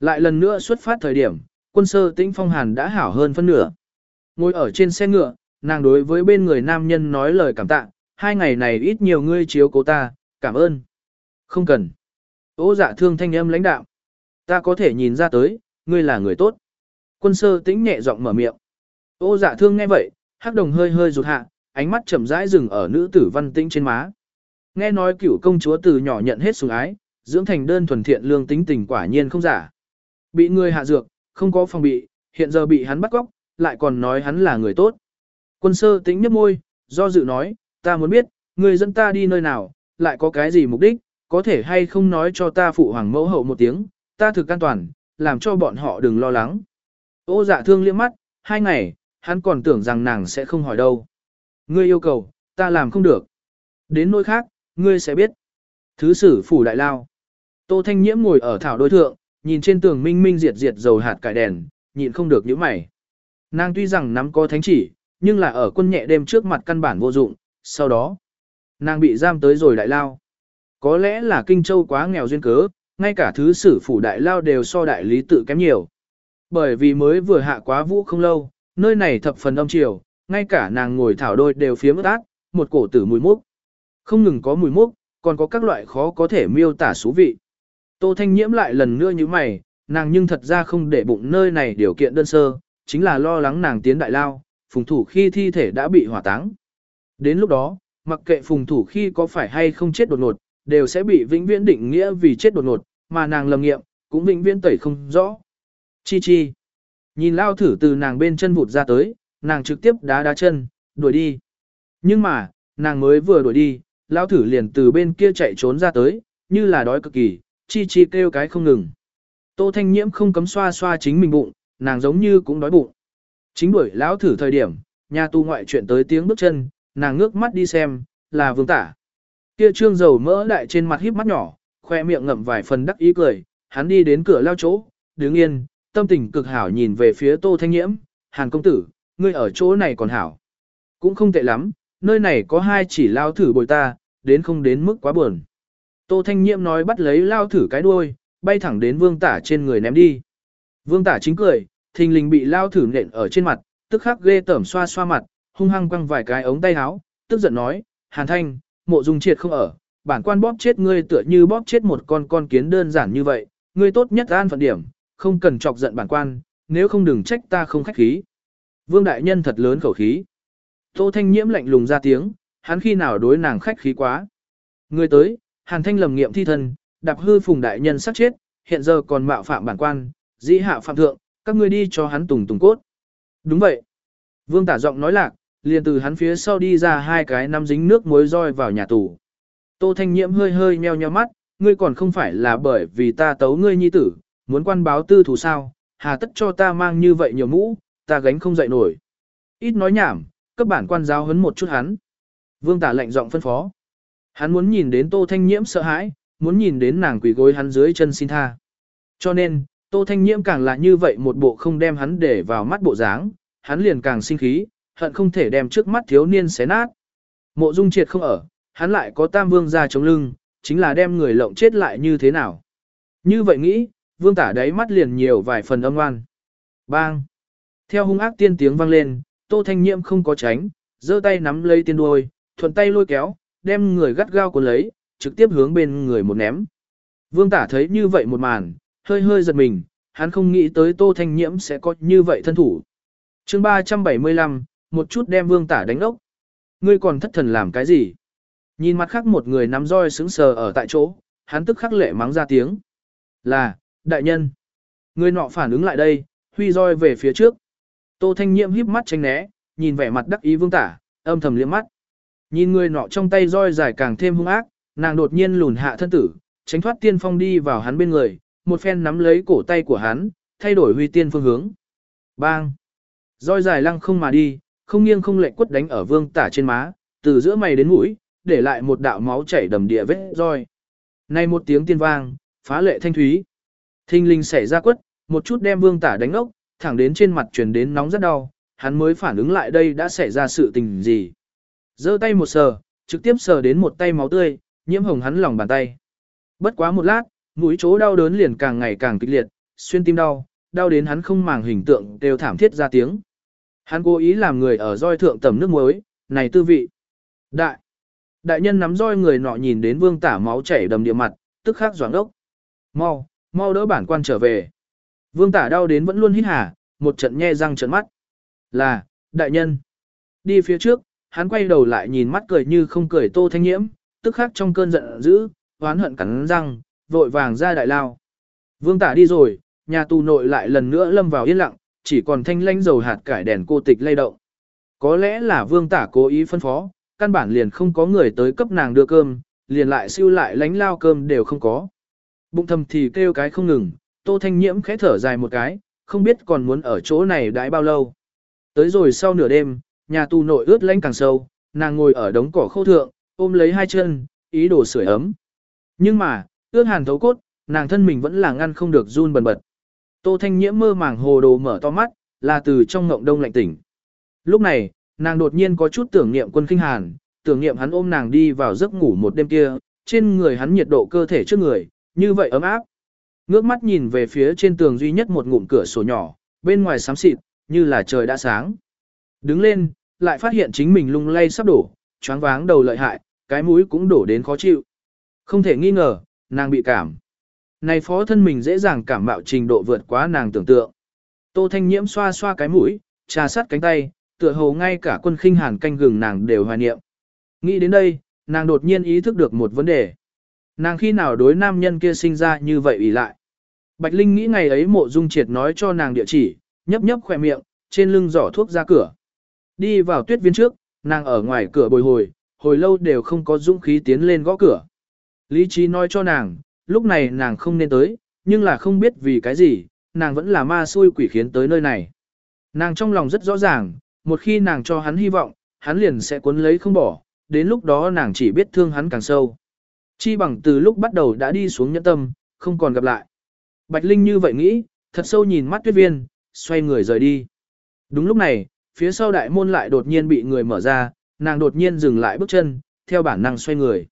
A: Lại lần nữa xuất phát thời điểm, quân sơ tĩnh phong hàn đã hảo hơn phân nửa. Ngồi ở trên xe ngựa, nàng đối với bên người nam nhân nói lời cảm tạ, hai ngày này ít nhiều ngươi chiếu cố ta, cảm ơn. Không cần. Ô dạ thương thanh âm lãnh đạo. Ta có thể nhìn ra tới, ngươi là người tốt. Quân sơ tĩnh nhẹ giọng mở miệng. Ô dạ thương nghe vậy, hắc đồng hơi hơi rụt hạ, ánh mắt chậm rãi dừng ở nữ tử văn tĩnh trên má. Nghe nói cựu công chúa từ nhỏ nhận hết sủng ái, dưỡng thành đơn thuần thiện lương tính tình quả nhiên không giả. Bị người hạ dược, không có phòng bị, hiện giờ bị hắn bắt cóc, lại còn nói hắn là người tốt. Quân sơ tĩnh nhấp môi, do dự nói, ta muốn biết, người dẫn ta đi nơi nào, lại có cái gì mục đích, có thể hay không nói cho ta phụ hoàng mẫu hậu một tiếng, ta thực an toàn, làm cho bọn họ đừng lo lắng. Ô dạ thương liếc mắt, hai ngày, hắn còn tưởng rằng nàng sẽ không hỏi đâu. Ngươi yêu cầu, ta làm không được. Đến nơi khác, ngươi sẽ biết. Thứ sử phủ đại lao. Tô Thanh Nhiễm ngồi ở thảo đối thượng, nhìn trên tường minh minh diệt diệt dầu hạt cải đèn, nhịn không được nhíu mày. Nàng tuy rằng nắm có thánh chỉ, nhưng là ở quân nhẹ đêm trước mặt căn bản vô dụng, sau đó, nàng bị giam tới rồi đại lao. Có lẽ là Kinh Châu quá nghèo duyên cớ, ngay cả thứ sử phủ đại lao đều so đại lý tự kém nhiều. Bởi vì mới vừa hạ quá vũ không lâu, nơi này thập phần âm chiều, ngay cả nàng ngồi thảo đôi đều phía mất ác, một cổ tử mùi mốc. Không ngừng có mùi mốc, còn có các loại khó có thể miêu tả số vị. Tô Thanh Nhiễm lại lần nữa như mày, nàng nhưng thật ra không để bụng nơi này điều kiện đơn sơ, chính là lo lắng nàng tiến đại lao, phùng thủ khi thi thể đã bị hỏa táng. Đến lúc đó, mặc kệ phùng thủ khi có phải hay không chết đột ngột, đều sẽ bị vĩnh viễn định nghĩa vì chết đột ngột, mà nàng lầm nghiệm, cũng vĩnh viễn tẩy không rõ. Chi chi. Nhìn lao thử từ nàng bên chân vụt ra tới, nàng trực tiếp đá đá chân, đuổi đi. Nhưng mà, nàng mới vừa đuổi đi, lao thử liền từ bên kia chạy trốn ra tới, như là đói cực kỳ, chi chi kêu cái không ngừng. Tô Thanh Nhiễm không cấm xoa xoa chính mình bụng, nàng giống như cũng đói bụng. Chính đuổi lão thử thời điểm, nhà tu ngoại chuyện tới tiếng bước chân, nàng ngước mắt đi xem, là vương tả. Kia trương dầu mỡ đại trên mặt híp mắt nhỏ, khoe miệng ngậm vài phần đắc ý cười, hắn đi đến cửa lao chỗ, đứng yên, tâm tình cực hảo nhìn về phía Tô Thanh Nhiễm, Hàn công tử, ngươi ở chỗ này còn hảo. Cũng không tệ lắm, nơi này có hai chỉ lao thử bồi ta, đến không đến mức quá buồn. Tô Thanh Nhiễm nói bắt lấy lao thử cái đuôi, bay thẳng đến vương tả trên người ném đi. Vương tả chính cười, thình lình bị lao thử nện ở trên mặt, tức khắc ghê tởm xoa xoa mặt, hung hăng quăng vài cái ống tay áo, tức giận nói, Hàn Thanh, mộ dung triệt không ở, bản quan bóp chết ngươi tựa như bóp chết một con con kiến đơn giản như vậy, ngươi tốt nhất an phận điểm, không cần chọc giận bản quan, nếu không đừng trách ta không khách khí. Vương đại nhân thật lớn khẩu khí. Tô Thanh Nhiễm lạnh lùng ra tiếng, hắn khi nào đối nàng khách khí quá. Ngươi tới, Hàn Thanh lầm nghiệm thi thân, đạp hư phùng đại nhân sát chết, hiện giờ còn mạo phạm bản quan, dĩ hạ phạm thượng, các ngươi đi cho hắn tùng tùng cốt. Đúng vậy. Vương tả giọng nói lạc, liền từ hắn phía sau đi ra hai cái nắm dính nước muối roi vào nhà tù. Tô Thanh Nhiễm hơi hơi nheo nheo mắt, ngươi còn không phải là bởi vì ta tấu ngươi nhi tử, muốn quan báo tư thù sao, hà tất cho ta mang như vậy nhiều mũ, ta gánh không dậy nổi. Ít nói nhảm, cấp bản quan giáo huấn một chút hắn. Vương tả lệnh giọng phân phó. Hắn muốn nhìn đến Tô Thanh Nhiễm sợ hãi, muốn nhìn đến nàng quỳ gối hắn dưới chân xin tha. Cho nên, Tô Thanh Nhiễm càng là như vậy một bộ không đem hắn để vào mắt bộ dáng, hắn liền càng sinh khí, hận không thể đem trước mắt thiếu niên xé nát. Mộ Dung Triệt không ở, hắn lại có Tam Vương ra chống lưng, chính là đem người lộng chết lại như thế nào. Như vậy nghĩ, Vương tả đáy mắt liền nhiều vài phần âm oan. Bang! Theo hung ác tiên tiếng vang lên, Tô Thanh Nhiễm không có tránh, giơ tay nắm lấy tiên đuôi, thuận tay lôi kéo, đem người gắt gao cuốn lấy, trực tiếp hướng bên người một ném. Vương tả thấy như vậy một màn, hơi hơi giật mình, hắn không nghĩ tới Tô Thanh Nhiễm sẽ có như vậy thân thủ. chương 375, một chút đem vương tả đánh ốc. Ngươi còn thất thần làm cái gì? Nhìn mặt khác một người nắm roi sững sờ ở tại chỗ, hắn tức khắc lệ mắng ra tiếng. Là, đại nhân. Người nọ phản ứng lại đây, huy roi về phía trước. Tô Thanh Nhiệm híp mắt tránh né, nhìn vẻ mặt đắc ý vương tả, âm thầm liếc mắt. Nhìn người nọ trong tay roi dài càng thêm hung ác, nàng đột nhiên lùn hạ thân tử, tránh thoát tiên phong đi vào hắn bên người, một phen nắm lấy cổ tay của hắn, thay đổi huy tiên phương hướng. Bang! Roi dài lăng không mà đi, không nghiêng không lệch quất đánh ở vương tả trên má, từ giữa mày đến mũi, để lại một đạo máu chảy đầm địa vết roi. Nay một tiếng tiên vang, phá lệ thanh thúy. Thinh linh xảy ra quất, một chút đem vương tả đánh ốc, thẳng đến trên mặt truyền đến nóng rất đau, hắn mới phản ứng lại đây đã xảy ra sự tình gì. giơ tay một sờ, trực tiếp sờ đến một tay máu tươi, nhiễm hồng hắn lòng bàn tay. Bất quá một lát, mũi chỗ đau đớn liền càng ngày càng kịch liệt, xuyên tim đau, đau đến hắn không màng hình tượng đều thảm thiết ra tiếng. Hắn cố ý làm người ở roi thượng tầm nước muối, này tư vị. Đại. Đại nhân nắm roi người nọ nhìn đến vương tả máu chảy đầm địa mặt, tức khắc doáng ốc. Mau, mau đỡ bản quan trở về. Vương tả đau đến vẫn luôn hít hà, một trận nhe răng trận mắt. Là, đại nhân. Đi phía trước, hắn quay đầu lại nhìn mắt cười như không cười tô thanh nhiễm, tức khắc trong cơn giận dữ, oán hận cắn răng, vội vàng ra đại lao. Vương tả đi rồi, nhà tù nội lại lần nữa lâm vào yên lặng, chỉ còn thanh lanh dầu hạt cải đèn cô tịch lay động. Có lẽ là vương tả cố ý phân phó, căn bản liền không có người tới cấp nàng đưa cơm, liền lại siêu lại lánh lao cơm đều không có. Bụng thầm thì kêu cái không ngừng, tô thanh nhiễm khẽ thở dài một cái, không biết còn muốn ở chỗ này đãi bao lâu. Tới rồi sau nửa đêm, nhà tù nội ướt lánh càng sâu, nàng ngồi ở đống cỏ khô thượng, ôm lấy hai chân, ý đồ sưởi ấm. Nhưng mà, ướt hàn thấu cốt, nàng thân mình vẫn là ngăn không được run bần bật. Tô Thanh Nhiễm mơ màng hồ đồ mở to mắt, là từ trong ngộng đông lạnh tỉnh. Lúc này, nàng đột nhiên có chút tưởng niệm quân kinh hàn, tưởng niệm hắn ôm nàng đi vào giấc ngủ một đêm kia, trên người hắn nhiệt độ cơ thể trước người, như vậy ấm áp. Ngước mắt nhìn về phía trên tường duy nhất một ngụm cửa sổ nhỏ, bên ngoài xám xịt, như là trời đã sáng. Đứng lên, lại phát hiện chính mình lung lay sắp đổ, choáng váng đầu lợi hại, cái mũi cũng đổ đến khó chịu. Không thể nghi ngờ, nàng bị cảm. Này phó thân mình dễ dàng cảm mạo trình độ vượt quá nàng tưởng tượng. Tô Thanh Nhiễm xoa xoa cái mũi, trà sát cánh tay, tựa hồ ngay cả quân khinh hàn canh gừng nàng đều hoài niệm. Nghĩ đến đây, nàng đột nhiên ý thức được một vấn đề. Nàng khi nào đối nam nhân kia sinh ra như vậy ủy lại. Bạch Linh nghĩ ngày ấy mộ dung triệt nói cho nàng địa chỉ, nhấp nhấp khỏe miệng, trên lưng giỏ thuốc ra cửa. Đi vào tuyết viên trước, nàng ở ngoài cửa bồi hồi, hồi lâu đều không có dũng khí tiến lên gõ cửa. Lý trí nói cho nàng, lúc này nàng không nên tới, nhưng là không biết vì cái gì, nàng vẫn là ma xui quỷ khiến tới nơi này. Nàng trong lòng rất rõ ràng, một khi nàng cho hắn hy vọng, hắn liền sẽ cuốn lấy không bỏ, đến lúc đó nàng chỉ biết thương hắn càng sâu. Chi bằng từ lúc bắt đầu đã đi xuống nhẫn tâm, không còn gặp lại. Bạch Linh như vậy nghĩ, thật sâu nhìn mắt tuyết viên, xoay người rời đi. Đúng lúc này, phía sau đại môn lại đột nhiên bị người mở ra, nàng đột nhiên dừng lại bước chân, theo bản năng xoay người.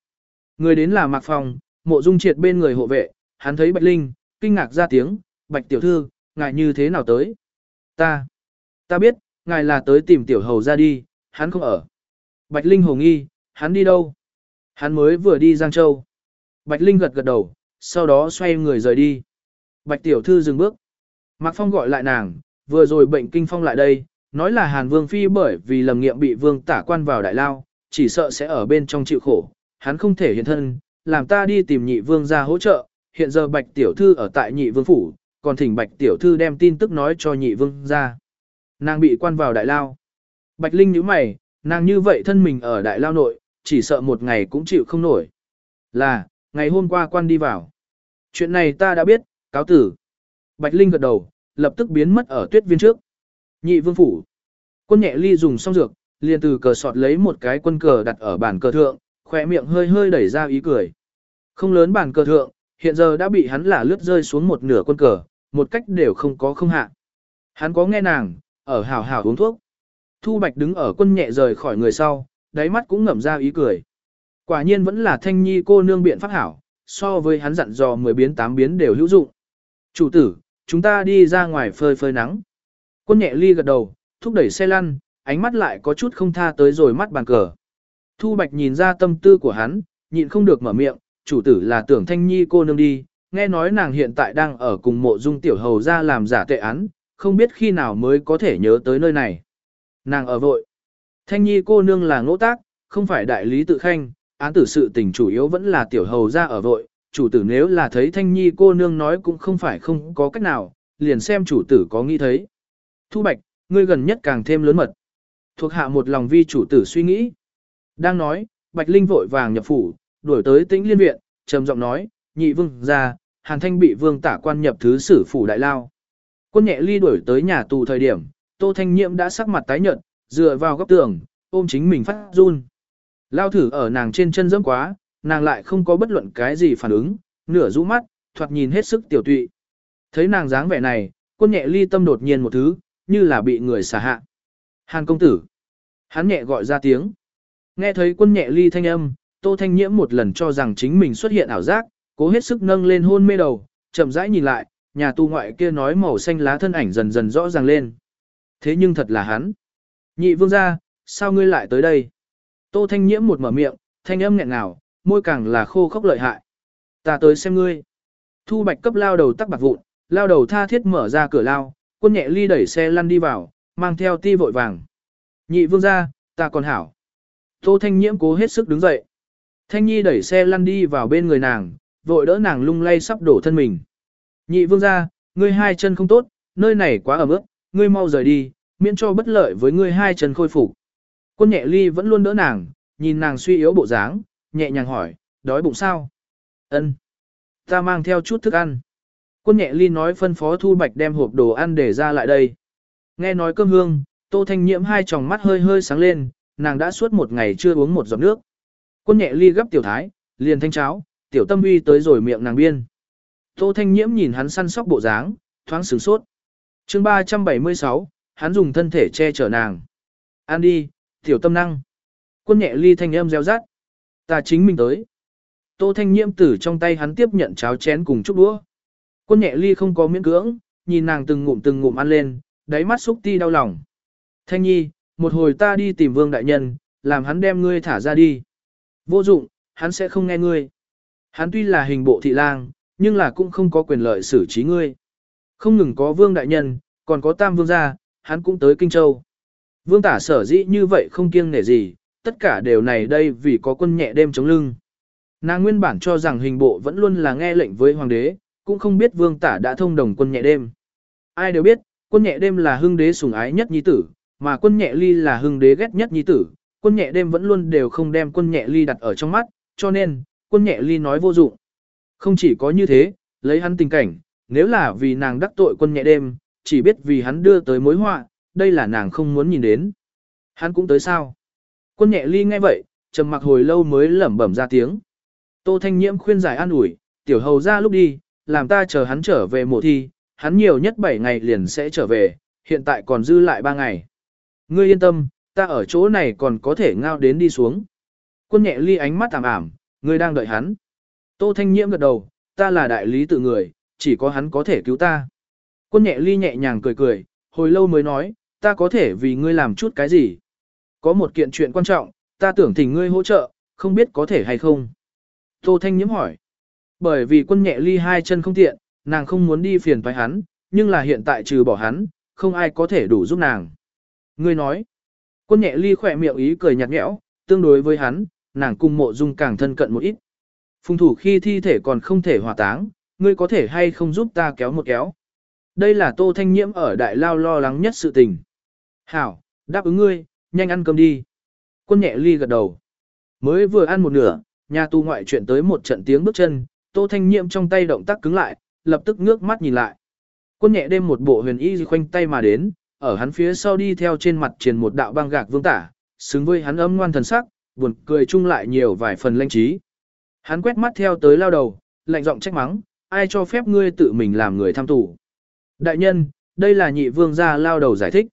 A: Người đến là Mạc Phong, mộ dung triệt bên người hộ vệ, hắn thấy Bạch Linh, kinh ngạc ra tiếng, Bạch tiểu thư, ngại như thế nào tới? Ta, ta biết, ngài là tới tìm tiểu hầu ra đi, hắn không ở. Bạch Linh hồ nghi, hắn đi đâu? Hắn mới vừa đi Giang Châu. Bạch Linh gật gật đầu, sau đó xoay người rời đi. Bạch tiểu thư dừng bước. Mạc Phong gọi lại nàng, vừa rồi bệnh kinh phong lại đây, nói là Hàn Vương Phi bởi vì lầm nghiệm bị vương tả quan vào đại lao, chỉ sợ sẽ ở bên trong chịu khổ, hắn không thể hiện thân, làm ta đi tìm nhị vương ra hỗ trợ, hiện giờ bạch tiểu thư ở tại nhị vương phủ, còn thỉnh bạch tiểu thư đem tin tức nói cho nhị vương ra. Nàng bị quan vào đại lao. Bạch Linh nhíu mày, nàng như vậy thân mình ở đại lao nội, chỉ sợ một ngày cũng chịu không nổi. Là, ngày hôm qua quan đi vào. Chuyện này ta đã biết, cáo tử. Bạch Linh gật đầu, lập tức biến mất ở tuyết viên trước. Nhị vương phủ. Quân nhẹ ly dùng xong dược, liền từ cờ sọt lấy một cái quân cờ đặt ở bàn cờ thượng, khỏe miệng hơi hơi đẩy ra ý cười. Không lớn bàn cờ thượng, hiện giờ đã bị hắn là lướt rơi xuống một nửa quân cờ, một cách đều không có không hạ. Hắn có nghe nàng, ở hào hào uống thuốc. Thu Bạch đứng ở quân nhẹ rời khỏi người sau, đáy mắt cũng ngầm ra ý cười. Quả nhiên vẫn là thanh nhi cô nương biện pháp hảo, so với hắn dặn dò 10 biến 8 biến đều hữu dụng. Chủ tử, chúng ta đi ra ngoài phơi phơi nắng. Quân nhẹ ly gật đầu, thúc đẩy xe lăn, ánh mắt lại có chút không tha tới rồi mắt bàn cờ. Thu Bạch nhìn ra tâm tư của hắn, nhịn không được mở miệng, chủ tử là tưởng thanh nhi cô nương đi, nghe nói nàng hiện tại đang ở cùng mộ dung tiểu hầu ra làm giả tệ án, không biết khi nào mới có thể nhớ tới nơi này. Nàng ở vội. Thanh nhi cô nương là ngỗ tác, không phải đại lý tự khanh, án tử sự tình chủ yếu vẫn là tiểu hầu ra ở vội, chủ tử nếu là thấy thanh nhi cô nương nói cũng không phải không có cách nào, liền xem chủ tử có nghĩ thấy. Thu Bạch, ngươi gần nhất càng thêm lớn mật. Thuộc hạ một lòng vi chủ tử suy nghĩ. Đang nói, Bạch Linh vội vàng nhập phủ, đuổi tới tĩnh liên viện, trầm giọng nói, nhị vương ra, hàn thanh bị vương tả quan nhập thứ sử phủ đại lao. Quân nhẹ ly đuổi tới nhà tù thời điểm, tô thanh nhiễm đã sắc mặt tái nhợt, dựa vào góc tường, ôm chính mình phát run. Lao thử ở nàng trên chân dẫm quá, nàng lại không có bất luận cái gì phản ứng, nửa rũ mắt, thoạt nhìn hết sức tiểu tụy. Thấy nàng dáng vẻ này, quân nhẹ ly tâm đột nhiên một thứ, như là bị người xả hạ. Hàn công tử. Hắn nhẹ gọi ra tiếng. Nghe thấy quân nhẹ ly thanh âm, Tô Thanh Nhiễm một lần cho rằng chính mình xuất hiện ảo giác, cố hết sức nâng lên hôn mê đầu, chậm rãi nhìn lại, nhà tu ngoại kia nói màu xanh lá thân ảnh dần dần rõ ràng lên. Thế nhưng thật là hắn. Nhị vương gia, sao ngươi lại tới đây? Tô Thanh Nhiễm một mở miệng, thanh âm nghẹn ngào, môi càng là khô khốc lợi hại. Ta tới xem ngươi. Thu bạch cấp lao đầu tắc bạc vụn, lao đầu tha thiết mở ra cửa lao, quân nhẹ ly đẩy xe lăn đi vào, mang theo ti vội vàng. Nhị vương gia, ta còn hảo. Tô Thanh Nhiễm cố hết sức đứng dậy. Thanh Nhi đẩy xe lăn đi vào bên người nàng, vội đỡ nàng lung lay sắp đổ thân mình. Nhị vương gia, ngươi hai chân không tốt, nơi này quá ẩm ướt, ngươi mau rời đi, miễn cho bất lợi với ngươi hai chân khôi phục. Quân nhẹ ly vẫn luôn đỡ nàng, nhìn nàng suy yếu bộ dáng, nhẹ nhàng hỏi, đói bụng sao? Ân, Ta mang theo chút thức ăn. Quân nhẹ ly nói phân phó thu bạch đem hộp đồ ăn để ra lại đây. Nghe nói cơm hương, tô thanh nhiễm hai tròng mắt hơi hơi sáng lên, nàng đã suốt một ngày chưa uống một giọt nước. Quân nhẹ ly gấp tiểu thái, liền thanh cháo, tiểu tâm uy tới rồi miệng nàng biên. Tô thanh nhiễm nhìn hắn săn sóc bộ dáng, thoáng sửng sốt. chương 376, hắn dùng thân thể che chở nàng. An đi, tiểu tâm năng. Quân nhẹ ly thanh âm reo rát. Ta chính mình tới. Tô thanh nhiễm tử trong tay hắn tiếp nhận cháo chén cùng chút đũa. Quân nhẹ ly không có miễn cưỡng, nhìn nàng từng ngụm từng ngụm ăn lên, đáy mắt xúc ti đau lòng. Thanh nhi, một hồi ta đi tìm vương đại nhân, làm hắn đem ngươi thả ra đi. Vô dụng, hắn sẽ không nghe ngươi. Hắn tuy là hình bộ thị lang, nhưng là cũng không có quyền lợi xử trí ngươi. Không ngừng có vương đại nhân, còn có tam vương gia, hắn cũng tới Kinh Châu. Vương tả sở dĩ như vậy không kiêng nể gì, tất cả đều này đây vì có quân nhẹ đêm chống lưng. Nàng nguyên bản cho rằng hình bộ vẫn luôn là nghe lệnh với hoàng đế, cũng không biết vương tả đã thông đồng quân nhẹ đêm. Ai đều biết, quân nhẹ đêm là hưng đế sủng ái nhất nhi tử, mà quân nhẹ ly là hưng đế ghét nhất nhi tử, quân nhẹ đêm vẫn luôn đều không đem quân nhẹ ly đặt ở trong mắt, cho nên, quân nhẹ ly nói vô dụng. Không chỉ có như thế, lấy hắn tình cảnh, nếu là vì nàng đắc tội quân nhẹ đêm, chỉ biết vì hắn đưa tới mối họa, đây là nàng không muốn nhìn đến. Hắn cũng tới sao? Quân nhẹ ly nghe vậy, trầm mặc hồi lâu mới lẩm bẩm ra tiếng. Tô Thanh Nhiễm khuyên giải an ủi, tiểu hầu ra lúc đi, làm ta chờ hắn trở về mộ thi, hắn nhiều nhất 7 ngày liền sẽ trở về, hiện tại còn dư lại 3 ngày. Ngươi yên tâm, ta ở chỗ này còn có thể ngao đến đi xuống. Quân nhẹ ly ánh mắt tạm ảm, ngươi đang đợi hắn. Tô Thanh Nhiễm gật đầu, ta là đại lý tự người, chỉ có hắn có thể cứu ta. Quân nhẹ ly nhẹ nhàng cười cười, hồi lâu mới nói, ta có thể vì ngươi làm chút cái gì. Có một kiện chuyện quan trọng, ta tưởng thỉnh ngươi hỗ trợ, không biết có thể hay không. Tô Thanh Nhiễm hỏi. Bởi vì quân nhẹ ly hai chân không tiện, nàng không muốn đi phiền toái hắn, nhưng là hiện tại trừ bỏ hắn, không ai có thể đủ giúp nàng. Ngươi nói. Quân nhẹ ly khỏe miệng ý cười nhạt nhẽo, tương đối với hắn, nàng cùng mộ dung càng thân cận một ít. Phùng thủ khi thi thể còn không thể hỏa táng, ngươi có thể hay không giúp ta kéo một kéo. Đây là tô thanh nhiễm ở đại lao lo lắng nhất sự tình. Hảo, đáp ứng ngươi, nhanh ăn cơm đi. Quân nhẹ ly gật đầu. Mới vừa ăn một nửa, nhà tu ngoại chuyện tới một trận tiếng bước chân, tô thanh nhiễm trong tay động tác cứng lại, lập tức ngước mắt nhìn lại. Quân nhẹ đêm một bộ huyền y khoanh tay mà đến, ở hắn phía sau đi theo trên mặt truyền một đạo băng gạc vương tả, xứng với hắn âm ngoan thần sắc, buồn cười chung lại nhiều vài phần lanh trí. Hắn quét mắt theo tới lao đầu, lạnh giọng trách mắng, ai cho phép ngươi tự mình làm người tham tù. Đại nhân, đây là nhị vương gia lao đầu giải thích.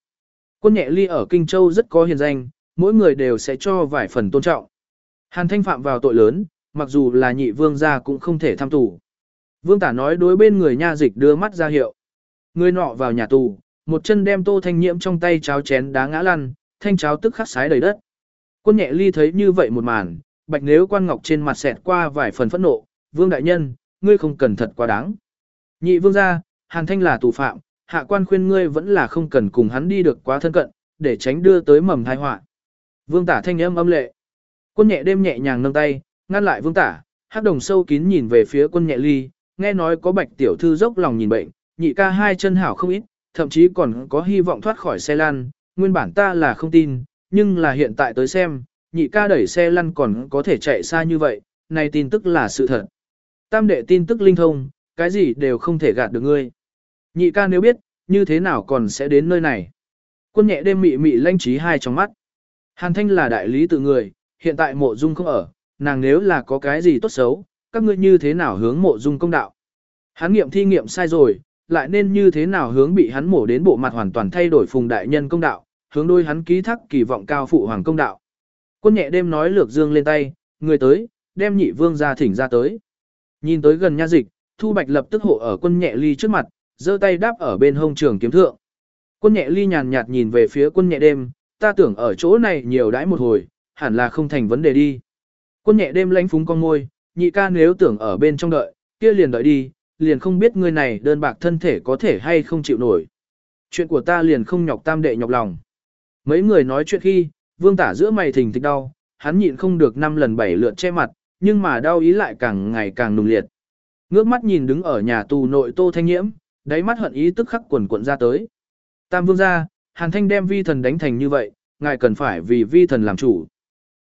A: Quân nhẹ ly ở Kinh Châu rất có hiền danh, mỗi người đều sẽ cho vài phần tôn trọng. Hàn thanh phạm vào tội lớn, mặc dù là nhị vương gia cũng không thể tham tù. Vương tả nói đối bên người nha dịch đưa mắt ra hiệu. Người nọ vào nhà tù, một chân đem tô thanh nhiễm trong tay cháo chén đá ngã lăn, thanh cháo tức khắc sái đầy đất. Quân nhẹ ly thấy như vậy một màn, bạch nếu quan ngọc trên mặt xẹt qua vài phần phẫn nộ, vương đại nhân, ngươi không cần thật quá đáng. Nhị vương gia, hàn thanh là tù phạm, hạ quan khuyên ngươi vẫn là không cần cùng hắn đi được quá thân cận, để tránh đưa tới mầm tai họa. Vương tả thanh âm âm lệ. Quân nhẹ đêm nhẹ nhàng nâng tay, ngăn lại vương tả, hắc đồng sâu kín nhìn về phía quân nhẹ ly, nghe nói có bạch tiểu thư dốc lòng nhìn bệnh, nhị ca hai chân hảo không ít, thậm chí còn có hy vọng thoát khỏi xe lan, nguyên bản ta là không tin, nhưng là hiện tại tới xem, nhị ca đẩy xe lăn còn có thể chạy xa như vậy, này tin tức là sự thật. Tam đệ tin tức linh thông, cái gì đều không thể gạt được ngươi. Nhị ca nếu biết, như thế nào còn sẽ đến nơi này. Quân nhẹ đêm mị mị lanh trí hai trong mắt. Hàn Thanh là đại lý tự người, hiện tại mộ dung không ở, nàng nếu là có cái gì tốt xấu, các ngươi như thế nào hướng mộ dung công đạo. Hắn nghiệm thi nghiệm sai rồi, lại nên như thế nào hướng bị hắn mổ đến bộ mặt hoàn toàn thay đổi phùng đại nhân công đạo, hướng đôi hắn ký thác kỳ vọng cao phụ hoàng công đạo. Quân nhẹ đêm nói lược dương lên tay, người tới, đem nhị vương ra thỉnh ra tới. Nhìn tới gần nha dịch, Thu Bạch lập tức hộ ở quân nhẹ ly trước mặt, giơ tay đáp ở bên hông trường kiếm thượng. Quân nhẹ ly nhàn nhạt nhìn về phía quân nhẹ đêm, ta tưởng ở chỗ này nhiều đãi một hồi, hẳn là không thành vấn đề đi. Quân nhẹ đêm lánh phúng con môi, nhị ca nếu tưởng ở bên trong đợi, kia liền đợi đi, liền không biết người này đơn bạc thân thể có thể hay không chịu nổi. Chuyện của ta liền không nhọc tam đệ nhọc lòng. Mấy người nói chuyện khi, vương tả giữa mày thình thịch đau, hắn nhịn không được năm lần bảy lượt che mặt, nhưng mà đau ý lại càng ngày càng nùng liệt. Ngước mắt nhìn đứng ở nhà tù nội tô thanh nhiễm, đáy mắt hận ý tức khắc quần quận ra tới. Tam vương ra, hàn thanh đem vi thần đánh thành như vậy, ngài cần phải vì vi thần làm chủ.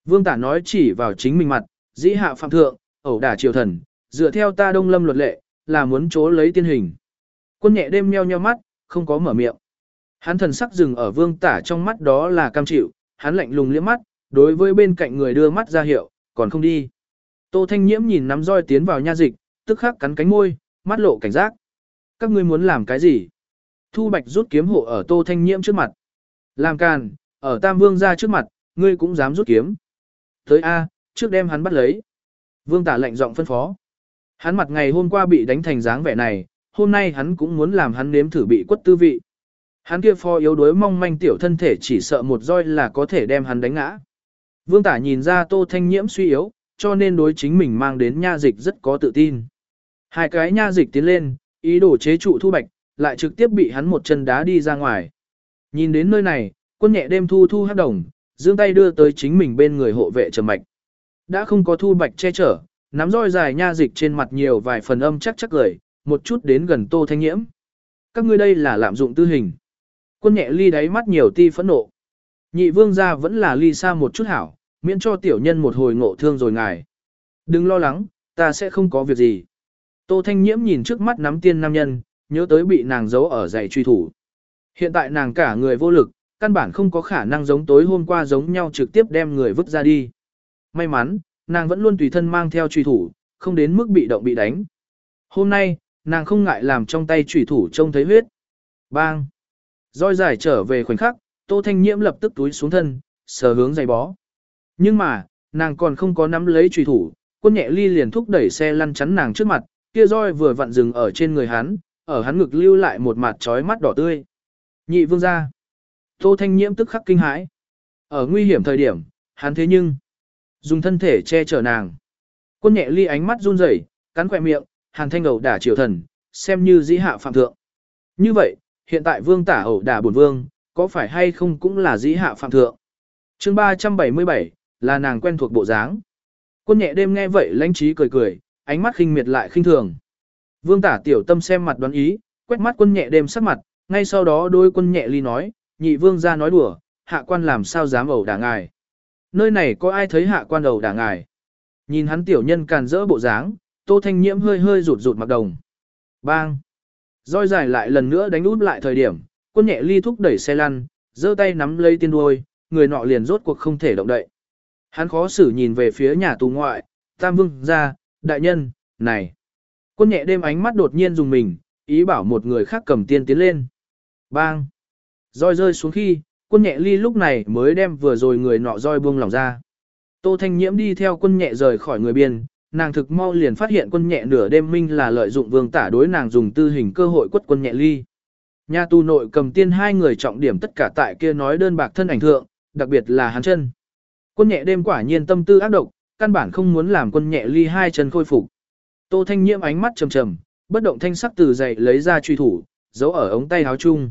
A: Vương tả nói chỉ vào chính mình mặt, dĩ hạ phạm thượng, ẩu đả triều thần, dựa theo ta đông lâm luật lệ, là muốn chố lấy tiên hình. Quân nhẹ đêm nheo nheo mắt, không có mở miệng. Hắn thần sắc dừng ở vương tả trong mắt đó là cam chịu, hắn lạnh lùng liếc mắt, đối với bên cạnh người đưa mắt ra hiệu, còn không đi. Tô Thanh Nhiễm nhìn nắm roi tiến vào nha dịch, tức khắc cắn cánh môi, mắt lộ cảnh giác. Các ngươi muốn làm cái gì? Thu Bạch rút kiếm hộ ở Tô Thanh Nhiễm trước mặt. Làm càn, ở Tam Vương ra trước mặt, ngươi cũng dám rút kiếm. Tới A, trước đem hắn bắt lấy. Vương tả lệnh giọng phân phó. Hắn mặt ngày hôm qua bị đánh thành dáng vẻ này, hôm nay hắn cũng muốn làm hắn nếm thử bị quất tư vị. Hắn kia pho yếu đuối mong manh tiểu thân thể chỉ sợ một roi là có thể đem hắn đánh ngã. Vương tả nhìn ra tô thanh nhiễm suy yếu, cho nên đối chính mình mang đến nha dịch rất có tự tin. Hai cái nha dịch tiến lên, ý đồ chế trụ thu bạch, lại trực tiếp bị hắn một chân đá đi ra ngoài. Nhìn đến nơi này, quân nhẹ đêm thu thu hát đồng, dương tay đưa tới chính mình bên người hộ vệ trầm mạch. Đã không có thu bạch che chở, nắm roi dài nha dịch trên mặt nhiều vài phần âm chắc chắc cười, một chút đến gần tô thanh nhiễm. Các ngươi đây là lạm dụng tư hình. Quân nhẹ ly đáy mắt nhiều ti phẫn nộ. Nhị vương gia vẫn là ly xa một chút hảo, miễn cho tiểu nhân một hồi ngộ thương rồi ngài. Đừng lo lắng, ta sẽ không có việc gì. Tô Thanh Nhiễm nhìn trước mắt nắm tiên nam nhân, nhớ tới bị nàng giấu ở giày truy thủ. Hiện tại nàng cả người vô lực, căn bản không có khả năng giống tối hôm qua giống nhau trực tiếp đem người vứt ra đi. May mắn, nàng vẫn luôn tùy thân mang theo truy thủ, không đến mức bị động bị đánh. Hôm nay, nàng không ngại làm trong tay truy thủ trông thấy huyết. Bang! Roi dài trở về khoảnh khắc, Tô Thanh Nhiễm lập tức túi xuống thân, sờ hướng giày bó. Nhưng mà, nàng còn không có nắm lấy truy thủ, quân nhẹ ly liền thúc đẩy xe lăn chắn nàng trước mặt, kia roi vừa vặn dừng ở trên người hắn, ở hắn ngực lưu lại một mặt trói mắt đỏ tươi. Nhị vương ra. Tô Thanh Nhiễm tức khắc kinh hãi. Ở nguy hiểm thời điểm, hắn thế nhưng dùng thân thể che chở nàng. Quân nhẹ ly ánh mắt run rẩy, cắn khỏe miệng, hàn thanh đầu đả triều thần, xem như dĩ hạ phạm thượng. Như vậy, hiện tại vương tả ẩu đả bổn vương, có phải hay không cũng là dĩ hạ phạm thượng. chương 377, là nàng quen thuộc bộ dáng. Quân nhẹ đêm nghe vậy lãnh trí cười cười, ánh mắt khinh miệt lại khinh thường. Vương tả tiểu tâm xem mặt đoán ý, quét mắt quân nhẹ đêm sắc mặt, ngay sau đó đôi quân nhẹ ly nói, nhị vương ra nói đùa, hạ quan làm sao dám ẩu đả ngài. Nơi này có ai thấy hạ quan ẩu đả ngài. Nhìn hắn tiểu nhân càn rỡ bộ dáng, tô thanh nhiễm hơi hơi rụt rụt mặt đồng. Bang! Roi dài lại lần nữa đánh út lại thời điểm, quân nhẹ ly thúc đẩy xe lăn, giơ tay nắm lấy tiên đuôi, người nọ liền rốt cuộc không thể động đậy. Hắn khó xử nhìn về phía nhà tù ngoại, tam vương ra, đại nhân, này. Quân nhẹ đêm ánh mắt đột nhiên dùng mình, ý bảo một người khác cầm tiên tiến lên. Bang! Roi rơi xuống khi, quân nhẹ ly lúc này mới đem vừa rồi người nọ roi buông lỏng ra. Tô Thanh Nhiễm đi theo quân nhẹ rời khỏi người biên, nàng thực mau liền phát hiện quân nhẹ nửa đêm minh là lợi dụng vương tả đối nàng dùng tư hình cơ hội quất quân nhẹ ly. Nhà tù nội cầm tiên hai người trọng điểm tất cả tại kia nói đơn bạc thân ảnh thượng, đặc biệt là hắn chân. Quân nhẹ đêm quả nhiên tâm tư ác độc, căn bản không muốn làm quân nhẹ ly hai chân khôi phục. Tô Thanh Nhiễm ánh mắt trầm trầm, bất động thanh sắc từ dậy lấy ra truy thủ, giấu ở ống tay áo chung.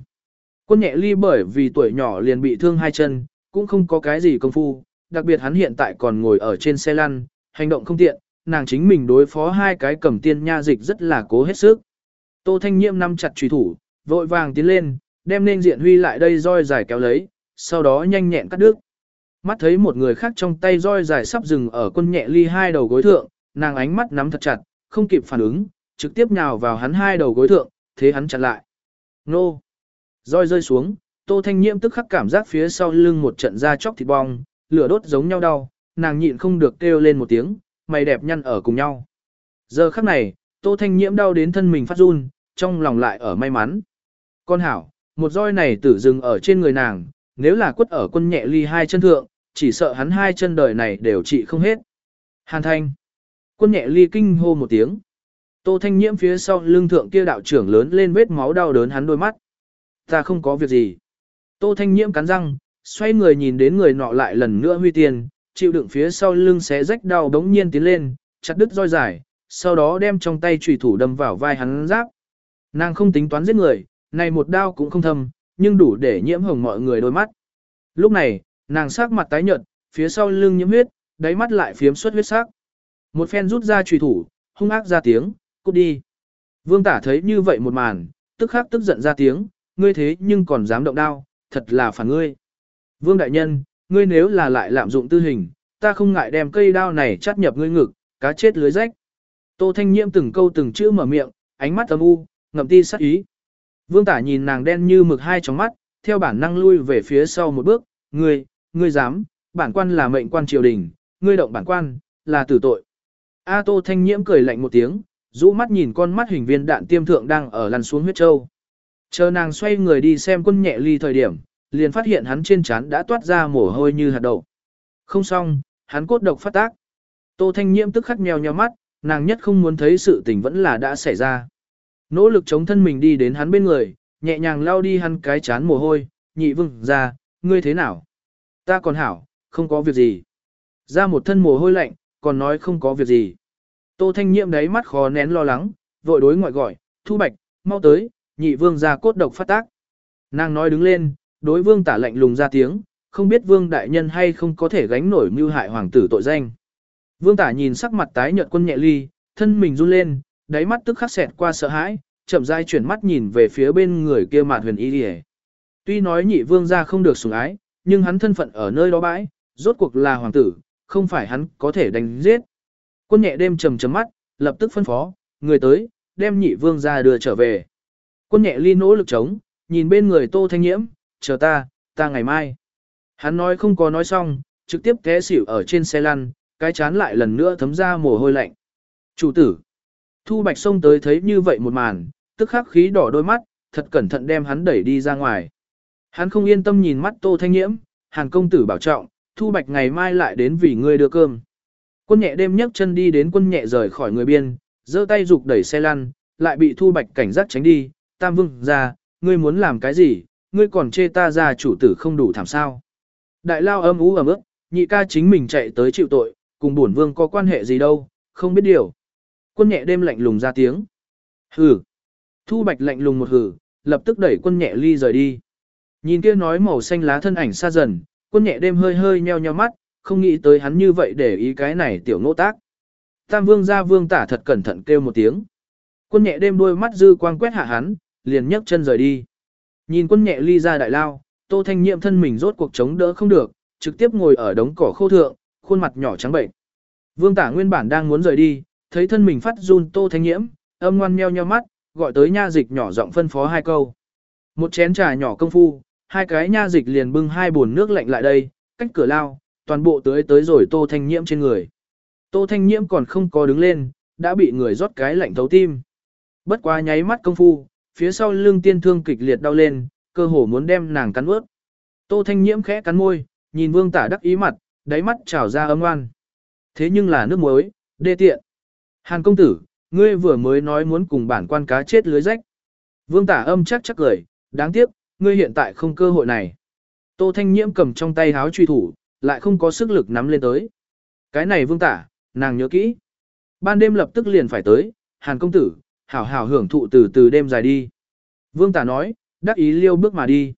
A: Quân nhẹ ly bởi vì tuổi nhỏ liền bị thương hai chân, cũng không có cái gì công phu, đặc biệt hắn hiện tại còn ngồi ở trên xe lăn, hành động không tiện, nàng chính mình đối phó hai cái cầm tiên nha dịch rất là cố hết sức. Tô Thanh Nhiễm nắm chặt truy thủ, vội vàng tiến lên, đem nên diện huy lại đây roi dài kéo lấy, sau đó nhanh nhẹn cắt đứt. Mắt thấy một người khác trong tay roi dài sắp dừng ở quân nhẹ ly hai đầu gối thượng, nàng ánh mắt nắm thật chặt, không kịp phản ứng, trực tiếp nhào vào hắn hai đầu gối thượng, thế hắn chặn lại. Nô! Roi rơi xuống, Tô Thanh Nhiễm tức khắc cảm giác phía sau lưng một trận da chóc thịt bong, lửa đốt giống nhau đau, nàng nhịn không được kêu lên một tiếng, mày đẹp nhăn ở cùng nhau. Giờ khắc này, Tô Thanh Nhiễm đau đến thân mình phát run, trong lòng lại ở may mắn. Con hảo, một roi này tử dừng ở trên người nàng, nếu là quất ở quân nhẹ ly hai chân thượng, chỉ sợ hắn hai chân đời này đều trị không hết. Hàn thanh. Quân nhẹ ly kinh hô một tiếng. Tô thanh nhiễm phía sau lưng thượng kia đạo trưởng lớn lên vết máu đau đớn hắn đôi mắt. Ta không có việc gì. Tô thanh nhiễm cắn răng, xoay người nhìn đến người nọ lại lần nữa huy tiền, chịu đựng phía sau lưng xé rách đau đống nhiên tiến lên, chặt đứt roi dài, sau đó đem trong tay chùy thủ đâm vào vai hắn giáp. Nàng không tính toán giết người, này một đao cũng không thâm, nhưng đủ để nhiễm hồng mọi người đôi mắt. Lúc này, nàng sắc mặt tái nhợt, phía sau lưng nhiễm huyết, đáy mắt lại phiếm xuất huyết sắc. Một phen rút ra chùy thủ, hung ác ra tiếng, cút đi. Vương tả thấy như vậy một màn, tức khắc tức giận ra tiếng, ngươi thế nhưng còn dám động đao, thật là phản ngươi. Vương đại nhân, ngươi nếu là lại lạm dụng tư hình, ta không ngại đem cây đao này chắt nhập ngươi ngực, cá chết lưới rách. Tô Thanh Nhiễm từng câu từng chữ mở miệng, ánh mắt âm u, ngậm ti sát ý. Vương tả nhìn nàng đen như mực hai tròng mắt, theo bản năng lui về phía sau một bước, ngươi, ngươi dám, bản quan là mệnh quan triều đình, ngươi động bản quan, là tử tội. A Tô Thanh Nhiễm cười lạnh một tiếng, rũ mắt nhìn con mắt hình viên đạn tiêm thượng đang ở lăn xuống huyết châu. Chờ nàng xoay người đi xem quân nhẹ ly thời điểm, liền phát hiện hắn trên trán đã toát ra mồ hôi như hạt đậu. Không xong, hắn cốt độc phát tác. Tô Thanh Nhiễm tức khắc mèo nheo mắt, nàng nhất không muốn thấy sự tình vẫn là đã xảy ra. Nỗ lực chống thân mình đi đến hắn bên người, nhẹ nhàng lau đi hắn cái chán mồ hôi, nhị vừng ra, ngươi thế nào? Ta còn hảo, không có việc gì. Ra một thân mồ hôi lạnh, còn nói không có việc gì. Tô Thanh Nhiệm đấy mắt khó nén lo lắng, vội đối ngoại gọi, thu bạch, mau tới, nhị vương ra cốt độc phát tác. Nàng nói đứng lên, đối vương tả lạnh lùng ra tiếng, không biết vương đại nhân hay không có thể gánh nổi mưu hại hoàng tử tội danh. Vương tả nhìn sắc mặt tái nhợt quân nhẹ ly, thân mình run lên, đáy mắt tức khắc xẹt qua sợ hãi, chậm rãi chuyển mắt nhìn về phía bên người kia mạt huyền y đi Tuy nói nhị vương gia không được sủng ái, nhưng hắn thân phận ở nơi đó bãi, rốt cuộc là hoàng tử, không phải hắn có thể đánh giết. Quân nhẹ đêm trầm trầm mắt, lập tức phân phó, người tới, đem nhị vương gia đưa trở về. Quân nhẹ ly nỗ lực chống, nhìn bên người tô thanh nhiễm, chờ ta, ta ngày mai. Hắn nói không có nói xong, trực tiếp té xỉu ở trên xe lăn, cái chán lại lần nữa thấm ra mồ hôi lạnh. Chủ tử. Thu Bạch xông tới thấy như vậy một màn, tức khắc khí đỏ đôi mắt, thật cẩn thận đem hắn đẩy đi ra ngoài. Hắn không yên tâm nhìn mắt Tô Thanh Nhiễm, Hàn công tử bảo trọng, Thu Bạch ngày mai lại đến vì ngươi đưa cơm. Quân nhẹ đêm nhấc chân đi đến quân nhẹ rời khỏi người biên, giơ tay dục đẩy xe lăn, lại bị Thu Bạch cảnh giác tránh đi, Tam Vương ra, ngươi muốn làm cái gì, ngươi còn chê ta ra chủ tử không đủ thảm sao. Đại lao âm ú ấm ức, nhị ca chính mình chạy tới chịu tội, cùng bổn vương có quan hệ gì đâu, không biết điều. Quân nhẹ đêm lạnh lùng ra tiếng. Hừ. Thu Bạch lạnh lùng một hừ, lập tức đẩy quân nhẹ ly rời đi. Nhìn kia nói màu xanh lá thân ảnh xa dần, quân nhẹ đêm hơi hơi nheo nheo mắt, không nghĩ tới hắn như vậy để ý cái này tiểu nỗ tác. Tam vương ra vương tả thật cẩn thận kêu một tiếng. Quân nhẹ đêm đôi mắt dư quang quét hạ hắn, liền nhấc chân rời đi. Nhìn quân nhẹ ly ra đại lao, tô thanh nhiệm thân mình rốt cuộc chống đỡ không được, trực tiếp ngồi ở đống cỏ khô thượng, khuôn mặt nhỏ trắng bệnh. Vương tả nguyên bản đang muốn rời đi, thấy thân mình phát run tô thanh nhiễm, âm ngoan meo nheo mắt, gọi tới nha dịch nhỏ giọng phân phó hai câu. Một chén trà nhỏ công phu, hai cái nha dịch liền bưng hai bồn nước lạnh lại đây, cách cửa lao, toàn bộ tới tới rồi tô thanh nhiễm trên người. Tô thanh nhiễm còn không có đứng lên, đã bị người rót cái lạnh thấu tim. Bất quá nháy mắt công phu, phía sau lưng tiên thương kịch liệt đau lên, cơ hồ muốn đem nàng cắn ướt. Tô thanh nhiễm khẽ cắn môi, nhìn vương tả đắc ý mặt, đáy mắt trào ra âm oan. Thế nhưng là nước muối, đê tiện. Hàn công tử, ngươi vừa mới nói muốn cùng bản quan cá chết lưới rách. Vương tả âm chắc chắc cười, đáng tiếc, ngươi hiện tại không cơ hội này. Tô Thanh Nhiễm cầm trong tay háo truy thủ, lại không có sức lực nắm lên tới. Cái này vương tả, nàng nhớ kỹ. Ban đêm lập tức liền phải tới, Hàn công tử, hảo hảo hưởng thụ từ từ đêm dài đi. Vương tả nói, đắc ý liêu bước mà đi.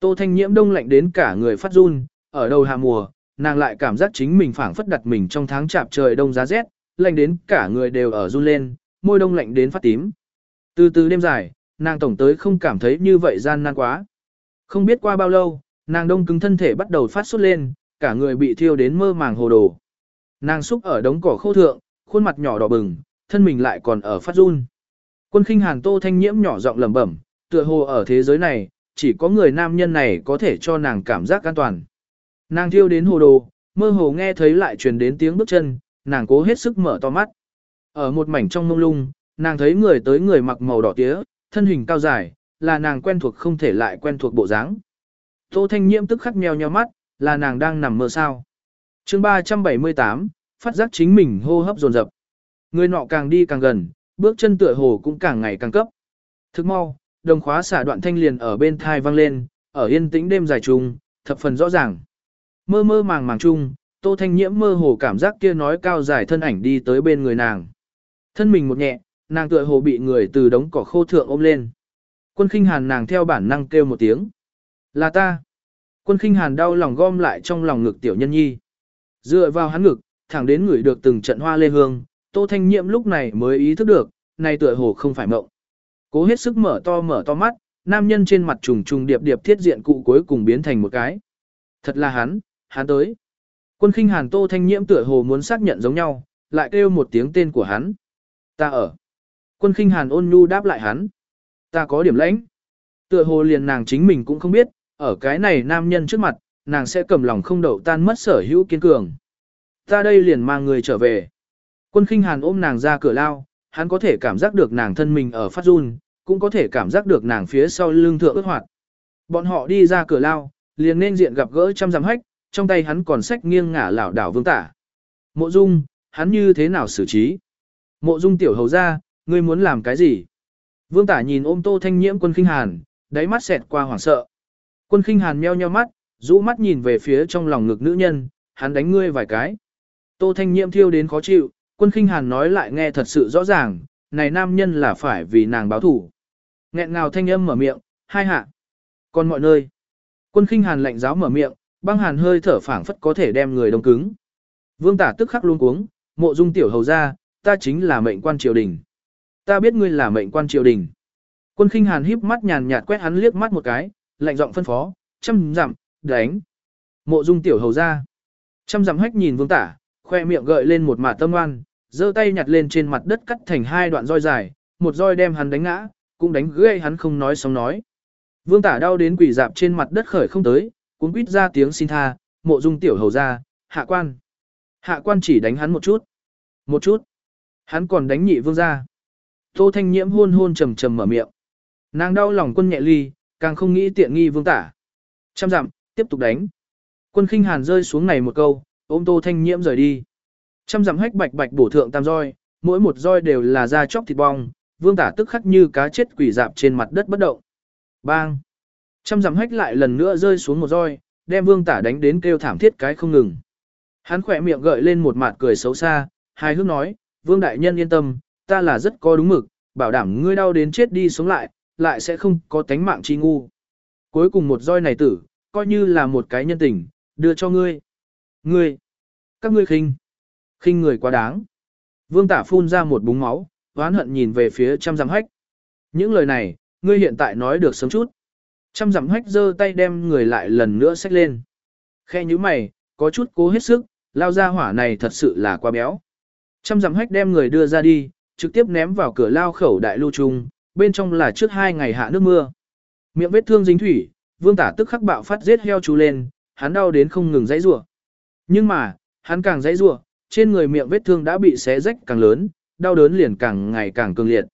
A: Tô Thanh Nhiễm đông lạnh đến cả người phát run, ở đầu hạ mùa, nàng lại cảm giác chính mình phảng phất đặt mình trong tháng chạp trời đông giá rét, lạnh đến cả người đều ở run lên, môi đông lạnh đến phát tím. Từ từ đêm dài, nàng tổng tới không cảm thấy như vậy gian nan quá. Không biết qua bao lâu, nàng đông cứng thân thể bắt đầu phát sốt lên, cả người bị thiêu đến mơ màng hồ đồ. Nàng xúc ở đống cỏ khô thượng, khuôn mặt nhỏ đỏ bừng, thân mình lại còn ở phát run. Quân khinh hàn tô thanh nhiễm nhỏ giọng lẩm bẩm, tựa hồ ở thế giới này, chỉ có người nam nhân này có thể cho nàng cảm giác an toàn. Nàng thiêu đến hồ đồ, mơ hồ nghe thấy lại truyền đến tiếng bước chân, nàng cố hết sức mở to mắt. Ở một mảnh trong mông lung, nàng thấy người tới người mặc màu đỏ tía, thân hình cao dài, là nàng quen thuộc không thể lại quen thuộc bộ dáng. Tô Thanh Nhiễm tức khắc nheo nheo mắt, là nàng đang nằm mơ sao. chương 378, phát giác chính mình hô hấp dồn dập. Người nọ càng đi càng gần, bước chân tựa hồ cũng càng ngày càng cấp. Thức mau, đồng khóa xả đoạn thanh liền ở bên thai vang lên, ở yên tĩnh đêm dài trùng, thập phần rõ ràng. Mơ mơ màng màng chung, Tô Thanh Nhiễm mơ hồ cảm giác kia nói cao dài thân ảnh đi tới bên người nàng. Thân mình một nhẹ, nàng tựa hồ bị người từ đống cỏ khô thượng ôm lên. Quân khinh hàn nàng theo bản năng kêu một tiếng. Là ta. Quân khinh hàn đau lòng gom lại trong lòng ngực tiểu nhân nhi. Dựa vào hắn ngực, thẳng đến người được từng trận hoa lê hương, Tô Thanh Nhiễm lúc này mới ý thức được, này tựa hồ không phải mộng. Cố hết sức mở to mở to mắt, nam nhân trên mặt trùng trùng điệp điệp thiết diện cụ cuối cùng biến thành một cái. Thật là hắn, hắn tới. Quân khinh hàn Tô Thanh Nhiễm tựa hồ muốn xác nhận giống nhau, lại kêu một tiếng tên của hắn. Ta ở. Quân khinh hàn ôn nhu đáp lại hắn. Ta có điểm lãnh. Tựa hồ liền nàng chính mình cũng không biết, ở cái này nam nhân trước mặt, nàng sẽ cầm lòng không đậu tan mất sở hữu kiên cường. Ta đây liền mang người trở về. Quân khinh hàn ôm nàng ra cửa lao, hắn có thể cảm giác được nàng thân mình ở phát run, cũng có thể cảm giác được nàng phía sau lưng thượng ước hoạt. Bọn họ đi ra cửa lao, liền nên diện gặp gỡ trăm giam hách, trong tay hắn còn sách nghiêng ngả lảo đảo vương tả. Mộ dung, hắn như thế nào xử trí? Mộ dung tiểu hầu ra, ngươi muốn làm cái gì? Vương tả nhìn ôm tô thanh nhiễm quân khinh hàn, đáy mắt xẹt qua hoảng sợ. Quân khinh hàn meo nheo mắt, rũ mắt nhìn về phía trong lòng ngực nữ nhân, hắn đánh ngươi vài cái. Tô thanh nhiễm thiêu đến khó chịu, quân khinh hàn nói lại nghe thật sự rõ ràng, này nam nhân là phải vì nàng báo thủ. Nghẹn ngào thanh âm mở miệng, hai hạ. Còn mọi nơi. Quân khinh hàn lạnh giáo mở miệng, băng hàn hơi thở phảng phất có thể đem người đông cứng. Vương tả tức khắc luôn cuống, mộ dung tiểu hầu ra, ta chính là mệnh quan triều đình. Ta biết ngươi là mệnh quan triều đình. Quân khinh hàn híp mắt nhàn nhạt quét hắn liếc mắt một cái, lạnh giọng phân phó, chăm dặm, đánh. Mộ dung tiểu hầu ra. Chăm dặm hách nhìn vương tả, khoe miệng gợi lên một mả tâm oan, giơ tay nhặt lên trên mặt đất cắt thành hai đoạn roi dài, một roi đem hắn đánh ngã, cũng đánh gãy hắn không nói xong nói. Vương tả đau đến quỷ dạp trên mặt đất khởi không tới, cuốn quýt ra tiếng xin tha, mộ dung tiểu hầu ra, hạ quan. Hạ quan chỉ đánh hắn một chút. Một chút. Hắn còn đánh nhị vương ra. Tô thanh nhiễm hôn hôn trầm trầm mở miệng. Nàng đau lòng quân nhẹ ly, càng không nghĩ tiện nghi vương tả. Trăm dặm, tiếp tục đánh. Quân khinh hàn rơi xuống này một câu, ôm tô thanh nhiễm rời đi. Trăm dặm hách bạch bạch bổ thượng tam roi, mỗi một roi đều là da chóc thịt bong, vương tả tức khắc như cá chết quỷ dạp trên mặt đất bất động. Bang! Trăm dặm hách lại lần nữa rơi xuống một roi, đem vương tả đánh đến kêu thảm thiết cái không ngừng. Hắn khỏe miệng gợi lên một mặt cười xấu xa, hài hước nói, vương đại nhân yên tâm, ta là rất có đúng mực, bảo đảm ngươi đau đến chết đi sống lại, lại sẽ không có tánh mạng chi ngu. Cuối cùng một roi này tử, coi như là một cái nhân tình, đưa cho ngươi. Ngươi! Các ngươi khinh! Khinh người quá đáng. Vương tả phun ra một búng máu, oán hận nhìn về phía trăm dặm hách. Những lời này, ngươi hiện tại nói được sớm chút. Trăm dặm hách giơ tay đem người lại lần nữa xách lên. Khe như mày, có chút cố hết sức, lao ra hỏa này thật sự là quá béo. Trăm dặm hách đem người đưa ra đi, trực tiếp ném vào cửa lao khẩu đại lưu trung, bên trong là trước hai ngày hạ nước mưa. Miệng vết thương dính thủy, vương tả tức khắc bạo phát giết heo chú lên, hắn đau đến không ngừng dãy rủa. Nhưng mà, hắn càng dãy rủa, trên người miệng vết thương đã bị xé rách càng lớn, đau đớn liền càng ngày càng cường liệt.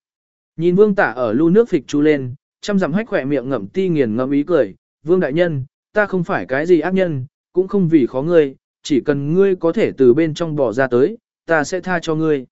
A: Nhìn vương tả ở lưu nước phịch chú lên, chăm dặm hách khỏe miệng ngậm ti nghiền ngậm ý cười, vương đại nhân, ta không phải cái gì ác nhân, cũng không vì khó ngươi, chỉ cần ngươi có thể từ bên trong bỏ ra tới, ta sẽ tha cho ngươi.